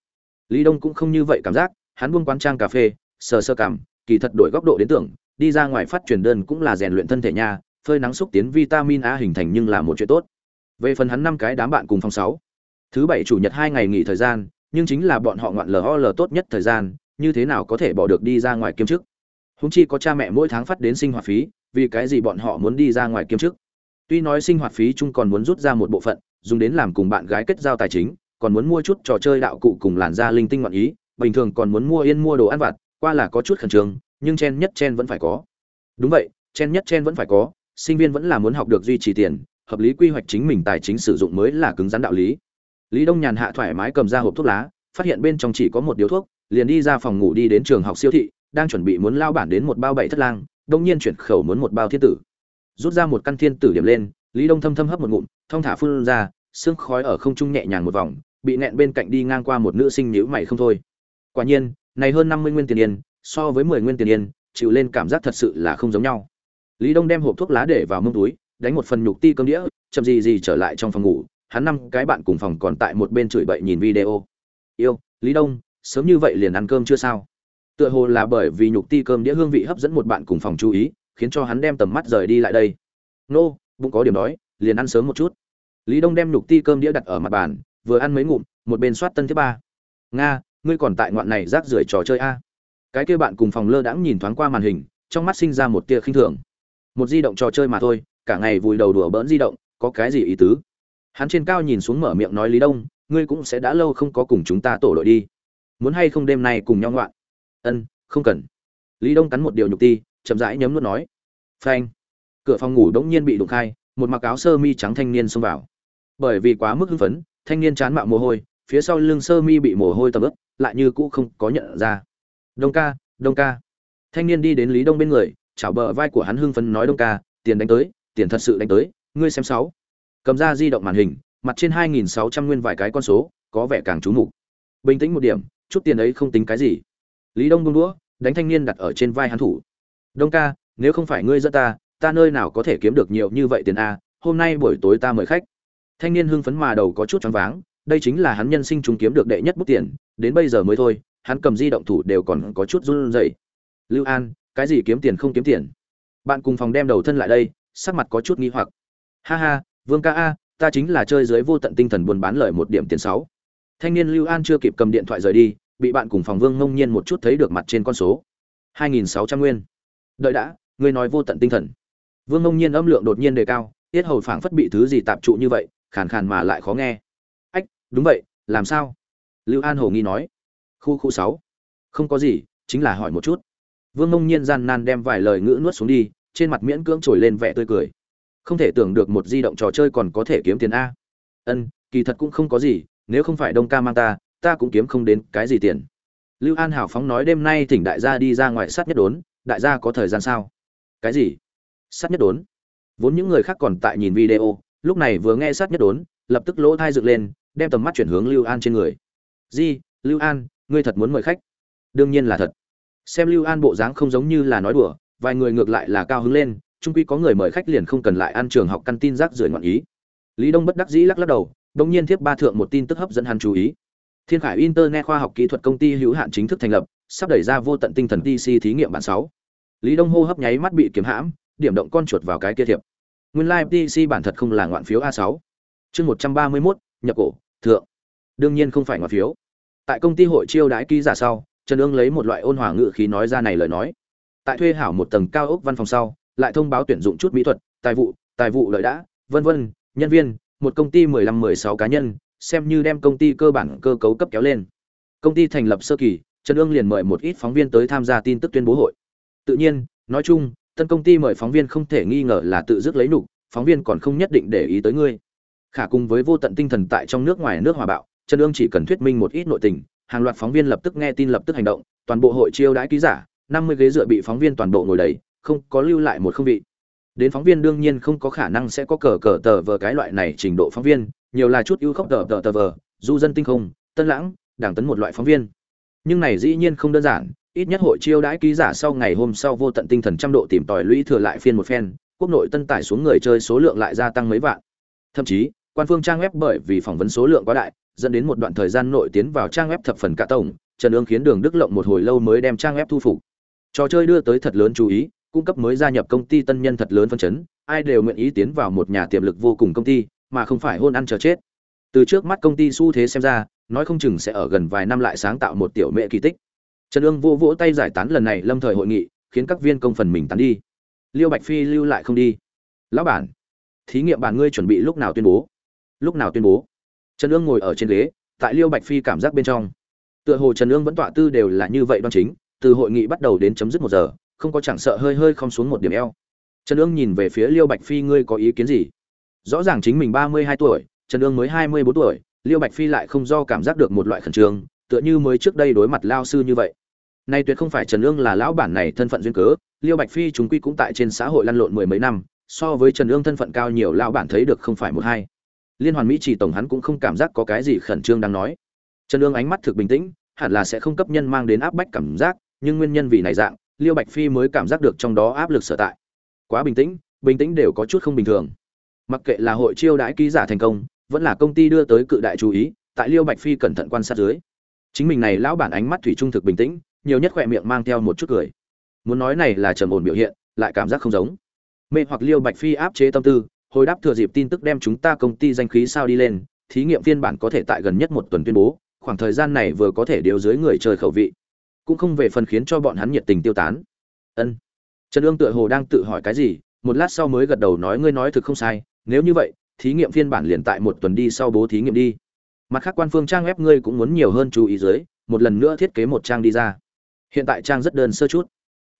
Lý Đông cũng không như vậy cảm giác, hắn buông quán trang cà phê, sờ sơ cảm, kỳ thật đổi góc độ đến tưởng, đi ra ngoài phát truyền đơn cũng là rèn luyện thân thể nha, phơi nắng xúc tiến vitamin A hình thành nhưng là một chuyện tốt. Về phần hắn năm cái đám bạn cùng phòng 6. Thứ bảy chủ nhật hai ngày nghỉ thời gian, nhưng chính là bọn họ ngoạn LOL tốt nhất thời gian, như thế nào có thể bỏ được đi ra ngoài kiêm chức. Húng chi có cha mẹ mỗi tháng phát đến sinh hoạt phí, vì cái gì bọn họ muốn đi ra ngoài kiêm chức. Tuy nói sinh hoạt phí chung còn muốn rút ra một bộ phận, dùng đến làm cùng bạn gái kết giao tài chính, còn muốn mua chút trò chơi đạo cụ cùng làn da linh tinh ngoạn ý, bình thường còn muốn mua yên mua đồ ăn vặt, qua là có chút khẩn trương, nhưng chen nhất chen vẫn phải có. Đúng vậy, chen nhất chen vẫn phải có, sinh viên vẫn là muốn học được duy trì tiền, hợp lý quy hoạch chính mình tài chính sử dụng mới là cứng rắn đạo lý. Lý Đông nhàn hạ thoải mái cầm ra hộp thuốc lá, phát hiện bên trong chỉ có một điếu thuốc, liền đi ra phòng ngủ đi đến trường học siêu thị, đang chuẩn bị muốn lao bản đến một bao bảy thất lang, đông nhiên chuyển khẩu muốn một bao thiên tử. Rút ra một căn thiên tử điểm lên, Lý Đông thâm thâm hấp một ngụm, thong thả phun ra, sương khói ở không trung nhẹ nhàng một vòng, bị nẹn bên cạnh đi ngang qua một nữ sinh nhíu mày không thôi. Quả nhiên, này hơn 50 nguyên tiền yên, so với 10 nguyên tiền yên, chịu lên cảm giác thật sự là không giống nhau. Lý Đông đem hộp thuốc lá để vào mông túi, đánh một phần nhục ti cơm đĩa, chậm gì gì trở lại trong phòng ngủ, hắn năm cái bạn cùng phòng còn tại một bên chửi bậy nhìn video. Yêu, Lý Đông, sớm như vậy liền ăn cơm chưa sao? Tựa hồ là bởi vì nhục ti cơm đĩa hương vị hấp dẫn một bạn cùng phòng chú ý, khiến cho hắn đem tầm mắt rời đi lại đây. Nô, bụng có điểm đói, liền ăn sớm một chút. Lý Đông đem nhục ti cơm đĩa đặt ở mặt bàn, vừa ăn mấy ngụm, một bên soát tân thứ ba. Nga, ngươi còn tại ngoạn này rác rưởi trò chơi a? Cái kia bạn cùng phòng lơ đãng nhìn thoáng qua màn hình, trong mắt sinh ra một tia khinh thường. Một di động trò chơi mà thôi, cả ngày vùi đầu đùa bỡn di động, có cái gì ý tứ? Hắn trên cao nhìn xuống mở miệng nói Lý Đông, ngươi cũng sẽ đã lâu không có cùng chúng ta tổ đội đi. Muốn hay không đêm nay cùng nhau ngoạn? Ân, không cần. Lý Đông cắn một điều nhục ti, chậm rãi nhấm nuốt nói. Phanh. Cửa phòng ngủ đống nhiên bị đụng khai, một mặc áo sơ mi trắng thanh niên xông vào. Bởi vì quá mức hưng phấn, thanh niên chán mạo mồ hôi, phía sau lưng sơ mi bị mồ hôi tầm ướt, lại như cũ không có nhận ra. Đông ca, Đông ca. Thanh niên đi đến Lý Đông bên người, chảo bờ vai của hắn hưng phấn nói Đông ca, tiền đánh tới, tiền thật sự đánh tới, ngươi xem sáu. Cầm ra di động màn hình, mặt trên 2600 nguyên vài cái con số, có vẻ càng trú mục. Bình tĩnh một điểm, chút tiền ấy không tính cái gì. Lý Đông buông đũa, đánh thanh niên đặt ở trên vai hắn thủ. Đông ca, nếu không phải ngươi dẫn ta, ta nơi nào có thể kiếm được nhiều như vậy tiền a, hôm nay buổi tối ta mời khách. Thanh niên hưng phấn mà đầu có chút choáng váng, đây chính là hắn nhân sinh chúng kiếm được đệ nhất bút tiền, đến bây giờ mới thôi, hắn cầm di động thủ đều còn có chút run rẩy. Lưu An, cái gì kiếm tiền không kiếm tiền? Bạn cùng phòng đem đầu thân lại đây, sắc mặt có chút nghi hoặc. Ha ha, Vương ca a, ta chính là chơi dưới vô tận tinh thần buôn bán lợi một điểm tiền sáu. Thanh niên Lưu An chưa kịp cầm điện thoại rời đi, bị bạn cùng phòng Vương ngông nhiên một chút thấy được mặt trên con số. 2600 nguyên. Đợi đã, ngươi nói vô tận tinh thần vương ngông nhiên âm lượng đột nhiên đề cao tiết hầu phảng phất bị thứ gì tạp trụ như vậy khàn khàn mà lại khó nghe ách đúng vậy làm sao lưu an hồ nghi nói khu khu sáu không có gì chính là hỏi một chút vương ngông nhiên gian nan đem vài lời ngữ nuốt xuống đi, trên mặt miễn cưỡng trồi lên vẻ tươi cười. Không thể tưởng được một di động trò chơi còn có thể kiếm tiền a. Ân, kỳ thật cũng không có gì, nếu không phải đông ca mang ta ta cũng kiếm không đến cái gì tiền. Lưu an hào phóng nói đêm nay thỉnh đại gia đi ra ngoài sát nhất đốn, đại gia có thời gian sao? Cái gì? Sát nhất đốn? Vốn những người khác còn tại nhìn video, lúc này vừa nghe sát nhất đốn, lập tức lỗ thai dựng lên, đem tầm mắt chuyển hướng lưu an trên người. Di, lưu an, ngươi thật muốn mời khách? Đương nhiên là thật xem lưu an bộ dáng không giống như là nói đùa vài người ngược lại là cao hứng lên trung quy có người mời khách liền không cần lại ăn trường học căn tin rác rưởi ngoạn ý. Lý đông bất đắc dĩ lắc lắc đầu đông nhiên thiếp ba thượng một tin tức hấp dẫn hắn chú ý. Thiên khải internet khoa học kỹ thuật công ty hữu hạn chính thức thành lập sắp đẩy ra vô tận tinh thần tc thí nghiệm bản sáu. Lý đông hô hấp nháy mắt bị kiếm hãm điểm động con chuột vào cái kia thiệp. Nguyên lai tc bản thật không là ngoạn phiếu a sáu, chương một trăm ba mươi mốt nhập cổ thượng. Đương nhiên không phải ngoạn phiếu. Tại công ty hội chiêu đãi ký giả sau trần ương lấy một loại ôn hòa ngự khí nói ra này lời nói. Tại thuê hảo một tầng cao ốc văn phòng sau, lại thông báo tuyển dụng chút mỹ thuật, tài vụ tài vụ lợi đã, vân vân, nhân viên, một công ty mười lăm, mười sáu cá nhân, xem như đem công ty cơ bản cơ cấu cấp kéo lên. Công ty thành lập sơ kỳ, trần ương liền mời một ít phóng viên tới tham gia tin tức tuyên bố hội. Tự nhiên, nói chung, tân công ty mời phóng viên không thể nghi ngờ là tự dứt lấy nục, phóng viên còn không nhất định để ý tới ngươi. Khả cùng với vô tận tinh thần tại trong nước ngoài nước hòa bạo, trần ương chỉ cần thuyết minh một ít nội tình hàng loạt phóng viên lập tức nghe tin lập tức hành động, toàn bộ hội chiêu đãi ký giả, năm mươi ghế dựa bị phóng viên toàn bộ ngồi đầy, không có lưu lại một không vị. Đến phóng viên đương nhiên không có khả năng sẽ có cờ cờ tờ vờ cái loại này trình độ phóng viên, nhiều là chút ưu khốc tờ tờ tờ vờ, du dân tinh không, tân lãng, đảng tấn một loại phóng viên. Nhưng này dĩ nhiên không đơn giản, ít nhất hội chiêu đãi ký giả sau ngày hôm sau vô tận tinh thần trăm độ tìm tòi lũy thừa lại phiên một phen, quốc nội tân tải xuống người chơi số lượng lại gia tăng mấy vạn. Thậm chí, quan phương trang web bởi vì phỏng vấn số lượng quá đại dẫn đến một đoạn thời gian nội tiến vào trang web thập phần cả tổng, trần ương khiến đường đức lộng một hồi lâu mới đem trang web thu phục. Trò chơi đưa tới thật lớn chú ý, cung cấp mới gia nhập công ty tân nhân thật lớn phân chấn, ai đều nguyện ý tiến vào một nhà tiềm lực vô cùng công ty, mà không phải hôn ăn chờ chết. Từ trước mắt công ty xu thế xem ra, nói không chừng sẽ ở gần vài năm lại sáng tạo một tiểu mẹ kỳ tích. Trần ương vô vỗ tay giải tán lần này lâm thời hội nghị, khiến các viên công phần mình tán đi. Liêu bạch phi lưu lại không đi. Lão bản, thí nghiệm bản ngươi chuẩn bị lúc nào tuyên bố? Lúc nào tuyên bố? Trần ương ngồi ở trên ghế, tại liêu bạch phi cảm giác bên trong. Tựa hồ trần ương vẫn tọa tư đều là như vậy đoan chính, từ hội nghị bắt đầu đến chấm dứt một giờ, không có chẳng sợ hơi hơi không xuống một điểm eo. Trần ương nhìn về phía liêu bạch phi, ngươi có ý kiến gì? Rõ ràng chính mình ba mươi hai tuổi, trần ương mới hai mươi bốn tuổi, liêu bạch phi lại không do cảm giác được một loại khẩn trương, tựa như mới trước đây đối mặt lao sư như vậy. Nay tuyệt không phải trần ương là lão bản này thân phận duyên cớ, liêu bạch phi chúng quy cũng tại trên xã hội lăn lộn mười mấy năm, so với trần ương thân phận cao nhiều, lão bản thấy được không phải một hai liên hoàn mỹ chỉ tổng hắn cũng không cảm giác có cái gì khẩn trương đang nói. Trần ương ánh mắt thực bình tĩnh, hẳn là sẽ không cấp nhân mang đến áp bách cảm giác, nhưng nguyên nhân vì này dạng, liêu bạch phi mới cảm giác được trong đó áp lực sở tại. Quá bình tĩnh bình tĩnh đều có chút không bình thường. Mặc kệ là hội chiêu đãi ký giả thành công, vẫn là công ty đưa tới cự đại chú ý, tại liêu bạch phi cẩn thận quan sát dưới, chính mình này lão bản ánh mắt thủy trung thực bình tĩnh, nhiều nhất khỏe miệng mang theo một chút cười. Muốn nói này là trầm ổn biểu hiện, lại cảm giác không giống. Mê hoặc liêu bạch phi áp chế tâm tư hồi đáp thừa dịp tin tức đem chúng ta công ty danh khí sao đi lên, thí nghiệm phiên bản có thể tại gần nhất một tuần tuyên bố, khoảng thời gian này vừa có thể điều dưới người chơi khẩu vị. Cũng không về phần khiến cho bọn hắn nhiệt tình tiêu tán. Ân. Trần ương tựa hồ đang tự hỏi cái gì, một lát sau mới gật đầu nói, ngươi nói thực không sai, nếu như vậy, thí nghiệm phiên bản liền tại một tuần đi sau bố thí nghiệm đi. Mặt khác quan phương trang web ngươi cũng muốn nhiều hơn chú ý dưới, một lần nữa thiết kế một trang đi ra. Hiện tại trang rất đơn sơ chút.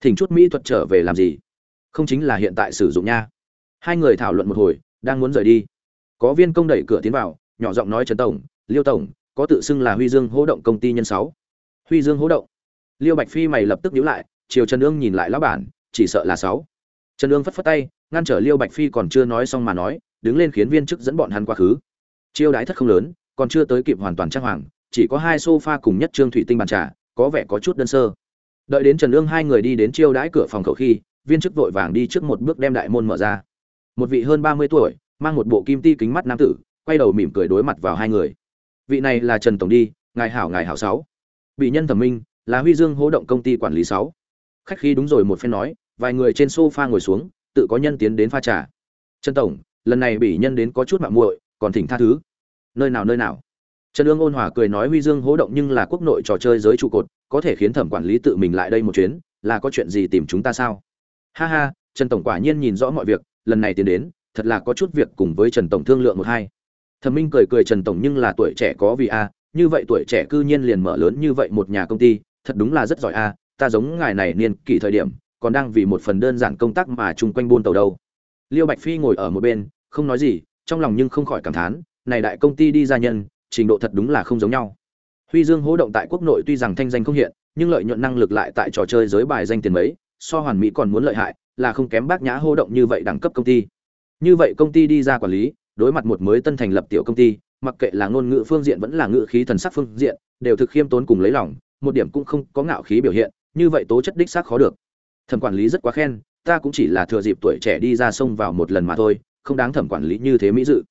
Thỉnh chút mỹ thuật trở về làm gì? Không chính là hiện tại sử dụng nha hai người thảo luận một hồi, đang muốn rời đi. Có viên công đẩy cửa tiến vào, nhỏ giọng nói trần tổng, liêu tổng, có tự xưng là huy dương hỗ động công ty nhân sáu. Huy dương hỗ động? Liêu bạch phi mày lập tức nhíu lại, chiều trần ương nhìn lại lão bản, chỉ sợ là sáu. Trần ương phất phất tay, ngăn trở liêu bạch phi còn chưa nói xong mà nói, đứng lên khiến viên chức dẫn bọn hắn quá khứ. Chiêu đãi thất không lớn, còn chưa tới kịp hoàn toàn trang hoàng, chỉ có hai sofa cùng nhất trương thủy tinh bàn trà, có vẻ có chút đơn sơ. Đợi đến trần ương hai người đi đến chiêu đãi cửa phòng khẩu khi, viên chức vội vàng đi trước một bước đem đại môn mở ra một vị hơn ba mươi tuổi, mang một bộ kim ti kính mắt nam tử, quay đầu mỉm cười đối mặt vào hai người. Vị này là trần tổng đi, ngài hảo ngài hảo sáu. Bị nhân thẩm minh, là huy dương hỗ động công ty quản lý sáu. Khách khi đúng rồi một phen nói, vài người trên sofa ngồi xuống, tự có nhân tiến đến pha trà. Trần tổng, lần này bị nhân đến có chút mạng muội, còn thỉnh tha thứ. Nơi nào nơi nào? Trần ương ôn hòa cười nói huy dương hỗ động nhưng là quốc nội trò chơi giới trụ cột, có thể khiến thẩm quản lý tự mình lại đây một chuyến, là có chuyện gì tìm chúng ta sao? Ha ha, trần tổng quả nhiên nhìn rõ mọi việc lần này tiến đến, thật là có chút việc cùng với trần tổng thương lượng một hai. Thẩm minh cười cười trần tổng nhưng là tuổi trẻ có vì a, như vậy tuổi trẻ cư nhiên liền mở lớn như vậy một nhà công ty, thật đúng là rất giỏi a, ta giống ngài này niên kỷ thời điểm, còn đang vì một phần đơn giản công tác mà chung quanh buôn tàu đâu. Liêu bạch phi ngồi ở một bên, không nói gì, trong lòng nhưng không khỏi cảm thán, này đại công ty đi gia nhân, trình độ thật đúng là không giống nhau. Huy dương hố động tại quốc nội tuy rằng thanh danh không hiện, nhưng lợi nhuận năng lực lại tại trò chơi giới bài danh tiền mấy, so hoàn mỹ còn muốn lợi hại là không kém bác nhã hô động như vậy đẳng cấp công ty. Như vậy công ty đi ra quản lý, đối mặt một mới tân thành lập tiểu công ty, mặc kệ là ngôn ngữ phương diện vẫn là ngữ khí thần sắc phương diện, đều thực khiêm tốn cùng lấy lòng, một điểm cũng không có ngạo khí biểu hiện, như vậy tố chất đích xác khó được. Thẩm quản lý rất quá khen, ta cũng chỉ là thừa dịp tuổi trẻ đi ra sông vào một lần mà thôi, không đáng thẩm quản lý như thế mỹ dự.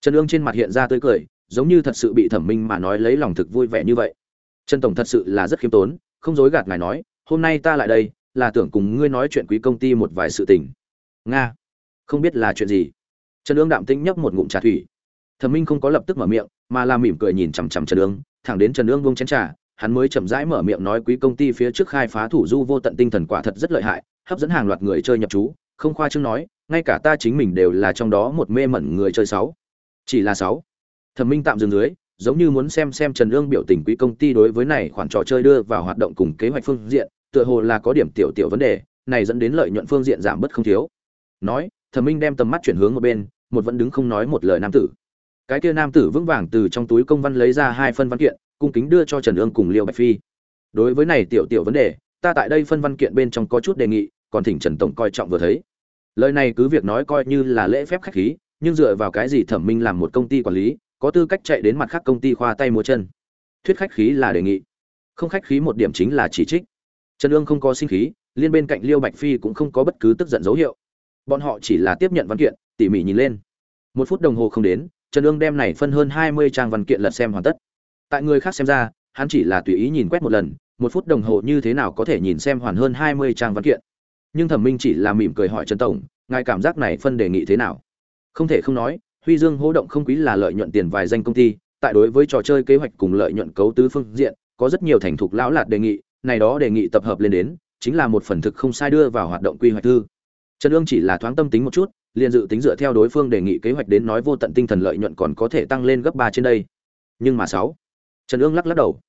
Trần ương trên mặt hiện ra tươi cười, giống như thật sự bị thẩm minh mà nói lấy lòng thực vui vẻ như vậy. Trần tổng thật sự là rất khiêm tốn, không dối gạt ngài nói, hôm nay ta lại đây là tưởng cùng ngươi nói chuyện quý công ty một vài sự tình. Nga, không biết là chuyện gì. Trần ương đạm tĩnh nhấp một ngụm trà thủy. Thẩm minh không có lập tức mở miệng, mà là mỉm cười nhìn chằm chằm trần ương, thẳng đến trần ương buông chén trà, hắn mới chậm rãi mở miệng nói quý công ty phía trước khai phá thủ du vô tận tinh thần quả thật rất lợi hại, hấp dẫn hàng loạt người chơi nhập trú không khoa trương nói, ngay cả ta chính mình đều là trong đó một mê mẩn người chơi sáu. Chỉ là sáu. Thẩm minh tạm dừng dưới giống như muốn xem xem trần ương biểu tình quý công ty đối với này khoản trò chơi đưa vào hoạt động cùng kế hoạch phương diện, tựa hồ là có điểm tiểu tiểu vấn đề, này dẫn đến lợi nhuận phương diện giảm bớt không thiếu. Nói, thẩm minh đem tầm mắt chuyển hướng một bên, một vẫn đứng không nói một lời nam tử. Cái kia nam tử vững vàng từ trong túi công văn lấy ra hai phân văn kiện, cung kính đưa cho trần ương cùng liêu bạch phi. Đối với này tiểu tiểu vấn đề, ta tại đây phân văn kiện bên trong có chút đề nghị, còn thỉnh trần tổng coi trọng vừa thấy. Lời này cứ việc nói coi như là lễ phép khách khí, nhưng dựa vào cái gì thẩm minh làm một công ty quản lý có tư cách chạy đến mặt khác công ty khoa tay múa chân. Thuyết khách khí là đề nghị. Không khách khí một điểm chính là chỉ trích. Trần ương không có sinh khí, liên bên cạnh liêu bạch phi cũng không có bất cứ tức giận dấu hiệu. Bọn họ chỉ là tiếp nhận văn kiện, tỉ mỉ nhìn lên. Một phút đồng hồ không đến, trần ương đem này phân hơn hai mươi trang văn kiện lật xem hoàn tất. Tại người khác xem ra, hắn chỉ là tùy ý nhìn quét một lần, một phút đồng hồ như thế nào có thể nhìn xem hoàn hơn hai mươi trang văn kiện. Nhưng thẩm minh chỉ là mỉm cười hỏi trần tổng, ngài cảm giác này phân đề nghị thế nào? Không thể không nói huy dương hô động không quý là lợi nhuận tiền vài danh công ty tại đối với trò chơi kế hoạch cùng lợi nhuận cấu tứ phương diện có rất nhiều thành thục lão lạt đề nghị này đó đề nghị tập hợp lên đến chính là một phần thực không sai đưa vào hoạt động quy hoạch thư. Trần Dương chỉ là thoáng tâm tính một chút liền dự tính dựa theo đối phương đề nghị kế hoạch đến nói vô tận tinh thần lợi nhuận còn có thể tăng lên gấp ba trên đây. Nhưng mà sáu trần Dương lắc lắc đầu.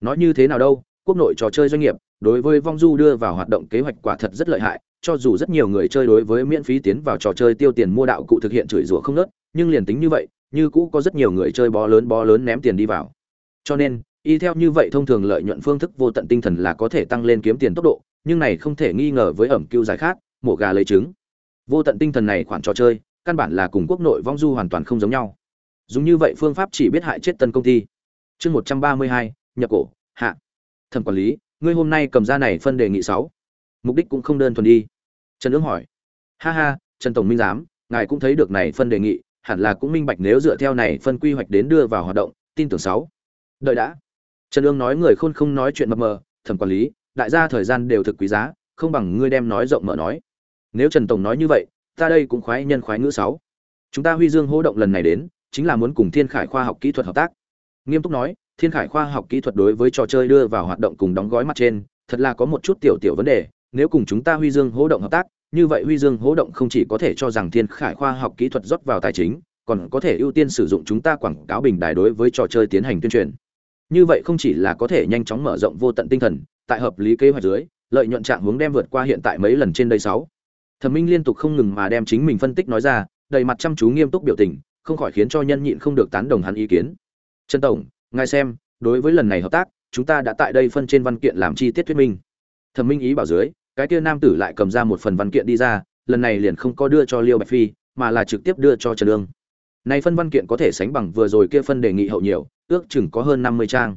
Nói như thế nào đâu quốc nội trò chơi doanh nghiệp đối với vong du đưa vào hoạt động kế hoạch quả thật rất lợi hại cho dù rất nhiều người chơi đối với miễn phí tiến vào trò chơi tiêu tiền mua đạo cụ thực hiện chửi rủa không ngớt, nhưng liền tính như vậy, như cũ có rất nhiều người chơi bó lớn bó lớn ném tiền đi vào. Cho nên, y theo như vậy thông thường lợi nhuận phương thức vô tận tinh thần là có thể tăng lên kiếm tiền tốc độ, nhưng này không thể nghi ngờ với ẩm cưu giải khát, mổ gà lấy trứng. Vô tận tinh thần này khoản trò chơi, căn bản là cùng quốc nội vong du hoàn toàn không giống nhau. Dùng như vậy phương pháp chỉ biết hại chết tân công ty. Chương một trăm ba mươi hai, nhập cổ, hạ. Thẩm quản lý, ngươi hôm nay cầm ra này phân đề nghị sáu. Mục đích cũng không đơn thuần đi. Trần ương hỏi. Ha ha, trần tổng minh giám, ngài cũng thấy được này phân đề nghị hẳn là cũng minh bạch nếu dựa theo này phân quy hoạch đến đưa vào hoạt động, tin tưởng sáu. Đợi đã. Trần Dương nói người khôn không nói chuyện mập mờ, thẩm quản lý, đại gia thời gian đều thực quý giá, không bằng ngươi đem nói rộng mở nói. Nếu trần tổng nói như vậy, ta đây cũng khoái nhân khoái ngữ sáu. Chúng ta huy dương hô động lần này đến, chính là muốn cùng thiên khải khoa học kỹ thuật hợp tác. Nghiêm túc nói, thiên khải khoa học kỹ thuật đối với trò chơi đưa vào hoạt động cùng đóng gói mặt trên, thật là có một chút tiểu tiểu vấn đề, nếu cùng chúng ta huy dương hô động hợp tác như vậy huy dương hố động không chỉ có thể cho rằng thiên khải khoa học kỹ thuật rót vào tài chính, còn có thể ưu tiên sử dụng chúng ta quảng cáo bình đài đối với trò chơi tiến hành tuyên truyền. Như vậy không chỉ là có thể nhanh chóng mở rộng vô tận tinh thần, tại hợp lý kế hoạch dưới, lợi nhuận trạng hướng đem vượt qua hiện tại mấy lần trên đây sáu. Thẩm minh liên tục không ngừng mà đem chính mình phân tích nói ra, đầy mặt chăm chú nghiêm túc biểu tình, không khỏi khiến cho nhân nhịn không được tán đồng hắn ý kiến. Trần tổng, ngài xem, đối với lần này hợp tác, chúng ta đã tại đây phân trên văn kiện làm chi tiết thuyết minh. Thẩm minh ý bảo dưới cái kia nam tử lại cầm ra một phần văn kiện đi ra, lần này liền không có đưa cho liêu bạch phi, mà là trực tiếp đưa cho trần lương này phân văn kiện có thể sánh bằng vừa rồi kia phân đề nghị hậu nhiều, ước chừng có hơn năm mươi trang.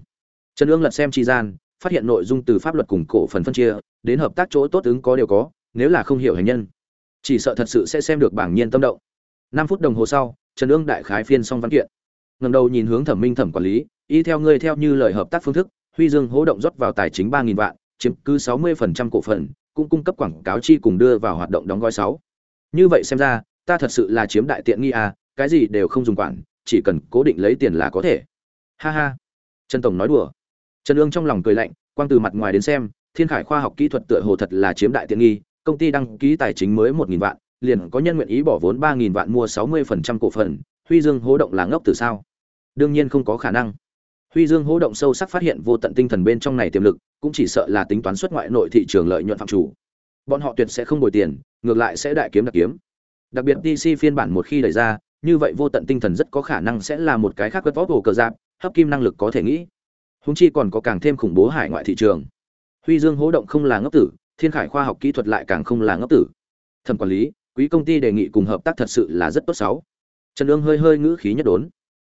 Trần Dương lật xem chi gian, phát hiện nội dung từ pháp luật cùng cổ phần phân chia, đến hợp tác chỗ tốt ứng có đều có, nếu là không hiểu hành nhân. Chỉ sợ thật sự sẽ xem được bảng nhiên tâm động. Năm phút đồng hồ sau, trần ương đại khái phiên xong văn kiện. Ngầm đầu nhìn hướng thẩm minh thẩm quản lý, y theo ngươi theo như lời hợp tác phương thức, huy dương hỗ động rót vào tài chính ba nghìn vạn, chiếm cứ sáu mươi phần trăm cổ phần cũng cung cấp quảng cáo chi cùng đưa vào hoạt động đóng gói sáu. Như vậy xem ra, ta thật sự là chiếm đại tiện nghi à cái gì đều không dùng quản, chỉ cần cố định lấy tiền là có thể. Ha ha. Trần tổng nói đùa. Trần ương trong lòng cười lạnh, quang từ mặt ngoài đến xem, thiên khải khoa học kỹ thuật tựa hồ thật là chiếm đại tiện nghi, công ty đăng ký tài chính mới một nghìn vạn, liền có nhân nguyện ý bỏ vốn ba nghìn vạn mua sáu mươi phần trăm cổ phần, huy dương hố động là ngốc từ sao? Đương nhiên không có khả năng huy dương hố động sâu sắc phát hiện vô tận tinh thần bên trong này tiềm lực, cũng chỉ sợ là tính toán xuất ngoại nội thị trường lợi nhuận phạm chủ. Bọn họ tuyệt sẽ không bồi tiền, ngược lại sẽ đại kiếm đặc kiếm. Đặc biệt dc phiên bản một khi đẩy ra, như vậy vô tận tinh thần rất có khả năng sẽ là một cái khác quất vót cờ giáp, hấp kim năng lực có thể nghĩ. Húng chi còn có càng thêm khủng bố hải ngoại thị trường. Huy dương hố động không là ngốc tử, thiên khải khoa học kỹ thuật lại càng không là ngốc tử. Thẩm quản lý, quý công ty đề nghị cùng hợp tác thật sự là rất tốt xấu. Trần Dương hơi hơi ngữ khí nhất đốn.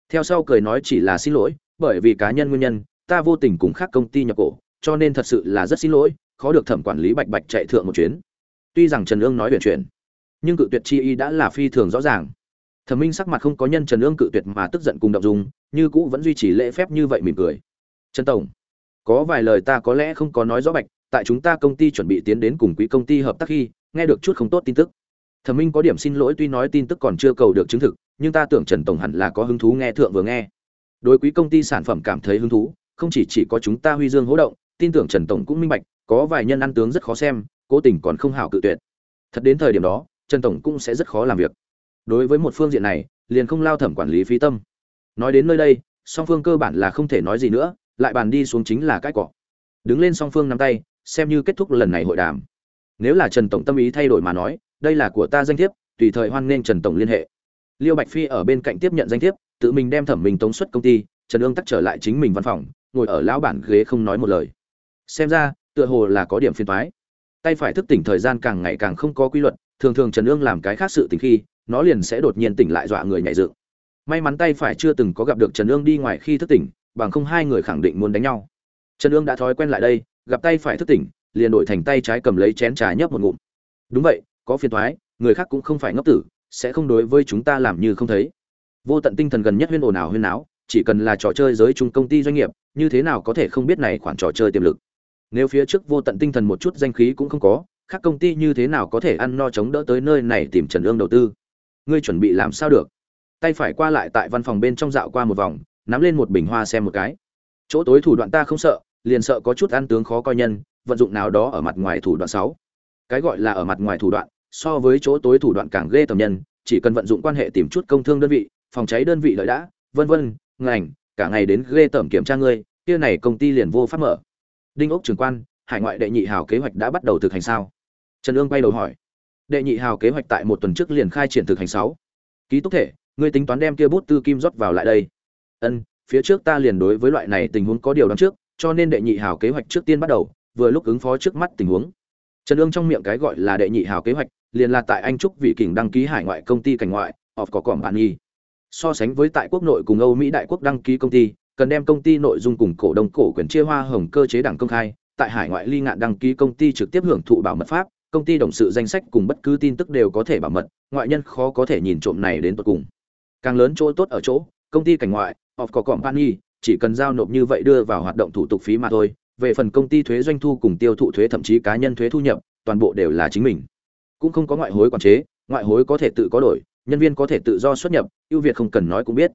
Theo sau cười nói chỉ là xin lỗi bởi vì cá nhân nguyên nhân, ta vô tình cùng khác công ty nhập cổ, cho nên thật sự là rất xin lỗi, khó được thẩm quản lý bạch bạch chạy thượng một chuyến. Tuy rằng trần ương nói huyền chuyển, nhưng cự tuyệt chi y đã là phi thường rõ ràng. Thẩm minh sắc mặt không có nhân trần ương cự tuyệt mà tức giận cùng động dung, như cũ vẫn duy trì lễ phép như vậy mỉm cười. Trần tổng, có vài lời ta có lẽ không có nói rõ bạch, tại chúng ta công ty chuẩn bị tiến đến cùng quý công ty hợp tác khi, nghe được chút không tốt tin tức. Thẩm minh có điểm xin lỗi tuy nói tin tức còn chưa cầu được chứng thực, nhưng ta tưởng trần tổng hẳn là có hứng thú nghe thượng vừa nghe đối quý công ty sản phẩm cảm thấy hứng thú, không chỉ chỉ có chúng ta huy dương hỗ động, tin tưởng trần tổng cũng minh bạch, có vài nhân ăn tướng rất khó xem, cố tình còn không hảo cự tuyệt. Thật đến thời điểm đó, trần tổng cũng sẽ rất khó làm việc. Đối với một phương diện này, liền không lao thẩm quản lý phí tâm. Nói đến nơi đây, song phương cơ bản là không thể nói gì nữa, lại bàn đi xuống chính là cái cọ đứng lên song phương nắm tay, xem như kết thúc lần này hội đàm. Nếu là trần tổng tâm ý thay đổi mà nói, đây là của ta danh thiếp, tùy thời hoan nghênh trần tổng liên hệ. Liêu bạch phi ở bên cạnh tiếp nhận danh thiếp tự mình đem thẩm mình tống xuất công ty, trần ương tắt trở lại chính mình văn phòng, ngồi ở lão bản ghế không nói một lời. Xem ra, tựa hồ là có điểm phiền toái. Tay phải thức tỉnh thời gian càng ngày càng không có quy luật, thường thường trần ương làm cái khác sự tình khi, nó liền sẽ đột nhiên tỉnh lại dọa người nhảy dựng. May mắn tay phải chưa từng có gặp được trần ương đi ngoài khi thức tỉnh, bằng không hai người khẳng định muốn đánh nhau. Trần ương đã thói quen lại đây, gặp tay phải thức tỉnh, liền đổi thành tay trái cầm lấy chén trà nhấp một ngụm. Đúng vậy, có phiền thoái người khác cũng không phải ngốc tử, sẽ không đối với chúng ta làm như không thấy vô tận tinh thần gần nhất huyên ồn ào huyên áo chỉ cần là trò chơi giới chung công ty doanh nghiệp, như thế nào có thể không biết này khoản trò chơi tiềm lực. Nếu phía trước vô tận tinh thần một chút danh khí cũng không có các công ty như thế nào có thể ăn no chống đỡ tới nơi này tìm trần ương đầu tư? Ngươi chuẩn bị làm sao được? Tay phải qua lại tại văn phòng bên trong dạo qua một vòng, nắm lên một bình hoa xem một cái. Chỗ tối thủ đoạn ta không sợ, liền sợ có chút ăn tướng khó coi nhân, vận dụng nào đó ở mặt ngoài thủ đoạn sáu cái gọi là ở mặt ngoài thủ đoạn, so với chỗ tối thủ đoạn càng ghê tầm nhân, chỉ cần vận dụng quan hệ tìm chút công thương đơn vị phòng cháy đơn vị lợi đã, vân vân, ngành, cả ngày đến ghê tởm kiểm tra ngươi, kia này công ty liền vô pháp mở. Đinh ốc trưởng quan, hải ngoại đệ nhị hào kế hoạch đã bắt đầu thực hành sao? Trần ương quay đầu hỏi. Đệ nhị hào kế hoạch tại một tuần trước liền khai triển thực hành sáu. Ký túc thể, ngươi tính toán đem kia bút tư kim rót vào lại đây. Ân, phía trước ta liền đối với loại này tình huống có điều đoán trước, cho nên đệ nhị hào kế hoạch trước tiên bắt đầu, vừa lúc ứng phó trước mắt tình huống. Trần ương trong miệng cái gọi là đệ nhị hào kế hoạch, liền là tại anh trúc vị kình đăng ký hải ngoại công ty cảnh ngoại, of có cỏm bạn nghi so sánh với tại quốc nội cùng âu mỹ đại quốc đăng ký công ty, cần đem công ty nội dung cùng cổ đông cổ quyền chia hoa hồng cơ chế đảng công khai. Tại hải ngoại ly ngạn đăng ký công ty trực tiếp hưởng thụ bảo mật pháp, công ty đồng sự danh sách cùng bất cứ tin tức đều có thể bảo mật, ngoại nhân khó có thể nhìn trộm này đến tận cùng. Càng lớn chỗ tốt ở chỗ, công ty cảnh ngoại, of có company, chỉ cần giao nộp như vậy đưa vào hoạt động thủ tục phí mà thôi. Về phần công ty thuế doanh thu cùng tiêu thụ thuế thậm chí cá nhân thuế thu nhập, toàn bộ đều là chính mình. Cũng không có ngoại hối quản chế, ngoại hối có thể tự có đổi nhân viên có thể tự do xuất nhập, ưu việt không cần nói cũng biết.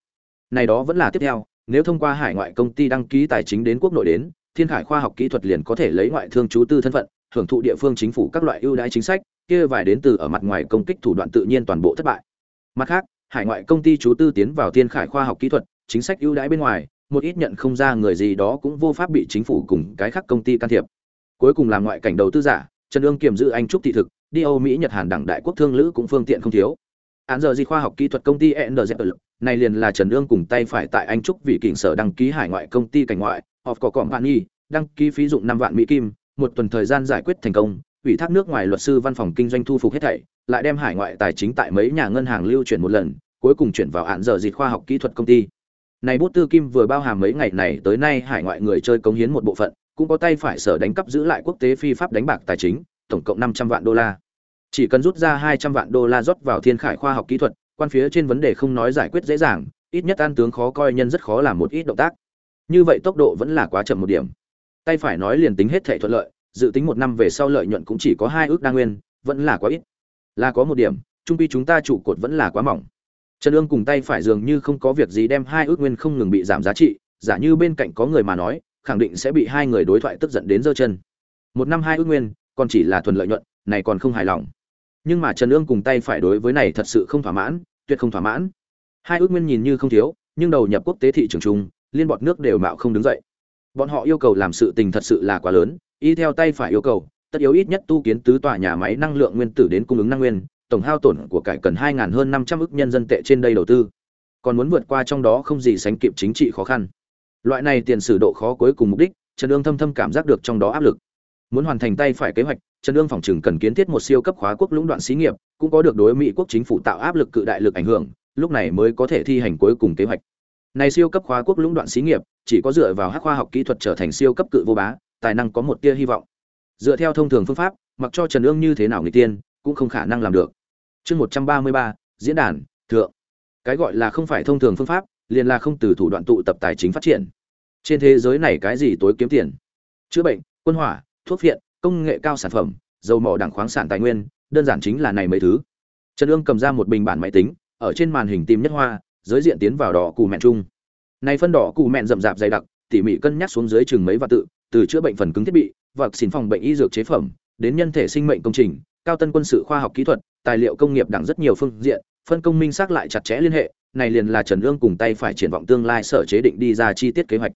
Này đó vẫn là tiếp theo, nếu thông qua hải ngoại công ty đăng ký tài chính đến quốc nội đến, thiên khải khoa học kỹ thuật liền có thể lấy ngoại thương chú tư thân phận, hưởng thụ địa phương chính phủ các loại ưu đãi chính sách, kia vài đến từ ở mặt ngoài công kích thủ đoạn tự nhiên toàn bộ thất bại. Mặt khác, hải ngoại công ty chú tư tiến vào thiên khải khoa học kỹ thuật, chính sách ưu đãi bên ngoài, một ít nhận không ra người gì đó cũng vô pháp bị chính phủ cùng cái khác công ty can thiệp. Cuối cùng là ngoại cảnh đầu tư giả, trần ương kiểm giữ anh trúc thị thực, đi âu mỹ, nhật hàn đẳng đại quốc thương lữ cũng phương tiện không thiếu án giờ di khoa học kỹ thuật công ty NZ này liền là Trần Nương cùng tay phải tại Anh Trúc vị kỉnh sở đăng ký hải ngoại công ty cảnh ngoại, họp có company, đăng ký phí dụng 5 vạn mỹ kim, một tuần thời gian giải quyết thành công, ủy thác nước ngoài luật sư văn phòng kinh doanh thu phục hết thảy, lại đem hải ngoại tài chính tại mấy nhà ngân hàng lưu chuyển một lần, cuối cùng chuyển vào án giờ di khoa học kỹ thuật công ty. Này bút tư kim vừa bao hàm mấy ngày này tới nay hải ngoại người chơi cống hiến một bộ phận, cũng có tay phải sở đánh cắp giữ lại quốc tế phi pháp đánh bạc tài chính, tổng cộng 500 vạn đô la. Chỉ cần rút ra 200 vạn đô la rót vào thiên khải khoa học kỹ thuật, quan phía trên vấn đề không nói giải quyết dễ dàng, ít nhất an tướng khó coi nhân rất khó làm một ít động tác. Như vậy tốc độ vẫn là quá chậm một điểm. Tay phải nói liền tính hết thể thuận lợi, dự tính một năm về sau lợi nhuận cũng chỉ có hai ước đa nguyên, vẫn là quá ít. Là có một điểm, trung quy chúng ta trụ cột vẫn là quá mỏng. Trần ương cùng tay phải dường như không có việc gì đem hai ước nguyên không ngừng bị giảm giá trị, giả như bên cạnh có người mà nói, khẳng định sẽ bị hai người đối thoại tức giận đến giơ chân. Một năm hai ước nguyên, còn chỉ là thuần lợi nhuận, này còn không hài lòng nhưng mà trần ương cùng tay phải đối với này thật sự không thỏa mãn, tuyệt không thỏa mãn. Hai ước nguyên nhìn như không thiếu, nhưng đầu nhập quốc tế thị trường chung, liên bọt nước đều mạo không đứng dậy. Bọn họ yêu cầu làm sự tình thật sự là quá lớn, y theo tay phải yêu cầu, tất yếu ít nhất tu kiến tứ tòa nhà máy năng lượng nguyên tử đến cung ứng năng nguyên, tổng hao tổn của cải cần hai ngàn hơn năm trăm ước nhân dân tệ trên đây đầu tư. Còn muốn vượt qua trong đó không gì sánh kịp chính trị khó khăn. Loại này tiền sử độ khó cuối cùng mục đích, trần ương thâm thâm cảm giác được trong đó áp lực muốn hoàn thành tay phải kế hoạch, trần ương phòng chừng cần kiến thiết một siêu cấp khóa quốc lũng đoạn xí nghiệp, cũng có được đối mỹ quốc chính phủ tạo áp lực cự đại lực ảnh hưởng, lúc này mới có thể thi hành cuối cùng kế hoạch. Này siêu cấp khóa quốc lũng đoạn xí nghiệp, chỉ có dựa vào hắc khoa học kỹ thuật trở thành siêu cấp cự vô bá, tài năng có một tia hy vọng. Dựa theo thông thường phương pháp, mặc cho trần ương như thế nào người tiên, cũng không khả năng làm được. Chương một trăm ba mươi ba, diễn đàn, thượng. Cái gọi là không phải thông thường phương pháp, liền là không từ thủ đoạn tụ tập tài chính phát triển. Trên thế giới này cái gì tối kiếm tiền? Chữa bệnh, quân hỏa thuốc viện công nghệ cao sản phẩm, dầu mỏ đảng khoáng sản tài nguyên, đơn giản chính là này mấy thứ. Trần ương cầm ra một bình bản máy tính, ở trên màn hình tìm nhất hoa, giới diện tiến vào đỏ cù mẹn chung. Này phân đỏ cù mẹn rậm rạp dày đặc, tỉ mỉ cân nhắc xuống dưới chừng mấy vạn tự, từ chữa bệnh phần cứng thiết bị và xin phòng bệnh y dược chế phẩm, đến nhân thể sinh mệnh công trình, cao tân quân sự khoa học kỹ thuật, tài liệu công nghiệp đẳng rất nhiều phương diện, phân công minh xác lại chặt chẽ liên hệ, này liền là trần ương cùng tay phải triển vọng tương lai sở chế định đi ra chi tiết kế hoạch.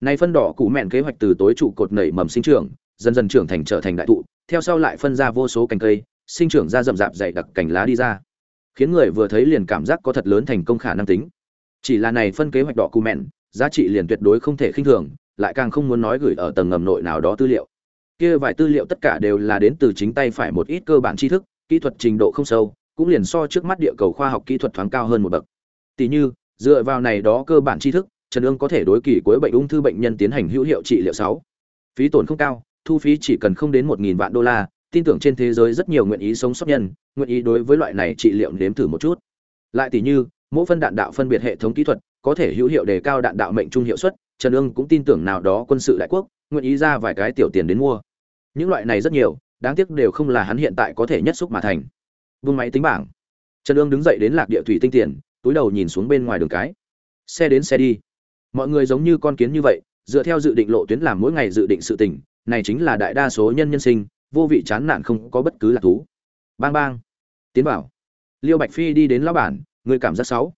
Này phân đỏ cụ mẹn kế hoạch từ tối trụ cột nảy mầm sinh trưởng dần dần trưởng thành trở thành đại thụ, theo sau lại phân ra vô số cành cây, sinh trưởng ra rậm rạp dày đặc cành lá đi ra. Khiến người vừa thấy liền cảm giác có thật lớn thành công khả năng tính. Chỉ là này phân kế hoạch đỏ cụ mẹn, giá trị liền tuyệt đối không thể khinh thường, lại càng không muốn nói gửi ở tầng ngầm nội nào đó tư liệu. Kia vài tư liệu tất cả đều là đến từ chính tay phải một ít cơ bản tri thức, kỹ thuật trình độ không sâu, cũng liền so trước mắt địa cầu khoa học kỹ thuật thoáng cao hơn một bậc. Tỷ như, dựa vào này đó cơ bản tri thức, trần ương có thể đối kỳ cuối bệnh ung thư bệnh nhân tiến hành hữu hiệu trị liệu sáu. Phí tổn không cao thu phí chỉ cần không đến một nghìn vạn đô la, tin tưởng trên thế giới rất nhiều nguyện ý sống sót nhân, nguyện ý đối với loại này trị liệu nếm thử một chút. Lại tỷ như, mỗi phân đạn đạo phân biệt hệ thống kỹ thuật, có thể hữu hiệu đề cao đạn đạo mệnh trung hiệu suất, trần ương cũng tin tưởng nào đó quân sự đại quốc, nguyện ý ra vài cái tiểu tiền đến mua. Những loại này rất nhiều, đáng tiếc đều không là hắn hiện tại có thể nhất xúc mà thành. Vương máy tính bảng. Trần ương đứng dậy đến lạc địa thủy tinh tiền, túi đầu nhìn xuống bên ngoài đường cái. Xe đến xe đi. Mọi người giống như con kiến như vậy, dựa theo dự định lộ tuyến làm mỗi ngày dự định sự tỉnh này chính là đại đa số nhân nhân sinh, vô vị chán nản không có bất cứ lạc thú. Bang bang. Tiến bảo liêu bạch phi đi đến lão bản ngươi cảm giác xấu.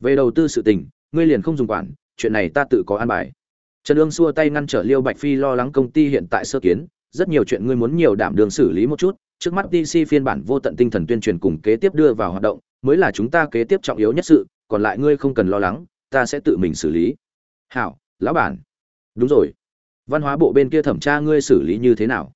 Về đầu tư sự tình, ngươi liền không dùng quản, chuyện này ta tự có an bài. Trần ương xua tay ngăn trở liêu bạch phi lo lắng công ty hiện tại sơ kiến, rất nhiều chuyện ngươi muốn nhiều đảm đường xử lý một chút, trước mắt dc phiên bản vô tận tinh thần tuyên truyền cùng kế tiếp đưa vào hoạt động, mới là chúng ta kế tiếp trọng yếu nhất sự, còn lại ngươi không cần lo lắng, ta sẽ tự mình xử lý. Hảo, lão bản. Đúng rồi văn hóa bộ bên kia thẩm tra ngươi xử lý như thế nào?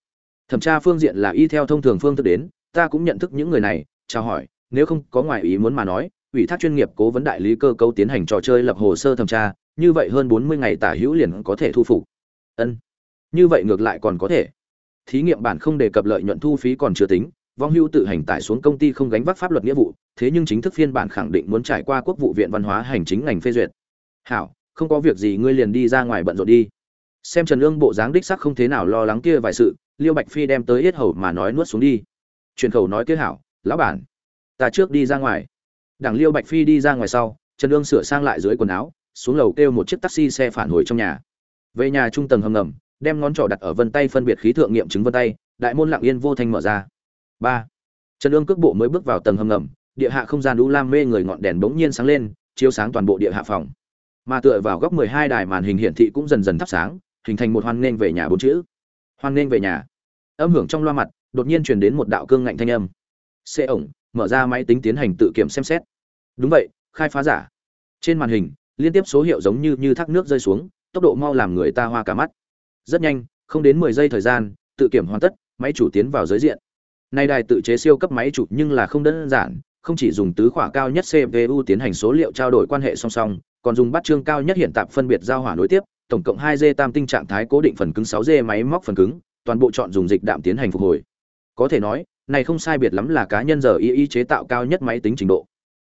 Thẩm tra phương diện là y theo thông thường phương thức đến, ta cũng nhận thức những người này, chào hỏi, nếu không có ngoại ý muốn mà nói, ủy thác chuyên nghiệp cố vấn đại lý cơ cấu tiến hành trò chơi lập hồ sơ thẩm tra, như vậy hơn bốn mươi ngày tả hữu liền có thể thu phục. Ân, như vậy ngược lại còn có thể. Thí nghiệm bản không đề cập lợi nhuận thu phí còn chưa tính, vong hưu tự hành tải xuống công ty không gánh vác pháp luật nghĩa vụ, thế nhưng chính thức phiên bản khẳng định muốn trải qua quốc vụ viện văn hóa hành chính ngành phê duyệt. Hảo, không có việc gì ngươi liền đi ra ngoài bận rộn đi xem trần lương bộ dáng đích sắc không thế nào lo lắng kia vài sự, liêu bạch phi đem tới hết hầu mà nói nuốt xuống đi. Truyền khẩu nói kia hảo, lão bản, ta trước đi ra ngoài. Đảng liêu bạch phi đi ra ngoài sau, trần lương sửa sang lại dưới quần áo, xuống lầu kêu một chiếc taxi xe phản hồi trong nhà. Về nhà trung tầng hầm ngầm, đem ngón trỏ đặt ở vân tay phân biệt khí thượng nghiệm chứng vân tay, đại môn lặng yên vô thanh mở ra. Ba, trần lương cước bộ mới bước vào tầng hầm ngầm, địa hạ không gian đũ lam mê người ngọn đèn bỗng nhiên sáng lên, chiếu sáng toàn bộ địa hạ phòng. Mà tựa vào góc 12 đài màn hình hiển thị cũng dần dần thắp sáng hình thành một hoan nghênh về nhà bốn chữ. Hoan nghênh về nhà. Âm hưởng trong loa mặt đột nhiên truyền đến một đạo cương ngạnh thanh âm. Xe ổng mở ra máy tính tiến hành tự kiểm xem xét. Đúng vậy khai phá giả. Trên màn hình liên tiếp số hiệu giống như như thác nước rơi xuống tốc độ mau làm người ta hoa cả mắt. Rất nhanh không đến 10 giây thời gian tự kiểm hoàn tất máy chủ tiến vào giới diện. Nay đài tự chế siêu cấp máy chủ nhưng là không đơn giản không chỉ dùng tứ khỏa cao nhất CPU tiến hành số liệu trao đổi quan hệ song song, còn dùng bắt chương cao nhất hiện tạp phân biệt giao hỏa nối tiếp, tổng cộng 2G tam tinh trạng thái cố định phần cứng 6G máy móc phần cứng, toàn bộ chọn dùng dịch đạm tiến hành phục hồi. Có thể nói, này không sai biệt lắm là cá nhân giờ y y chế tạo cao nhất máy tính trình độ.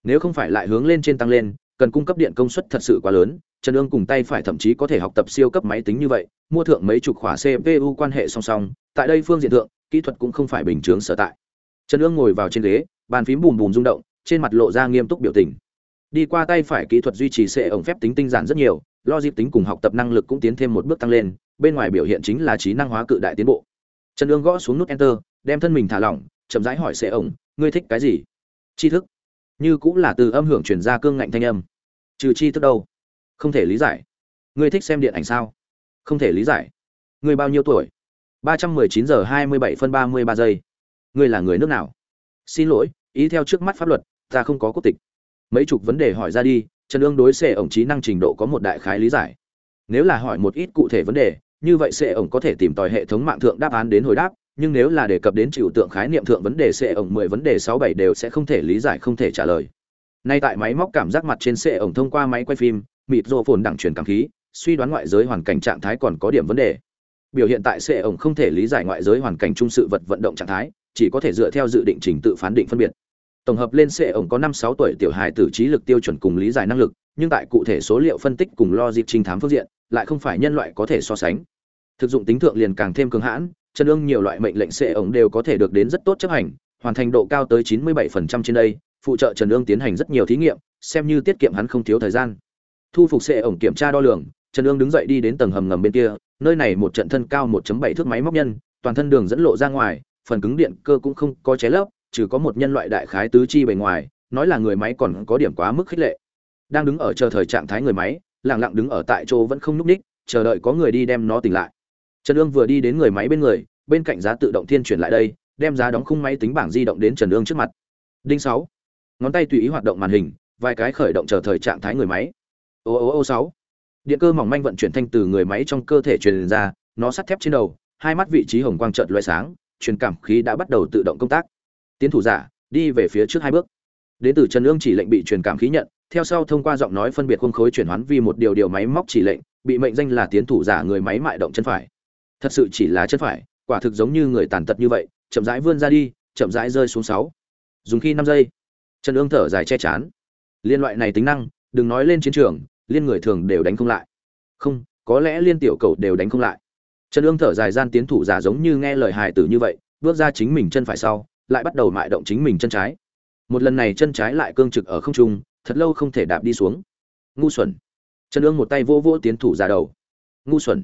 Nếu không phải lại hướng lên trên tăng lên, cần cung cấp điện công suất thật sự quá lớn, Trần Dương cùng tay phải thậm chí có thể học tập siêu cấp máy tính như vậy, mua thượng mấy chục khỏa CPU quan hệ song song, tại đây phương diện thượng, kỹ thuật cũng không phải bình thường sở tại. Trần Dương ngồi vào trên ghế, bàn phím bùm bùm rung động, trên mặt lộ ra nghiêm túc biểu tình. Đi qua tay phải kỹ thuật duy trì sẽ ổng phép tính tinh giản rất nhiều, logic tính cùng học tập năng lực cũng tiến thêm một bước tăng lên, bên ngoài biểu hiện chính là trí năng hóa cự đại tiến bộ. Trần Dương gõ xuống nút enter, đem thân mình thả lỏng chậm rãi hỏi sẽ ổng ngươi thích cái gì? Tri thức. Như cũng là từ âm hưởng truyền ra cương ngạnh thanh âm. Trừ tri thức đâu? Không thể lý giải. Ngươi thích xem điện ảnh sao? Không thể lý giải. Ngươi bao nhiêu tuổi? Ba trăm mười chín giờ hai mươi bảy phân ba mươi ba giây. Ngươi là người nước nào? Xin lỗi ý theo trước mắt pháp luật ta không có quốc tịch. Mấy chục vấn đề hỏi ra đi trần ương đối xệ ổng trí năng trình độ có một đại khái lý giải. Nếu là hỏi một ít cụ thể vấn đề, như vậy xệ ổng có thể tìm tòi hệ thống mạng thượng đáp án đến hồi đáp, nhưng nếu là đề cập đến trừu tượng khái niệm thượng vấn đề xệ ổng mười vấn đề sáu bảy đều sẽ không thể lý giải, không thể trả lời. Nay tại máy móc cảm giác mặt trên xệ ổng thông qua máy quay phim, mịt rô phồn đẳng truyền cảm khí, suy đoán ngoại giới hoàn cảnh trạng thái còn có điểm vấn đề. Biểu hiện tại xệ ổng không thể lý giải ngoại giới hoàn cảnh trung sự vật vận động trạng thái, chỉ có thể dựa theo dự định trình tự phán định phân biệt tổng hợp lên sẽ ổng có năm sáu tuổi tiểu hài tử trí lực tiêu chuẩn cùng lý giải năng lực, nhưng tại cụ thể số liệu phân tích cùng logic trinh thám phương diện, lại không phải nhân loại có thể so sánh. Thực dụng tính thượng liền càng thêm cường hãn, chân ương nhiều loại mệnh lệnh sệ ổng đều có thể được đến rất tốt chấp hành, hoàn thành độ cao tới 97% trên đây, phụ trợ trần ương tiến hành rất nhiều thí nghiệm, xem như tiết kiệm hắn không thiếu thời gian. Thu phục sệ ổng kiểm tra đo lường, trần ương đứng dậy đi đến tầng hầm ngầm bên kia, nơi này một trận thân cao 1.7 thước máy móc nhân, toàn thân đường dẫn lộ ra ngoài, phần cứng điện cơ cũng không có chế lấp trừ có một nhân loại đại khái tứ chi bề ngoài, nói là người máy còn có điểm quá mức khích lệ. Đang đứng ở chờ thời trạng thái người máy, lặng lặng đứng ở tại chỗ vẫn không núp ních, chờ đợi có người đi đem nó tỉnh lại. Trần ương vừa đi đến người máy bên người, bên cạnh giá tự động thiên chuyển lại đây, đem giá đóng khung máy tính bảng di động đến trần ương trước mặt. Đinh sáu. Ngón tay tùy ý hoạt động màn hình, vài cái khởi động chờ thời trạng thái người máy. Ô ô ô sáu. Điện cơ mỏng manh vận chuyển thanh từ người máy trong cơ thể truyền ra, nó sắt thép trên đầu, hai mắt vị trí hồng quang trợn loại sáng, truyền cảm khí đã bắt đầu tự động công tác tiến thủ giả, đi về phía trước hai bước. Đến từ trần ương chỉ lệnh bị truyền cảm khí nhận, theo sau thông qua giọng nói phân biệt khung khối chuyển hoán vì một điều điều máy móc chỉ lệnh, bị mệnh danh là tiến thủ giả người máy mại động chân phải. Thật sự chỉ là chân phải, quả thực giống như người tàn tật như vậy, chậm rãi vươn ra đi, chậm rãi rơi xuống sáu. Dùng khi năm giây. Trần ương thở dài che chán. Liên loại này tính năng, đừng nói lên chiến trường, liên người thường đều đánh không lại. Không, có lẽ liên tiểu cầu đều đánh không lại. Trần ương thở dài gian tiến thủ giả giống như nghe lời hài tử như vậy, bước ra chính mình chân phải sau lại bắt đầu mại động chính mình chân trái. Một lần này chân trái lại cương trực ở không trung, thật lâu không thể đạp đi xuống. Ngu xuẩn. Trần ương một tay vô vô tiến thủ ra đầu. Ngu xuẩn.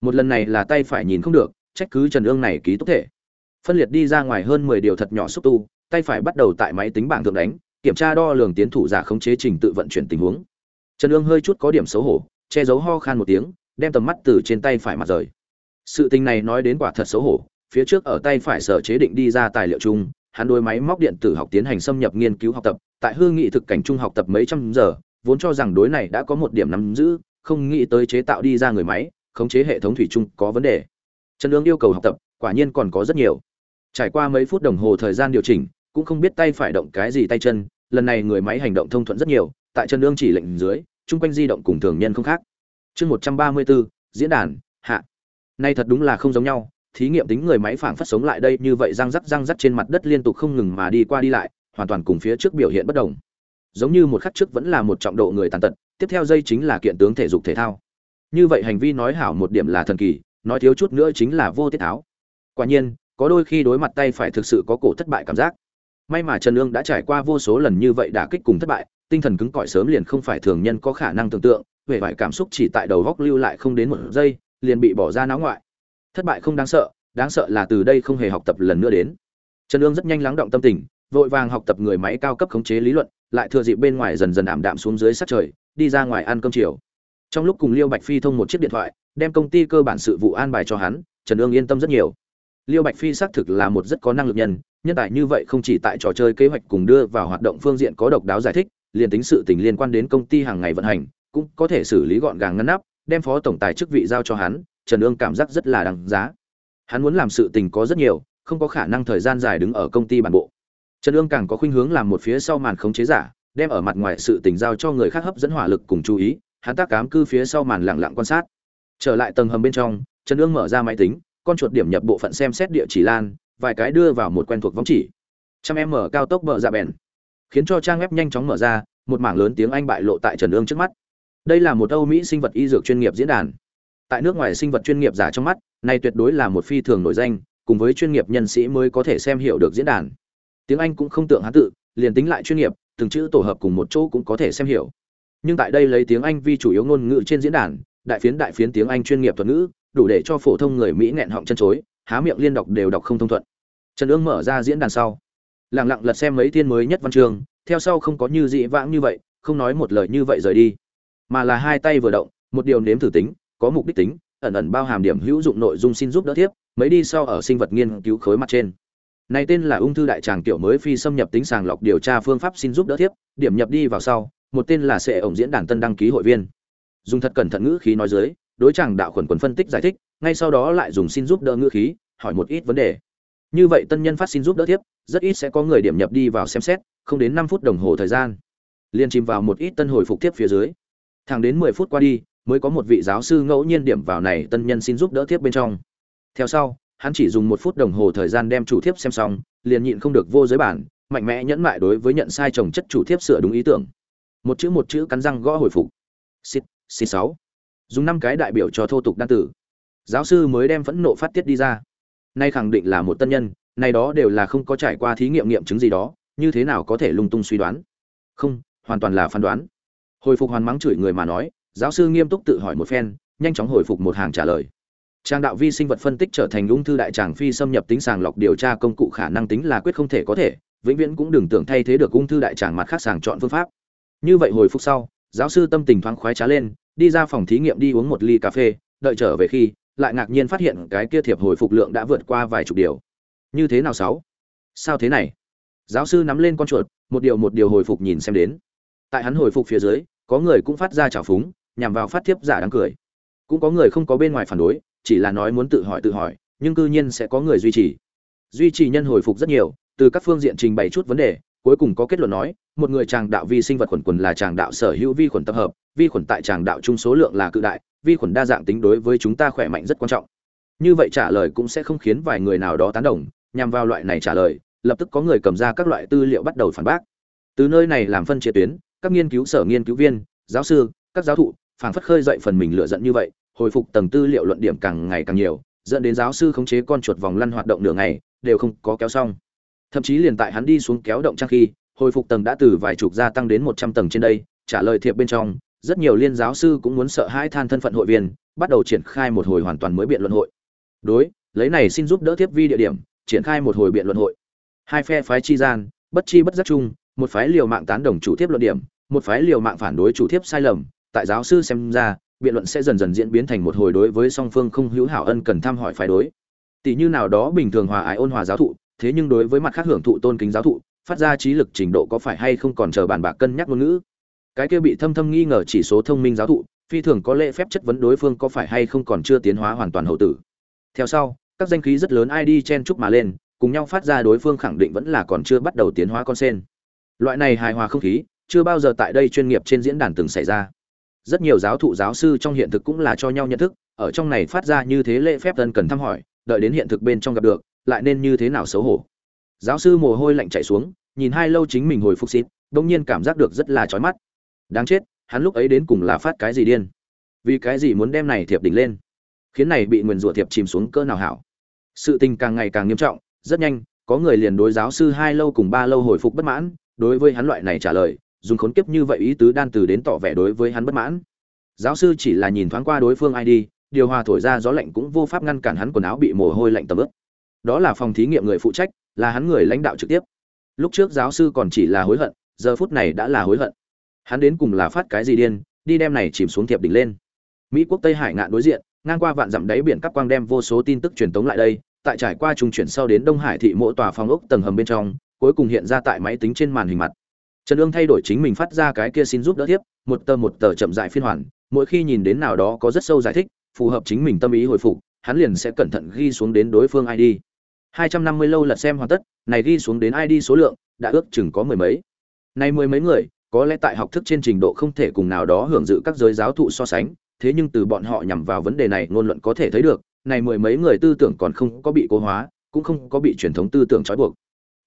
Một lần này là tay phải nhìn không được, trách cứ trần ương này ký túc thể. Phân liệt đi ra ngoài hơn mười điều thật nhỏ xúc tu, tay phải bắt đầu tại máy tính bảng thượng đánh, kiểm tra đo lường tiến thủ giả khống chế trình tự vận chuyển tình huống. Trần ương hơi chút có điểm xấu hổ, che giấu ho khan một tiếng, đem tầm mắt từ trên tay phải mặt rời. Sự tình này nói đến quả thật xấu hổ phía trước ở tay phải sở chế định đi ra tài liệu chung, hắn đối máy móc điện tử học tiến hành xâm nhập nghiên cứu học tập, tại hương nghị thực cảnh trung học tập mấy trăm giờ, vốn cho rằng đối này đã có một điểm nắm giữ, không nghĩ tới chế tạo đi ra người máy, khống chế hệ thống thủy chung có vấn đề. Trần Dương yêu cầu học tập, quả nhiên còn có rất nhiều. Trải qua mấy phút đồng hồ thời gian điều chỉnh, cũng không biết tay phải động cái gì tay chân, lần này người máy hành động thông thuận rất nhiều, tại trần Dương chỉ lệnh dưới, chung quanh di động cùng thường nhân không khác. Chương một trăm ba mươi bốn diễn đàn, hạ. Nay thật đúng là không giống nhau thí nghiệm tính người máy phảng phất sống lại đây như vậy răng rắc răng rắc trên mặt đất liên tục không ngừng mà đi qua đi lại, hoàn toàn cùng phía trước biểu hiện bất đồng. Giống như một khắc trước vẫn là một trọng độ người tàn tật, tiếp theo dây chính là kiện tướng thể dục thể thao. Như vậy hành vi nói hảo một điểm là thần kỳ, nói thiếu chút nữa chính là vô tiết tháo. Quả nhiên, có đôi khi đối mặt tay phải thực sự có cổ thất bại cảm giác. May mà trần lương đã trải qua vô số lần như vậy đả kích cùng thất bại, tinh thần cứng cỏi sớm liền không phải thường nhân có khả năng tưởng tượng về vải cảm xúc chỉ tại đầu góc lưu lại không đến một giây, liền bị bỏ ra náo ngoại thất bại không đáng sợ đáng sợ là từ đây không hề học tập lần nữa đến. Trần ương rất nhanh lắng động tâm tình, vội vàng học tập người máy cao cấp khống chế lý luận, lại thừa dịp bên ngoài dần dần ảm đạm xuống dưới sát trời, đi ra ngoài ăn cơm chiều. Trong lúc cùng liêu bạch phi thông một chiếc điện thoại, đem công ty cơ bản sự vụ an bài cho hắn, trần ương yên tâm rất nhiều. Liêu bạch phi xác thực là một rất có năng lực nhân nhân tài như vậy không chỉ tại trò chơi kế hoạch cùng đưa vào hoạt động phương diện có độc đáo giải thích, liền tính sự tình liên quan đến công ty hàng ngày vận hành, cũng có thể xử lý gọn gàng ngăn nắp, đem phó tổng tài chức vị giao cho hắn trần ương cảm giác rất là đằng giá. Hắn muốn làm sự tình có rất nhiều, không có khả năng thời gian dài đứng ở công ty bản bộ. Trần ương càng có khuynh hướng làm một phía sau màn khống chế giả, đem ở mặt ngoài sự tình giao cho người khác hấp dẫn hỏa lực cùng chú ý, hắn tác cám cư phía sau màn lặng lặng quan sát. Trở lại tầng hầm bên trong, trần ương mở ra máy tính, con chuột điểm nhập bộ phận xem xét địa chỉ lan, vài cái đưa vào một quen thuộc vòng chỉ. Trăm em mở cao tốc bờ dạ bèn. Khiến cho trang web nhanh chóng mở ra, một mảng lớn tiếng anh bại lộ tại trần ương trước mắt. Đây là một âu mỹ sinh vật y dược chuyên nghiệp diễn đàn tại nước ngoài sinh vật chuyên nghiệp giả trong mắt này tuyệt đối là một phi thường nổi danh, cùng với chuyên nghiệp nhân sĩ mới có thể xem hiểu được diễn đàn. Tiếng anh cũng không tượng hán tự, liền tính lại chuyên nghiệp, từng chữ tổ hợp cùng một chỗ cũng có thể xem hiểu. Nhưng tại đây lấy tiếng anh vi chủ yếu ngôn ngữ trên diễn đàn, đại phiến đại phiến tiếng anh chuyên nghiệp thuật ngữ, đủ để cho phổ thông người mỹ nghẹn họng chân chối, há miệng liên đọc đều đọc không thông thuận. Trần ương mở ra diễn đàn sau lẳng lặng lật xem mấy thiên mới nhất văn chương, theo sau không có như dị vãng như vậy, không nói một lời như vậy rời đi. Mà là hai tay vừa động, một điều nếm thử tính có mục đích tính, ẩn ẩn bao hàm điểm hữu dụng nội dung xin giúp đỡ tiếp mấy đi sau ở sinh vật nghiên cứu khối mặt trên. Này tên là ung thư đại tràng tiểu mới phi xâm nhập tính sàng lọc điều tra phương pháp xin giúp đỡ tiếp điểm nhập đi vào sau, một tên là sẽ ổng diễn đàn tân đăng ký hội viên. Dùng thật cẩn thận ngữ khí nói dưới, đối chàng đạo khuẩn quần phân tích giải thích, ngay sau đó lại dùng xin giúp đỡ ngữ khí, hỏi một ít vấn đề. Như vậy tân nhân phát xin giúp đỡ tiếp rất ít sẽ có người điểm nhập đi vào xem xét, không đến năm phút đồng hồ thời gian, liền chìm vào một ít tân hồi phục tiếp phía dưới. Thẳng đến mười phút qua đi mới có một vị giáo sư ngẫu nhiên điểm vào này tân nhân xin giúp đỡ tiếp bên trong. Theo sau, hắn chỉ dùng một phút đồng hồ thời gian đem chủ thiếp xem xong, liền nhịn không được vô giới bản, mạnh mẽ nhẫn mại đối với nhận sai chồng chất chủ thiếp sửa đúng ý tưởng. Một chữ một chữ cắn răng gõ hồi phục. Xít xít sáu. Dùng năm cái đại biểu cho thô tục đan tử. Giáo sư mới đem phẫn nộ phát tiết đi ra. Nay khẳng định là một tân nhân, này đó đều là không có trải qua thí nghiệm nghiệm chứng gì đó, như thế nào có thể lung tung suy đoán? Không, hoàn toàn là phán đoán. Hồi phục hoàn mắng chửi người mà nói giáo sư nghiêm túc tự hỏi một phen, nhanh chóng hồi phục một hàng trả lời. Trang đạo vi sinh vật phân tích trở thành ung thư đại tràng phi xâm nhập tính sàng lọc điều tra công cụ khả năng tính là quyết không thể có thể, vĩnh viễn cũng đừng tưởng thay thế được ung thư đại tràng mặt khác sàng chọn phương pháp. Như vậy hồi phục sau, giáo sư tâm tình thoáng khoái trá lên, đi ra phòng thí nghiệm đi uống một ly cà phê, đợi trở về khi, lại ngạc nhiên phát hiện cái kia thiệp hồi phục lượng đã vượt qua vài chục điều. Như thế nào sáu? Sao thế này? Giáo sư nắm lên con chuột, một điều một điều hồi phục nhìn xem đến. Tại hắn hồi phục phía dưới, có người cũng phát ra trào phúng nhằm vào phát thiếp giả đáng cười. Cũng có người không có bên ngoài phản đối, chỉ là nói muốn tự hỏi tự hỏi, nhưng cư nhiên sẽ có người duy trì. Duy trì nhân hồi phục rất nhiều, từ các phương diện trình bày chút vấn đề, cuối cùng có kết luận nói, một người tràng đạo vi sinh vật khuẩn quần là tràng đạo sở hữu vi khuẩn tập hợp, vi khuẩn tại tràng đạo chung số lượng là cự đại, vi khuẩn đa dạng tính đối với chúng ta khỏe mạnh rất quan trọng. Như vậy trả lời cũng sẽ không khiến vài người nào đó tán đồng, nhằm vào loại này trả lời, lập tức có người cầm ra các loại tư liệu bắt đầu phản bác. Từ nơi này làm phân chia tuyến, các nghiên cứu sở nghiên cứu viên, giáo sư, các giáo thụ phảng phất khơi dậy phần mình lựa giận như vậy, hồi phục tầng tư liệu luận điểm càng ngày càng nhiều, dẫn đến giáo sư khống chế con chuột vòng lăn hoạt động nửa ngày, đều không có kéo xong. Thậm chí liền tại hắn đi xuống kéo động trang khi, hồi phục tầng đã từ vài chục gia tăng đến một trăm tầng trên đây, trả lời thiệp bên trong, rất nhiều liên giáo sư cũng muốn sợ hãi than thân phận hội viên, bắt đầu triển khai một hồi hoàn toàn mới biện luận hội. Đối, lấy này xin giúp đỡ tiếp vi địa điểm, triển khai một hồi biện luận hội. Hai phe phái chi gian, bất chi bất giác chung, một phái liều mạng tán đồng chủ tiếp luận điểm, một phái liều mạng phản đối chủ tiếp sai lầm tại giáo sư xem ra, biện luận sẽ dần dần diễn biến thành một hồi đối với song phương không hữu hảo ân cần thăm hỏi phái đối. Tỷ như nào đó bình thường hòa ái ôn hòa giáo thụ, thế nhưng đối với mặt khác hưởng thụ tôn kính giáo thụ, phát ra trí lực trình độ có phải hay không còn chờ bàn bạc cân nhắc ngôn ngữ. Cái kia bị thâm thâm nghi ngờ chỉ số thông minh giáo thụ, phi thường có lễ phép chất vấn đối phương có phải hay không còn chưa tiến hóa hoàn toàn hậu tử. Theo sau, các danh khí rất lớn id chen chúc mà lên, cùng nhau phát ra đối phương khẳng định vẫn là còn chưa bắt đầu tiến hóa con sen. Loại này hài hòa không khí, chưa bao giờ tại đây chuyên nghiệp trên diễn đàn từng xảy ra rất nhiều giáo thụ giáo sư trong hiện thực cũng là cho nhau nhận thức, ở trong này phát ra như thế lễ phép thân cần thăm hỏi, đợi đến hiện thực bên trong gặp được, lại nên như thế nào xấu hổ. Giáo sư mồ hôi lạnh chạy xuống, nhìn hai lâu chính mình hồi phục xịt đông nhiên cảm giác được rất là chói mắt. Đáng chết, hắn lúc ấy đến cùng là phát cái gì điên? Vì cái gì muốn đem này thiệp đỉnh lên? Khiến này bị nguyền rủa thiệp chìm xuống cỡ nào hảo? Sự tình càng ngày càng nghiêm trọng, rất nhanh, có người liền đối giáo sư hai lâu cùng ba lâu hồi phục bất mãn, đối với hắn loại này trả lời dùng khốn kiếp như vậy ý tứ đan từ đến tỏ vẻ đối với hắn bất mãn. Giáo sư chỉ là nhìn thoáng qua đối phương ai đi, điều hòa thổi ra gió lạnh cũng vô pháp ngăn cản hắn quần áo bị mồ hôi lạnh tầm ướt. Đó là phòng thí nghiệm người phụ trách, là hắn người lãnh đạo trực tiếp. Lúc trước giáo sư còn chỉ là hối hận, giờ phút này đã là hối hận. Hắn đến cùng là phát cái gì điên, đi đem này chìm xuống thiệp đỉnh lên. Mỹ quốc tây hải ngạn đối diện, ngang qua vạn dặm đáy biển cắp quang đem vô số tin tức truyền tống lại đây, tại trải qua trung chuyển sau đến đông hải thị mỗi tòa phòng ốc tầng hầm bên trong, cuối cùng hiện ra tại máy tính trên màn hình mặt trần ương thay đổi chính mình phát ra cái kia xin giúp đỡ tiếp một tờ một tờ chậm dại phiên hoàn, mỗi khi nhìn đến nào đó có rất sâu giải thích, phù hợp chính mình tâm ý hồi phục, hắn liền sẽ cẩn thận ghi xuống đến đối phương id 250 lâu lật xem hoàn tất, này ghi xuống đến id số lượng đã ước chừng có mười mấy. Này mười mấy người, có lẽ tại học thức trên trình độ không thể cùng nào đó hưởng dự các giới giáo thụ so sánh, thế nhưng từ bọn họ nhằm vào vấn đề này ngôn luận có thể thấy được, này mười mấy người tư tưởng còn không có bị cố hóa, cũng không có bị truyền thống tư tưởng trói buộc.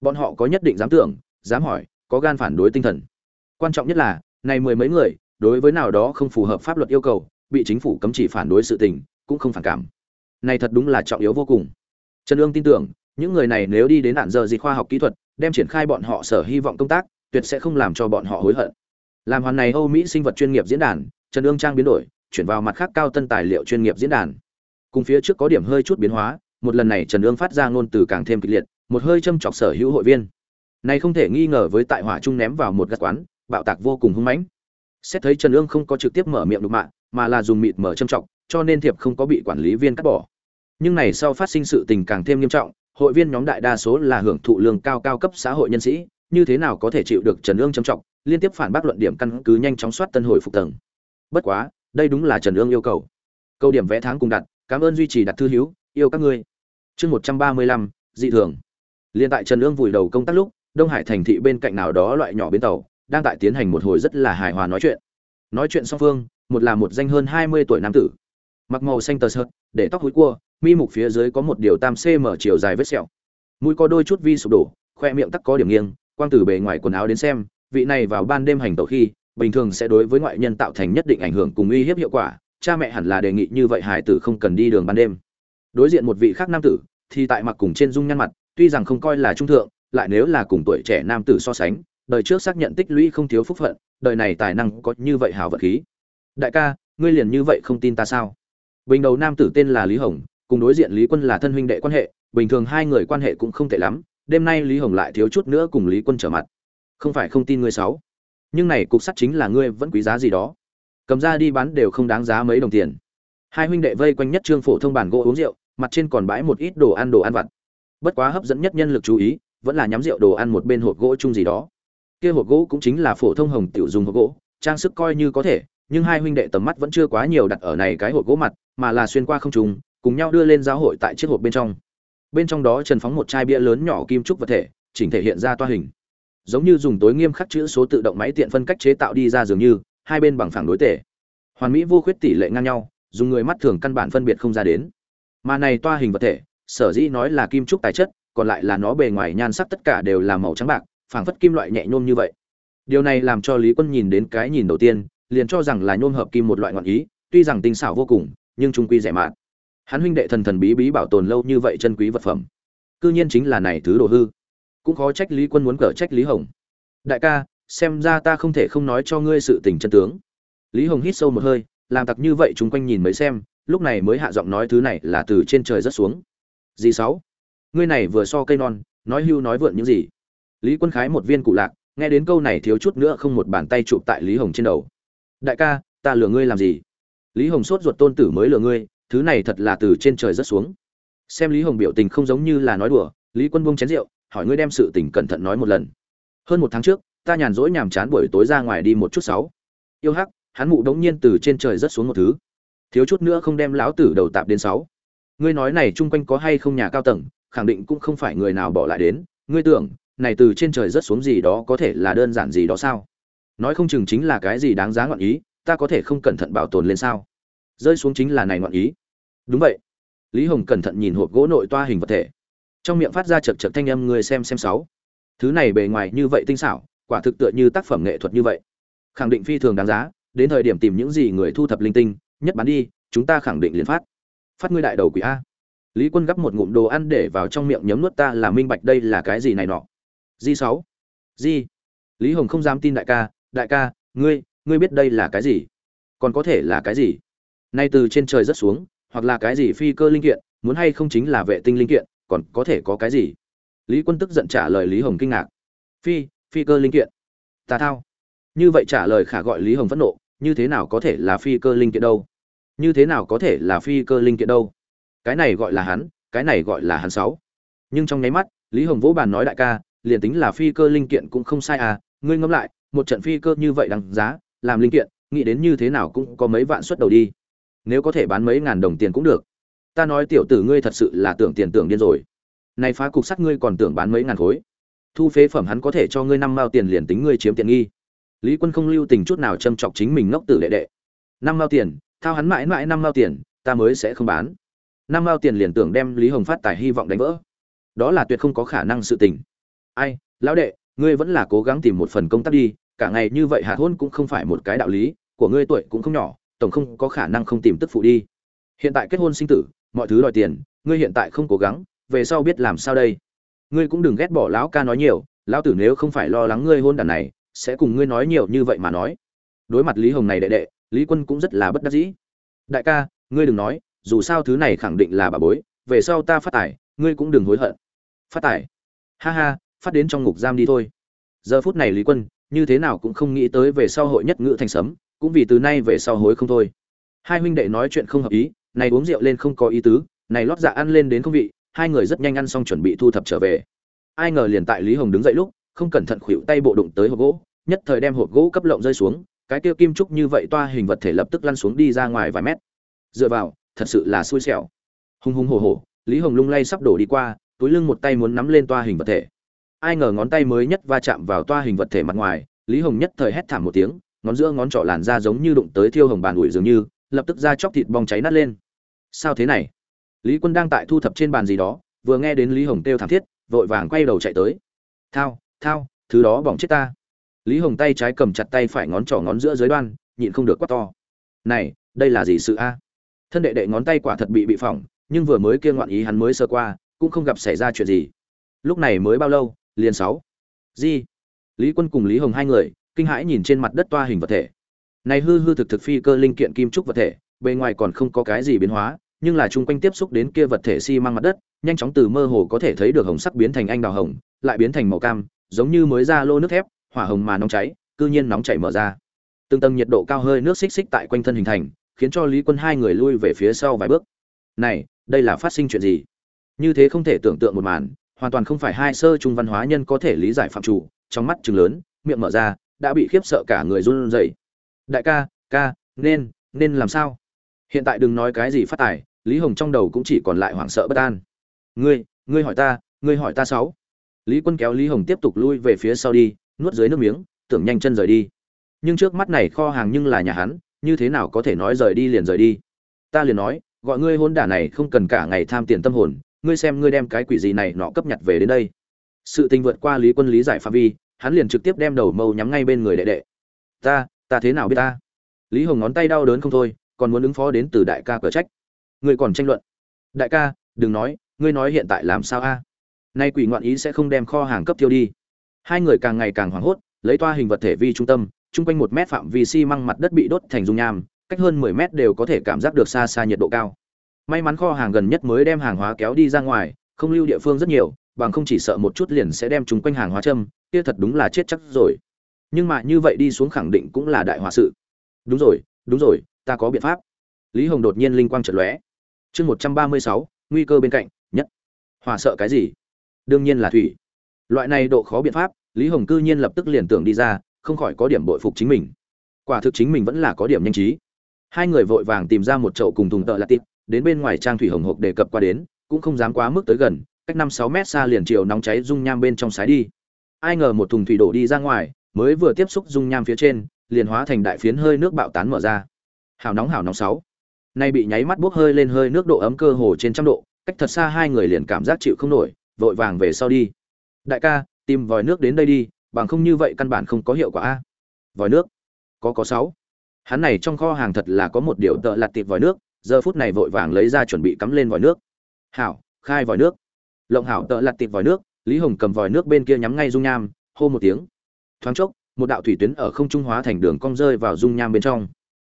Bọn họ có nhất định dám tưởng, dám hỏi có gan phản đối tinh thần. Quan trọng nhất là, này mười mấy người, đối với nào đó không phù hợp pháp luật yêu cầu, bị chính phủ cấm chỉ phản đối sự tình, cũng không phản cảm. Này thật đúng là trọng yếu vô cùng. Trần ương tin tưởng, những người này nếu đi đến nạn giờ gì khoa học kỹ thuật, đem triển khai bọn họ sở hy vọng công tác, tuyệt sẽ không làm cho bọn họ hối hận. Làm hoàn này âu mỹ sinh vật chuyên nghiệp diễn đàn, trần ương trang biến đổi, chuyển vào mặt khác cao tân tài liệu chuyên nghiệp diễn đàn. Cùng phía trước có điểm hơi chút biến hóa, một lần này trần ương phát ra ngôn từ càng thêm kịch liệt, một hơi châm chọc sở hữu hội viên này không thể nghi ngờ với tại hỏa trung ném vào một gạt quán, bạo tạc vô cùng hung mãnh. Xét thấy trần ương không có trực tiếp mở miệng đục mạng mà là dùng mịt mở châm trọng, cho nên thiệp không có bị quản lý viên cắt bỏ. Nhưng này sau phát sinh sự tình càng thêm nghiêm trọng, hội viên nhóm đại đa số là hưởng thụ lương cao cao cấp xã hội nhân sĩ, như thế nào có thể chịu được trần ương châm trọng, liên tiếp phản bác luận điểm căn cứ nhanh chóng soát tân hồi phục tầng. Bất quá, đây đúng là trần ương yêu cầu. Câu điểm vẽ tháng cùng đặt, cảm ơn duy trì đặt thư hiếu yêu các ngươi. Chương một trăm ba mươi lăm, dị thường. Liên tại trần ương vùi đầu công tác lúc đông hải thành thị bên cạnh nào đó loại nhỏ bến tàu, đang tại tiến hành một hồi rất là hài hòa nói chuyện. Nói chuyện song phương, một là một danh hơn hai mươi tuổi nam tử. Mặc màu xanh tờ sợt, để tóc húi cua, mi mục phía dưới có một điều tam cm chiều dài vết sẹo. Mũi có đôi chút vi sụp đổ, khoe miệng tắc có điểm nghiêng, quang tử bề ngoài quần áo đến xem, vị này vào ban đêm hành tẩu khi, bình thường sẽ đối với ngoại nhân tạo thành nhất định ảnh hưởng cùng uy hiếp hiệu quả, cha mẹ hẳn là đề nghị như vậy hải tử không cần đi đường ban đêm. Đối diện một vị khác nam tử, thì tại mặc cùng trên dung nhăn mặt, tuy rằng không coi là trung thượng lại nếu là cùng tuổi trẻ nam tử so sánh, đời trước xác nhận tích lũy không thiếu phúc phận, đời này tài năng có như vậy hào vật khí. Đại ca, ngươi liền như vậy không tin ta sao? Bình đầu nam tử tên là lý hồng, cùng đối diện lý quân là thân huynh đệ quan hệ, bình thường hai người quan hệ cũng không tệ lắm, đêm nay lý hồng lại thiếu chút nữa cùng lý quân trở mặt. Không phải không tin ngươi sáu. Nhưng này cục sắt chính là ngươi vẫn quý giá gì đó. Cầm ra đi bán đều không đáng giá mấy đồng tiền. Hai huynh đệ vây quanh nhất trương phổ thông bản gỗ uống rượu, mặt trên còn bãi một ít đồ ăn đồ ăn vặt. Bất quá hấp dẫn nhất nhân lực chú ý vẫn là nhắm rượu đồ ăn một bên hộp gỗ chung gì đó. Kia hộp gỗ cũng chính là phổ thông hồng tiểu dùng hộp gỗ, trang sức coi như có thể, nhưng hai huynh đệ tầm mắt vẫn chưa quá nhiều đặt ở này cái hộp gỗ mặt, mà là xuyên qua không trùng cùng nhau đưa lên giáo hội tại chiếc hộp bên trong. Bên trong đó trần phóng một chai bia lớn nhỏ kim trúc vật thể, chỉnh thể hiện ra toa hình. Giống như dùng tối nghiêm khắc chữ số tự động máy tiện phân cách chế tạo đi ra dường như, hai bên bằng phẳng đối tể. Hoàn mỹ vô khuyết tỷ lệ ngang nhau, dùng người mắt thường căn bản phân biệt không ra đến. Mà này toa hình vật thể, sở dĩ nói là kim trúc tài chất còn lại là nó bề ngoài nhan sắc tất cả đều là màu trắng bạc, phảng phất kim loại nhẹ nhôm như vậy. Điều này làm cho lý quân nhìn đến cái nhìn đầu tiên, liền cho rằng là nhôm hợp kim một loại ngọn ý, tuy rằng tinh xảo vô cùng, nhưng trung quy rẻ mạt. Hắn huynh đệ thần thần bí bí bảo tồn lâu như vậy chân quý vật phẩm. Cư nhiên chính là này thứ đồ hư. Cũng khó trách lý quân muốn cở trách lý hồng. Đại ca, xem ra ta không thể không nói cho ngươi sự tình chân tướng. Lý hồng hít sâu một hơi, làm tặc như vậy chúng quanh nhìn mới xem, lúc này mới hạ giọng nói thứ này là từ trên trời rất xuống. Gì sáu ngươi này vừa so cây non, nói hưu nói vượn những gì? Lý quân khái một viên cụ lạc, nghe đến câu này thiếu chút nữa không một bàn tay chụp tại lý hồng trên đầu. Đại ca, ta lừa ngươi làm gì? Lý hồng sốt ruột tôn tử mới lừa ngươi, thứ này thật là từ trên trời rất xuống. Xem lý hồng biểu tình không giống như là nói đùa, lý quân buông chén rượu, hỏi ngươi đem sự tình cẩn thận nói một lần. Hơn một tháng trước, ta nhàn rỗi nhàm chán buổi tối ra ngoài đi một chút sáu. Yêu hắc, hắn mụ đống nhiên từ trên trời rất xuống một thứ. Thiếu chút nữa không đem lão tử đầu tạp đến sáu. Ngươi nói này chung quanh có hay không nhà cao tầng khẳng định cũng không phải người nào bỏ lại đến. Ngươi tưởng, này từ trên trời rất xuống gì đó có thể là đơn giản gì đó sao? Nói không chừng chính là cái gì đáng giá ngọn ý, ta có thể không cẩn thận bảo tồn lên sao? Rơi xuống chính là này ngọn ý. Đúng vậy. Lý hồng cẩn thận nhìn hộp gỗ nội toa hình vật thể. Trong miệng phát ra chật chật thanh âm người xem xem sáu. Thứ này bề ngoài như vậy tinh xảo, quả thực tựa như tác phẩm nghệ thuật như vậy. Khẳng định phi thường đáng giá, đến thời điểm tìm những gì người thu thập linh tinh, nhất bán đi, chúng ta khẳng định liền phát. Phát ngươi đại đầu quỷ a lý quân gắp một ngụm đồ ăn để vào trong miệng nhấm nuốt ta là minh bạch đây là cái gì này nọ. Di sáu. Di. Lý hồng không dám tin đại ca đại ca, ngươi ngươi biết đây là cái gì? Còn có thể là cái gì? Nay từ trên trời rất xuống, hoặc là cái gì phi cơ linh kiện, muốn hay không chính là vệ tinh linh kiện, còn có thể có cái gì? Lý quân tức giận trả lời lý hồng kinh ngạc. Phi phi cơ linh kiện. Tà thao. Như vậy trả lời khả gọi lý hồng phẫn nộ, như thế nào có thể là phi cơ linh kiện đâu? Như thế nào có thể là phi cơ linh kiện đâu? Cái này gọi là hắn, cái này gọi là hắn sáu. Nhưng trong nháy mắt, lý hồng vỗ bàn nói đại ca, liền tính là phi cơ linh kiện cũng không sai à ngươi ngẫm lại, một trận phi cơ như vậy đằng giá, làm linh kiện, nghĩ đến như thế nào cũng có mấy vạn suất đầu đi. Nếu có thể bán mấy ngàn đồng tiền cũng được. Ta nói tiểu tử ngươi thật sự là tưởng tiền tưởng điên rồi. Này phá cục sắt ngươi còn tưởng bán mấy ngàn khối. Thu phế phẩm hắn có thể cho ngươi năm mao tiền liền tính ngươi chiếm tiện nghi. Lý quân không lưu tình chút nào châm chọc chính mình ngốc tử đệ đệ. Năm mao tiền, thao hắn mãi mãi năm mao tiền, ta mới sẽ không bán năm mao tiền liền tưởng đem lý hồng phát tài hy vọng đánh vỡ. Đó là tuyệt không có khả năng sự tình. Ai, lão đệ, ngươi vẫn là cố gắng tìm một phần công tác đi, cả ngày như vậy hạ hôn cũng không phải một cái đạo lý, của ngươi tuổi cũng không nhỏ, tổng không có khả năng không tìm tức phụ đi. Hiện tại kết hôn sinh tử, mọi thứ đòi tiền, ngươi hiện tại không cố gắng, về sau biết làm sao đây? Ngươi cũng đừng ghét bỏ lão ca nói nhiều, lão tử nếu không phải lo lắng ngươi hôn đàn này, sẽ cùng ngươi nói nhiều như vậy mà nói. Đối mặt lý hồng này đệ đệ, lý quân cũng rất là bất đắc dĩ. Đại ca, ngươi đừng nói dù sao thứ này khẳng định là bà bối, về sau ta phát tài, ngươi cũng đừng hối hận. Phát tài? Ha ha, phát đến trong ngục giam đi thôi. Giờ phút này lý quân, như thế nào cũng không nghĩ tới về sau hội nhất ngữ thành sấm, cũng vì từ nay về sau hối không thôi. Hai huynh đệ nói chuyện không hợp ý, này uống rượu lên không có ý tứ, này lót dạ ăn lên đến không vị, hai người rất nhanh ăn xong chuẩn bị thu thập trở về. Ai ngờ liền tại lý hồng đứng dậy lúc, không cẩn thận khuỵu tay bộ đụng tới hộp gỗ, nhất thời đem hộp gỗ cấp lộng rơi xuống, cái kia kim trúc như vậy toa hình vật thể lập tức lăn xuống đi ra ngoài vài mét. Dựa vào thật sự là xui xẻo. Hùng hùng hổ hổ, lý hồng lung lay sắp đổ đi qua, túi lưng một tay muốn nắm lên toa hình vật thể. Ai ngờ ngón tay mới nhất va chạm vào toa hình vật thể mặt ngoài, lý hồng nhất thời hét thảm một tiếng, ngón giữa ngón trỏ làn ra giống như đụng tới thiêu hồng bàn ủi dường như, lập tức ra chóc thịt bong cháy nát lên. Sao thế này? Lý quân đang tại thu thập trên bàn gì đó, vừa nghe đến lý hồng kêu thảm thiết, vội vàng quay đầu chạy tới. Thao thao, thứ đó bỏng chết ta. Lý hồng tay trái cầm chặt tay phải ngón trỏ ngón giữa dưới đoan, nhịn không được quát to. Này, đây là gì sự a? Thân đệ đệ ngón tay quả thật bị bị phỏng, nhưng vừa mới kia ngoạn ý hắn mới sơ qua, cũng không gặp xảy ra chuyện gì. Lúc này mới bao lâu, liền sáu. Di, lý quân cùng lý hồng hai người, kinh hãi nhìn trên mặt đất toa hình vật thể. Này hư hư thực thực phi cơ linh kiện kim trúc vật thể, bề ngoài còn không có cái gì biến hóa, nhưng là chung quanh tiếp xúc đến kia vật thể xi mang mặt đất, nhanh chóng từ mơ hồ có thể thấy được hồng sắc biến thành anh đào hồng, lại biến thành màu cam, giống như mới ra lô nước thép, hỏa hồng mà nóng cháy, cư nhiên nóng chảy mở ra. Từng tầng nhiệt độ cao hơi nước xích xích tại quanh thân hình thành khiến cho lý quân hai người lui về phía sau vài bước. Này, đây là phát sinh chuyện gì? Như thế không thể tưởng tượng một màn, hoàn toàn không phải hai sơ trung văn hóa nhân có thể lý giải phạm chủ, trong mắt chừng lớn, miệng mở ra, đã bị khiếp sợ cả người run rẩy. Đại ca ca, nên nên làm sao? Hiện tại đừng nói cái gì phát tài, lý hồng trong đầu cũng chỉ còn lại hoảng sợ bất an. Ngươi ngươi hỏi ta, ngươi hỏi ta sáu. Lý quân kéo lý hồng tiếp tục lui về phía sau đi, nuốt dưới nước miếng, tưởng nhanh chân rời đi. Nhưng trước mắt này kho hàng nhưng là nhà hắn như thế nào có thể nói rời đi liền rời đi? Ta liền nói, gọi ngươi hôn đả này không cần cả ngày tham tiền tâm hồn, ngươi xem ngươi đem cái quỷ gì này nọ cấp nhặt về đến đây. Sự tình vượt qua lý quân lý giải phạm vi, hắn liền trực tiếp đem đầu mâu nhắm ngay bên người đệ đệ. Ta ta thế nào biết ta? Lý hồng ngón tay đau đớn không thôi, còn muốn ứng phó đến từ đại ca cờ trách. Ngươi còn tranh luận. Đại ca, đừng nói, ngươi nói hiện tại làm sao a? Nay quỷ ngoạn ý sẽ không đem kho hàng cấp tiêu đi. Hai người càng ngày càng hoảng hốt, lấy toa hình vật thể vi trung tâm chung quanh một mét phạm vi xi măng mặt đất bị đốt thành dung nham, cách hơn mười mét đều có thể cảm giác được xa xa nhiệt độ cao. May mắn kho hàng gần nhất mới đem hàng hóa kéo đi ra ngoài, không lưu địa phương rất nhiều, bằng không chỉ sợ một chút liền sẽ đem chúng quanh hàng hóa châm, kia thật đúng là chết chắc rồi. Nhưng mà như vậy đi xuống khẳng định cũng là đại hòa sự. Đúng rồi đúng rồi, ta có biện pháp. Lý hồng đột nhiên linh quang trật lóe. Chương một trăm ba mươi sáu, nguy cơ bên cạnh, nhất. Hòa sợ cái gì? Đương nhiên là thủy. Loại này độ khó biện pháp, lý hồng cư nhiên lập tức liền tưởng đi ra không khỏi có điểm bội phục chính mình. Quả thực chính mình vẫn là có điểm nhanh trí. Hai người vội vàng tìm ra một chậu cùng thùng tợ lạ tít đến bên ngoài trang thủy hồng hộc đề cập qua đến, cũng không dám quá mức tới gần, cách năm sáu mét xa liền chiều nóng cháy dung nham bên trong sái đi. Ai ngờ một thùng thủy đổ đi ra ngoài, mới vừa tiếp xúc dung nham phía trên, liền hóa thành đại phiến hơi nước bạo tán mở ra. Hào nóng hào nóng sáu. Nay bị nháy mắt bốc hơi lên hơi nước độ ấm cơ hồ trên trăm độ, cách thật xa hai người liền cảm giác chịu không nổi, vội vàng về sau đi. Đại ca, tìm vòi nước đến đây đi bằng không như vậy căn bản không có hiệu quả a. Vòi nước. Có có sáu. Hắn này trong kho hàng thật là có một điều tợ lặt tịt vòi nước, giờ phút này vội vàng lấy ra chuẩn bị cắm lên vòi nước. Hảo, khai vòi nước. Lộng hảo tợ lặt tịt vòi nước, lý hồng cầm vòi nước bên kia nhắm ngay dung nham, hô một tiếng. Thoáng chốc, một đạo thủy tuyến ở không trung hóa thành đường cong rơi vào dung nham bên trong.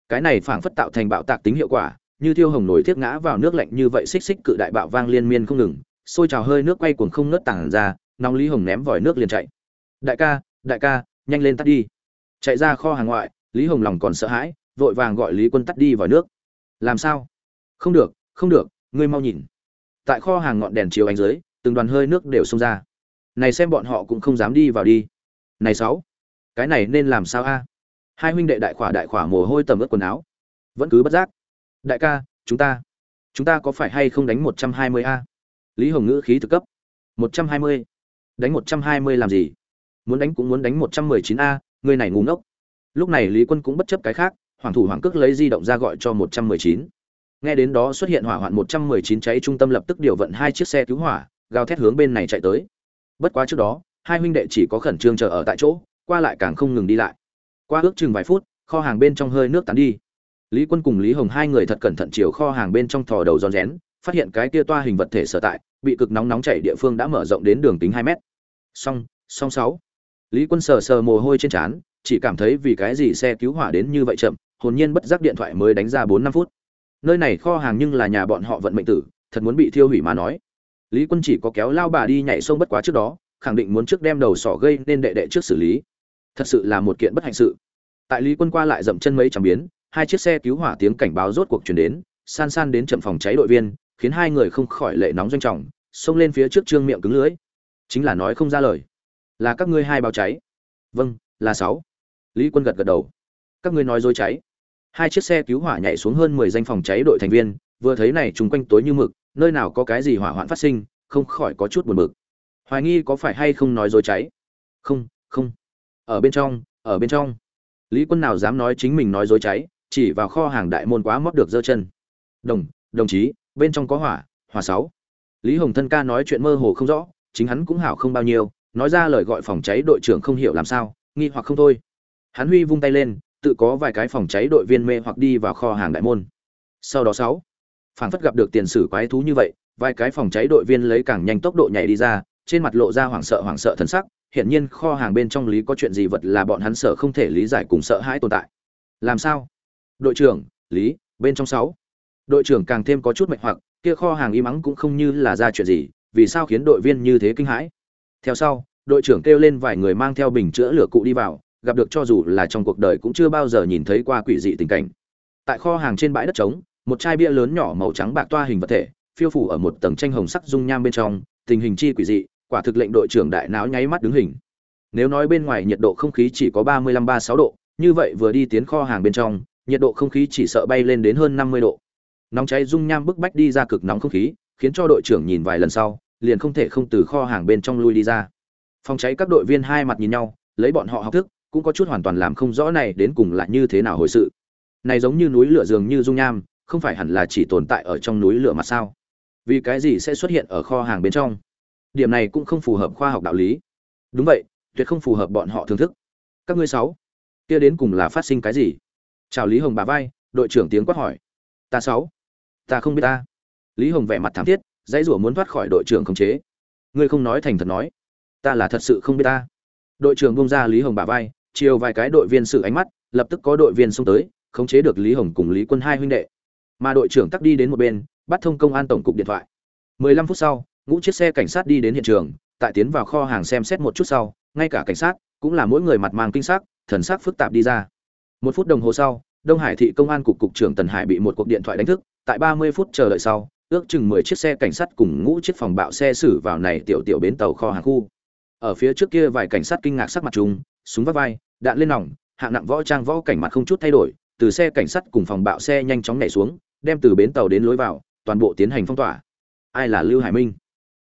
Cái này phảng phất tạo thành bạo tạc tính hiệu quả, như thiêu hồng nổi thiết ngã vào nước lạnh như vậy xích xích cự đại bạo vang liên miên không ngừng sôi trào hơi nước quay cuồng không nớt tảng ra, nóng lý hồng ném vòi nước liền chạy đại ca đại ca, nhanh lên tắt đi. Chạy ra kho hàng ngoại, lý hồng lòng còn sợ hãi, vội vàng gọi lý quân tắt đi vòi nước. Làm sao? Không được không được, ngươi mau nhìn. Tại kho hàng ngọn đèn chiếu ánh dưới, từng đoàn hơi nước đều xông ra. Này xem bọn họ cũng không dám đi vào đi. Này sáu, cái này nên làm sao a? Hai huynh đệ đại khỏa đại khỏa mồ hôi tầm ướt quần áo. Vẫn cứ bất giác. Đại ca, chúng ta chúng ta có phải hay không đánh một trăm hai mươi a? Lý hồng ngữ khí thực cấp. Một trăm hai mươi, đánh một trăm hai mươi làm gì? Muốn đánh cũng muốn đánh một trăm mười chín a, người này ngu ngốc. Lúc này lý quân cũng bất chấp cái khác, hoàng thủ hoàng cước lấy di động ra gọi cho một trăm mười chín. Nghe đến đó xuất hiện hỏa hoạn một trăm mười chín cháy, trung tâm lập tức điều vận hai chiếc xe cứu hỏa, gào thét hướng bên này chạy tới. Bất quá trước đó, hai huynh đệ chỉ có khẩn trương chờ ở tại chỗ, qua lại càng không ngừng đi lại. Qua ước chừng vài phút, kho hàng bên trong hơi nước tán đi. Lý quân cùng lý hồng hai người thật cẩn thận chiều kho hàng bên trong thò đầu rón rén, phát hiện cái kia toa hình vật thể sở tại, bị cực nóng nóng chảy địa phương đã mở rộng đến đường kính hai mét. Song song sáu lý quân sờ sờ mồ hôi trên trán, chỉ cảm thấy vì cái gì xe cứu hỏa đến như vậy chậm, hồn nhiên bất giác điện thoại mới đánh ra bốn năm phút. Nơi này kho hàng nhưng là nhà bọn họ vận mệnh tử, thật muốn bị thiêu hủy mà nói. Lý quân chỉ có kéo lao bà đi nhảy sông bất quá trước đó, khẳng định muốn trước đem đầu sỏ gây nên đệ đệ trước xử lý. Thật sự là một kiện bất hạnh sự. Tại lý quân qua lại dậm chân mấy chẳng biến, hai chiếc xe cứu hỏa tiếng cảnh báo rốt cuộc chuyển đến, san san đến chậm phòng cháy đội viên, khiến hai người không khỏi lệ nóng doanh trọng, xông lên phía trước trương miệng cứng lưới chính là nói không ra lời là các ngươi hai báo cháy. Vâng là sáu. Lý quân gật gật đầu. Các ngươi nói dối cháy. Hai chiếc xe cứu hỏa nhảy xuống hơn mười danh phòng cháy đội thành viên, vừa thấy này chung quanh tối như mực, nơi nào có cái gì hỏa hoạn phát sinh, không khỏi có chút buồn bực. Hoài nghi có phải hay không nói dối cháy? Không không. Ở bên trong, ở bên trong. Lý quân nào dám nói chính mình nói dối cháy, chỉ vào kho hàng đại môn quá mót được giơ chân. Đồng đồng chí, bên trong có hỏa hỏa sáu. Lý hồng thân ca nói chuyện mơ hồ không rõ, chính hắn cũng hảo không bao nhiêu nói ra lời gọi phòng cháy đội trưởng không hiểu làm sao, nghi hoặc không thôi. Hắn huy vung tay lên, tự có vài cái phòng cháy đội viên mê hoặc đi vào kho hàng đại môn. Sau đó sáu, phảng phất gặp được tiền sử quái thú như vậy, vài cái phòng cháy đội viên lấy càng nhanh tốc độ nhảy đi ra, trên mặt lộ ra hoảng sợ hoảng sợ thần sắc, hiển nhiên kho hàng bên trong lý có chuyện gì vật là bọn hắn sợ không thể lý giải cùng sợ hãi tồn tại. Làm sao? Đội trưởng, lý, bên trong sáu. Đội trưởng càng thêm có chút mệt hoặc, kia kho hàng im ắng cũng không như là ra chuyện gì, vì sao khiến đội viên như thế kinh hãi? Theo sau, đội trưởng kêu lên vài người mang theo bình chữa lửa cụ đi vào, gặp được cho dù là trong cuộc đời cũng chưa bao giờ nhìn thấy qua quỷ dị tình cảnh. Tại kho hàng trên bãi đất trống, một chai bia lớn nhỏ màu trắng bạc toa hình vật thể, phiêu phủ ở một tầng tranh hồng sắc dung nham bên trong, tình hình chi quỷ dị, quả thực lệnh đội trưởng đại náo nháy mắt đứng hình. Nếu nói bên ngoài nhiệt độ không khí chỉ có ba mươi lăm ba sáu độ, như vậy vừa đi tiến kho hàng bên trong, nhiệt độ không khí chỉ sợ bay lên đến hơn năm mươi độ. Nóng cháy dung nham bức bách đi ra cực nóng không khí, khiến cho đội trưởng nhìn vài lần sau liền không thể không từ kho hàng bên trong lui đi ra. Phòng cháy các đội viên hai mặt nhìn nhau, lấy bọn họ học thức, cũng có chút hoàn toàn làm không rõ này đến cùng là như thế nào hồi sự. Này giống như núi lửa dường như dung nham, không phải hẳn là chỉ tồn tại ở trong núi lửa mà sao? Vì cái gì sẽ xuất hiện ở kho hàng bên trong? Điểm này cũng không phù hợp khoa học đạo lý. Đúng vậy, tuyệt không phù hợp bọn họ thưởng thức. Các ngươi sáu, kia đến cùng là phát sinh cái gì? Chào lý hồng bà vai, đội trưởng tiếng quát hỏi. Ta sáu, ta không biết ta. Lý hồng vẻ mặt thảm thiết dãy rủa muốn thoát khỏi đội trưởng khống chế. Ngươi không nói thành thật nói. Ta là thật sự không biết ta. Đội trưởng bông ra lý hồng bà vai, chiều vài cái đội viên sự ánh mắt, lập tức có đội viên xông tới, khống chế được lý hồng cùng lý quân hai huynh đệ. Mà đội trưởng tắc đi đến một bên, bắt thông công an tổng cục điện thoại. 15 phút sau, ngũ chiếc xe cảnh sát đi đến hiện trường, tại tiến vào kho hàng xem xét một chút sau, ngay cả cảnh sát cũng là mỗi người mặt mang kinh sắc, thần sắc phức tạp đi ra. Một phút đồng hồ sau, đông hải thị công an cục cục trưởng tần hải bị một cuộc điện thoại đánh thức, tại 30 phút chờ đợi sau ước chừng 10 chiếc xe cảnh sát cùng ngũ chiếc phòng bạo xe xử vào này tiểu tiểu bến tàu kho hàng khu. Ở phía trước kia vài cảnh sát kinh ngạc sắc mặt trùng súng vắt vai đạn lên nòng hạng nặng võ trang võ cảnh mặt không chút thay đổi từ xe cảnh sát cùng phòng bạo xe nhanh chóng nhảy xuống đem từ bến tàu đến lối vào toàn bộ tiến hành phong tỏa. Ai là lưu hải minh?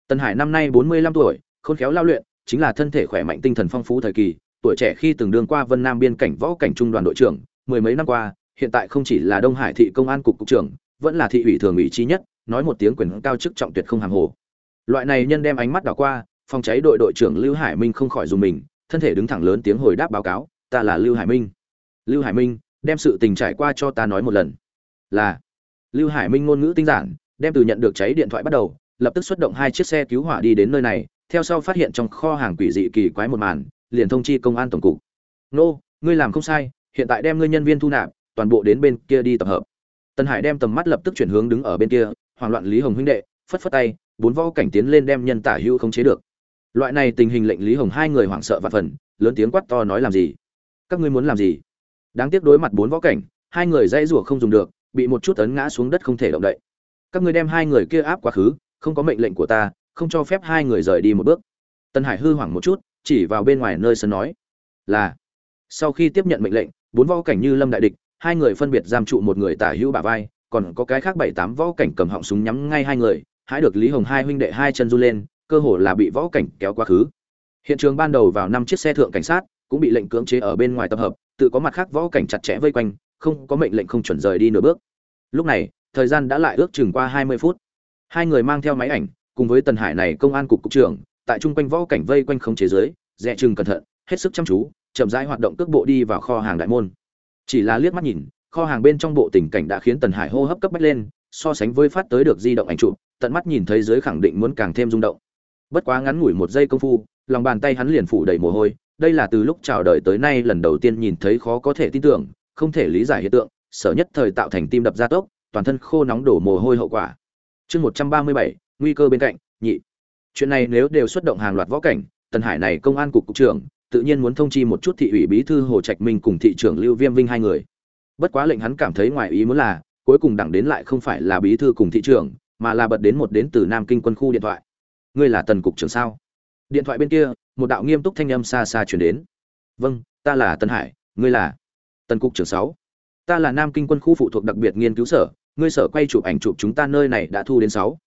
Tân Hải năm nay 45 tuổi, khôn khéo lao luyện, chính là thân thể khỏe mạnh tinh thần phong phú thời kỳ, tuổi trẻ khi từng đương qua Vân Nam biên cảnh võ cảnh trung đoàn đội trưởng, mười mấy năm qua, hiện tại không chỉ là Đông Hải thị công an cục cục trưởng, vẫn là thị ủy thường ủy chi nhất, nói một tiếng quyền cao chức trọng tuyệt không hàm hồ. Loại này nhân đem ánh mắt đảo qua, phòng cháy đội đội trưởng Lưu Hải Minh không khỏi dùng mình, thân thể đứng thẳng lớn tiếng hồi đáp báo cáo, ta là Lưu Hải Minh. Lưu Hải Minh, đem sự tình trải qua cho ta nói một lần. Là Lưu Hải Minh ngôn ngữ tinh giản, đem từ nhận được cháy điện thoại bắt đầu, lập tức xuất động hai chiếc xe cứu hỏa đi đến nơi này theo sau phát hiện trong kho hàng quỷ dị kỳ quái một màn liền thông chi công an tổng cục nô ngươi làm không sai hiện tại đem ngươi nhân viên thu nạp toàn bộ đến bên kia đi tập hợp tân hải đem tầm mắt lập tức chuyển hướng đứng ở bên kia hoảng loạn lý hồng huynh đệ, phất phất tay, bốn võ cảnh tiến lên đem nhân tả hữu không chế được. Loại này tình hình lệnh lý hồng hai người hoảng sợ và phần, lớn tiếng quát to nói làm gì? Các ngươi muốn làm gì? Đáng tiếc đối mặt bốn võ cảnh, hai người dãy rủa không dùng được, bị một chút ấn ngã xuống đất không thể động đậy. Các ngươi đem hai người kia áp quá khứ, không có mệnh lệnh của ta, không cho phép hai người rời đi một bước. Tân hải hư hoảng một chút, chỉ vào bên ngoài nơi sân nói, là. Sau khi tiếp nhận mệnh lệnh, bốn võ cảnh như lâm đại địch, hai người phân biệt giam trụ một người tả hữu bả vai còn có cái khác bảy tám võ cảnh cầm họng súng nhắm ngay hai người hãy được lý hồng hai huynh đệ hai chân run lên, cơ hồ là bị võ cảnh kéo quá khứ. Hiện trường ban đầu vào năm chiếc xe thượng cảnh sát, cũng bị lệnh cưỡng chế ở bên ngoài tập hợp, tự có mặt khác võ cảnh chặt chẽ vây quanh, không có mệnh lệnh không chuẩn rời đi nửa bước. Lúc này, thời gian đã lại ước chừng qua hai mươi phút. Hai người mang theo máy ảnh, cùng với tần hải này công an cục cục trưởng, tại trung quanh võ cảnh vây quanh không chế giới dè chừng cẩn thận, hết sức chăm chú, chậm rãi hoạt động cước bộ đi vào kho hàng đại môn. Chỉ là liếc mắt nhìn kho hàng bên trong bộ tình cảnh đã khiến tần hải hô hấp cấp bách lên, so sánh với phát tới được di động ảnh chụp, tận mắt nhìn thấy giới khẳng định muốn càng thêm rung động. Bất quá ngắn ngủi một giây công phu, lòng bàn tay hắn liền phủ đầy mồ hôi, đây là từ lúc chào đời tới nay lần đầu tiên nhìn thấy khó có thể tin tưởng, không thể lý giải hiện tượng, sở nhất thời tạo thành tim đập gia tốc, toàn thân khô nóng đổ mồ hôi hậu quả. Chương một trăm ba mươi bảy, nguy cơ bên cạnh, nhị. Chuyện này nếu đều xuất động hàng loạt võ cảnh, tần hải này công an cục cục trưởng, tự nhiên muốn thông chi một chút thị ủy bí thư hồ trạch minh cùng thị trưởng lưu viêm vinh hai người bất quá lệnh hắn cảm thấy ngoài ý muốn là, cuối cùng đẳng đến lại không phải là bí thư cùng thị trưởng, mà là bật đến một đến từ nam kinh quân khu điện thoại. Ngươi là tần cục trưởng sao? Điện thoại bên kia, một đạo nghiêm túc thanh âm xa xa chuyển đến. Vâng ta là tân hải, ngươi là tần cục trưởng sáu. Ta là nam kinh quân khu phụ thuộc đặc biệt nghiên cứu sở, ngươi sở quay chụp ảnh chụp chúng ta nơi này đã thu đến sáu.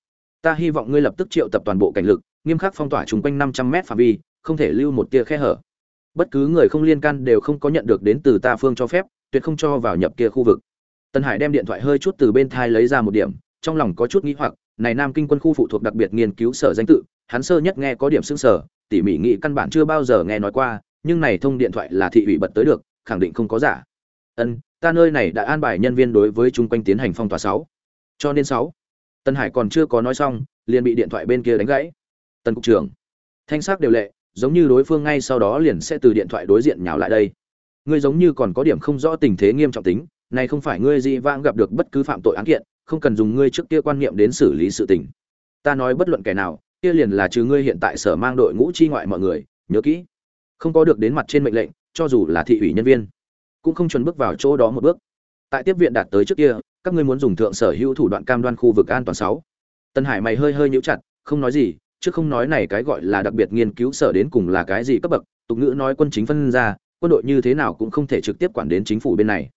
Ta hy vọng ngươi lập tức triệu tập toàn bộ cảnh lực, nghiêm khắc phong tỏa chung quanh năm trăm mét phạm vi, không thể lưu một tia khe hở. Bất cứ người không liên can đều không có nhận được đến từ ta phương cho phép tuyệt không cho vào nhập kia khu vực. Tân hải đem điện thoại hơi chút từ bên thai lấy ra một điểm, trong lòng có chút nghĩ hoặc, này nam kinh quân khu phụ thuộc đặc biệt nghiên cứu sở danh tự, hắn sơ nhất nghe có điểm xương sở, tỉ mỉ nghĩ căn bản chưa bao giờ nghe nói qua, nhưng này thông điện thoại là thị ủy bật tới được, khẳng định không có giả. Ân, ta nơi này đã an bài nhân viên đối với chung quanh tiến hành phong tỏa sáu. Cho nên sáu. Tân hải còn chưa có nói xong, liền bị điện thoại bên kia đánh gãy. Tân cục trưởng, thanh sắc đều lệ, giống như đối phương ngay sau đó liền sẽ từ điện thoại đối diện nhào lại đây ngươi giống như còn có điểm không rõ tình thế nghiêm trọng tính, này không phải ngươi dị vãng gặp được bất cứ phạm tội án kiện, không cần dùng ngươi trước kia quan niệm đến xử lý sự tình. Ta nói bất luận kẻ nào, kia liền là trừ ngươi hiện tại sở mang đội ngũ chi ngoại mọi người, nhớ kỹ. Không có được đến mặt trên mệnh lệnh, cho dù là thị ủy nhân viên, cũng không chuẩn bước vào chỗ đó một bước. Tại tiếp viện đạt tới trước kia, các ngươi muốn dùng thượng sở hữu thủ đoạn cam đoan khu vực an toàn sáu. Tân hải mày hơi hơi nhíu chặt, không nói gì, chứ không nói này cái gọi là đặc biệt nghiên cứu sở đến cùng là cái gì cấp bậc, tục ngữ nói quân chính phân ra quân đội như thế nào cũng không thể trực tiếp quản đến chính phủ bên này.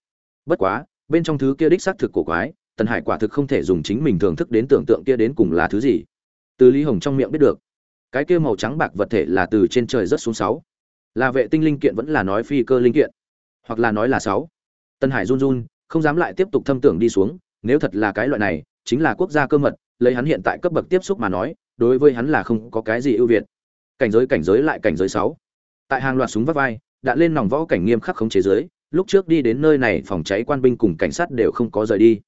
Bất quá, bên trong thứ kia đích xác thực cổ quái, tần hải quả thực không thể dùng chính mình thưởng thức đến tưởng tượng kia đến cùng là thứ gì. Từ lý hồng trong miệng biết được, cái kia màu trắng bạc vật thể là từ trên trời rất xuống sáu. Là vệ tinh linh kiện vẫn là nói phi cơ linh kiện, hoặc là nói là sáu. Tân hải run run, không dám lại tiếp tục thâm tưởng đi xuống, nếu thật là cái loại này, chính là quốc gia cơ mật, lấy hắn hiện tại cấp bậc tiếp xúc mà nói, đối với hắn là không có cái gì ưu việt. Cảnh giới cảnh giới lại cảnh giới sáu. Tại hàng loạt súng vắt vai đã lên nòng võ cảnh nghiêm khắc khống chế giới lúc trước đi đến nơi này phòng cháy quan binh cùng cảnh sát đều không có rời đi,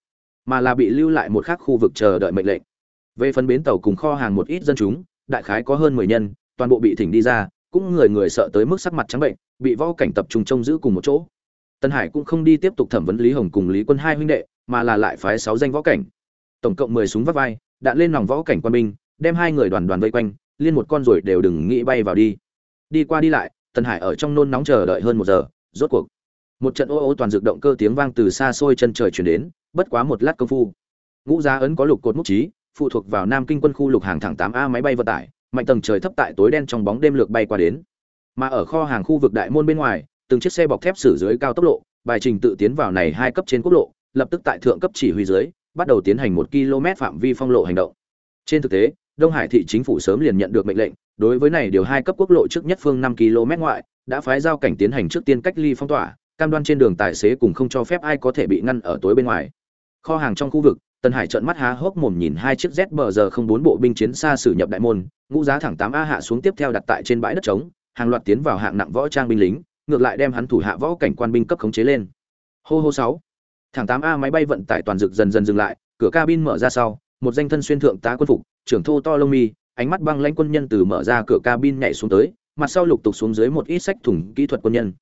mà là bị lưu lại một khác khu vực chờ đợi mệnh lệnh. Về phần bến tàu cùng kho hàng một ít dân chúng, đại khái có hơn mười nhân, toàn bộ bị thỉnh đi ra, cũng người người sợ tới mức sắc mặt trắng bệnh, bị võ cảnh tập trung trông giữ cùng một chỗ. Tân hải cũng không đi tiếp tục thẩm vấn lý hồng cùng lý quân hai huynh đệ, mà là lại phái sáu danh võ cảnh. Tổng cộng mười súng vắt vai đạn lên nòng võ cảnh quan binh, đem hai người đoàn đoàn vây quanh, liên một con rồi đều đừng nghĩ bay vào đi. Đi qua đi lại tân hải ở trong nôn nóng chờ đợi hơn một giờ, rốt cuộc, một trận ô ô toàn dược động cơ tiếng vang từ xa xôi chân trời chuyển đến, bất quá một lát công phu, ngũ giá ấn có lục cột múc trí, phụ thuộc vào nam kinh quân khu lục hàng thẳng tám a máy bay vận tải, mạnh tầng trời thấp tại tối đen trong bóng đêm lược bay qua đến. Mà ở kho hàng khu vực đại môn bên ngoài, từng chiếc xe bọc thép xử dưới cao tốc lộ, bài trình tự tiến vào này hai cấp trên quốc lộ, lập tức tại thượng cấp chỉ huy dưới, bắt đầu tiến hành một km phạm vi phong lộ hành động. Trên thực tế đông hải thị chính phủ sớm liền nhận được mệnh lệnh đối với này điều hai cấp quốc lộ trước nhất phương năm km ngoại đã phái giao cảnh tiến hành trước tiên cách ly phong tỏa cam đoan trên đường tài xế cùng không cho phép ai có thể bị ngăn ở tối bên ngoài kho hàng trong khu vực Tân Hải trợn mắt há hốc mồm nhìn hai chiếc Z giờ không bốn bộ binh chiến xa sử nhập đại môn, ngũ giá thẳng 8A hạ xuống tiếp theo đặt tại trên bãi đất trống, hàng loạt tiến vào hạng nặng võ trang binh lính, ngược lại đem hắn thủ hạ võ cảnh quan binh cấp khống chế lên. Hô hô 6. Thẳng 8A máy bay vận tải toàn dực dần dần dừng lại, cửa cabin mở ra sau, một danh thân xuyên thượng tá quân phục, trưởng thô to lông mi, ánh mắt băng lãnh quân nhân từ mở ra cửa cabin nhảy xuống tới, mặt sau lục tục xuống dưới một ít sách thùng kỹ thuật quân nhân.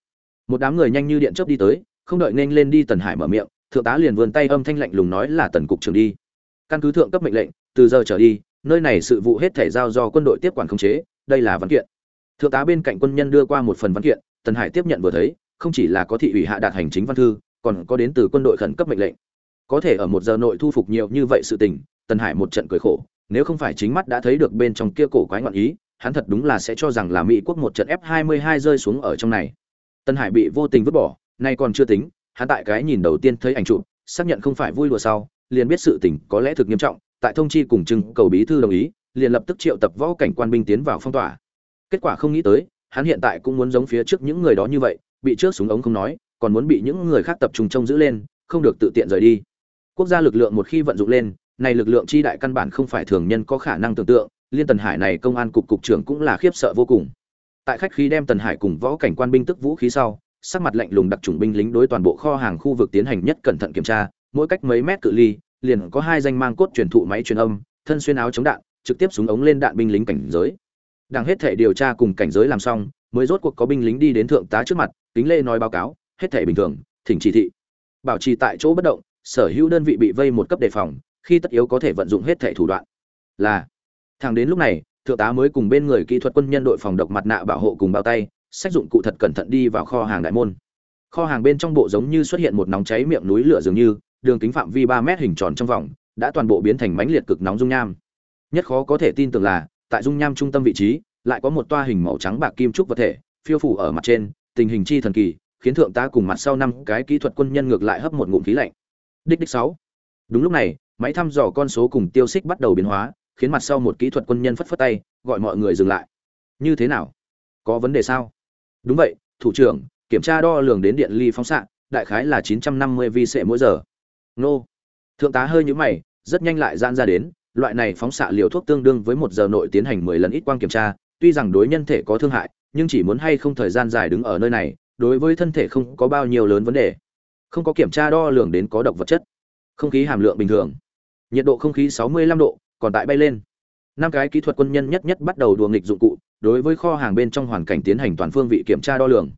Một đám người nhanh như điện chớp đi tới, không đợi nên lên đi Tần Hải mở miệng, thượng tá liền vươn tay âm thanh lạnh lùng nói là tần cục trưởng đi. Căn cứ thượng cấp mệnh lệnh từ giờ trở đi nơi này sự vụ hết thể giao do quân đội tiếp quản khống chế đây là văn kiện. Thượng tá bên cạnh quân nhân đưa qua một phần văn kiện tần hải tiếp nhận vừa thấy không chỉ là có thị ủy hạ đạt hành chính văn thư còn có đến từ quân đội khẩn cấp mệnh lệnh. Có thể ở một giờ nội thu phục nhiều như vậy sự tình tần hải một trận cười khổ nếu không phải chính mắt đã thấy được bên trong kia cổ quái ngọn ý, hắn thật đúng là sẽ cho rằng là mỹ quốc một trận f 22 rơi xuống ở trong này. Tân hải bị vô tình vứt bỏ, nay còn chưa tính, hắn tại cái nhìn đầu tiên thấy ảnh chụp, xác nhận không phải vui đùa sau, liền biết sự tình có lẽ thực nghiêm trọng, tại thông chi cùng trưng cầu bí thư đồng ý, liền lập tức triệu tập võ cảnh quan binh tiến vào phong tỏa. Kết quả không nghĩ tới, hắn hiện tại cũng muốn giống phía trước những người đó như vậy, bị trước súng ống không nói, còn muốn bị những người khác tập trung trông giữ lên, không được tự tiện rời đi. Quốc gia lực lượng một khi vận dụng lên này lực lượng chi đại căn bản không phải thường nhân có khả năng tưởng tượng, liên tần hải này công an cục cục trưởng cũng là khiếp sợ vô cùng. Tại khách khí đem tần hải cùng võ cảnh quan binh tức vũ khí sau, sắc mặt lạnh lùng đặc chủng binh lính đối toàn bộ kho hàng khu vực tiến hành nhất cẩn thận kiểm tra, mỗi cách mấy mét cự ly, liền có hai danh mang cốt truyền thụ máy truyền âm, thân xuyên áo chống đạn, trực tiếp súng ống lên đạn binh lính cảnh giới. Đang hết thể điều tra cùng cảnh giới làm xong, mới rốt cuộc có binh lính đi đến thượng tá trước mặt, kính lê nói báo cáo, hết thể bình thường, thỉnh chỉ thị. Bảo trì tại chỗ bất động, sở hữu đơn vị bị vây một cấp đề phòng khi tất yếu có thể vận dụng hết thể thủ đoạn. Là, thẳng đến lúc này, thượng tá mới cùng bên người kỹ thuật quân nhân đội phòng độc mặt nạ bảo hộ cùng bao tay, sách dụng cụ thật cẩn thận đi vào kho hàng đại môn. Kho hàng bên trong bộ giống như xuất hiện một nóng cháy miệng núi lửa dường như, đường kính phạm vi ba mét hình tròn trong vòng, đã toàn bộ biến thành mánh liệt cực nóng dung nham. Nhất khó có thể tin tưởng là, tại dung nham trung tâm vị trí, lại có một toa hình màu trắng bạc kim trúc vật thể, phiêu phủ ở mặt trên, tình hình chi thần kỳ, khiến thượng tá cùng mặt sau năm cái kỹ thuật quân nhân ngược lại hấp một ngụm khí lạnh. Đích đích sáu. Đúng lúc này máy thăm dò con số cùng tiêu xích bắt đầu biến hóa, khiến mặt sau một kỹ thuật quân nhân phất phất tay, gọi mọi người dừng lại. Như thế nào? Có vấn đề sao? Đúng vậy, thủ trưởng, kiểm tra đo lường đến điện ly phóng xạ, đại khái là 950 vi sệ mỗi giờ. Nô. Thượng tá hơi nhũ mày, rất nhanh lại gian ra đến, loại này phóng xạ liều thuốc tương đương với một giờ nội tiến hành 10 lần ít quang kiểm tra, tuy rằng đối nhân thể có thương hại, nhưng chỉ muốn hay không thời gian dài đứng ở nơi này, đối với thân thể không có bao nhiêu lớn vấn đề. Không có kiểm tra đo lường đến có độc vật chất. Không khí hàm lượng bình thường nhiệt độ không khí 65 độ còn tại bay lên. Năm cái kỹ thuật quân nhân nhất nhất bắt đầu đùa nghịch dụng cụ đối với kho hàng bên trong hoàn cảnh tiến hành toàn phương vị kiểm tra đo lường.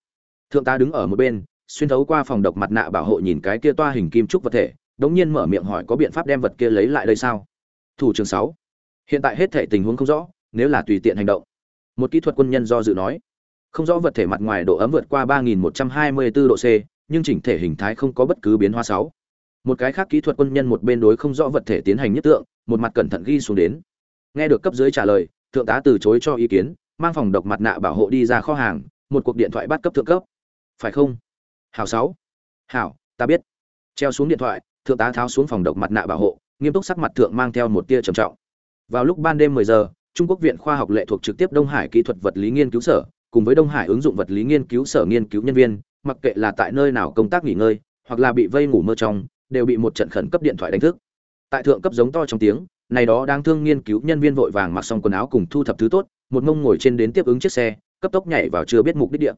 Thượng tá đứng ở một bên xuyên thấu qua phòng độc mặt nạ bảo hộ nhìn cái kia toa hình kim trúc vật thể đống nhiên mở miệng hỏi có biện pháp đem vật kia lấy lại đây sao? Thủ trưởng sáu. Hiện tại hết thể tình huống không rõ nếu là tùy tiện hành động. Một kỹ thuật quân nhân do dự nói. Không rõ vật thể mặt ngoài độ ấm vượt qua 3124 độ C, nhưng chỉnh thể hình thái không có bất cứ biến hóa sáu. Một cái khác kỹ thuật quân nhân một bên đối không rõ vật thể tiến hành nhất tượng, một mặt cẩn thận ghi xuống đến. Nghe được cấp dưới trả lời, thượng tá từ chối cho ý kiến, mang phòng độc mặt nạ bảo hộ đi ra kho hàng, một cuộc điện thoại bắt cấp thượng cấp. Phải không? Hảo sáu Hảo, ta biết. Treo xuống điện thoại, thượng tá tháo xuống phòng độc mặt nạ bảo hộ, nghiêm túc sắc mặt thượng mang theo một tia trầm trọng. Vào lúc ban đêm 10 giờ, Trung Quốc Viện Khoa học Lệ thuộc trực tiếp Đông Hải Kỹ thuật vật lý nghiên cứu sở, cùng với Đông Hải ứng dụng vật lý nghiên cứu sở nghiên cứu nhân viên, mặc kệ là tại nơi nào công tác nghỉ ngơi, hoặc là bị vây ngủ mơ trong, đều bị một trận khẩn cấp điện thoại đánh thức. Tại thượng cấp giống to trong tiếng, này đó đang thương nghiên cứu nhân viên vội vàng mặc xong quần áo cùng thu thập thứ tốt, một ngông ngồi trên đến tiếp ứng chiếc xe, cấp tốc nhảy vào chưa biết mục đích địa.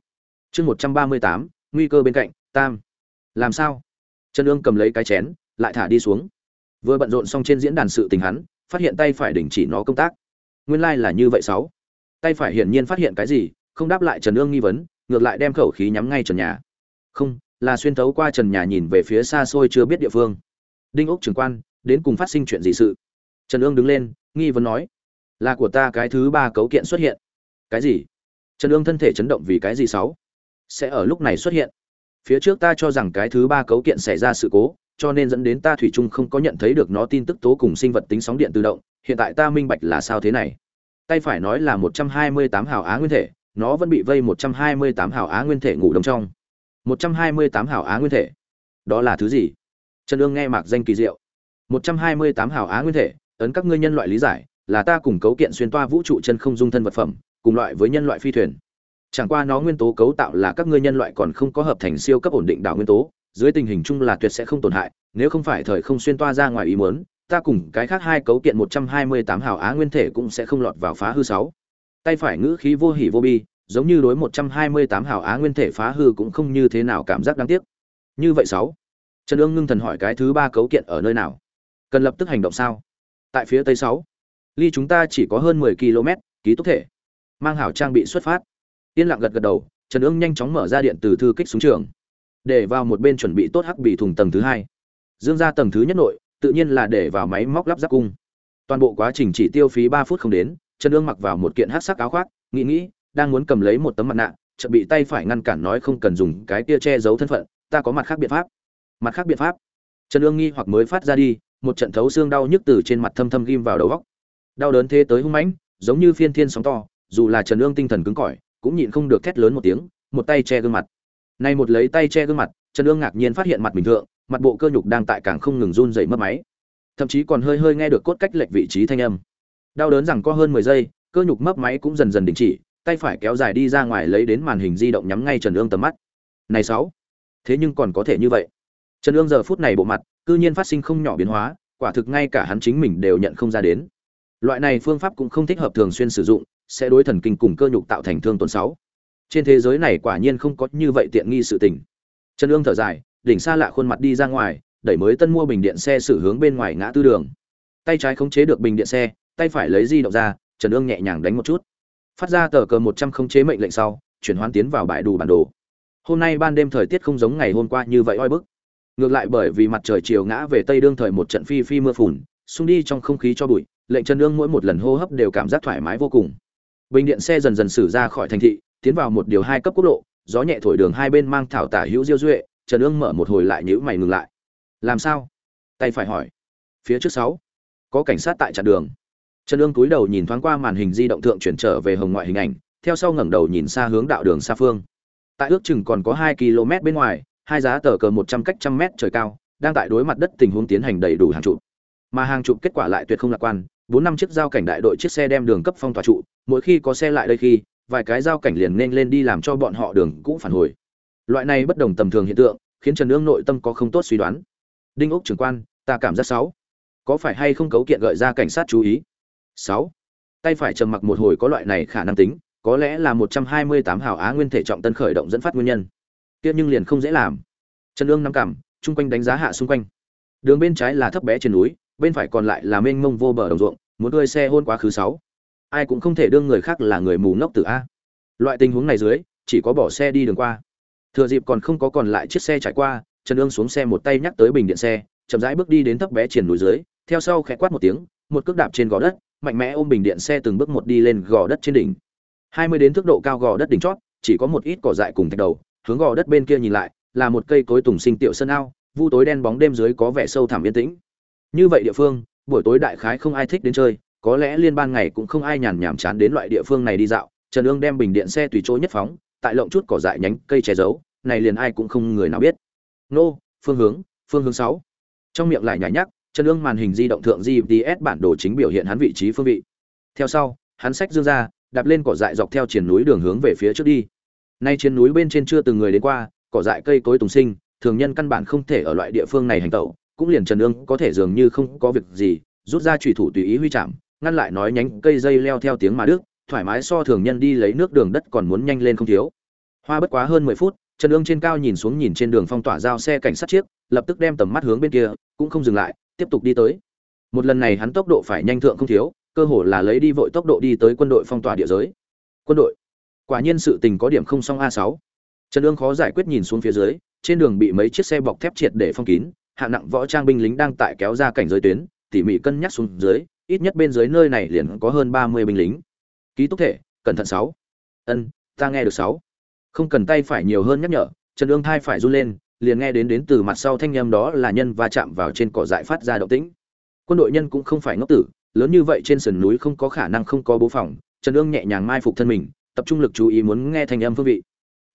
Chương 138, nguy cơ bên cạnh, tam. Làm sao? Trần Dương cầm lấy cái chén, lại thả đi xuống. Vừa bận rộn xong trên diễn đàn sự tình hắn, phát hiện tay phải đình chỉ nó công tác. Nguyên lai like là như vậy sáu. Tay phải hiển nhiên phát hiện cái gì, không đáp lại Trần Dương nghi vấn, ngược lại đem khẩu khí nhắm ngay trần nhà. Không, là xuyên thấu qua trần nhà nhìn về phía xa xôi chưa biết địa phương. Đinh Ốc trưởng quan, đến cùng phát sinh chuyện gì sự? Trần ương đứng lên, nghi vấn nói, là của ta cái thứ ba cấu kiện xuất hiện. Cái gì? Trần ương thân thể chấn động vì cái gì sáu? Sẽ ở lúc này xuất hiện. Phía trước ta cho rằng cái thứ ba cấu kiện xảy ra sự cố, cho nên dẫn đến ta thủy chung không có nhận thấy được nó tin tức tố cùng sinh vật tính sóng điện tự động, hiện tại ta minh bạch là sao thế này. Tay phải nói là 128 hào á nguyên thể, nó vẫn bị vây 128 hào á nguyên thể ngủ đông trong. 128 hảo á nguyên thể. Đó là thứ gì? Trần Dương nghe mạc danh kỳ diệu. 128 hảo á nguyên thể, ấn các ngươi nhân loại lý giải, là ta cùng cấu kiện xuyên toa vũ trụ chân không dung thân vật phẩm, cùng loại với nhân loại phi thuyền. Chẳng qua nó nguyên tố cấu tạo là các ngươi nhân loại còn không có hợp thành siêu cấp ổn định đảo nguyên tố, dưới tình hình chung là tuyệt sẽ không tổn hại, nếu không phải thời không xuyên toa ra ngoài ý muốn, ta cùng cái khác hai cấu kiện 128 hào á nguyên thể cũng sẽ không lọt vào phá hư sáu tay phải ngữ khí vô hỉ vô bi giống như đối một trăm hai mươi tám hào á nguyên thể phá hư cũng không như thế nào cảm giác đáng tiếc. Như vậy sáu. Trần ương ngưng thần hỏi cái thứ ba cấu kiện ở nơi nào? Cần lập tức hành động sao? Tại phía tây sáu. Ly chúng ta chỉ có hơn mười km ký túc thể. Mang hảo trang bị xuất phát. Yên lặng gật gật đầu trần ương nhanh chóng mở ra điện từ thư kích xuống trường. Để vào một bên chuẩn bị tốt hắc bị thùng tầng thứ hai. Dương ra tầng thứ nhất nội tự nhiên là để vào máy móc lắp ráp cung. Toàn bộ quá trình chỉ tiêu phí ba phút không đến Trần Dương mặc vào một kiện hắc sắc áo khoác, nghĩ nghĩ, đang muốn cầm lấy một tấm mặt nạ, chợt bị tay phải ngăn cản nói không cần dùng cái kia che giấu thân phận, ta có mặt khác biện pháp. Mặt khác biện pháp? Trần Dương nghi hoặc mới phát ra đi, một trận thấu xương đau nhức từ trên mặt thâm thâm ghim vào đầu góc Đau đớn thế tới hung mãnh, giống như phiên thiên sóng to, dù là Trần Dương tinh thần cứng cỏi, cũng nhịn không được thét lớn một tiếng, một tay che gương mặt. Nay một lấy tay che gương mặt, Trần Dương ngạc nhiên phát hiện mặt bình thường, mặt bộ cơ nhục đang tại càng không ngừng run rẩy mất máy. Thậm chí còn hơi hơi nghe được cốt cách lệch vị trí thanh âm đau đớn rằng có hơn mười giây cơ nhục mấp máy cũng dần dần đình chỉ tay phải kéo dài đi ra ngoài lấy đến màn hình di động nhắm ngay trần ương tầm mắt. Này sáu, thế nhưng còn có thể như vậy. Trần ương giờ phút này bộ mặt, cư nhiên phát sinh không nhỏ biến hóa, quả thực ngay cả hắn chính mình đều nhận không ra đến. Loại này phương pháp cũng không thích hợp thường xuyên sử dụng, sẽ đối thần kinh cùng cơ nhục tạo thành thương tổn sáu. Trên thế giới này quả nhiên không có như vậy tiện nghi sự tình. Trần ương thở dài, đỉnh xa lạ khuôn mặt đi ra ngoài, đẩy mới tân mua bình điện xe xử hướng bên ngoài ngã tư đường. Tay trái khống chế được bình điện xe, tay phải lấy di động ra, trần ương nhẹ nhàng đánh một chút phát ra tờ cờ một trăm không chế mệnh lệnh sau, chuyển hoán tiến vào bãi đủ bản đồ. Hôm nay ban đêm thời tiết không giống ngày hôm qua như vậy oi bức. Ngược lại bởi vì mặt trời chiều ngã về tây đương thời một trận phi phi mưa phùn, xung đi trong không khí cho bụi, lệnh trần ương mỗi một lần hô hấp đều cảm giác thoải mái vô cùng. Bình điện xe dần dần xử ra khỏi thành thị, tiến vào một điều hai cấp quốc lộ, gió nhẹ thổi đường hai bên mang thảo tả hữu diêu duệ, trần ương mở một hồi lại nhữ mày ngừng lại. Làm sao? Tay phải hỏi. Phía trước sáu, có cảnh sát tại chặn đường trần ương cúi đầu nhìn thoáng qua màn hình di động thượng chuyển trở về hồng ngoại hình ảnh, theo sau ngẩng đầu nhìn xa hướng đạo đường xa phương. Tại ước chừng còn có hai km bên ngoài, hai giá tờ cờ một trăm cách trăm mét trời cao, đang tại đối mặt đất tình huống tiến hành đầy đủ hàng chục mà hàng chục kết quả lại tuyệt không lạc quan, bốn năm chiếc giao cảnh đại đội chiếc xe đem đường cấp phong tỏa trụ, mỗi khi có xe lại đây khi, vài cái giao cảnh liền nên lên đi làm cho bọn họ đường cũng phản hồi. Loại này bất đồng tầm thường hiện tượng, khiến trần ương nội tâm có không tốt suy đoán. Đinh ốc trưởng quan, ta cảm giác sáu có phải hay không cấu kiện gợi ra cảnh sát chú ý? Sáu. Tay phải trầm mặc một hồi có loại này khả năng tính, có lẽ là một trăm hai mươi tám hào á nguyên thể trọng tân khởi động dẫn phát nguyên nhân. Kia nhưng liền không dễ làm. Trần ương nắm cảm chung quanh đánh giá hạ xung quanh. Đường bên trái là thấp bé trên núi, bên phải còn lại là mênh mông vô bờ đồng ruộng, muốn đưa xe hôn quá khứ sáu. Ai cũng không thể đương người khác là người mù ngốc tử a. Loại tình huống này dưới, chỉ có bỏ xe đi đường qua. Thừa dịp còn không có còn lại chiếc xe trải qua trần ương xuống xe một tay nhắc tới bình điện xe, chậm rãi bước đi đến thấp bé triển núi dưới, theo sau khẽ quát một tiếng, một cước đạp trên gò đất mạnh mẽ ôm bình điện xe từng bước một đi lên gò đất trên đỉnh. Hai mươi đến thước độ cao gò đất đỉnh chót, chỉ có một ít cỏ dại cùng thạch đầu, hướng gò đất bên kia nhìn lại, là một cây cối tùng sinh tiểu sơn ao, vu tối đen bóng đêm dưới có vẻ sâu thẳm yên tĩnh. Như vậy địa phương, buổi tối đại khái không ai thích đến chơi, có lẽ liên ban ngày cũng không ai nhàn nhảm chán đến loại địa phương này đi dạo. Trần ương đem bình điện xe tùy chỗ nhất phóng, tại lộng chút cỏ dại nhánh cây che giấu, này liền ai cũng không người nào biết. Nô, phương hướng phương hướng sáu. Trong miệng lại nhả nhắc trần ương màn hình di động thượng gps bản đồ chính biểu hiện hắn vị trí phương vị. Theo sau, hắn sách dương ra, đạp lên cỏ dại dọc theo triển núi đường hướng về phía trước đi. Nay trên núi bên trên chưa từng người đến qua, cỏ dại cây cối tùng sinh, thường nhân căn bản không thể ở loại địa phương này hành tẩu, cũng liền trần ương có thể dường như không có việc gì, rút ra trùy thủ tùy ý huy chạm, ngăn lại nói nhánh cây dây leo theo tiếng mà đức thoải mái so thường nhân đi lấy nước đường đất còn muốn nhanh lên không thiếu. Hoa bất quá hơn mười phút, trần ương trên cao nhìn xuống nhìn trên đường phong tỏa giao xe cảnh sát chiếc, lập tức đem tầm mắt hướng bên kia, cũng không dừng lại tiếp tục đi tới. Một lần này hắn tốc độ phải nhanh thượng không thiếu, cơ hồ là lấy đi vội tốc độ đi tới quân đội phong tỏa địa giới. Quân đội. Quả nhiên sự tình có điểm không song a sáu. Trần ương khó giải quyết nhìn xuống phía dưới, trên đường bị mấy chiếc xe bọc thép triệt để phong kín, hạng nặng võ trang binh lính đang tại kéo ra cảnh giới tuyến, tỉ mỉ cân nhắc xuống dưới, ít nhất bên dưới nơi này liền có hơn ba mươi binh lính. Ký túc thể, cẩn thận sáu. Ân, ta nghe được sáu. Không cần tay phải nhiều hơn nhắc nhở, trần ương thai phải run lên liền nghe đến đến từ mặt sau thanh âm đó là nhân va chạm vào trên cỏ dại phát ra động tĩnh quân đội nhân cũng không phải ngốc tử lớn như vậy trên sườn núi không có khả năng không có bố phòng trần ương nhẹ nhàng mai phục thân mình tập trung lực chú ý muốn nghe thanh âm phương vị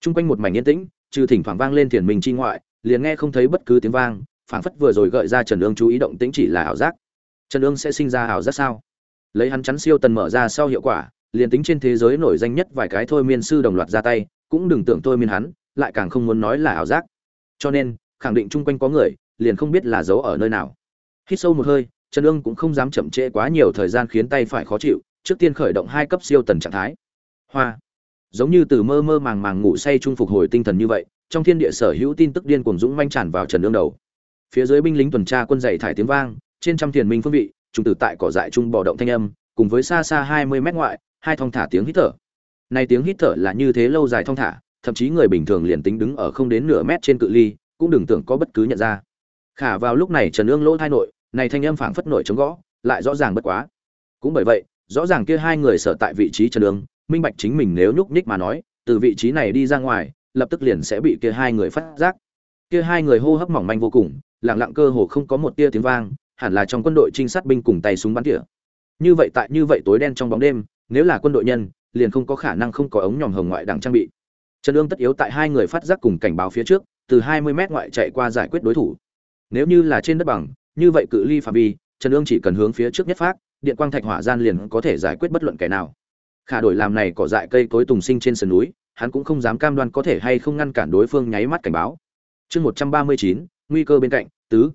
Trung quanh một mảnh yên tĩnh, trừ thỉnh thoảng vang lên thiền mình chi ngoại, liền nghe không thấy bất cứ tiếng vang, phảng phất vừa rồi gợi ra Trần Ương chú ý động tĩnh chỉ là ảo giác. Trần Ương sẽ sinh ra ảo giác sao? Lấy hắn chắn siêu tần mở ra sau hiệu quả, liền tính trên thế giới nổi danh nhất vài cái thôi miên sư đồng loạt ra tay, cũng đừng tưởng thôi miên hắn, lại càng không muốn nói là ảo giác. Cho nên, khẳng định chung quanh có người, liền không biết là giấu ở nơi nào. Hít sâu một hơi, Trần Ương cũng không dám chậm trễ quá nhiều thời gian khiến tay phải khó chịu, trước tiên khởi động hai cấp siêu tần trạng thái. Hoa giống như từ mơ mơ màng màng ngủ say trung phục hồi tinh thần như vậy trong thiên địa sở hữu tin tức điên cuồng dũng manh tràn vào trần ương đầu phía dưới binh lính tuần tra quân dậy thải tiếng vang trên trăm thiền minh phương vị trung tử tại cỏ dại trung bò động thanh âm cùng với xa xa hai mươi mét ngoại hai thong thả tiếng hít thở này tiếng hít thở là như thế lâu dài thong thả thậm chí người bình thường liền tính đứng ở không đến nửa mét trên cự ly cũng đừng tưởng có bất cứ nhận ra khả vào lúc này trần ương lỗ thai nội này thanh âm phảng phất nội chống gõ lại rõ ràng bất quá cũng bởi vậy rõ ràng kia hai người sở tại vị trí trần ương minh bạch chính mình nếu nhúc nhích mà nói, từ vị trí này đi ra ngoài, lập tức liền sẽ bị kia hai người phát giác. Kia hai người hô hấp mỏng manh vô cùng, lặng lặng cơ hồ không có một tia tiếng vang, hẳn là trong quân đội trinh sát binh cùng tay súng bắn tỉa. Như vậy tại như vậy tối đen trong bóng đêm, nếu là quân đội nhân, liền không có khả năng không có ống nhòm hồng ngoại đẳng trang bị. Trần Dương tất yếu tại hai người phát giác cùng cảnh báo phía trước, từ 20 mét ngoại chạy qua giải quyết đối thủ. Nếu như là trên đất bằng, như vậy cự ly phạm vi, Trần Dương chỉ cần hướng phía trước nhất phát, điện quang thạch hỏa gian liền có thể giải quyết bất luận kẻ nào. Khả đổi làm này cỏ dại cây cối tùng sinh trên sườn núi hắn cũng không dám cam đoan có thể hay không ngăn cản đối phương nháy mắt cảnh báo. Chương một trăm ba mươi chín nguy cơ bên cạnh tứ.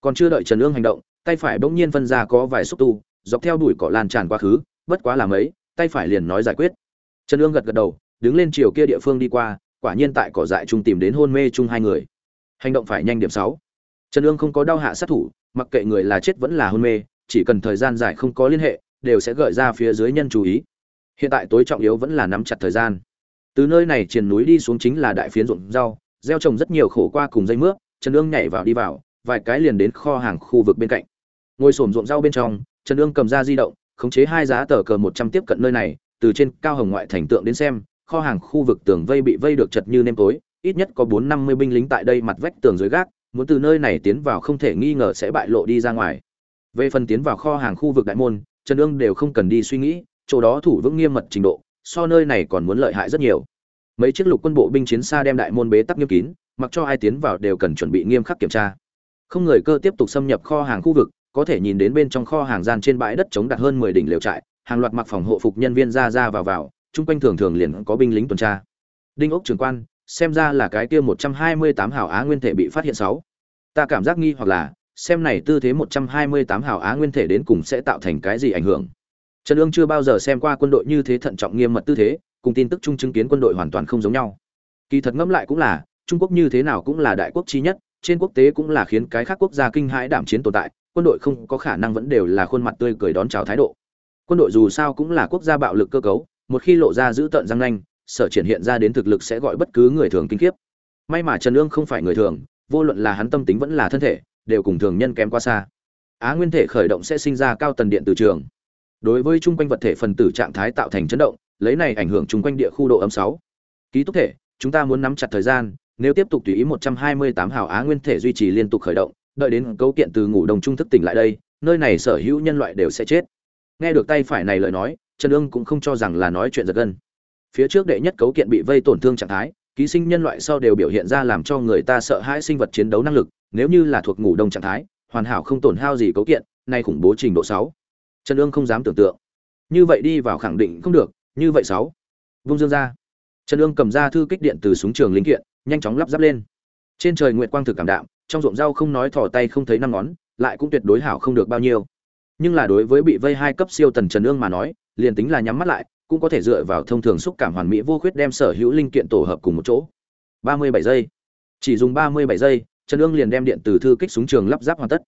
Còn chưa đợi trần ương hành động tay phải bỗng nhiên phân ra có vài xúc tu dọc theo đuổi cỏ lan tràn quá khứ bất quá làm ấy tay phải liền nói giải quyết. Trần ương gật gật đầu đứng lên chiều kia địa phương đi qua, quả nhiên tại cỏ dại trung tìm đến hôn mê chung hai người. Hành động phải nhanh điểm sáu. Trần ương không có đau hạ sát thủ, mặc kệ người là chết vẫn là hôn mê, chỉ cần thời gian dài không có liên hệ, đều sẽ gợi ra phía dưới nhân chú ý. Hiện tại tối trọng yếu vẫn là nắm chặt thời gian. Từ nơi này triền núi đi xuống chính là đại phiến ruộng rau, gieo trồng rất nhiều khổ qua cùng dây mướp, trần ương nhảy vào đi vào, vài cái liền đến kho hàng khu vực bên cạnh. Ngồi xổm ruộng rau bên trong, trần ương cầm ra di động, khống chế hai giá tờ cờ một trăm tiếp cận nơi này, từ trên cao hồng ngoại thành tượng đến xem kho hàng khu vực tường vây bị vây được chật như nêm tối, ít nhất có bốn năm mươi binh lính tại đây mặt vách tường dưới gác, muốn từ nơi này tiến vào không thể nghi ngờ sẽ bại lộ đi ra ngoài. Về phần tiến vào kho hàng khu vực đại môn, trần Dương đều không cần đi suy nghĩ, chỗ đó thủ vững nghiêm mật trình độ, so nơi này còn muốn lợi hại rất nhiều. Mấy chiếc lục quân bộ binh chiến xa đem đại môn bế tắc nghiêm kín, mặc cho ai tiến vào đều cần chuẩn bị nghiêm khắc kiểm tra. Không người cơ tiếp tục xâm nhập kho hàng khu vực, có thể nhìn đến bên trong kho hàng gian trên bãi đất chống đặt hơn mười đỉnh lều trại, hàng loạt mặc phòng hộ phục nhân viên ra ra vào vào chung quanh thường thường liền có binh lính tuần tra. Đinh ốc trưởng quan, xem ra là cái kia một trăm hai mươi tám hào á nguyên thể bị phát hiện sáu. Ta cảm giác nghi hoặc là, xem này tư thế một trăm hai mươi tám hào á nguyên thể đến cùng sẽ tạo thành cái gì ảnh hưởng. Trần ương chưa bao giờ xem qua quân đội như thế thận trọng nghiêm mật tư thế, cùng tin tức chung chứng kiến quân đội hoàn toàn không giống nhau. Kỳ thật ngẫm lại cũng là, trung quốc như thế nào cũng là đại quốc chi nhất, trên quốc tế cũng là khiến cái khác quốc gia kinh hãi đảm chiến tồn tại, quân đội không có khả năng vẫn đều là khuôn mặt tươi cười đón chào thái độ. Quân đội dù sao cũng là quốc gia bạo lực cơ cấu một khi lộ ra giữ tận răng nanh, sở triển hiện ra đến thực lực sẽ gọi bất cứ người thường kinh khiếp. May mà trần ương không phải người thường, vô luận là hắn tâm tính vẫn là thân thể, đều cùng thường nhân kém quá xa. Á nguyên thể khởi động sẽ sinh ra cao tần điện từ trường. Đối với chung quanh vật thể phần tử trạng thái tạo thành chấn động, lấy này ảnh hưởng chung quanh địa khu độ âm sáu. Ký túc thể, chúng ta muốn nắm chặt thời gian, nếu tiếp tục tùy ý 128 hào á nguyên thể duy trì liên tục khởi động, đợi đến cấu kiện từ ngủ đồng trung thức tỉnh lại đây, nơi này sở hữu nhân loại đều sẽ chết. Nghe được tay phải này lời nói trần ương cũng không cho rằng là nói chuyện giật gân. Phía trước đệ nhất cấu kiện bị vây tổn thương trạng thái, ký sinh nhân loại sau đều biểu hiện ra làm cho người ta sợ hãi sinh vật chiến đấu năng lực, nếu như là thuộc ngủ đông trạng thái, hoàn hảo không tổn hao gì cấu kiện, nay khủng bố trình độ sáu. Trần ương không dám tưởng tượng. Như vậy đi vào khẳng định không được, như vậy sáu. Vung dương ra. Trần ương cầm ra thư kích điện từ súng trường linh kiện, nhanh chóng lắp ráp lên. Trên trời nguyệt quang thực cảm đạm, trong ruộng rau không nói thò tay không thấy năm ngón, lại cũng tuyệt đối hảo không được bao nhiêu. Nhưng là đối với bị vây hai cấp siêu tần trần ương mà nói liền tính là nhắm mắt lại, cũng có thể dựa vào thông thường xúc cảm hoàn mỹ vô khuyết đem sở hữu linh kiện tổ hợp cùng một chỗ. Ba mươi bảy giây. Chỉ dùng ba mươi bảy giây, trần ương liền đem điện từ thư kích súng trường lắp ráp hoàn tất.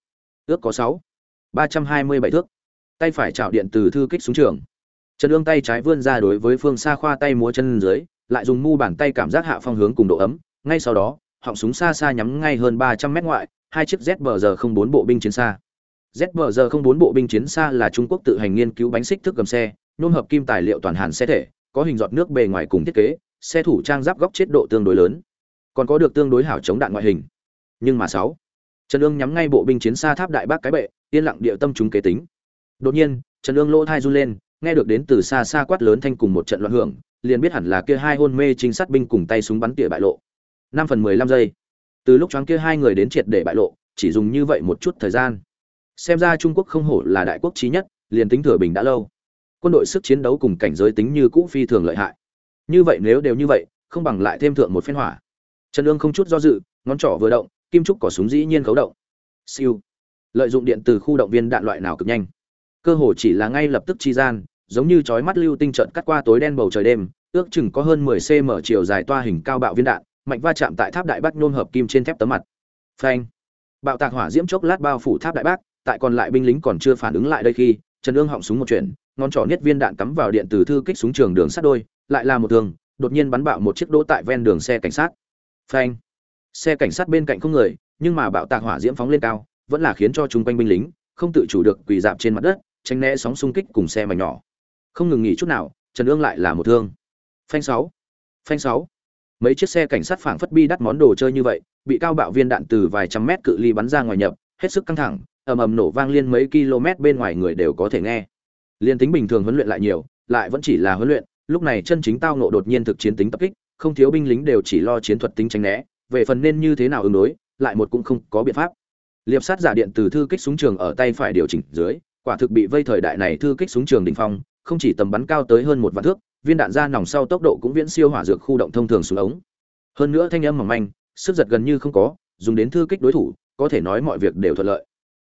Ước có sáu. Ba trăm hai mươi bảy thước. Tay phải chảo điện từ thư kích súng trường. Trần ương tay trái vươn ra đối với phương xa khoa tay múa chân dưới, lại dùng mu bàn tay cảm giác hạ phong hướng cùng độ ấm. Ngay sau đó, họng súng xa xa nhắm ngay hơn ba trăm mét ngoại, hai chiếc zbr không bốn bộ binh chiến xa zbr không bộ binh chiến xa là trung quốc tự hành nghiên cứu bánh xích thức gầm xe nôn hợp kim tài liệu toàn hàn xe thể, có hình giọt nước bề ngoài cùng thiết kế, xe thủ trang giáp góc chết độ tương đối lớn. Còn có được tương đối hảo chống đạn ngoại hình. Nhưng mà sáu, trần ương nhắm ngay bộ binh chiến xa tháp đại bác cái bệ, yên lặng địa tâm chúng kế tính. Đột nhiên, trần ương lỗ thai run lên, nghe được đến từ xa xa quát lớn thanh cùng một trận loạn hưởng, liền biết hẳn là kia hai hôn mê trinh sát binh cùng tay súng bắn tỉa bại lộ. Năm phần mười lăm giây. Từ lúc choáng kia hai người đến triệt để bại lộ, chỉ dùng như vậy một chút thời gian xem ra trung quốc không hổ là đại quốc trí nhất, liền tính thừa bình đã lâu. Quân đội sức chiến đấu cùng cảnh giới tính như cũ phi thường lợi hại. Như vậy nếu đều như vậy, không bằng lại thêm thượng một phen hỏa. Trần ương không chút do dự, ngón trỏ vừa động, kim trúc cỏ súng dĩ nhiên khấu động. Siêu. Lợi dụng điện từ khu động viên đạn loại nào cực nhanh. Cơ hồ chỉ là ngay lập tức chi gian, giống như chói mắt lưu tinh trận cắt qua tối đen bầu trời đêm, ước chừng có hơn 10 cm chiều dài toa hình cao bạo viên đạn, mạnh va chạm tại tháp đại bác nhôm hợp kim trên thép tấm mặt. Phanh. Bạo tạc hỏa diễm chốc lát bao phủ tháp đại bác tại còn lại binh lính còn chưa phản ứng lại đây khi, trần ương họng súng một chuyện ngón trỏ niết viên đạn cắm vào điện từ thư kích súng trường đường sát đôi, lại là một thường đột nhiên bắn bạo một chiếc đỗ tại ven đường xe cảnh sát. Phanh. Xe cảnh sát bên cạnh không người, nhưng mà bạo tạc hỏa diễm phóng lên cao, vẫn là khiến cho chung quanh binh lính không tự chủ được quỳ dạp trên mặt đất, tránh né sóng xung kích cùng xe mảnh nhỏ. Không ngừng nghỉ chút nào, trần ương lại là một thương. Phanh sáu. Phanh sáu. Mấy chiếc xe cảnh sát phảng phất bi đắt món đồ chơi như vậy, bị cao bạo viên đạn từ vài trăm mét cự ly bắn ra ngoài nhập, hết sức căng thẳng ầm ầm nổ vang liên mấy km bên ngoài người đều có thể nghe. Liên tính bình thường huấn luyện lại nhiều, lại vẫn chỉ là huấn luyện, lúc này chân chính tao ngộ đột nhiên thực chiến tính tập kích, không thiếu binh lính đều chỉ lo chiến thuật tính tránh né, về phần nên như thế nào ứng đối, lại một cũng không có biện pháp. Liệp sát giả điện từ thư kích súng trường ở tay phải điều chỉnh dưới, quả thực bị vây thời đại này thư kích súng trường đỉnh phong, không chỉ tầm bắn cao tới hơn một vạn thước, viên đạn ra nòng sau tốc độ cũng viễn siêu hỏa dược khu động thông thường xuống ống. Hơn nữa thanh âm mỏng manh, sức giật gần như không có, dùng đến thư kích đối thủ, có thể nói mọi việc đều thuận lợi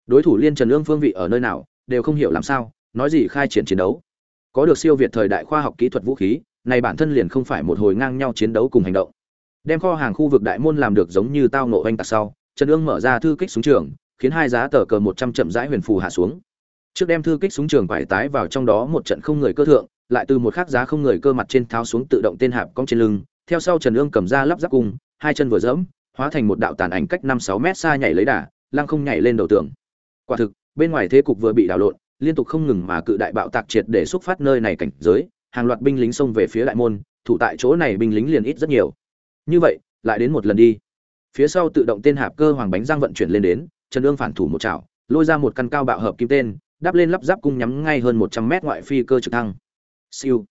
đối thủ liên trần ương phương vị ở nơi nào, đều không hiểu làm sao, nói gì khai triển chiến đấu. Có được siêu việt thời đại khoa học kỹ thuật vũ khí, này bản thân liền không phải một hồi ngang nhau chiến đấu cùng hành động. Đem kho hàng khu vực đại môn làm được giống như tao nộ oanh tạc sau, trần ương mở ra thư kích súng trường, khiến hai giá tờ cờ một trăm chậm rãi huyền phù hạ xuống. Trước đem thư kích súng trường quải tái vào trong đó một trận không người cơ thượng, lại từ một khắc giá không người cơ mặt trên tháo xuống tự động tên hạp cong trên lưng, theo sau trần ương cầm ra lắp ráp cung hai chân vừa dẫm, hóa thành một đạo tàn ảnh cách năm sáu mét xa nhảy lấy đà, lăng không nhảy lên đầu tường quả thực, bên ngoài thế cục vừa bị đảo lộn, liên tục không ngừng mà cự đại bạo tạc triệt để xúc phát nơi này cảnh giới, hàng loạt binh lính xông về phía đại môn, thủ tại chỗ này binh lính liền ít rất nhiều. Như vậy, lại đến một lần đi. Phía sau tự động tên hạp cơ hoàng bánh răng vận chuyển lên đến, trần ương phản thủ một chảo, lôi ra một căn cao bạo hợp kim tên đáp lên lắp ráp cung nhắm ngay hơn một trăm mét ngoại phi cơ trực thăng. Siêu.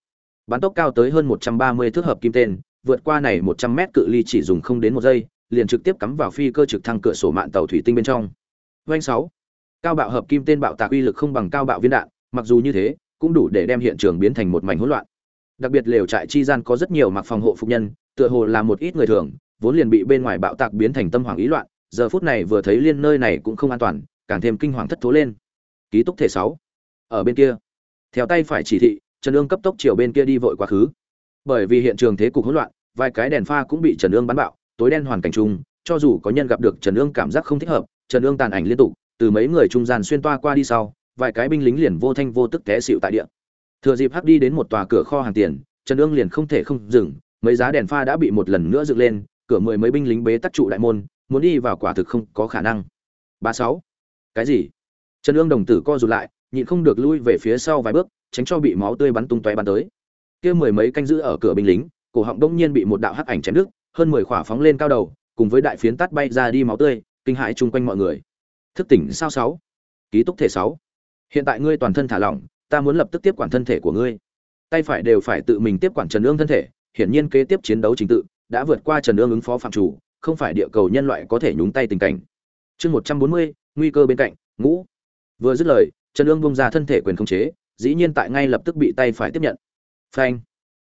Bán tốc cao tới hơn một trăm ba mươi thước hợp kim tên, vượt qua này một trăm mét cự ly chỉ dùng không đến một giây, liền trực tiếp cắm vào phi cơ trực thăng cửa sổ mạng tàu thủy tinh bên trong. Doanh sáu cao bạo hợp kim tên bạo tạc uy lực không bằng cao bạo viên đạn, mặc dù như thế, cũng đủ để đem hiện trường biến thành một mảnh hỗn loạn. Đặc biệt lều trại chi gian có rất nhiều mặc phòng hộ phục nhân, tựa hồ là một ít người thường, vốn liền bị bên ngoài bạo tạc biến thành tâm hoàng ý loạn, giờ phút này vừa thấy liên nơi này cũng không an toàn, càng thêm kinh hoàng thất thố lên. Ký túc thể sáu, ở bên kia. Theo tay phải chỉ thị, trần ương cấp tốc chiều bên kia đi vội quá khứ. Bởi vì hiện trường thế cục hỗn loạn, vài cái đèn pha cũng bị trần ương bắn bạo, tối đen hoàn cảnh chung, cho dù có nhân gặp được trần ương cảm giác không thích hợp, trần ương tàn ảnh liên tục từ mấy người trung gian xuyên toa qua đi sau, vài cái binh lính liền vô thanh vô tức té xịu tại địa. Thừa dịp hắc đi đến một tòa cửa kho hàng tiền, trần ương liền không thể không dừng, mấy giá đèn pha đã bị một lần nữa dựng lên, cửa mười mấy binh lính bế tắc trụ đại môn, muốn đi vào quả thực không có khả năng. Ba sáu. Cái gì? Trần ương đồng tử co rụt lại, nhịn không được lui về phía sau vài bước, tránh cho bị máu tươi bắn tung tóe bắn tới. Kia mười mấy canh giữ ở cửa binh lính, cổ họng đông nhiên bị một đạo hắc ảnh chém đứt, hơn mười khỏa phóng lên cao đầu, cùng với đại phiến tắt bay ra đi máu tươi, kinh hãi chung quanh mọi người thức tỉnh sao sáu? Ký túc thể sáu. Hiện tại ngươi toàn thân thả lỏng, ta muốn lập tức tiếp quản thân thể của ngươi. Tay phải đều phải tự mình tiếp quản trần ương thân thể, hiển nhiên kế tiếp chiến đấu trình tự đã vượt qua trần ương ứng phó phạm chủ, không phải địa cầu nhân loại có thể nhúng tay tình cảnh. Chương một trăm bốn mươi, nguy cơ bên cạnh, ngũ. Vừa dứt lời, trần ương bông ra thân thể quyền khống chế, dĩ nhiên tại ngay lập tức bị tay phải tiếp nhận. Phanh.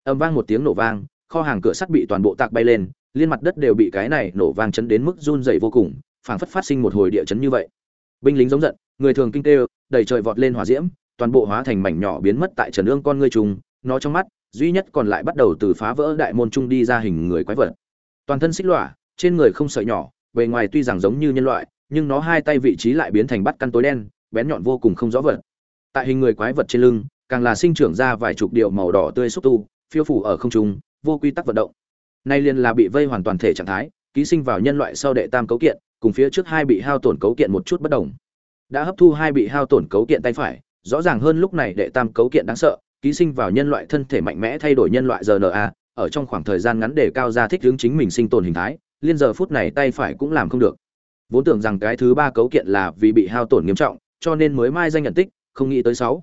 Âm vang một tiếng nổ vang, kho hàng cửa sắt bị toàn bộ tạc bay lên, liên mặt đất đều bị cái này nổ vang chấn đến mức run dày vô cùng phảng phất phát sinh một hồi địa chấn như vậy. Binh lính giống giận, người thường kinh tê đầy trời vọt lên hỏa diễm, toàn bộ hóa thành mảnh nhỏ biến mất tại trần ương con ngươi trùng, nó trong mắt, duy nhất còn lại bắt đầu từ phá vỡ đại môn trung đi ra hình người quái vật. Toàn thân xích lọa trên người không sợi nhỏ, bề ngoài tuy rằng giống như nhân loại, nhưng nó hai tay vị trí lại biến thành bắt căn tối đen, bén nhọn vô cùng không rõ vật. Tại hình người quái vật trên lưng, càng là sinh trưởng ra vài chục điệu màu đỏ tươi xúc tu, phiêu phủ ở không trung, vô quy tắc vận động. Nay liền là bị vây hoàn toàn thể trạng thái, ký sinh vào nhân loại sau đệ tam cấu kiện cùng phía trước hai bị hao tổn cấu kiện một chút bất đồng. Đã hấp thu hai bị hao tổn cấu kiện tay phải, rõ ràng hơn lúc này đệ tam cấu kiện đáng sợ, ký sinh vào nhân loại thân thể mạnh mẽ thay đổi nhân loại rna ở trong khoảng thời gian ngắn để cao ra thích hướng chính mình sinh tồn hình thái, liên giờ phút này tay phải cũng làm không được. Vốn tưởng rằng cái thứ ba cấu kiện là vì bị hao tổn nghiêm trọng, cho nên mới mai danh nhận tích, không nghĩ tới sáu.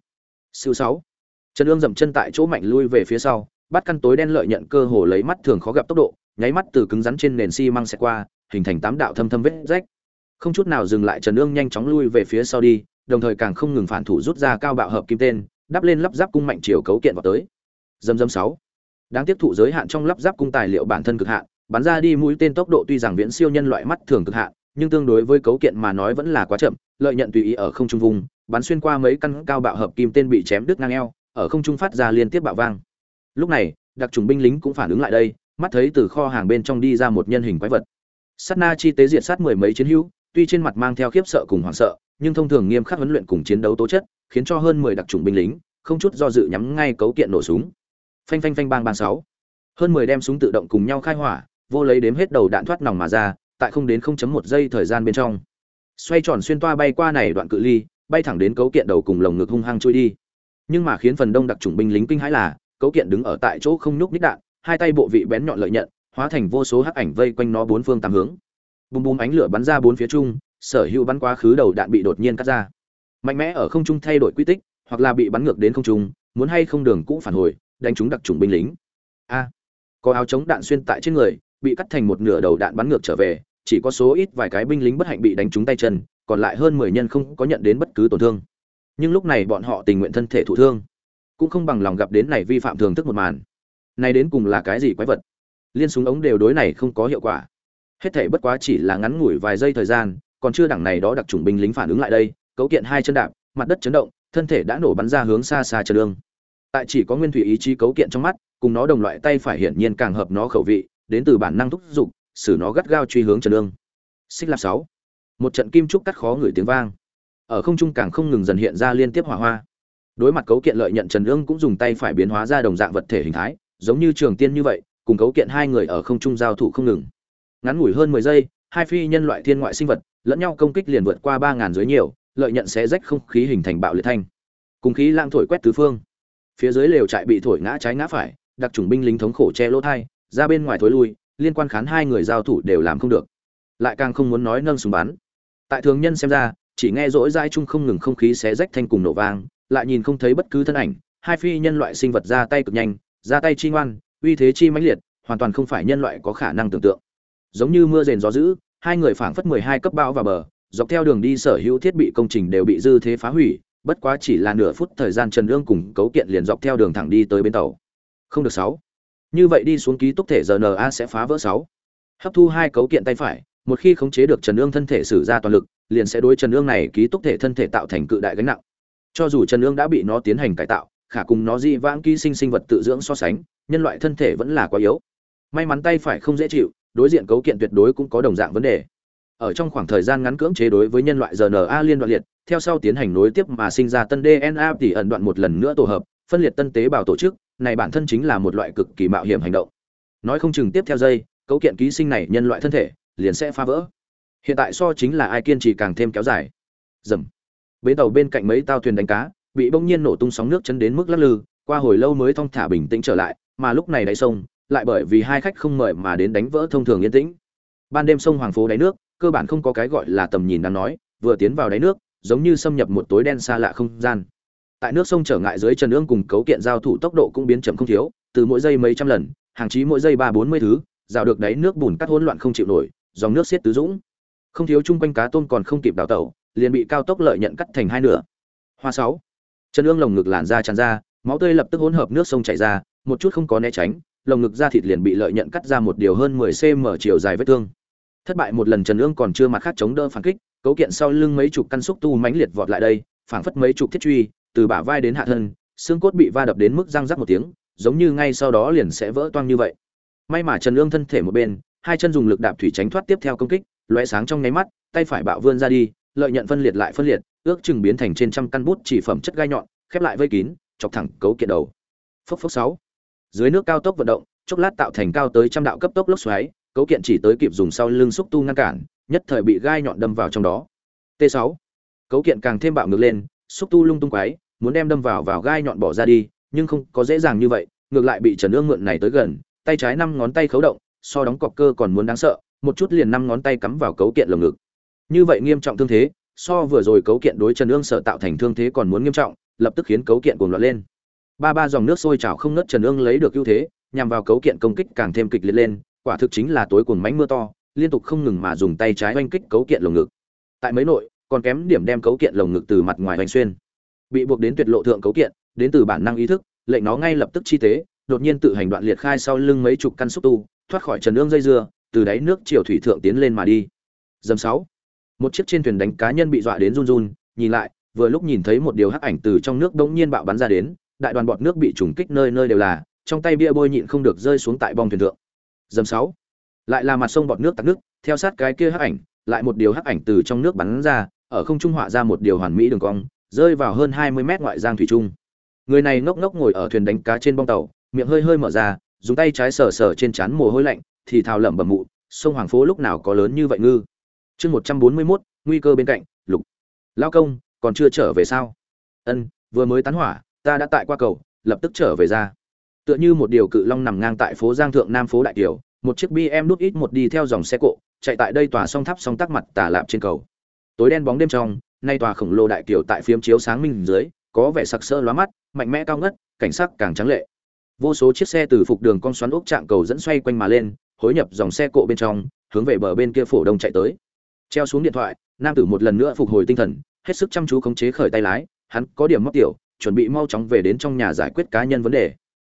Siêu sáu. Trần ương dậm chân tại chỗ mạnh lui về phía sau, bắt căn tối đen lợi nhận cơ hồ lấy mắt thường khó gặp tốc độ, nháy mắt từ cứng rắn trên nền xi măng xẹt qua hình thành tám đạo thâm thâm vết rách. Không chút nào dừng lại trần ương nhanh chóng lui về phía sau đi, đồng thời càng không ngừng phản thủ rút ra cao bạo hợp kim tên, đắp lên lắp ráp cung mạnh chiều cấu kiện vào tới. Dâm dâm sáu. Đáng tiếp thụ giới hạn trong lắp ráp cung tài liệu bản thân cực hạn, bắn ra đi mũi tên tốc độ tuy rằng viễn siêu nhân loại mắt thường cực hạn, nhưng tương đối với cấu kiện mà nói vẫn là quá chậm, lợi nhận tùy ý ở không trung vùng, bắn xuyên qua mấy căn cao bạo hợp kim tên bị chém đứt ngang eo, ở không trung phát ra liên tiếp bạo vang. Lúc này, đặc trùng binh lính cũng phản ứng lại đây, mắt thấy từ kho hàng bên trong đi ra một nhân hình quái vật sát na chi tế diệt sát mười mấy chiến hữu, tuy trên mặt mang theo khiếp sợ cùng hoảng sợ, nhưng thông thường nghiêm khắc huấn luyện cùng chiến đấu tố chất, khiến cho hơn mười đặc trùng binh lính, không chút do dự nhắm ngay cấu kiện nổ súng. Phanh phanh phanh bang bang sáu. Hơn mười đem súng tự động cùng nhau khai hỏa, vô lấy đếm hết đầu đạn thoát nòng mà ra, tại không đến 0.1 giây thời gian bên trong. Xoay tròn xuyên toa bay qua này đoạn cự ly, bay thẳng đến cấu kiện đầu cùng lồng ngực hung hăng trôi đi. Nhưng mà khiến phần đông đặc trùng binh lính kinh hãi là, cấu kiện đứng ở tại chỗ không nhúc nhích đạn, hai tay bộ vị bén nhọn lợi nhận hóa thành vô số hắc ảnh vây quanh nó bốn phương tám hướng. Bùm bùm ánh lửa bắn ra bốn phía trung sở hữu bắn quá khứ đầu đạn bị đột nhiên cắt ra. Mạnh mẽ ở không trung thay đổi quy tích, hoặc là bị bắn ngược đến không trung, muốn hay không đường cũ phản hồi, đánh trúng đặc trùng binh lính. A, có áo chống đạn xuyên tại trên người, bị cắt thành một nửa đầu đạn bắn ngược trở về, chỉ có số ít vài cái binh lính bất hạnh bị đánh trúng tay chân, còn lại hơn mười nhân không có nhận đến bất cứ tổn thương. Nhưng lúc này bọn họ tình nguyện thân thể thụ thương, cũng không bằng lòng gặp đến này vi phạm thường thức một màn. Này đến cùng là cái gì quái vật? Liên súng ống đều đối này không có hiệu quả. Hết thể bất quá chỉ là ngắn ngủi vài giây thời gian, còn chưa đẳng này đó đặc trùng binh lính phản ứng lại đây, cấu kiện hai chân đạp, mặt đất chấn động, thân thể đã nổ bắn ra hướng xa xa trần đường. Tại chỉ có nguyên thủy ý chí cấu kiện trong mắt, cùng nó đồng loại tay phải hiển nhiên càng hợp nó khẩu vị, đến từ bản năng thúc giục, xử nó gắt gao truy hướng trần lương xích lạp sáu. Một trận kim trúc cắt khó ngửi tiếng vang. Ở không trung càng không ngừng dần hiện ra liên tiếp hỏa hoa. Đối mặt cấu kiện lợi nhận trần lương cũng dùng tay phải biến hóa ra đồng dạng vật thể hình thái, giống như trường tiên như vậy cùng cấu kiện hai người ở không trung giao thủ không ngừng. Ngắn ngủi hơn mười giây, hai phi nhân loại thiên ngoại sinh vật lẫn nhau công kích liền vượt qua ba ngàn dưới nhiều, lợi nhận sẽ rách không khí hình thành bạo liệt thanh. Cùng khí lang thổi quét tứ phương. Phía dưới lều trại bị thổi ngã trái ngã phải, đặc trùng binh lính thống khổ che lỗ thai, ra bên ngoài thối lui, liên quan khán hai người giao thủ đều làm không được. Lại càng không muốn nói nâng súng bắn. Tại thường nhân xem ra, chỉ nghe rỗi dai chung không ngừng không khí xé rách thanh cùng nổ vang, lại nhìn không thấy bất cứ thân ảnh, hai phi nhân loại sinh vật ra tay cực nhanh, ra tay chi ngoan uy thế chi mãnh liệt, hoàn toàn không phải nhân loại có khả năng tưởng tượng. Giống như mưa rền gió dữ, hai người phảng phất mười hai cấp bão vào bờ, dọc theo đường đi sở hữu thiết bị công trình đều bị dư thế phá hủy, bất quá chỉ là nửa phút thời gian trần ương cùng cấu kiện liền dọc theo đường thẳng đi tới bến tàu. Không được sáu. Như vậy đi xuống ký túc thể rna sẽ phá vỡ sáu. Hấp thu hai cấu kiện tay phải, một khi khống chế được trần ương thân thể sử ra toàn lực, liền sẽ đối trần ương này ký túc thể thân thể tạo thành cự đại gánh nặng. Cho dù trần ương đã bị nó tiến hành cải tạo, khả cùng nó di vãng ký sinh sinh vật tự dưỡng so sánh nhân loại thân thể vẫn là quá yếu. May mắn tay phải không dễ chịu, đối diện cấu kiện tuyệt đối cũng có đồng dạng vấn đề. Ở trong khoảng thời gian ngắn cưỡng chế đối với nhân loại rna liên đoạn liệt, theo sau tiến hành nối tiếp mà sinh ra tân dna thì ẩn đoạn một lần nữa tổ hợp, phân liệt tân tế bào tổ chức, này bản thân chính là một loại cực kỳ mạo hiểm hành động. Nói không chừng tiếp theo dây cấu kiện ký sinh này nhân loại thân thể liền sẽ phá vỡ. Hiện tại so chính là ai kiên trì càng thêm kéo dài. Dầm. Bến tàu bên cạnh mấy tàu thuyền đánh cá, bị bỗng nhiên nổ tung sóng nước chấn đến mức lắc lư, qua hồi lâu mới thong thả bình tĩnh trở lại mà lúc này đáy sông, lại bởi vì hai khách không mời mà đến đánh vỡ thông thường yên tĩnh. Ban đêm sông hoàng phố đáy nước, cơ bản không có cái gọi là tầm nhìn đáng nói, vừa tiến vào đáy nước, giống như xâm nhập một tối đen xa lạ không gian. Tại nước sông trở ngại dưới trần ương cùng cấu kiện giao thủ tốc độ cũng biến chậm không thiếu, từ mỗi giây mấy trăm lần, hàng chí mỗi giây ba bốn mươi thứ, rào được đáy nước bùn cắt hỗn loạn không chịu nổi, dòng nước xiết tứ dũng. Không thiếu chung quanh cá tôm còn không kịp đào tẩu, liền bị cao tốc lợi nhận cắt thành hai nửa. Hoa sáu. Trần ương lồng ngực làn ra tràn ra, máu tươi lập tức hỗn hợp nước sông chảy ra một chút không có né tránh, lồng ngực da thịt liền bị lợi nhận cắt ra một điều hơn 10 cm chiều dài vết thương. Thất bại một lần trần ương còn chưa mặt khác chống đỡ phản kích, cấu kiện sau lưng mấy chục căn xúc tu mãnh liệt vọt lại đây, phảng phất mấy chục thiết truy, từ bả vai đến hạ thân, xương cốt bị va đập đến mức răng rắc một tiếng, giống như ngay sau đó liền sẽ vỡ toang như vậy. May mà trần ương thân thể một bên, hai chân dùng lực đạp thủy tránh thoát tiếp theo công kích, lóe sáng trong nháy mắt, tay phải bạo vươn ra đi, lợi nhận phân liệt lại phân liệt, ước chừng biến thành trên trăm căn bút chỉ phẩm chất gai nhọn, khép lại vây kín, chọc thẳng cấu kiện đầu. Phốc phốc sáu dưới nước cao tốc vận động, chốc lát tạo thành cao tới trăm đạo cấp tốc lốc xoáy, cấu kiện chỉ tới kịp dùng sau lưng xúc tu ngăn cản, nhất thời bị gai nhọn đâm vào trong đó. T 6 cấu kiện càng thêm bạo ngược lên, xúc tu lung tung quái, muốn đem đâm vào vào gai nhọn bỏ ra đi, nhưng không có dễ dàng như vậy, ngược lại bị trần ương mượn này tới gần, tay trái năm ngón tay khấu động, so đóng cọc cơ còn muốn đáng sợ, một chút liền năm ngón tay cắm vào cấu kiện lồng ngực. Như vậy nghiêm trọng thương thế, so vừa rồi cấu kiện đối trần ương sợ tạo thành thương thế còn muốn nghiêm trọng, lập tức khiến cấu kiện cuồng loạn lên ba ba dòng nước sôi trào không nớt trần ương lấy được ưu thế, nhằm vào cấu kiện công kích càng thêm kịch liệt lên, quả thực chính là tối cuồng mánh mưa to, liên tục không ngừng mà dùng tay trái oanh kích cấu kiện lồng ngực. Tại mấy nội, còn kém điểm đem cấu kiện lồng ngực từ mặt ngoài oanh xuyên. Bị buộc đến tuyệt lộ thượng cấu kiện, đến từ bản năng ý thức, lệnh nó ngay lập tức chi tế, đột nhiên tự hành đoạn liệt khai sau lưng mấy chục căn xúc tu, thoát khỏi trần ương dây dưa, từ đáy nước chiều thủy thượng tiến lên mà đi. Dầm sáu, một chiếc trên thuyền đánh cá nhân bị dọa đến run run, nhìn lại, vừa lúc nhìn thấy một điều hắc ảnh từ trong nước đống nhiên bạo bắn ra đến đại đoàn bọt nước bị trùng kích nơi nơi đều là, trong tay bia bôi nhịn không được rơi xuống tại bong thuyền thượng. Dầm sáu, lại là mặt sông bọt nước tắc nước, theo sát cái kia hắc ảnh, lại một điều hắc ảnh từ trong nước bắn ra, ở không trung họa ra một điều hoàn mỹ đường cong, rơi vào hơn hai mươi mét ngoại giang thủy trung người này ngốc ngốc ngồi ở thuyền đánh cá trên bong tàu, miệng hơi hơi mở ra, dùng tay trái sờ sờ trên trán mồ hôi lạnh, thì thào lẩm bẩm mụ, sông hoàng phố lúc nào có lớn như vậy ngư? Chương một trăm bốn mươi mốt, nguy cơ bên cạnh, lục. Lao công, còn chưa trở về sao? Ân, vừa mới tán hỏa ta đã tại qua cầu, lập tức trở về ra. Tựa như một điều cự long nằm ngang tại phố giang thượng nam phố đại kiều, một chiếc bm đút ít một đi theo dòng xe cộ, chạy tại đây tòa song tháp song tắc mặt tả lạp trên cầu. Tối đen bóng đêm trong, nay tòa khổng lồ đại kiều tại phiếm chiếu sáng minh dưới, có vẻ sặc sỡ lóa mắt, mạnh mẽ cao ngất, cảnh sắc càng trắng lệ. Vô số chiếc xe từ phục đường con xoắn ốc trạng cầu dẫn xoay quanh mà lên, hối nhập dòng xe cộ bên trong, hướng về bờ bên kia phổ đông chạy tới. Treo xuống điện thoại, nam tử một lần nữa phục hồi tinh thần, hết sức chăm chú khống chế khởi tay lái, hắn có điểm móc tiểu chuẩn bị mau chóng về đến trong nhà giải quyết cá nhân vấn đề.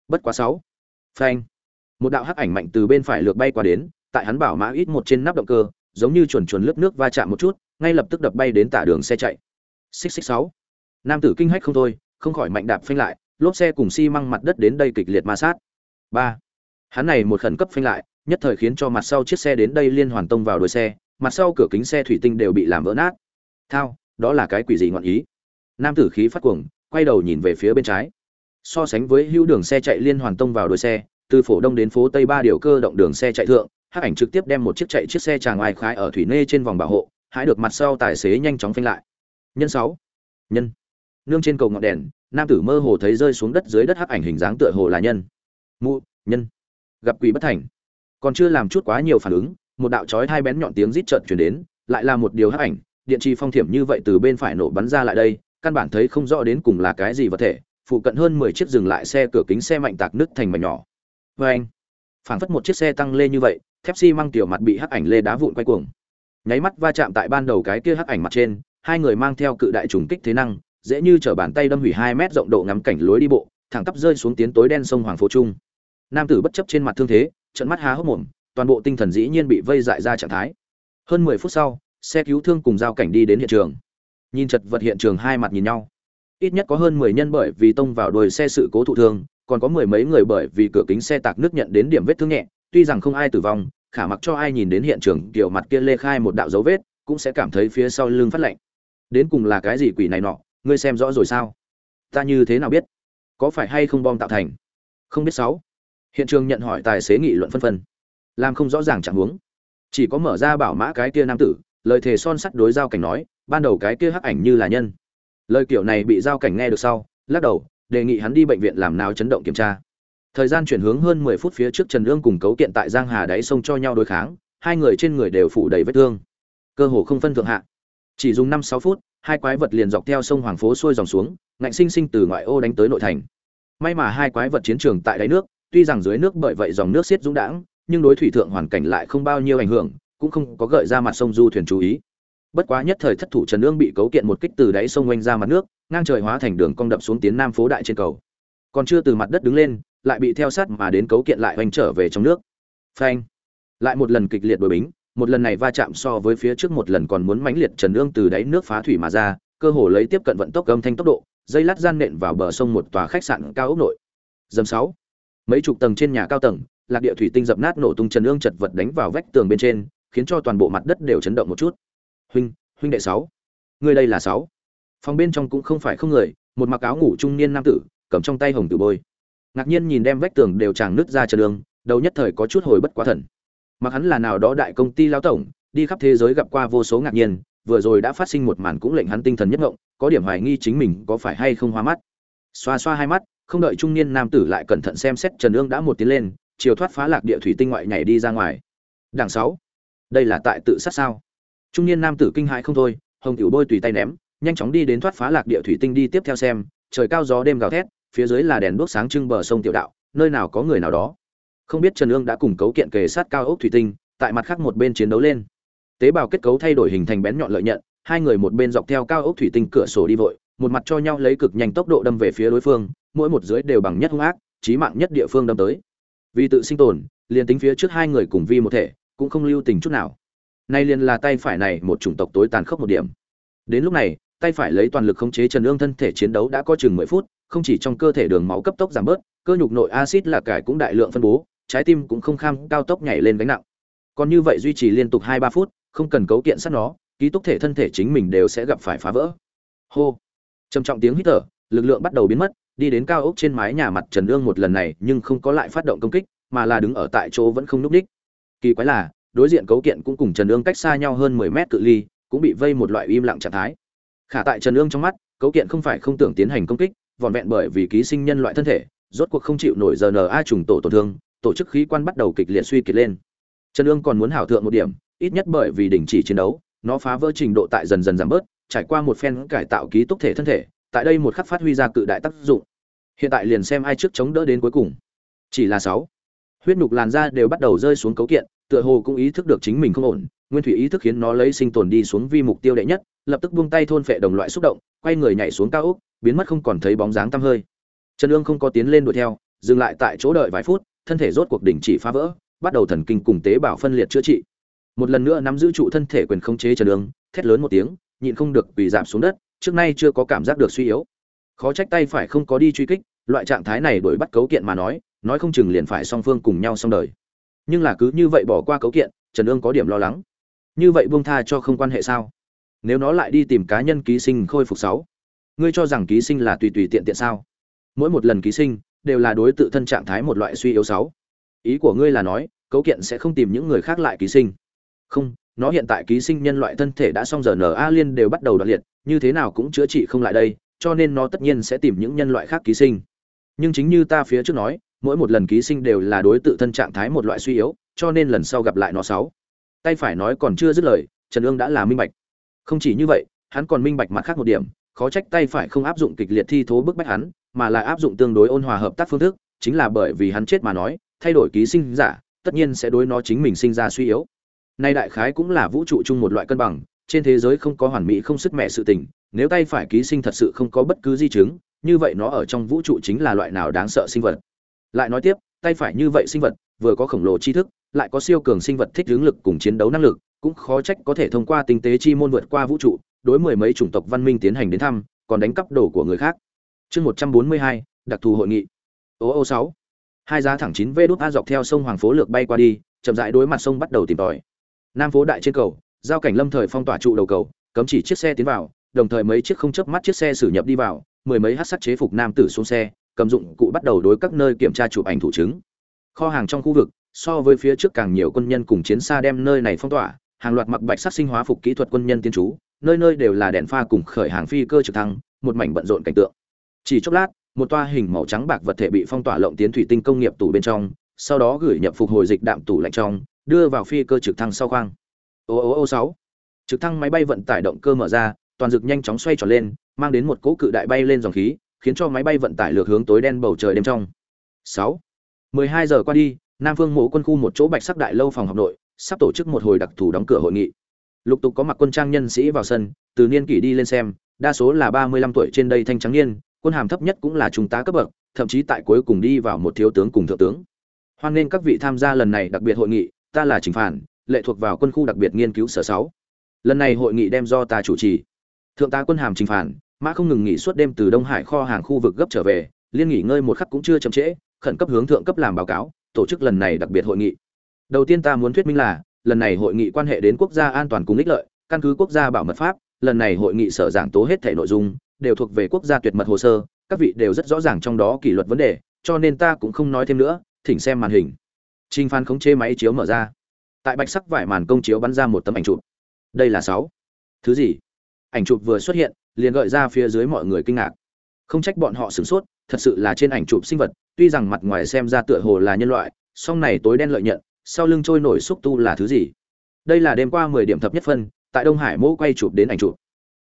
Bất quá sáu. Phanh. Một đạo hắc ảnh mạnh từ bên phải lược bay qua đến, tại hắn bảo mã ít một trên nắp động cơ, giống như chuồn chuồn lướt nước va chạm một chút, ngay lập tức đập bay đến tả đường xe chạy. Xích xích sáu. Nam tử kinh hách không thôi, không khỏi mạnh đạp phanh lại, lốp xe cùng xi măng mặt đất đến đây kịch liệt ma sát. Ba. Hắn này một khẩn cấp phanh lại, nhất thời khiến cho mặt sau chiếc xe đến đây liên hoàn tông vào đuôi xe, mặt sau cửa kính xe thủy tinh đều bị làm vỡ nát. Thao, đó là cái quỷ gì ngọn ý? Nam tử khí phát cuồng quay đầu nhìn về phía bên trái. So sánh với hữu đường xe chạy liên hoàn tông vào đuôi xe, từ phố đông đến phố tây ba điều cơ động đường xe chạy thượng, hắc ảnh trực tiếp đem một chiếc chạy chiếc xe tràng ai khái ở thủy nê trên vòng bảo hộ hãy được mặt sau tài xế nhanh chóng phanh lại. Nhân sáu. Nhân. Nương trên cầu ngọn đèn, nam tử mơ hồ thấy rơi xuống đất dưới đất hắc ảnh hình dáng tựa hồ là nhân. Mụ, nhân. Gặp quỷ bất thành. Còn chưa làm chút quá nhiều phản ứng, một đạo chói hai bén nhọn tiếng rít trợn truyền đến, lại là một điều hắc ảnh, điện trì phong thiểm như vậy từ bên phải nổ bắn ra lại đây căn bản thấy không rõ đến cùng là cái gì vật thể, phụ cận hơn mười chiếc dừng lại xe cửa kính xe mạnh tạc nứt thành mảnh nhỏ. Vê anh, phảng phất một chiếc xe tăng lê như vậy, thép xi mang tiểu mặt bị hắc ảnh lê đá vụn quay cuồng. Nháy mắt va chạm tại ban đầu cái kia hắc ảnh mặt trên, hai người mang theo cự đại trùng kích thế năng, dễ như trở bàn tay đâm hủy hai mét rộng độ ngắm cảnh lối đi bộ, thẳng tắp rơi xuống tiến tối đen sông hoàng phố trung. Nam tử bất chấp trên mặt thương thế trận mắt há hốc mồm, toàn bộ tinh thần dĩ nhiên bị vây dại ra trạng thái. Hơn mười phút sau, xe cứu thương cùng giao cảnh đi đến hiện trường nhìn chật vật hiện trường hai mặt nhìn nhau. Ít nhất có hơn mười nhân bởi vì tông vào đuôi xe sự cố thụ thương, còn có mười mấy người bởi vì cửa kính xe tạc nước nhận đến điểm vết thương nhẹ, tuy rằng không ai tử vong, khả mặc cho ai nhìn đến hiện trường kiểu mặt kia lê khai một đạo dấu vết, cũng sẽ cảm thấy phía sau lưng phát lạnh. Đến cùng là cái gì quỷ này nọ, ngươi xem rõ rồi sao? Ta như thế nào biết? Có phải hay không bom tạo thành? Không biết sáu. Hiện trường nhận hỏi tài xế nghị luận phân phân. Làm không rõ ràng chẳng huống. Chỉ có mở ra bảo mã cái kia nam tử, lời thề son sắt đối giao cảnh nói ban đầu cái kia hắc ảnh như là nhân. Lời kiểu này bị giao cảnh nghe được sau, lắc đầu, đề nghị hắn đi bệnh viện làm nào chấn động kiểm tra. Thời gian chuyển hướng hơn mười phút phía trước trần ương cùng cấu kiện tại giang hà đáy sông cho nhau đối kháng, hai người trên người đều phủ đầy vết thương. Cơ hồ không phân thượng hạ. Chỉ dùng năm sáu phút, hai quái vật liền dọc theo sông hoàng phố xuôi dòng xuống, ngạnh sinh sinh từ ngoại ô đánh tới nội thành. May mà hai quái vật chiến trường tại đáy nước, tuy rằng dưới nước bởi vậy dòng nước xiết dũng đãng, nhưng đối thủy thượng hoàn cảnh lại không bao nhiêu ảnh hưởng, cũng không có gợi ra mặt sông du thuyền chú ý bất quá nhất thời thất thủ trần nương bị cấu kiện một kích từ đáy sông oanh ra mặt nước, ngang trời hóa thành đường cong đập xuống tiến nam phố đại trên cầu. Còn chưa từ mặt đất đứng lên, lại bị theo sát mà đến cấu kiện lại oanh trở về trong nước. Phanh! Lại một lần kịch liệt đổi bính, một lần này va chạm so với phía trước một lần còn muốn mãnh liệt trần nương từ đáy nước phá thủy mà ra, cơ hồ lấy tiếp cận vận tốc âm thanh tốc độ, dây lát gian nện vào bờ sông một tòa khách sạn cao ốc nội. Dầm sáu. Mấy chục tầng trên nhà cao tầng, lạc địa thủy tinh dập nát nổ tung trần nương chật vật đánh vào vách tường bên trên, khiến cho toàn bộ mặt đất đều chấn động một chút huynh huynh đệ sáu. Người đây là sáu. Phòng bên trong cũng không phải không người, một mặc áo ngủ trung niên nam tử, cầm trong tay hồng tử bôi. Ngạc nhiên nhìn đem vách tường đều tràng nứt ra chờ đường, đầu nhất thời có chút hồi bất quá thần. Mặc hắn là nào đó đại công ty lão tổng, đi khắp thế giới gặp qua vô số ngạc nhiên, vừa rồi đã phát sinh một màn cũng lệnh hắn tinh thần nhất ngộng, có điểm hoài nghi chính mình có phải hay không hoa mắt. Xoa xoa hai mắt, không đợi trung niên nam tử lại cẩn thận xem xét trần ương đã một tiếng lên, chiều thoát phá lạc địa thủy tinh ngoại nhảy đi ra ngoài. Đằng sáu, đây là tại tự sát sao? Trung niên nam tử kinh hãi không thôi, hồng tiểu bôi tùy tay ném, nhanh chóng đi đến thoát phá lạc địa thủy tinh đi tiếp theo xem, trời cao gió đêm gào thét, phía dưới là đèn đuốc sáng trưng bờ sông tiểu đạo, nơi nào có người nào đó. Không biết trần ương đã cùng cấu kiện kề sát cao ốc thủy tinh, tại mặt khác một bên chiến đấu lên. Tế bào kết cấu thay đổi hình thành bén nhọn lợi nhận, hai người một bên dọc theo cao ốc thủy tinh cửa sổ đi vội, một mặt cho nhau lấy cực nhanh tốc độ đâm về phía đối phương, mỗi một dưới đều bằng nhất hung ác, chí mạng nhất địa phương đâm tới. Vì tự sinh tồn, liền tính phía trước hai người cùng vi một thể, cũng không lưu tình chút nào nay liền là tay phải này một chủng tộc tối tàn khốc một điểm. Đến lúc này, tay phải lấy toàn lực khống chế trần ương thân thể chiến đấu đã có chừng mười phút, không chỉ trong cơ thể đường máu cấp tốc giảm bớt, cơ nhục nội acid là cải cũng đại lượng phân bố, trái tim cũng không kham cao tốc nhảy lên gánh nặng. Còn như vậy duy trì liên tục hai ba phút, không cần cấu kiện sát nó, ký túc thể thân thể chính mình đều sẽ gặp phải phá vỡ. Hô. Trầm trọng tiếng hít thở, lực lượng bắt đầu biến mất, đi đến cao ốc trên mái nhà mặt trần ương một lần này nhưng không có lại phát động công kích, mà là đứng ở tại chỗ vẫn không núp đích. Kỳ quái là đối diện cấu kiện cũng cùng trần ương cách xa nhau hơn mười mét cự ly, cũng bị vây một loại im lặng trạng thái. Khả tại trần ương trong mắt, cấu kiện không phải không tưởng tiến hành công kích vòn vẹn bởi vì ký sinh nhân loại thân thể, rốt cuộc không chịu nổi giờ rna trùng tổ tổn thương, tổ chức khí quan bắt đầu kịch liệt suy kiệt lên. Trần ương còn muốn hảo thượng một điểm, ít nhất bởi vì đình chỉ chiến đấu, nó phá vỡ trình độ tại dần dần giảm bớt, trải qua một phen cải tạo ký túc thể thân thể, tại đây một khắc phát huy ra cự đại tác dụng. Hiện tại liền xem ai trước chống đỡ đến cuối cùng. Chỉ là sáu. Huyết nhục làn da đều bắt đầu rơi xuống cấu kiện tựa hồ cũng ý thức được chính mình không ổn nguyên thủy ý thức khiến nó lấy sinh tồn đi xuống vi mục tiêu đệ nhất lập tức buông tay thôn phệ đồng loại xúc động quay người nhảy xuống cao úc, biến mất không còn thấy bóng dáng tăm hơi. Trần ương không có tiến lên đuổi theo dừng lại tại chỗ đợi vài phút thân thể rốt cuộc đỉnh chỉ phá vỡ bắt đầu thần kinh cùng tế bào phân liệt chữa trị. Một lần nữa nắm giữ trụ thân thể quyền khống chế trần ương thét lớn một tiếng nhịn không được bị giảm xuống đất trước nay chưa có cảm giác được suy yếu. Khó trách tay phải không có đi truy kích loại trạng thái này đuổi bắt cấu kiện mà nói nói không chừng liền phải song phương cùng nhau xong đời nhưng là cứ như vậy bỏ qua cấu kiện, trần ương có điểm lo lắng. Như vậy buông tha cho không quan hệ sao? Nếu nó lại đi tìm cá nhân ký sinh khôi phục sáu, ngươi cho rằng ký sinh là tùy tùy tiện tiện sao? Mỗi một lần ký sinh, đều là đối tự thân trạng thái một loại suy yếu sáu. Ý của ngươi là nói, cấu kiện sẽ không tìm những người khác lại ký sinh. Không, nó hiện tại ký sinh nhân loại thân thể đã xong giờ na liên đều bắt đầu đoạn liệt, như thế nào cũng chữa trị không lại đây, cho nên nó tất nhiên sẽ tìm những nhân loại khác ký sinh. Nhưng chính như ta phía trước nói mỗi một lần ký sinh đều là đối tự thân trạng thái một loại suy yếu, cho nên lần sau gặp lại nó sáu. Tay phải nói còn chưa dứt lời, trần ương đã là minh bạch. Không chỉ như vậy, hắn còn minh bạch mặt khác một điểm, khó trách tay phải không áp dụng kịch liệt thi thố bức bách hắn, mà lại áp dụng tương đối ôn hòa hợp tác phương thức, chính là bởi vì hắn chết mà nói, thay đổi ký sinh giả, tất nhiên sẽ đối nó chính mình sinh ra suy yếu. Nay đại khái cũng là vũ trụ chung một loại cân bằng, trên thế giới không có hoàn mỹ không sức mẹ sự tình, nếu tay phải ký sinh thật sự không có bất cứ di chứng, như vậy nó ở trong vũ trụ chính là loại nào đáng sợ sinh vật lại nói tiếp, tay phải như vậy sinh vật, vừa có khổng lồ tri thức, lại có siêu cường sinh vật thích hướng lực cùng chiến đấu năng lực, cũng khó trách có thể thông qua tinh tế chi môn vượt qua vũ trụ, đối mười mấy chủng tộc văn minh tiến hành đến thăm, còn đánh cắp đồ của người khác. Chương một trăm bốn mươi hai, đặc thù hội nghị. Ô ô sáu. Hai giá thẳng chín vê đốt a dọc theo sông hoàng phố lược bay qua đi, chậm rãi đối mặt sông bắt đầu tìm tòi. Nam phố đại trên cầu, giao cảnh lâm thời phong tỏa trụ đầu cầu, cấm chỉ chiếc xe tiến vào, đồng thời mấy chiếc không chớp mắt chiếc xe xử nhập đi vào, mười mấy hát sắt chế phục nam tử xuống xe cầm dụng cụ bắt đầu đối các nơi kiểm tra chụp ảnh thủ chứng. Kho hàng trong khu vực, so với phía trước càng nhiều quân nhân cùng chiến xa đem nơi này phong tỏa, hàng loạt mặc bạch sắc sinh hóa phục kỹ thuật quân nhân tiên trú, nơi nơi đều là đèn pha cùng khởi hàng phi cơ trực thăng, một mảnh bận rộn cảnh tượng. Chỉ chốc lát, một toa hình màu trắng bạc vật thể bị phong tỏa lộng tiến thủy tinh công nghiệp tủ bên trong, sau đó gửi nhập phục hồi dịch đạm tủ lạnh trong, đưa vào phi cơ trực thăng sau khoang. Ô ô ô sáu. Trực thăng máy bay vận tải động cơ mở ra, toàn dực nhanh chóng xoay tròn lên, mang đến một cỗ cự đại bay lên dòng khí khiến cho máy bay vận tải lược hướng tối đen bầu trời đêm trong. Sáu. Mười hai giờ qua đi, nam phương mộ quân khu một chỗ bạch sắc đại lâu phòng học nội, sắp tổ chức một hồi đặc thù đóng cửa hội nghị. Lục tục có mặc quân trang nhân sĩ vào sân, từ niên kỷ đi lên xem, đa số là ba mươi lăm tuổi trên đây thanh trắng niên, quân hàm thấp nhất cũng là trung tá cấp bậc, thậm chí tại cuối cùng đi vào một thiếu tướng cùng thượng tướng. Hoan nghênh các vị tham gia lần này đặc biệt hội nghị, ta là trình phản, lệ thuộc vào quân khu đặc biệt nghiên cứu sở sáu. Lần này hội nghị đem do ta chủ trì. Thượng tá quân hàm trình phản mã không ngừng nghỉ suốt đêm từ đông hải kho hàng khu vực gấp trở về, liên nghỉ ngơi một khắc cũng chưa chậm trễ, khẩn cấp hướng thượng cấp làm báo cáo, tổ chức lần này đặc biệt hội nghị đầu tiên ta muốn thuyết minh là, lần này hội nghị quan hệ đến quốc gia an toàn cùng ích lợi, căn cứ quốc gia bảo mật pháp, lần này hội nghị sở giảng tố hết thể nội dung, đều thuộc về quốc gia tuyệt mật hồ sơ, các vị đều rất rõ ràng trong đó kỷ luật vấn đề, cho nên ta cũng không nói thêm nữa, thỉnh xem màn hình Trình Phan khống chế máy chiếu mở ra. Tại bạch sắc vải màn công chiếu bắn ra một tấm ảnh chụp. Đây là sáu. Thứ gì? Ảnh chụp vừa xuất hiện, liền gợi ra phía dưới mọi người kinh ngạc. Không trách bọn họ sửng sốt, thật sự là trên ảnh chụp sinh vật, tuy rằng mặt ngoài xem ra tựa hồ là nhân loại, song này tối đen lợi nhận, sau lưng trôi nổi xúc tu là thứ gì? Đây là đêm qua 10 điểm thập nhất phân, tại Đông Hải Mỗ quay chụp đến ảnh chụp.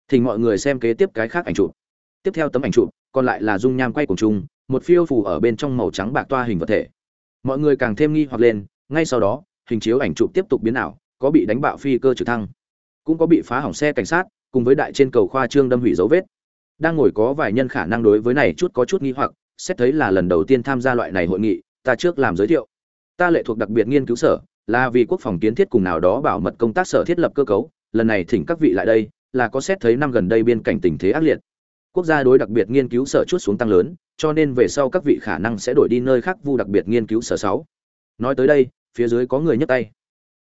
Thỉnh mọi người xem kế tiếp cái khác ảnh chụp. Tiếp theo tấm ảnh chụp, còn lại là dung nham quay cùng chung, một phiêu phù ở bên trong màu trắng bạc toa hình vật thể mọi người càng thêm nghi hoặc lên ngay sau đó hình chiếu ảnh chụp tiếp tục biến ảo có bị đánh bạo phi cơ trực thăng cũng có bị phá hỏng xe cảnh sát cùng với đại trên cầu khoa trương đâm hủy dấu vết. Đang ngồi có vài nhân khả năng đối với này chút có chút nghi hoặc, xét thấy là lần đầu tiên tham gia loại này hội nghị, ta trước làm giới thiệu. Ta lệ thuộc đặc biệt nghiên cứu sở, là vì quốc phòng kiến thiết cùng nào đó bảo mật công tác sở thiết lập cơ cấu, lần này thỉnh các vị lại đây, là có xét thấy năm gần đây biên cảnh tình thế ác liệt. Quốc gia đối đặc biệt nghiên cứu sở chút xuống tăng lớn, cho nên về sau các vị khả năng sẽ đổi đi nơi khác vu đặc biệt nghiên cứu sở sáu. Nói tới đây, phía dưới có người nhấc tay.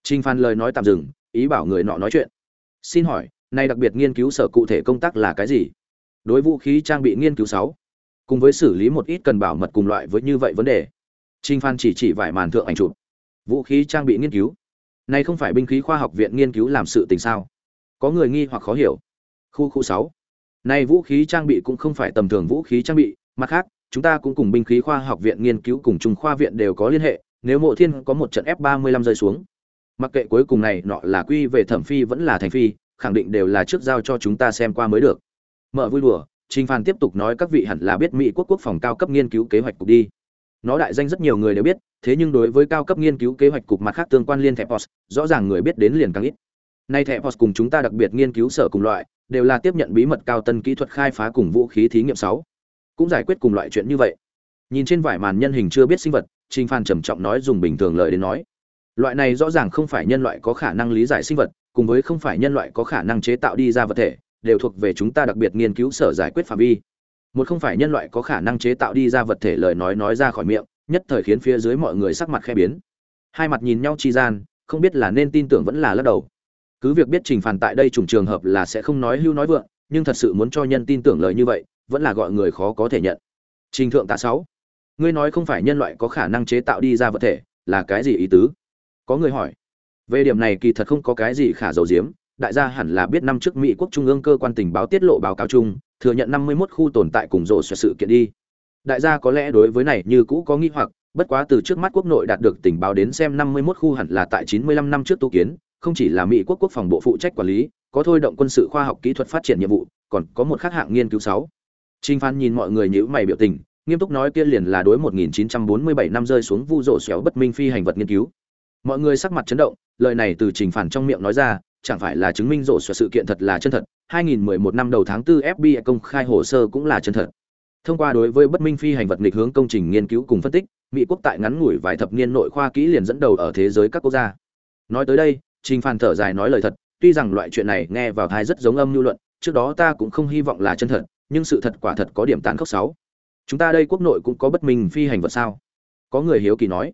Trinh phan lời nói tạm dừng, ý bảo người nọ nói chuyện. Xin hỏi nay đặc biệt nghiên cứu sở cụ thể công tác là cái gì? Đối vũ khí trang bị nghiên cứu sáu. Cùng với xử lý một ít cần bảo mật cùng loại với như vậy vấn đề. Trinh phan chỉ chỉ vài màn thượng ảnh chụp. Vũ khí trang bị nghiên cứu. Nay không phải binh khí khoa học viện nghiên cứu làm sự tình sao? Có người nghi hoặc khó hiểu. Khu khu sáu. Nay vũ khí trang bị cũng không phải tầm thường vũ khí trang bị. Mặt khác, chúng ta cũng cùng binh khí khoa học viện nghiên cứu cùng trung khoa viện đều có liên hệ. Nếu mộ thiên có một trận f 35 rơi xuống, mặc kệ cuối cùng này nọ là quy về thẩm phi vẫn là thành phi khẳng định đều là trước giao cho chúng ta xem qua mới được mở vui đùa Trình Phan tiếp tục nói các vị hẳn là biết Mỹ quốc quốc phòng cao cấp nghiên cứu kế hoạch cục đi. Nó đại danh rất nhiều người đều biết, thế nhưng đối với cao cấp nghiên cứu kế hoạch cục mặt khác tương quan liên thẻ POS, rõ ràng người biết đến liền càng ít. Nay thẻ POS cùng chúng ta đặc biệt nghiên cứu sở cùng loại, đều là tiếp nhận bí mật cao tân kỹ thuật khai phá cùng vũ khí thí nghiệm 6 cũng giải quyết cùng loại chuyện như vậy nhìn trên vải màn nhân hình chưa biết sinh vật Trình phan trầm trọng nói dùng bình thường lời đến nói loại này rõ ràng không phải nhân loại có khả năng lý giải sinh vật cùng với không phải nhân loại có khả năng chế tạo đi ra vật thể, đều thuộc về chúng ta đặc biệt nghiên cứu sở giải quyết phạm vi. Một không phải nhân loại có khả năng chế tạo đi ra vật thể lời nói nói ra khỏi miệng, nhất thời khiến phía dưới mọi người sắc mặt khe biến. Hai mặt nhìn nhau chi gian, không biết là nên tin tưởng vẫn là lắc đầu. Cứ việc biết trình phản tại đây trùng trường hợp là sẽ không nói hưu nói vượng, nhưng thật sự muốn cho nhân tin tưởng lời như vậy, vẫn là gọi người khó có thể nhận. Trình thượng tạ sáu, ngươi nói không phải nhân loại có khả năng chế tạo đi ra vật thể, là cái gì ý tứ? Có người hỏi về điểm này kỳ thật không có cái gì khả dầu diếm đại gia hẳn là biết năm trước mỹ quốc trung ương cơ quan tình báo tiết lộ báo cáo chung thừa nhận năm mươi 51 khu tồn tại cùng rộ sự kiện đi đại gia có lẽ đối với này như cũ có nghi hoặc bất quá từ trước mắt quốc nội đạt được tình báo đến xem năm mươi 51 khu hẳn là tại chín mươi lăm năm trước tu kiến không chỉ là mỹ quốc quốc phòng bộ phụ trách quản lý có thôi động quân sự khoa học kỹ thuật phát triển nhiệm vụ còn có một khác hạng nghiên cứu sáu Trình Phan nhìn mọi người nhíu mày biểu tình, nghiêm túc nói kia liền là đối 1947 năm rơi xuống vu rộ xéo bất minh phi hành vật nghiên cứu. Mọi người sắc mặt chấn động, lời này từ Trình Phản trong miệng nói ra, chẳng phải là chứng minh rổ xéo sự kiện thật là chân thật. 2011 năm đầu tháng 4 FBI công khai hồ sơ cũng là chân thật. Thông qua đối với bất minh phi hành vật nghịch hướng công trình nghiên cứu cùng phân tích, Mỹ quốc tại ngắn ngủi vài thập niên nội khoa kỹ liền dẫn đầu ở thế giới các quốc gia. Nói tới đây, Trình Phản thở dài nói lời thật, tuy rằng loại chuyện này nghe vào tai rất giống âm lưu luận, trước đó ta cũng không hy vọng là chân thật, nhưng sự thật quả thật có điểm tán khốc sáu chúng ta đây quốc nội cũng có bất minh phi hành vật sao có người hiếu kỳ nói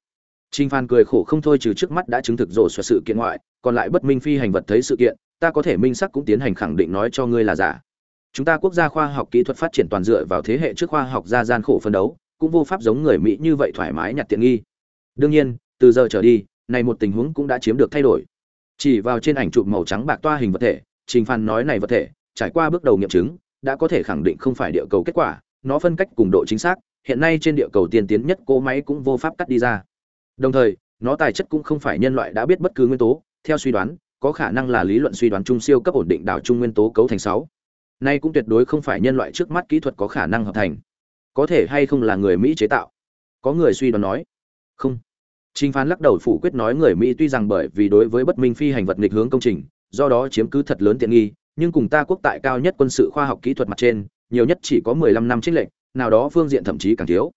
Trình Phan cười khổ không thôi trừ trước mắt đã chứng thực rổ xoa sự kiện ngoại, còn lại bất minh phi hành vật thấy sự kiện, ta có thể minh xác cũng tiến hành khẳng định nói cho ngươi là giả. Chúng ta quốc gia khoa học kỹ thuật phát triển toàn dựa vào thế hệ trước khoa học gia gian khổ phân đấu, cũng vô pháp giống người Mỹ như vậy thoải mái nhặt tiện nghi. Đương nhiên, từ giờ trở đi, này một tình huống cũng đã chiếm được thay đổi. Chỉ vào trên ảnh chụp màu trắng bạc toa hình vật thể, Trình Phan nói này vật thể, trải qua bước đầu nghiệm chứng, đã có thể khẳng định không phải địa cầu kết quả, nó phân cách cùng độ chính xác, hiện nay trên địa cầu tiên tiến nhất cỗ máy cũng vô pháp cắt đi ra. Đồng thời, nó tài chất cũng không phải nhân loại đã biết bất cứ nguyên tố, theo suy đoán, có khả năng là lý luận suy đoán trung siêu cấp ổn định đảo trung nguyên tố cấu thành sáu. Nay cũng tuyệt đối không phải nhân loại trước mắt kỹ thuật có khả năng hợp thành. Có thể hay không là người Mỹ chế tạo? Có người suy đoán nói. Không. Trình phán lắc đầu phủ quyết nói người Mỹ tuy rằng bởi vì đối với bất minh phi hành vật nghịch hướng công trình, do đó chiếm cứ thật lớn tiện nghi, nhưng cùng ta quốc tại cao nhất quân sự khoa học kỹ thuật mặt trên, nhiều nhất chỉ có 15 năm chênh lệch, nào đó phương diện thậm chí càng thiếu.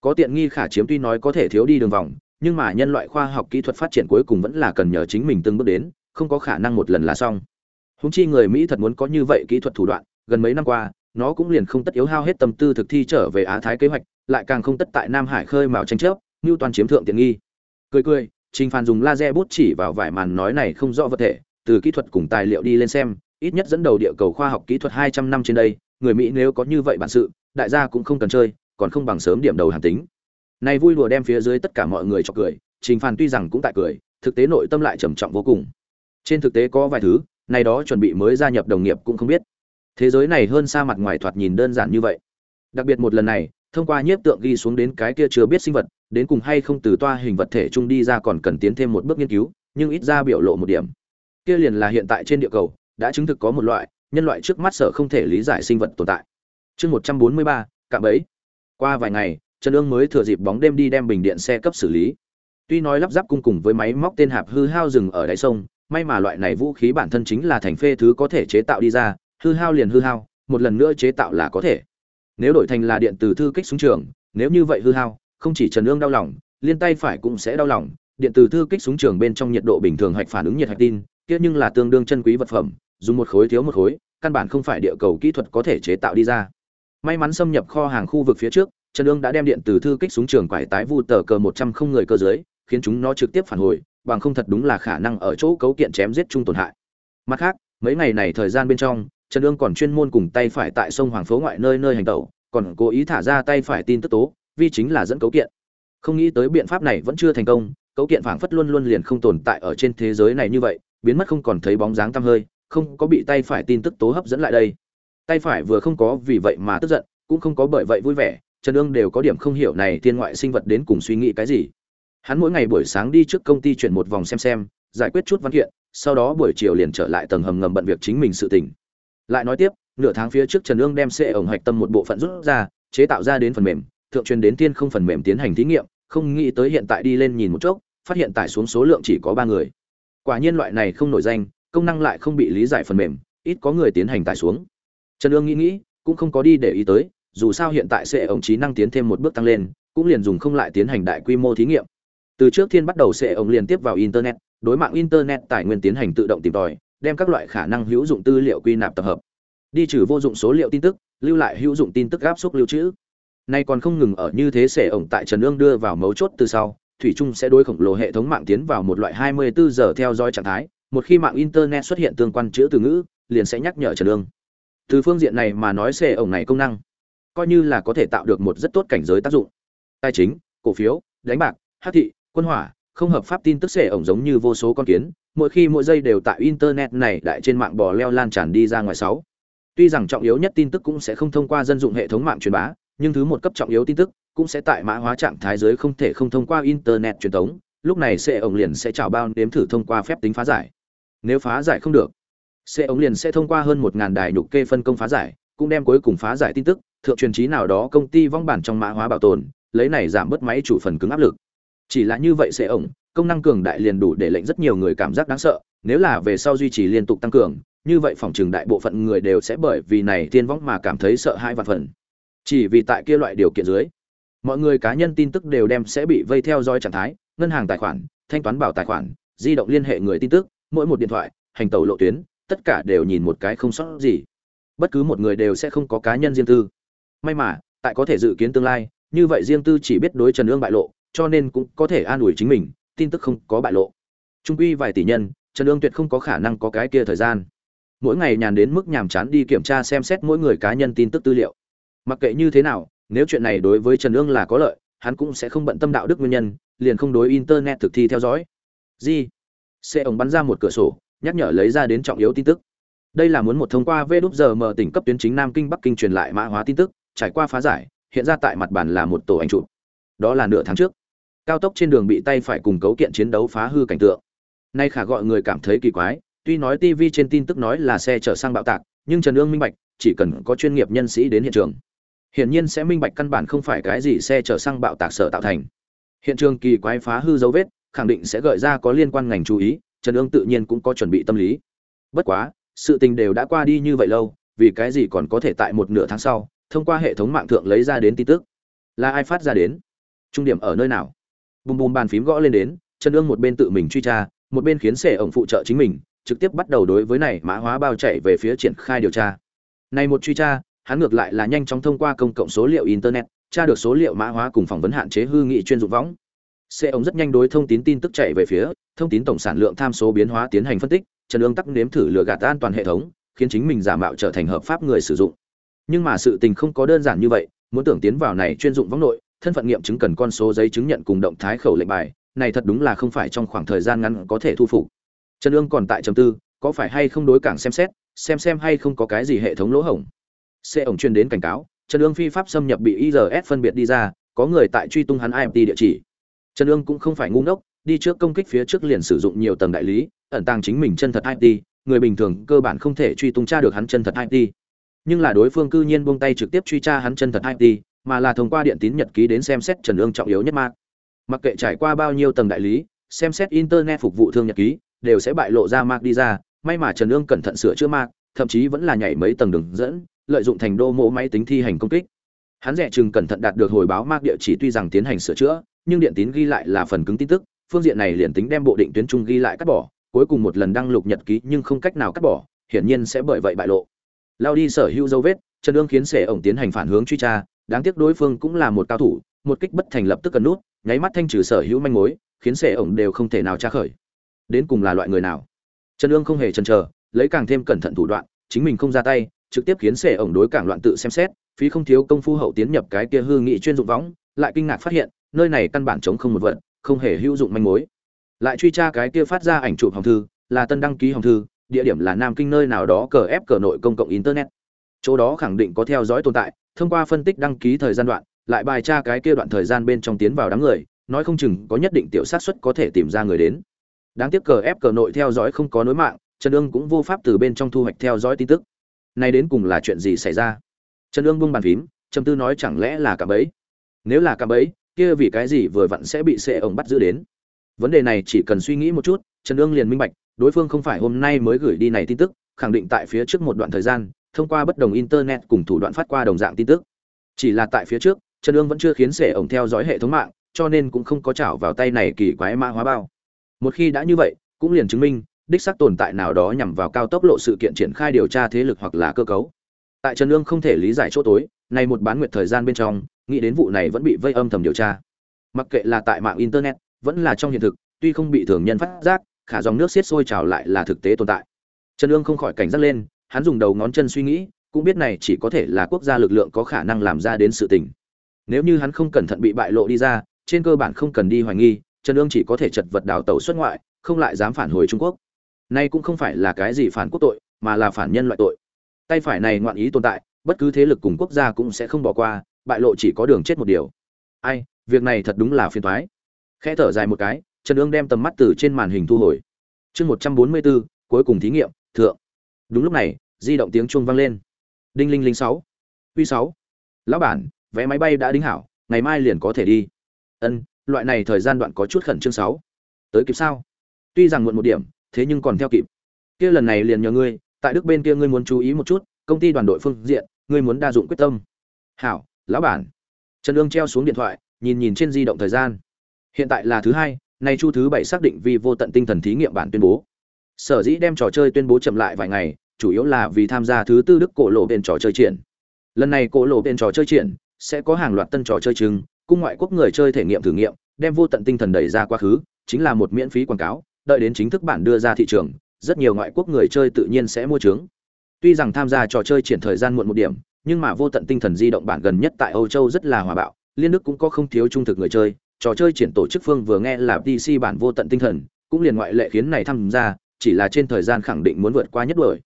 Có tiện nghi khả chiếm tuy nói có thể thiếu đi đường vòng, nhưng mà nhân loại khoa học kỹ thuật phát triển cuối cùng vẫn là cần nhờ chính mình từng bước đến, không có khả năng một lần là xong. húng chi người Mỹ thật muốn có như vậy kỹ thuật thủ đoạn, gần mấy năm qua, nó cũng liền không tất yếu hao hết tâm tư thực thi trở về Á Thái kế hoạch, lại càng không tất tại Nam Hải khơi mào tranh chấp, như toàn chiếm thượng tiện nghi. Cười cười, Trình Phan dùng laser bút chỉ vào vải màn nói này không rõ vật thể, từ kỹ thuật cùng tài liệu đi lên xem, ít nhất dẫn đầu địa cầu khoa học kỹ thuật 200 năm trên đây, người Mỹ nếu có như vậy bản sự, đại gia cũng không cần chơi, còn không bằng sớm điểm đầu hàng tính. Này vui đùa đem phía dưới tất cả mọi người cho cười, Trình Phàn tuy rằng cũng tại cười, thực tế nội tâm lại trầm trọng vô cùng. Trên thực tế có vài thứ, này đó chuẩn bị mới gia nhập đồng nghiệp cũng không biết. Thế giới này hơn xa mặt ngoài thoạt nhìn đơn giản như vậy. Đặc biệt một lần này, thông qua nhiếp tượng ghi xuống đến cái kia chưa biết sinh vật, đến cùng hay không từ toa hình vật thể chung đi ra còn cần tiến thêm một bước nghiên cứu, nhưng ít ra biểu lộ một điểm. Kia liền là hiện tại trên địa cầu, đã chứng thực có một loại nhân loại trước mắt sở không thể lý giải sinh vật tồn tại chương một trăm bốn mươi ba cạm bẫy qua vài ngày trần Nương mới thừa dịp bóng đêm đi đem bình điện xe cấp xử lý. Tuy nói lắp ráp cung cùng với máy móc tên hạp hư hao rừng ở đáy sông, may mà loại này vũ khí bản thân chính là thành phê thứ có thể chế tạo đi ra, hư hao liền hư hao, một lần nữa chế tạo là có thể. Nếu đổi thành là điện từ thư kích súng trường, nếu như vậy hư hao, không chỉ trần Nương đau lòng, liên tay phải cũng sẽ đau lòng. Điện từ thư kích súng trường bên trong nhiệt độ bình thường hạch phản ứng nhiệt hạch tin, kia nhưng là tương đương chân quý vật phẩm, dùng một khối thiếu một khối, căn bản không phải địa cầu kỹ thuật có thể chế tạo đi ra. May mắn xâm nhập kho hàng khu vực phía trước trần ương đã đem điện từ thư kích súng trường quải tái vu tờ cờ một trăm không người cơ giới, khiến chúng nó trực tiếp phản hồi, bằng không thật đúng là khả năng ở chỗ cấu kiện chém giết chung tổn hại. Mặt khác, mấy ngày này thời gian bên trong, trần ương còn chuyên môn cùng tay phải tại sông hoàng phố ngoại nơi nơi hành tẩu, còn cố ý thả ra tay phải tin tức tố, vì chính là dẫn cấu kiện. Không nghĩ tới biện pháp này vẫn chưa thành công, cấu kiện phảng phất luôn luôn liền không tồn tại ở trên thế giới này như vậy, biến mất không còn thấy bóng dáng tăm hơi, không có bị tay phải tin tức tố hấp dẫn lại đây. Tay phải vừa không có vì vậy mà tức giận, cũng không có bởi vậy vui vẻ trần Dương đều có điểm không hiểu này thiên ngoại sinh vật đến cùng suy nghĩ cái gì. Hắn mỗi ngày buổi sáng đi trước công ty chuyển một vòng xem xem, giải quyết chút văn kiện, sau đó buổi chiều liền trở lại tầng hầm ngầm bận việc chính mình sự tình. Lại nói tiếp, nửa tháng phía trước trần Dương đem xe ổng hạch tâm một bộ phận rút ra, chế tạo ra đến phần mềm, thượng truyền đến tiên không phần mềm tiến hành thí nghiệm, không nghĩ tới hiện tại đi lên nhìn một chốc, phát hiện tải xuống số lượng chỉ có ba người. Quả nhiên loại này không nổi danh, công năng lại không bị lý giải phần mềm, ít có người tiến hành tải xuống. Trần Dương nghĩ nghĩ, cũng không có đi để ý tới dù sao hiện tại sẽ ống trí năng tiến thêm một bước tăng lên, cũng liền dùng không lại tiến hành đại quy mô thí nghiệm. Từ trước thiên bắt đầu sẽ ống liên tiếp vào internet, đối mạng internet tài nguyên tiến hành tự động tìm tòi, đem các loại khả năng hữu dụng tư liệu quy nạp tập hợp. Đi trừ vô dụng số liệu tin tức, lưu lại hữu dụng tin tức áp xúc lưu trữ. Nay còn không ngừng ở như thế sẽ ổng tại trần ương đưa vào mấu chốt từ sau, thủy trung sẽ đối khổng lồ hệ thống mạng tiến vào một loại 24 giờ theo dõi trạng thái, một khi mạng internet xuất hiện tương quan chữ từ ngữ, liền sẽ nhắc nhở trần Ương. từ phương diện này mà nói sẽ ổng này công năng coi như là có thể tạo được một rất tốt cảnh giới tác dụng tài chính cổ phiếu đánh bạc hắc thị quân hỏa không hợp pháp tin tức xe ổng giống như vô số con kiến mỗi khi mỗi giây đều tại internet này đại trên mạng bò leo lan tràn đi ra ngoài sáu Tuy rằng trọng yếu nhất tin tức cũng sẽ không thông qua dân dụng hệ thống mạng truyền bá, nhưng thứ một cấp trọng yếu tin tức cũng sẽ tại mã hóa trạng thái giới không thể không thông qua internet truyền thống, lúc này sẽ ổng liền sẽ chào bao nếm thử thông qua phép tính phá giải. Nếu phá giải không được, sẽ ổng liền sẽ thông qua hơn 1000 đài nhục kê phân công phá giải, cũng đem cuối cùng phá giải tin tức, thượng truyền trí nào đó công ty vong bản trong mã hóa bảo tồn, lấy này giảm bớt máy chủ phần cứng áp lực. Chỉ là như vậy sẽ ổng, công năng cường đại liền đủ để lệnh rất nhiều người cảm giác đáng sợ, nếu là về sau duy trì liên tục tăng cường, như vậy phòng trường đại bộ phận người đều sẽ bởi vì này tiên võng mà cảm thấy sợ hãi vạn phần. Chỉ vì tại kia loại điều kiện dưới, mọi người cá nhân tin tức đều đem sẽ bị vây theo dõi trạng thái, ngân hàng tài khoản, thanh toán bảo tài khoản, di động liên hệ người tin tức, mỗi một điện thoại, hành tẩu lộ tuyến, tất cả đều nhìn một cái không sót gì. Bất cứ một người đều sẽ không có cá nhân riêng tư. May mà, tại có thể dự kiến tương lai, như vậy riêng tư chỉ biết đối Trần Ương bại lộ, cho nên cũng có thể an ủi chính mình, tin tức không có bại lộ. Trung quy vài tỷ nhân, Trần Ương tuyệt không có khả năng có cái kia thời gian. Mỗi ngày nhàn đến mức nhàm chán đi kiểm tra xem xét mỗi người cá nhân tin tức tư liệu. Mặc kệ như thế nào, nếu chuyện này đối với Trần Ương là có lợi, hắn cũng sẽ không bận tâm đạo đức nguyên nhân, liền không đối internet thực thi theo dõi. Gì? Xe ống bắn ra một cửa sổ, nhắc nhở lấy ra đến trọng yếu tin tức. Đây là muốn một thông qua VDR mở tỉnh cấp tuyến chính Nam Kinh Bắc Kinh truyền lại mã hóa tin tức, trải qua phá giải, hiện ra tại mặt bàn là một tổ ảnh chụp. Đó là nửa tháng trước. Cao tốc trên đường bị tay phải cùng cấu kiện chiến đấu phá hư cảnh tượng. Nay khả gọi người cảm thấy kỳ quái, tuy nói TV trên tin tức nói là xe chở sang bạo tạc, nhưng Trần Ương minh bạch, chỉ cần có chuyên nghiệp nhân sĩ đến hiện trường, hiển nhiên sẽ minh bạch căn bản không phải cái gì xe chở xăng bạo tạc sở tạo thành. Hiện trường kỳ quái phá hư dấu vết, khẳng định sẽ gợi ra có liên quan ngành chú ý, Trần Ương tự nhiên cũng có chuẩn bị tâm lý. Bất quá, sự tình đều đã qua đi như vậy lâu, vì cái gì còn có thể tại một nửa tháng sau, thông qua hệ thống mạng thượng lấy ra đến tin tức. Là ai phát ra đến? Trung điểm ở nơi nào? Bùm bùm bàn phím gõ lên đến, Trần Ương một bên tự mình truy tra, một bên khiến sệ ổng phụ trợ chính mình, trực tiếp bắt đầu đối với này mã hóa bao chạy về phía triển khai điều tra. Này một truy tra, hắn ngược lại là nhanh chóng thông qua công cộng số liệu internet, tra được số liệu mã hóa cùng phỏng vấn hạn chế hư nghị chuyên dụng võng. Xe ống rất nhanh đối thông tin tin tức chạy về phía, thông tin tổng sản lượng tham số biến hóa tiến hành phân tích, Trần Dương tắc nếm thử lừa gạt an toàn hệ thống, khiến chính mình giả mạo trở thành hợp pháp người sử dụng. Nhưng mà sự tình không có đơn giản như vậy, muốn tưởng tiến vào này chuyên dụng võng nội, thân phận nghiệm chứng cần con số giấy chứng nhận cùng động thái khẩu lệnh bài, này thật đúng là không phải trong khoảng thời gian ngắn có thể thu phục. Trần Dương còn tại trầm tư, có phải hay không đối cảng xem xét, xem xem hay không có cái gì hệ thống lỗ hổng. Xe ổng truyền đến cảnh cáo trần ương phi pháp xâm nhập bị irs phân biệt đi ra có người tại truy tung hắn imt địa chỉ. Trần ương cũng không phải ngu ngốc đi trước công kích phía trước liền sử dụng nhiều tầng đại lý ẩn tàng chính mình chân thật it người bình thường cơ bản không thể truy tung tra được hắn chân thật it nhưng là đối phương cư nhiên buông tay trực tiếp truy tra hắn chân thật IP, mà là thông qua điện tín nhật ký đến xem xét trần ương trọng yếu nhất mạc mặc kệ trải qua bao nhiêu tầng đại lý xem xét internet phục vụ thương nhật ký đều sẽ bại lộ ra mạc đi ra may mà trần ương cẩn thận sửa chữa mạc thậm chí vẫn là nhảy mấy tầng đường dẫn lợi dụng thành đô mộ máy tính thi hành công kích. Hắn rẻ chừng cẩn thận đạt được hồi báo mạc địa chỉ tuy rằng tiến hành sửa chữa nhưng điện tín ghi lại là phần cứng tin tức phương diện này liền tính đem bộ định tuyến trung ghi lại cắt bỏ cuối cùng một lần đăng lục nhật ký nhưng không cách nào cắt bỏ hiển nhiên sẽ bởi vậy bại lộ lao đi sở hữu dấu vết, trần ương khiến sẻ ổng tiến hành phản hướng truy tra, đáng tiếc đối phương cũng là một cao thủ, một kích bất thành lập tức cần nút, nháy mắt thanh trừ sở hữu manh mối, khiến sẻ ổng đều không thể nào tra khởi. Đến cùng là loại người nào? Trần ương không hề chần chờ, lấy càng thêm cẩn thận thủ đoạn, chính mình không ra tay, trực tiếp khiến sẻ ổng đối cảng loạn tự xem xét, phí không thiếu công phu hậu tiến nhập cái kia hư nghị chuyên dụng võng, lại kinh ngạc phát hiện, nơi này căn bản chống không một vật, không hề hữu dụng manh mối. Lại truy tra cái kia phát ra ảnh chụp hồng thư, là tân đăng ký hồng thư địa điểm là nam kinh nơi nào đó cờ ép cờ nội công cộng internet. Chỗ đó khẳng định có theo dõi tồn tại, thông qua phân tích đăng ký thời gian đoạn, lại bài tra cái kia đoạn thời gian bên trong tiến vào đám người, nói không chừng có nhất định tiểu sát suất có thể tìm ra người đến. Đáng tiếc cờ ép cờ nội theo dõi không có nối mạng, trần ương cũng vô pháp từ bên trong thu hoạch theo dõi tin tức. Nay đến cùng là chuyện gì xảy ra? Trần ương buông bàn phím, trầm tư nói chẳng lẽ là cả bấy nếu là cả bấy kia vì cái gì vừa vặn sẽ bị sệ ổng bắt giữ đến? Vấn đề này chỉ cần suy nghĩ một chút, trần ương liền minh bạch đối phương không phải hôm nay mới gửi đi này tin tức, khẳng định tại phía trước một đoạn thời gian, thông qua bất đồng internet cùng thủ đoạn phát qua đồng dạng tin tức. Chỉ là tại phía trước, trần ương vẫn chưa khiến sệ ổng theo dõi hệ thống mạng, cho nên cũng không có chảo vào tay này kỳ quái mã hóa bao. Một khi đã như vậy, cũng liền chứng minh, đích xác tồn tại nào đó nhằm vào cao tốc lộ sự kiện triển khai điều tra thế lực hoặc là cơ cấu. Tại trần Dương không thể lý giải chỗ tối nay một bán nguyệt thời gian bên trong, nghĩ đến vụ này vẫn bị vây âm thầm điều tra. Mặc kệ là tại mạng internet, vẫn là trong hiện thực, tuy không bị thường nhân phát giác khả dòng nước xiết sôi trào lại là thực tế tồn tại. Trần lương không khỏi cảnh giác lên hắn dùng đầu ngón chân suy nghĩ cũng biết này chỉ có thể là quốc gia lực lượng có khả năng làm ra đến sự tình. Nếu như hắn không cẩn thận bị bại lộ đi ra trên cơ bản không cần đi hoài nghi trần lương chỉ có thể chật vật đào tẩu xuất ngoại không lại dám phản hồi trung quốc. Nay cũng không phải là cái gì phản quốc tội, mà là phản nhân loại tội. tay phải này ngoạn ý tồn tại bất cứ thế lực cùng quốc gia cũng sẽ không bỏ qua bại lộ chỉ có đường chết một điều. Ai việc này thật đúng là phiền toái. Khẽ thở dài một cái trần Dương đem tầm mắt từ trên màn hình thu hồi. Chương một trăm bốn mươi bốn, cuối cùng thí nghiệm, thượng. Đúng lúc này, di động tiếng chuông vang lên. Đinh linh linh sáu. Uy sáu. Lão bản, vé máy bay đã đính hảo, ngày mai liền có thể đi. Ân, loại này thời gian đoạn có chút khẩn trương sáu. Tới kịp sao? Tuy rằng muộn một điểm, thế nhưng còn theo kịp. Kia lần này liền nhờ ngươi, tại đức bên kia ngươi muốn chú ý một chút, công ty đoàn đội phương diện, ngươi muốn đa dụng quyết tâm. Hảo, lão bản. Trần Dương treo xuống điện thoại, nhìn nhìn trên di động thời gian. Hiện tại là thứ hai nay chu thứ bảy xác định vì vô tận tinh thần thí nghiệm bản tuyên bố. Sở dĩ đem trò chơi tuyên bố chậm lại vài ngày, chủ yếu là vì tham gia thứ tư đức cổ lộ bên trò chơi triển. Lần này cổ lộ bên trò chơi triển sẽ có hàng loạt tân trò chơi chứng cung ngoại quốc người chơi thể nghiệm thử nghiệm, đem vô tận tinh thần đẩy ra quá khứ, chính là một miễn phí quảng cáo, đợi đến chính thức bản đưa ra thị trường, rất nhiều ngoại quốc người chơi tự nhiên sẽ mua trướng. Tuy rằng tham gia trò chơi triển thời gian muộn một điểm, nhưng mà vô tận tinh thần di động bản gần nhất tại âu châu rất là hòa bạo, liên đức cũng có không thiếu trung thực người chơi trò chơi triển tổ chức phương vừa nghe là pc bản vô tận tinh thần, cũng liền ngoại lệ khiến này tham gia, chỉ là trên thời gian khẳng định muốn vượt qua nhất đuổi.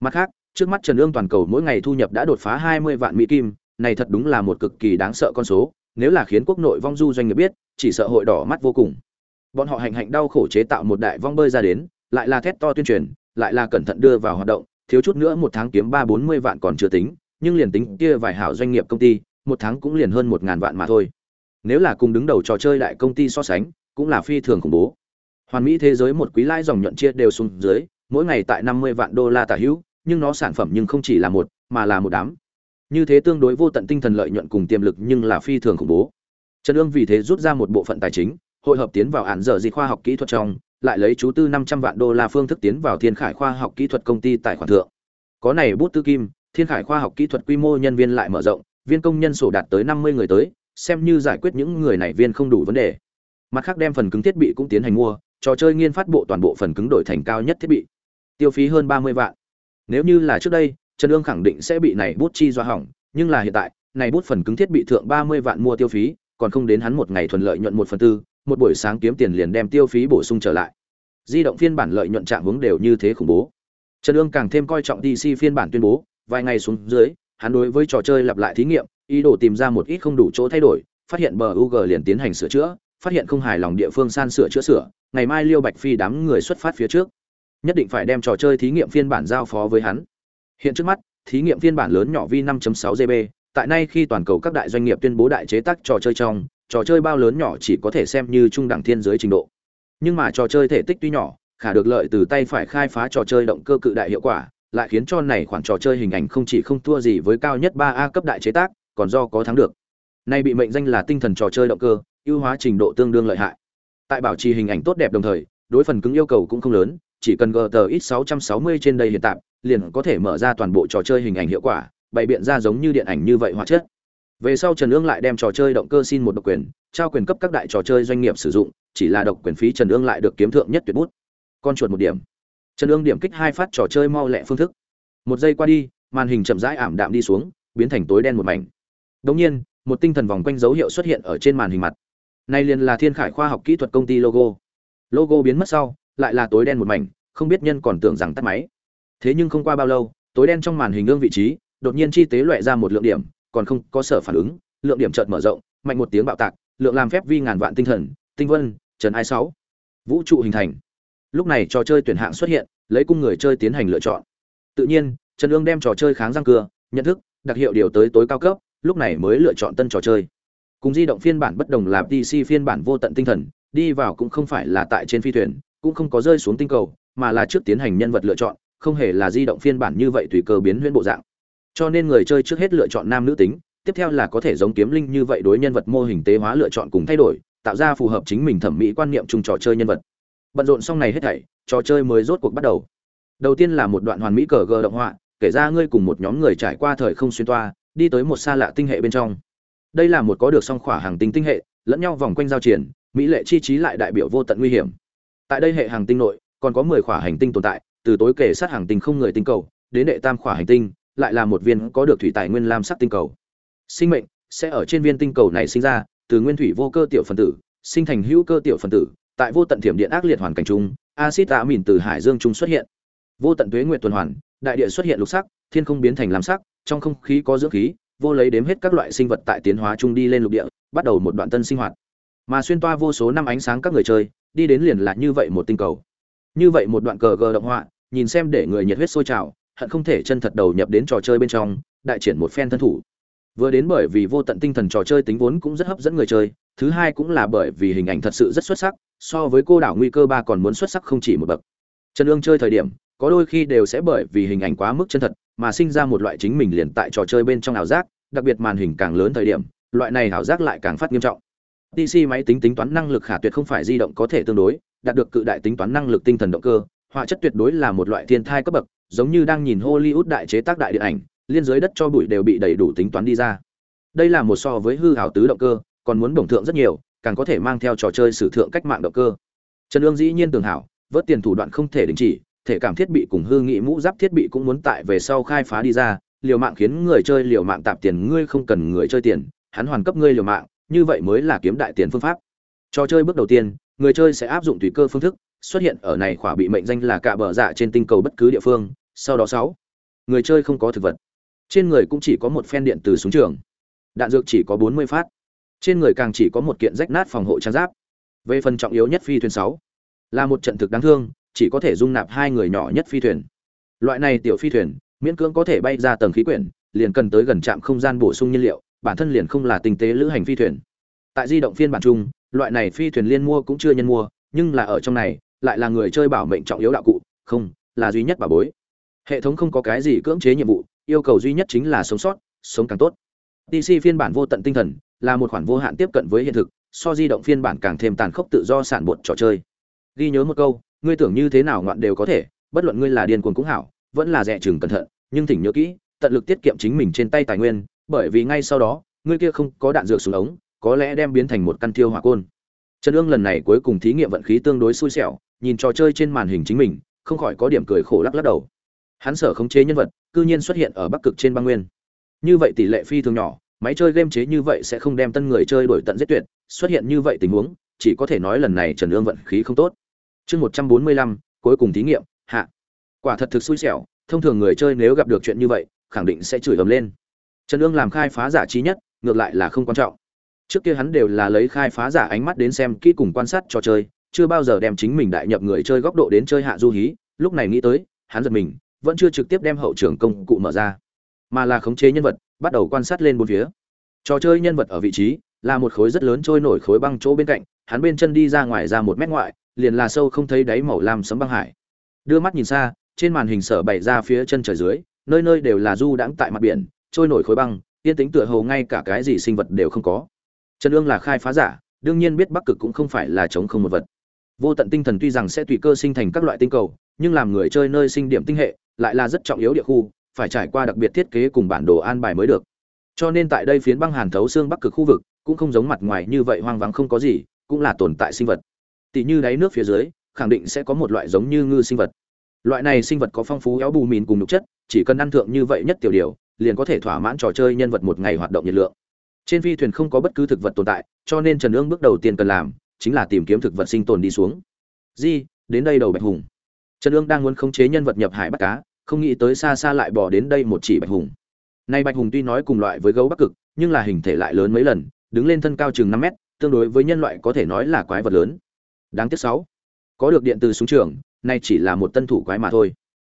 Mặt khác, trước mắt trần ương toàn cầu mỗi ngày thu nhập đã đột phá 20 vạn mỹ kim, này thật đúng là một cực kỳ đáng sợ con số, nếu là khiến quốc nội vong du doanh nghiệp biết, chỉ sợ hội đỏ mắt vô cùng. Bọn họ hạnh hạnh đau khổ chế tạo một đại vong bơi ra đến, lại là thét to tuyên truyền, lại là cẩn thận đưa vào hoạt động, thiếu chút nữa một tháng kiếm ba bốn mươi vạn còn chưa tính, nhưng liền tính kia vài hảo doanh nghiệp công ty, một tháng cũng liền hơn một ngàn vạn mà thôi nếu là cùng đứng đầu trò chơi đại công ty so sánh, cũng là phi thường khủng bố. Hoàn mỹ thế giới một quý lãi dòng nhuận chia đều xuống dưới, mỗi ngày tại năm mươi vạn đô la tả hữu, nhưng nó sản phẩm nhưng không chỉ là một, mà là một đám. Như thế tương đối vô tận tinh thần lợi nhuận cùng tiềm lực nhưng là phi thường khủng bố. Trần ương vì thế rút ra một bộ phận tài chính, hội hợp tiến vào ản dở gì khoa học kỹ thuật trong, lại lấy chú tư năm trăm vạn đô la phương thức tiến vào thiên khải khoa học kỹ thuật công ty tài khoản thượng. Có này bút tư kim, thiên khải khoa học kỹ thuật quy mô nhân viên lại mở rộng, viên công nhân sổ đạt tới năm mươi người tới xem như giải quyết những người này viên không đủ vấn đề. Mặt khác đem phần cứng thiết bị cũng tiến hành mua, trò chơi nghiên phát bộ toàn bộ phần cứng đổi thành cao nhất thiết bị. Tiêu phí hơn ba mươi vạn. Nếu như là trước đây, trần ương khẳng định sẽ bị này bút chi do hỏng, nhưng là hiện tại, này bút phần cứng thiết bị thượng ba mươi vạn mua tiêu phí, còn không đến hắn một ngày thuận lợi nhuận một phần tư, một buổi sáng kiếm tiền liền đem tiêu phí bổ sung trở lại. Di động phiên bản lợi nhuận trạng hướng đều như thế khủng bố. Trần ương càng thêm coi trọng dc phiên bản tuyên bố, vài ngày xuống dưới, hắn đối với trò chơi lặp lại thí nghiệm ý đồ tìm ra một ít không đủ chỗ thay đổi phát hiện bờ ug liền tiến hành sửa chữa phát hiện không hài lòng địa phương san sửa chữa sửa ngày mai liêu bạch phi đám người xuất phát phía trước. Nhất định phải đem trò chơi thí nghiệm phiên bản giao phó với hắn. Hiện trước mắt thí nghiệm phiên bản lớn nhỏ Vi 5.6 gb tại nay khi toàn cầu các đại doanh nghiệp tuyên bố đại chế tác trò chơi trong trò chơi bao lớn nhỏ chỉ có thể xem như trung đẳng thiên giới trình độ. Nhưng mà trò chơi thể tích tuy nhỏ khả được lợi từ tay phải khai phá trò chơi động cơ cự đại hiệu quả lại khiến cho này khoản trò chơi hình ảnh không chỉ không thua gì với cao nhất 3A cấp đại chế tác, còn do có thắng được. Nay bị mệnh danh là tinh thần trò chơi động cơ, ưu hóa trình độ tương đương lợi hại. Tại bảo trì hình ảnh tốt đẹp đồng thời, đối phần cứng yêu cầu cũng không lớn, chỉ cần GTX 660 trên đây hiện tại, liền có thể mở ra toàn bộ trò chơi hình ảnh hiệu quả, bày biện ra giống như điện ảnh như vậy hóa chất. Về sau Trần Ương lại đem trò chơi động cơ xin một độc quyền, trao quyền cấp các đại trò chơi doanh nghiệp sử dụng, chỉ là độc quyền phí Trần Ương lại được kiếm thượng nhất tuyệt bút. Con chuột một điểm. Trần Ương điểm kích hai phát trò chơi mau lẹ phương thức. Một giây qua đi, màn hình chậm rãi ảm đạm đi xuống, biến thành tối đen một mảnh đồng nhiên, một tinh thần vòng quanh dấu hiệu xuất hiện ở trên màn hình mặt. nay liền là Thiên Khải khoa học kỹ thuật công ty logo. Logo biến mất sau, lại là tối đen một mảnh, không biết nhân còn tưởng rằng tắt máy. Thế nhưng không qua bao lâu, tối đen trong màn hình ương vị trí, đột nhiên chi tế loại ra một lượng điểm, còn không có sở phản ứng, lượng điểm chợt mở rộng, mạnh một tiếng bạo tạc, lượng làm phép vi ngàn vạn tinh thần, tinh vân, trần ai sáu. Vũ trụ hình thành lúc này trò chơi tuyển hạng xuất hiện lấy cung người chơi tiến hành lựa chọn tự nhiên trần ương đem trò chơi kháng răng cưa nhận thức đặc hiệu điều tới tối cao cấp lúc này mới lựa chọn tân trò chơi. Cùng di động phiên bản bất đồng là pc phiên bản vô tận tinh thần, đi vào cũng không phải là tại trên phi thuyền, cũng không có rơi xuống tinh cầu, mà là trước tiến hành nhân vật lựa chọn, không hề là di động phiên bản như vậy tùy cơ biến huyễn bộ dạng. Cho nên người chơi trước hết lựa chọn nam nữ tính, tiếp theo là có thể giống kiếm linh như vậy đối nhân vật mô hình tế hóa lựa chọn cùng thay đổi, tạo ra phù hợp chính mình thẩm mỹ quan niệm chung trò chơi nhân vật. Bận rộn xong này hết thảy, trò chơi mới rốt cuộc bắt đầu. Đầu tiên là một đoạn hoàn mỹ cờ gờ động họa, kể ra ngươi cùng một nhóm người trải qua thời không xuyên toa đi tới một xa lạ tinh hệ bên trong. Đây là một có được song khỏa hàng tinh tinh hệ, lẫn nhau vòng quanh giao triển, mỹ lệ chi trí lại đại biểu vô tận nguy hiểm. Tại đây hệ hàng tinh nội, còn có mười khỏa hành tinh tồn tại, từ tối kể sát hàng tinh không người tinh cầu, đến đệ tam khỏa hành tinh, lại là một viên có được thủy tài nguyên lam sắc tinh cầu. Sinh mệnh sẽ ở trên viên tinh cầu này sinh ra, từ nguyên thủy vô cơ tiểu phân tử, sinh thành hữu cơ tiểu phân tử, tại vô tận thiểm điện ác liệt hoàn cảnh chung acid tạ mìn từ hải dương trung xuất hiện. Vô tận tuế nguyệt tuần hoàn, đại địa xuất hiện lục sắc, thiên không biến thành lam sắc trong không khí có dưỡng khí, vô lấy đếm hết các loại sinh vật tại tiến hóa chung đi lên lục địa, bắt đầu một đoạn tân sinh hoạt. Mà xuyên toa vô số năm ánh sáng các người chơi, đi đến liền là như vậy một tinh cầu. Như vậy một đoạn cờ gờ động họa, nhìn xem để người nhiệt huyết sôi trào, hận không thể chân thật đầu nhập đến trò chơi bên trong, đại triển một phen thân thủ. Vừa đến bởi vì vô tận tinh thần trò chơi tính vốn cũng rất hấp dẫn người chơi, thứ hai cũng là bởi vì hình ảnh thật sự rất xuất sắc, so với cô đảo nguy cơ ba còn muốn xuất sắc không chỉ một bậc. Trần ương chơi thời điểm, có đôi khi đều sẽ bởi vì hình ảnh quá mức chân thật mà sinh ra một loại chính mình liền tại trò chơi bên trong ảo giác, đặc biệt màn hình càng lớn thời điểm, loại này ảo giác lại càng phát nghiêm trọng. PC máy tính tính toán năng lực khả tuyệt không phải di động có thể tương đối, đạt được cự đại tính toán năng lực tinh thần động cơ họa chất tuyệt đối là một loại thiên thai cấp bậc, giống như đang nhìn Hollywood đại chế tác đại điện ảnh, liên giới đất cho bụi đều bị đầy đủ tính toán đi ra. Đây là một so với hư ảo tứ động cơ, còn muốn bổng thượng rất nhiều, càng có thể mang theo trò chơi sử thượng cách mạng động cơ. Trần Dương dĩ nhiên tường hảo, vớt tiền thủ đoạn không thể đình chỉ thể cảm thiết bị cùng hư nghị mũ giáp thiết bị cũng muốn tại về sau khai phá đi ra, liều mạng khiến người chơi liều mạng tạp tiền, ngươi không cần người chơi tiền, hắn hoàn cấp ngươi liều mạng, như vậy mới là kiếm đại tiền phương pháp. Trò chơi bước đầu tiên, người chơi sẽ áp dụng tùy cơ phương thức, xuất hiện ở này khỏa bị mệnh danh là cạ bờ dạ trên tinh cầu bất cứ địa phương, sau đó sáu, người chơi không có thực vật. Trên người cũng chỉ có một phen điện từ súng trường. Đạn dược chỉ có bốn mươi phát. Trên người càng chỉ có một kiện rách nát phòng hộ trang giáp. Về phần trọng yếu nhất phi thuyền sáu, là một trận thực đáng thương chỉ có thể dung nạp hai người nhỏ nhất phi thuyền. Loại này tiểu phi thuyền, miễn cưỡng có thể bay ra tầng khí quyển, liền cần tới gần trạm không gian bổ sung nhiên liệu, bản thân liền không là tinh tế lữ hành phi thuyền. Tại di động phiên bản chung, loại này phi thuyền liên mua cũng chưa nhân mua, nhưng là ở trong này, lại là người chơi bảo mệnh trọng yếu đạo cụ, không, là duy nhất bảo bối. Hệ thống không có cái gì cưỡng chế nhiệm vụ, yêu cầu duy nhất chính là sống sót, sống càng tốt. DC phiên bản vô tận tinh thần, là một khoản vô hạn tiếp cận với hiện thực, so di động phiên bản càng thêm tàn khốc tự do sản bột trò chơi. Ghi nhớ một câu ngươi tưởng như thế nào ngoạn đều có thể, bất luận ngươi là điên cuồng cũng hảo, vẫn là dè chừng cẩn thận, nhưng thỉnh nhớ kỹ, tận lực tiết kiệm chính mình trên tay tài nguyên, bởi vì ngay sau đó, ngươi kia không có đạn dược xuống ống, có lẽ đem biến thành một căn thiêu hỏa côn. Trần ương lần này cuối cùng thí nghiệm vận khí tương đối xui xẻo, nhìn trò chơi trên màn hình chính mình, không khỏi có điểm cười khổ lắc lắc đầu. Hắn sở khống chế nhân vật, cư nhiên xuất hiện ở bắc cực trên băng nguyên. Như vậy tỷ lệ phi thường nhỏ, máy chơi game chế như vậy sẽ không đem tân người chơi đổi tận giết tuyệt, xuất hiện như vậy tình huống, chỉ có thể nói lần này trần ương vận khí không tốt chương một trăm bốn mươi lăm, cuối cùng thí nghiệm, hạ. Quả thật thực xui xẻo, thông thường người chơi nếu gặp được chuyện như vậy, khẳng định sẽ chửi ầm lên. Trần ương làm khai phá giả trí nhất, ngược lại là không quan trọng. Trước kia hắn đều là lấy khai phá giả ánh mắt đến xem kỹ cùng quan sát trò chơi, chưa bao giờ đem chính mình đại nhập người chơi góc độ đến chơi hạ du hí. Lúc này nghĩ tới, hắn giật mình, vẫn chưa trực tiếp đem hậu trường công cụ mở ra, mà là khống chế nhân vật, bắt đầu quan sát lên bốn phía. Trò chơi nhân vật ở vị trí, là một khối rất lớn trôi nổi khối băng chỗ bên cạnh, hắn bên chân đi ra ngoài ra một mét ngoại liền là sâu không thấy đáy màu lam sấm băng hải. Đưa mắt nhìn xa, trên màn hình sở bày ra phía chân trời dưới, nơi nơi đều là du đãng tại mặt biển, trôi nổi khối băng, yên tính tựa hồ ngay cả cái gì sinh vật đều không có. Trần ương là khai phá giả, đương nhiên biết bắc cực cũng không phải là chống không một vật. Vô tận tinh thần tuy rằng sẽ tùy cơ sinh thành các loại tinh cầu, nhưng làm người chơi nơi sinh điểm tinh hệ, lại là rất trọng yếu địa khu, phải trải qua đặc biệt thiết kế cùng bản đồ an bài mới được. Cho nên tại đây phiến băng hàn thấu xương bắc cực khu vực, cũng không giống mặt ngoài như vậy hoang vắng không có gì, cũng là tồn tại sinh vật tỷ như đáy nước phía dưới, khẳng định sẽ có một loại giống như ngư sinh vật. Loại này sinh vật có phong phú éo bù mìn cùng nhục chất, chỉ cần ăn thượng như vậy nhất tiểu điều, liền có thể thỏa mãn trò chơi nhân vật một ngày hoạt động nhiệt lượng. Trên phi thuyền không có bất cứ thực vật tồn tại, cho nên trần ương bước đầu tiên cần làm, chính là tìm kiếm thực vật sinh tồn đi xuống. Di, đến đây đầu bạch hùng. Trần ương đang muốn khống chế nhân vật nhập hải bắt cá, không nghĩ tới xa xa lại bỏ đến đây một chỉ bạch hùng. Nay bạch hùng tuy nói cùng loại với gấu bắc cực, nhưng là hình thể lại lớn mấy lần, đứng lên thân cao chừng năm mét, tương đối với nhân loại có thể nói là quái vật lớn đáng tiếc sáu. Có được điện từ súng trường, nay chỉ là một tân thủ quái mà thôi.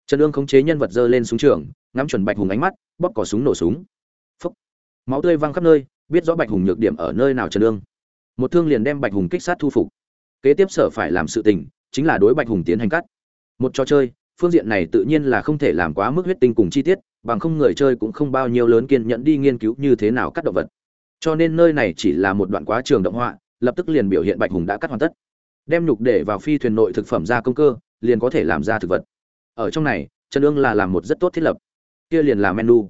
Trần ương khống chế nhân vật dơ lên súng trường, ngắm chuẩn bạch hùng ánh mắt, bóp cỏ súng nổ súng. Phúc. Máu tươi văng khắp nơi, biết rõ bạch hùng nhược điểm ở nơi nào trần ương. Một thương liền đem bạch hùng kích sát thu phục. Kế tiếp sở phải làm sự tình, chính là đối bạch hùng tiến hành cắt. Một trò chơi, phương diện này tự nhiên là không thể làm quá mức huyết tinh cùng chi tiết, bằng không người chơi cũng không bao nhiêu lớn kiên nhẫn đi nghiên cứu như thế nào cắt động vật. Cho nên nơi này chỉ là một đoạn quá trường động họa, lập tức liền biểu hiện bạch hùng đã cắt hoàn tất đem nhục để vào phi thuyền nội thực phẩm ra công cơ, liền có thể làm ra thực vật. Ở trong này, trần ương là làm một rất tốt thiết lập. Kia liền là menu.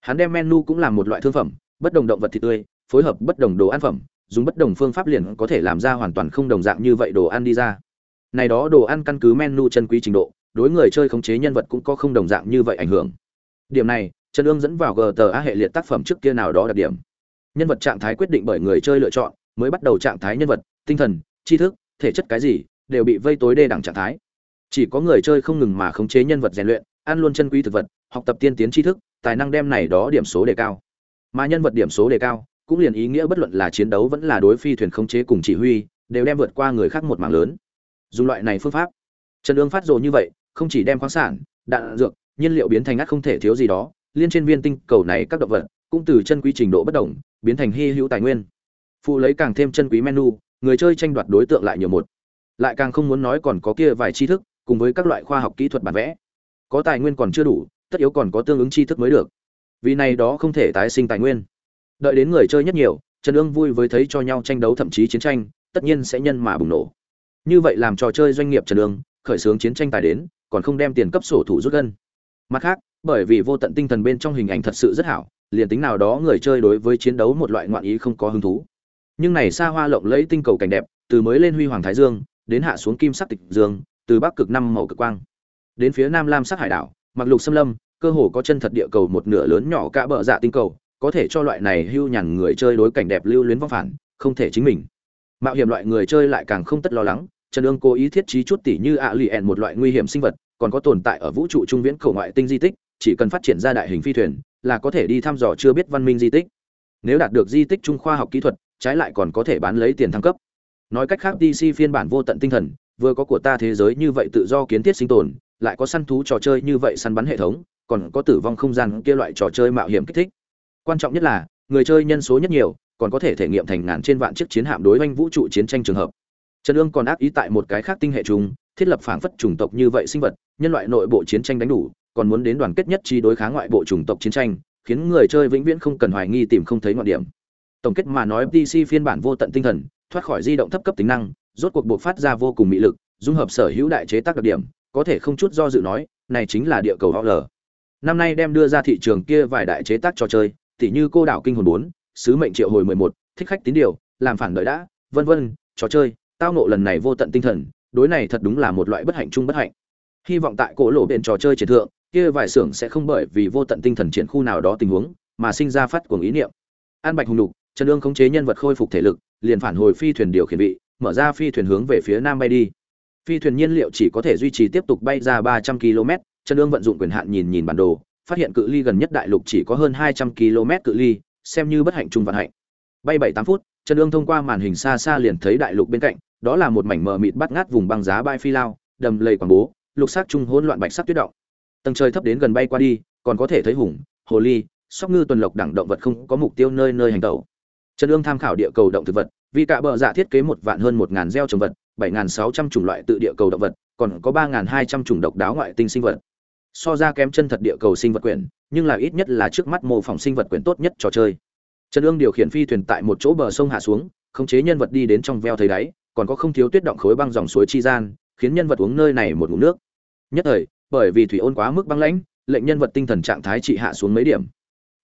Hắn đem menu cũng là một loại thương phẩm, bất đồng động vật thịt tươi, phối hợp bất đồng đồ ăn phẩm, dùng bất đồng phương pháp liền có thể làm ra hoàn toàn không đồng dạng như vậy đồ ăn đi ra. Này đó đồ ăn căn cứ menu chân quý trình độ, đối người chơi khống chế nhân vật cũng có không đồng dạng như vậy ảnh hưởng. Điểm này, trần ương dẫn vào gta hệ liệt tác phẩm trước kia nào đó đặc điểm. Nhân vật trạng thái quyết định bởi người chơi lựa chọn, mới bắt đầu trạng thái nhân vật, tinh thần, tri thức thể chất cái gì, đều bị vây tối đê đẳng trạng thái. Chỉ có người chơi không ngừng mà khống chế nhân vật rèn luyện, ăn luôn chân quý thực vật, học tập tiên tiến tri thức, tài năng đem này đó điểm số đề cao. Mà nhân vật điểm số đề cao, cũng liền ý nghĩa bất luận là chiến đấu vẫn là đối phi thuyền khống chế cùng chỉ huy, đều đem vượt qua người khác một mảng lớn. Dùng loại này phương pháp, trần ương phát rồ như vậy, không chỉ đem khoáng sản, đạn, dược, nhiên liệu biến thành ác không thể thiếu gì đó, liên trên viên tinh cầu này các động vật cũng từ chân quý trình độ bất đồng, biến thành hy hữu tài nguyên. Phụ lấy càng thêm chân quý menu người chơi tranh đoạt đối tượng lại nhiều một. Lại càng không muốn nói còn có kia vài tri thức, cùng với các loại khoa học kỹ thuật bản vẽ. Có tài nguyên còn chưa đủ, tất yếu còn có tương ứng tri thức mới được. Vì này đó không thể tái sinh tài nguyên. Đợi đến người chơi nhất nhiều, trần ương vui với thấy cho nhau tranh đấu thậm chí chiến tranh, tất nhiên sẽ nhân mà bùng nổ. Như vậy làm trò chơi doanh nghiệp trần ương, khởi xướng chiến tranh tài đến, còn không đem tiền cấp sổ thủ rút gân. Mặt khác, bởi vì vô tận tinh thần bên trong hình ảnh thật sự rất hảo, liền tính nào đó người chơi đối với chiến đấu một loại ngoạn ý không có hứng thú nhưng này xa hoa lộng lẫy tinh cầu cảnh đẹp, từ mới lên huy hoàng thái dương, đến hạ xuống kim sắc tịch dương, từ bắc cực năm màu cực quang. Đến phía nam lam sắc hải đảo, mặc lục xâm lâm, cơ hồ có chân thật địa cầu một nửa lớn nhỏ cả bờ dạ tinh cầu, có thể cho loại này hưu nhằn người chơi đối cảnh đẹp lưu luyến vong phản, không thể chính mình. Mạo hiểm loại người chơi lại càng không tất lo lắng, trần ương cố ý thiết trí chút tỉ như ạ lì ẹn một loại nguy hiểm sinh vật, còn có tồn tại ở vũ trụ trung viễn khẩu ngoại tinh di tích, chỉ cần phát triển ra đại hình phi thuyền, là có thể đi thăm dò chưa biết văn minh di tích. Nếu đạt được di tích trung khoa học kỹ thuật trái lại còn có thể bán lấy tiền thăng cấp. Nói cách khác dc phiên bản vô tận tinh thần, vừa có của ta thế giới như vậy tự do kiến thiết sinh tồn, lại có săn thú trò chơi như vậy săn bắn hệ thống, còn có tử vong không gian kia loại trò chơi mạo hiểm kích thích. Quan trọng nhất là, người chơi nhân số nhất nhiều, còn có thể thể nghiệm thành ngàn trên vạn chiếc chiến hạm đối oanh vũ trụ chiến tranh trường hợp. Trần ương còn ác ý tại một cái khác tinh hệ chung, thiết lập phảng phất chủng tộc như vậy sinh vật, nhân loại nội bộ chiến tranh đánh đủ, còn muốn đến đoàn kết nhất trí đối kháng ngoại bộ chủng tộc chiến tranh, khiến người chơi vĩnh viễn không cần hoài nghi tìm không thấy ngọn điểm tổng kết mà nói pc phiên bản vô tận tinh thần, thoát khỏi di động thấp cấp tính năng, rốt cuộc buộc phát ra vô cùng mỹ lực, dung hợp sở hữu đại chế tác đặc điểm, có thể không chút do dự nói, này chính là địa cầu l năm nay đem đưa ra thị trường kia vài đại chế tác trò chơi, tỉ như cô đảo kinh hồn bốn, sứ mệnh triệu hồi mười một, thích khách tín điều, làm phản đợi đã, vân vân, trò chơi, tao nộ lần này vô tận tinh thần, đối này thật đúng là một loại bất hạnh chung bất hạnh. Hy vọng tại cổ lộ bên trò chơi triển thượng, kia vài xưởng sẽ không bởi vì vô tận tinh thần triển khu nào đó tình huống, mà sinh ra phát cuồng ý niệm. An bạch hùng đục trần Dương khống chế nhân vật khôi phục thể lực, liền phản hồi phi thuyền điều khiển vị, mở ra phi thuyền hướng về phía nam bay đi. Phi thuyền nhiên liệu chỉ có thể duy trì tiếp tục bay ra ba trăm km trần Dương vận dụng quyền hạn nhìn nhìn bản đồ, phát hiện cự ly gần nhất đại lục chỉ có hơn hai trăm km cự ly, xem như bất hạnh trung vận hạnh. Bay bảy tám phút, trần Dương thông qua màn hình xa xa liền thấy đại lục bên cạnh, đó là một mảnh mờ mịt bắt ngát vùng băng giá bay phi lao, đầm lầy quảng bố, lục sắc trung hỗn loạn bạch sắc tuyết động. Tầng trời thấp đến gần bay qua đi, còn có thể thấy hùng, hồ ly, sóc ngư tuần lộc đẳng động vật không có mục tiêu nơi nơi hành tẩu trần ương tham khảo địa cầu động thực vật, vì cả bờ dạ thiết kế một vạn hơn một ngàn gieo trồng vật, bảy ngàn sáu trăm chủng loại tự địa cầu động vật, còn có ba ngàn hai trăm chủng độc đáo ngoại tinh sinh vật. So ra kém chân thật địa cầu sinh vật quyển, nhưng là ít nhất là trước mắt mô phỏng sinh vật quyển tốt nhất trò chơi. Trần ương điều khiển phi thuyền tại một chỗ bờ sông hạ xuống, khống chế nhân vật đi đến trong veo thấy đáy, còn có không thiếu tuyết động khối băng dòng suối chi gian, khiến nhân vật uống nơi này một ngụm nước. Nhất thời, bởi vì thủy ôn quá mức băng lãnh, lệnh nhân vật tinh thần trạng thái trị hạ xuống mấy điểm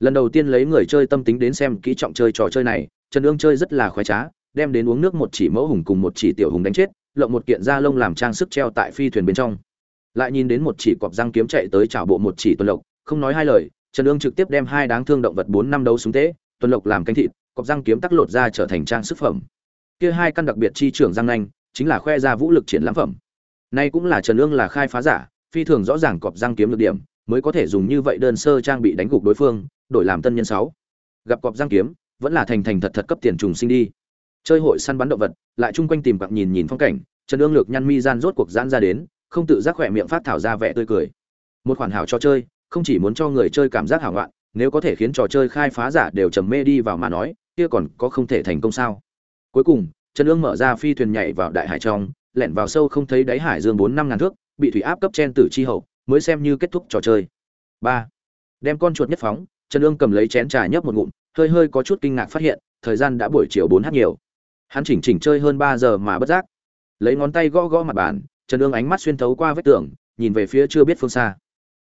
lần đầu tiên lấy người chơi tâm tính đến xem kỹ trọng chơi trò chơi này, trần ương chơi rất là khoái trá, đem đến uống nước một chỉ mẫu hùng cùng một chỉ tiểu hùng đánh chết, lộng một kiện da lông làm trang sức treo tại phi thuyền bên trong. Lại nhìn đến một chỉ cọp răng kiếm chạy tới chảo bộ một chỉ tuần lộc, không nói hai lời, trần ương trực tiếp đem hai đáng thương động vật bốn năm đấu súng tế tuần lộc làm canh thịt, cọp răng kiếm tắc lột ra trở thành trang sức phẩm. Kia hai căn đặc biệt chi trưởng răng nanh, chính là khoe ra vũ lực triển lãm phẩm. Nay cũng là trần ương là khai phá giả, phi thường rõ ràng cọp răng kiếm được điểm, mới có thể dùng như vậy đơn sơ trang bị đánh gục đối phương đổi làm tân nhân sáu. Gặp cọp giang kiếm, vẫn là thành thành thật thật cấp tiền trùng sinh đi. Chơi hội săn bắn động vật, lại chung quanh tìm bạc nhìn nhìn phong cảnh, trần ương lược nhăn mi gian rốt cuộc giãn ra đến, không tự giác khỏe miệng phát thảo ra vẻ tươi cười. Một khoản hảo cho chơi, không chỉ muốn cho người chơi cảm giác hảo loạn, nếu có thể khiến trò chơi khai phá giả đều trầm mê đi vào mà nói, kia còn có không thể thành công sao? Cuối cùng, trần ương mở ra phi thuyền nhảy vào đại hải trong, lẻn vào sâu không thấy đáy hải dương bốn năm ngàn thước, bị thủy áp cấp chen tử chi hậu, mới xem như kết thúc trò chơi. Ba. Đem con chuột nhất phóng trần Dương cầm lấy chén trà nhấp một ngụm hơi hơi có chút kinh ngạc phát hiện thời gian đã buổi chiều bốn h nhiều. Hắn chỉnh chỉnh chơi hơn ba giờ mà bất giác. Lấy ngón tay gõ gõ mặt bàn trần Dương ánh mắt xuyên thấu qua vết tường nhìn về phía chưa biết phương xa.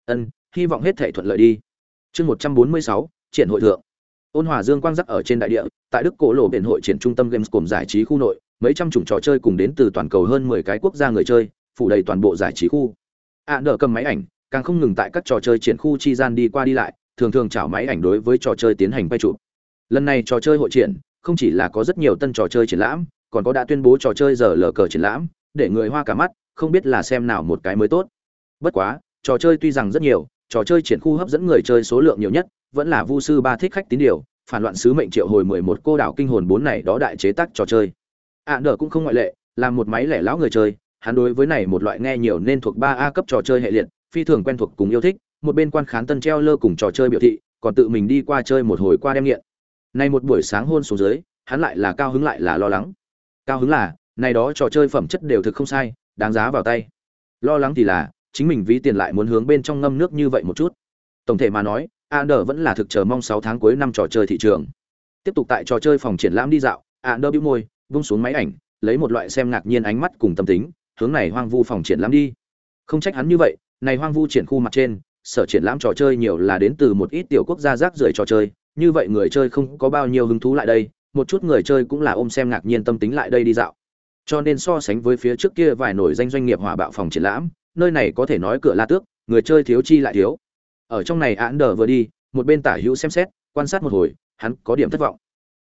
Ân hy vọng hết thảy thuận lợi đi. Chương một trăm bốn mươi sáu triển hội thượng. Ôn hòa dương quang rắc ở trên đại địa tại đức cổ lộ biển hội triển trung tâm games cùng giải trí khu nội mấy trăm chủng trò chơi cùng đến từ toàn cầu hơn mười cái quốc gia người chơi phủ đầy toàn bộ giải trí khu. Án à, cầm máy ảnh càng không ngừng tại các trò chơi triển khu chi gian đi qua đi lại thường thường chảo máy ảnh đối với trò chơi tiến hành quay chụp. Lần này trò chơi hội triển không chỉ là có rất nhiều tân trò chơi triển lãm còn có đã tuyên bố trò chơi giờ lờ cờ triển lãm để người hoa cả mắt không biết là xem nào một cái mới tốt. Bất quá trò chơi tuy rằng rất nhiều trò chơi triển khu hấp dẫn người chơi số lượng nhiều nhất vẫn là vu sư ba thích khách tín điều phản loạn sứ mệnh triệu hồi mười một cô đảo kinh hồn bốn này đó đại chế tác trò chơi. Ạ à, cũng không ngoại lệ là một máy lẻ lão người chơi hắn đối với này một loại nghe nhiều nên thuộc ba a cấp trò chơi hệ liệt phi thường quen thuộc cùng yêu thích một bên quan khán tân treo lơ cùng trò chơi biểu thị, còn tự mình đi qua chơi một hồi qua đem nghiện. Nay một buổi sáng hôn xuống dưới, hắn lại là cao hứng lại là lo lắng. Cao hứng là này đó trò chơi phẩm chất đều thực không sai, đáng giá vào tay. Lo lắng thì là, chính mình ví tiền lại muốn hướng bên trong ngâm nước như vậy một chút. Tổng thể mà nói, Ander vẫn là thực chờ mong sáu tháng cuối năm trò chơi thị trường. Tiếp tục tại trò chơi phòng triển lãm đi dạo, Ander bĩu môi, vung xuống máy ảnh, lấy một loại xem ngạc nhiên ánh mắt cùng tâm tính, hướng này hoang vu phòng triển lãm đi. Không trách hắn như vậy, này hoang vu triển khu mặt trên sở triển lãm trò chơi nhiều là đến từ một ít tiểu quốc gia rác rưởi trò chơi, như vậy người chơi không có bao nhiêu hứng thú lại đây, một chút người chơi cũng là ôm xem ngạc nhiên tâm tính lại đây đi dạo. Cho nên so sánh với phía trước kia vài nổi danh doanh nghiệp hòa bạo phòng triển lãm, nơi này có thể nói cửa la tước, người chơi thiếu chi lại thiếu. Ở trong này án đờ vừa đi, một bên tả hữu xem xét, quan sát một hồi, hắn có điểm thất vọng.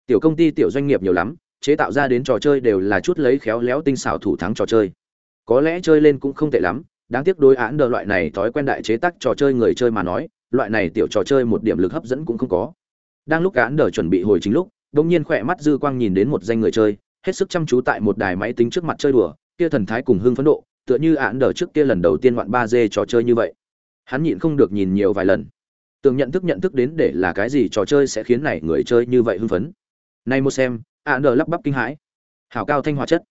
Tiểu công ty tiểu doanh nghiệp nhiều lắm, chế tạo ra đến trò chơi đều là chút lấy khéo léo tinh xảo thủ thắng trò chơi. Có lẽ chơi lên cũng không tệ lắm đáng tiếc đối án đờ loại này thói quen đại chế tác trò chơi người chơi mà nói, loại này tiểu trò chơi một điểm lực hấp dẫn cũng không có. Đang lúc án đờ chuẩn bị hồi chính lúc đông nhiên khỏe mắt dư quang nhìn đến một danh người chơi, hết sức chăm chú tại một đài máy tính trước mặt chơi đùa, kia thần thái cùng hưng phấn độ, tựa như án đờ trước kia lần đầu tiên ngoạn ba d trò chơi như vậy. Hắn nhịn không được nhìn nhiều vài lần. Tường nhận thức nhận thức đến để là cái gì trò chơi sẽ khiến này người chơi như vậy hưng phấn. Nay một xem, án đờ lắp bắp kinh hãi. Hảo cao thanh hóa chất.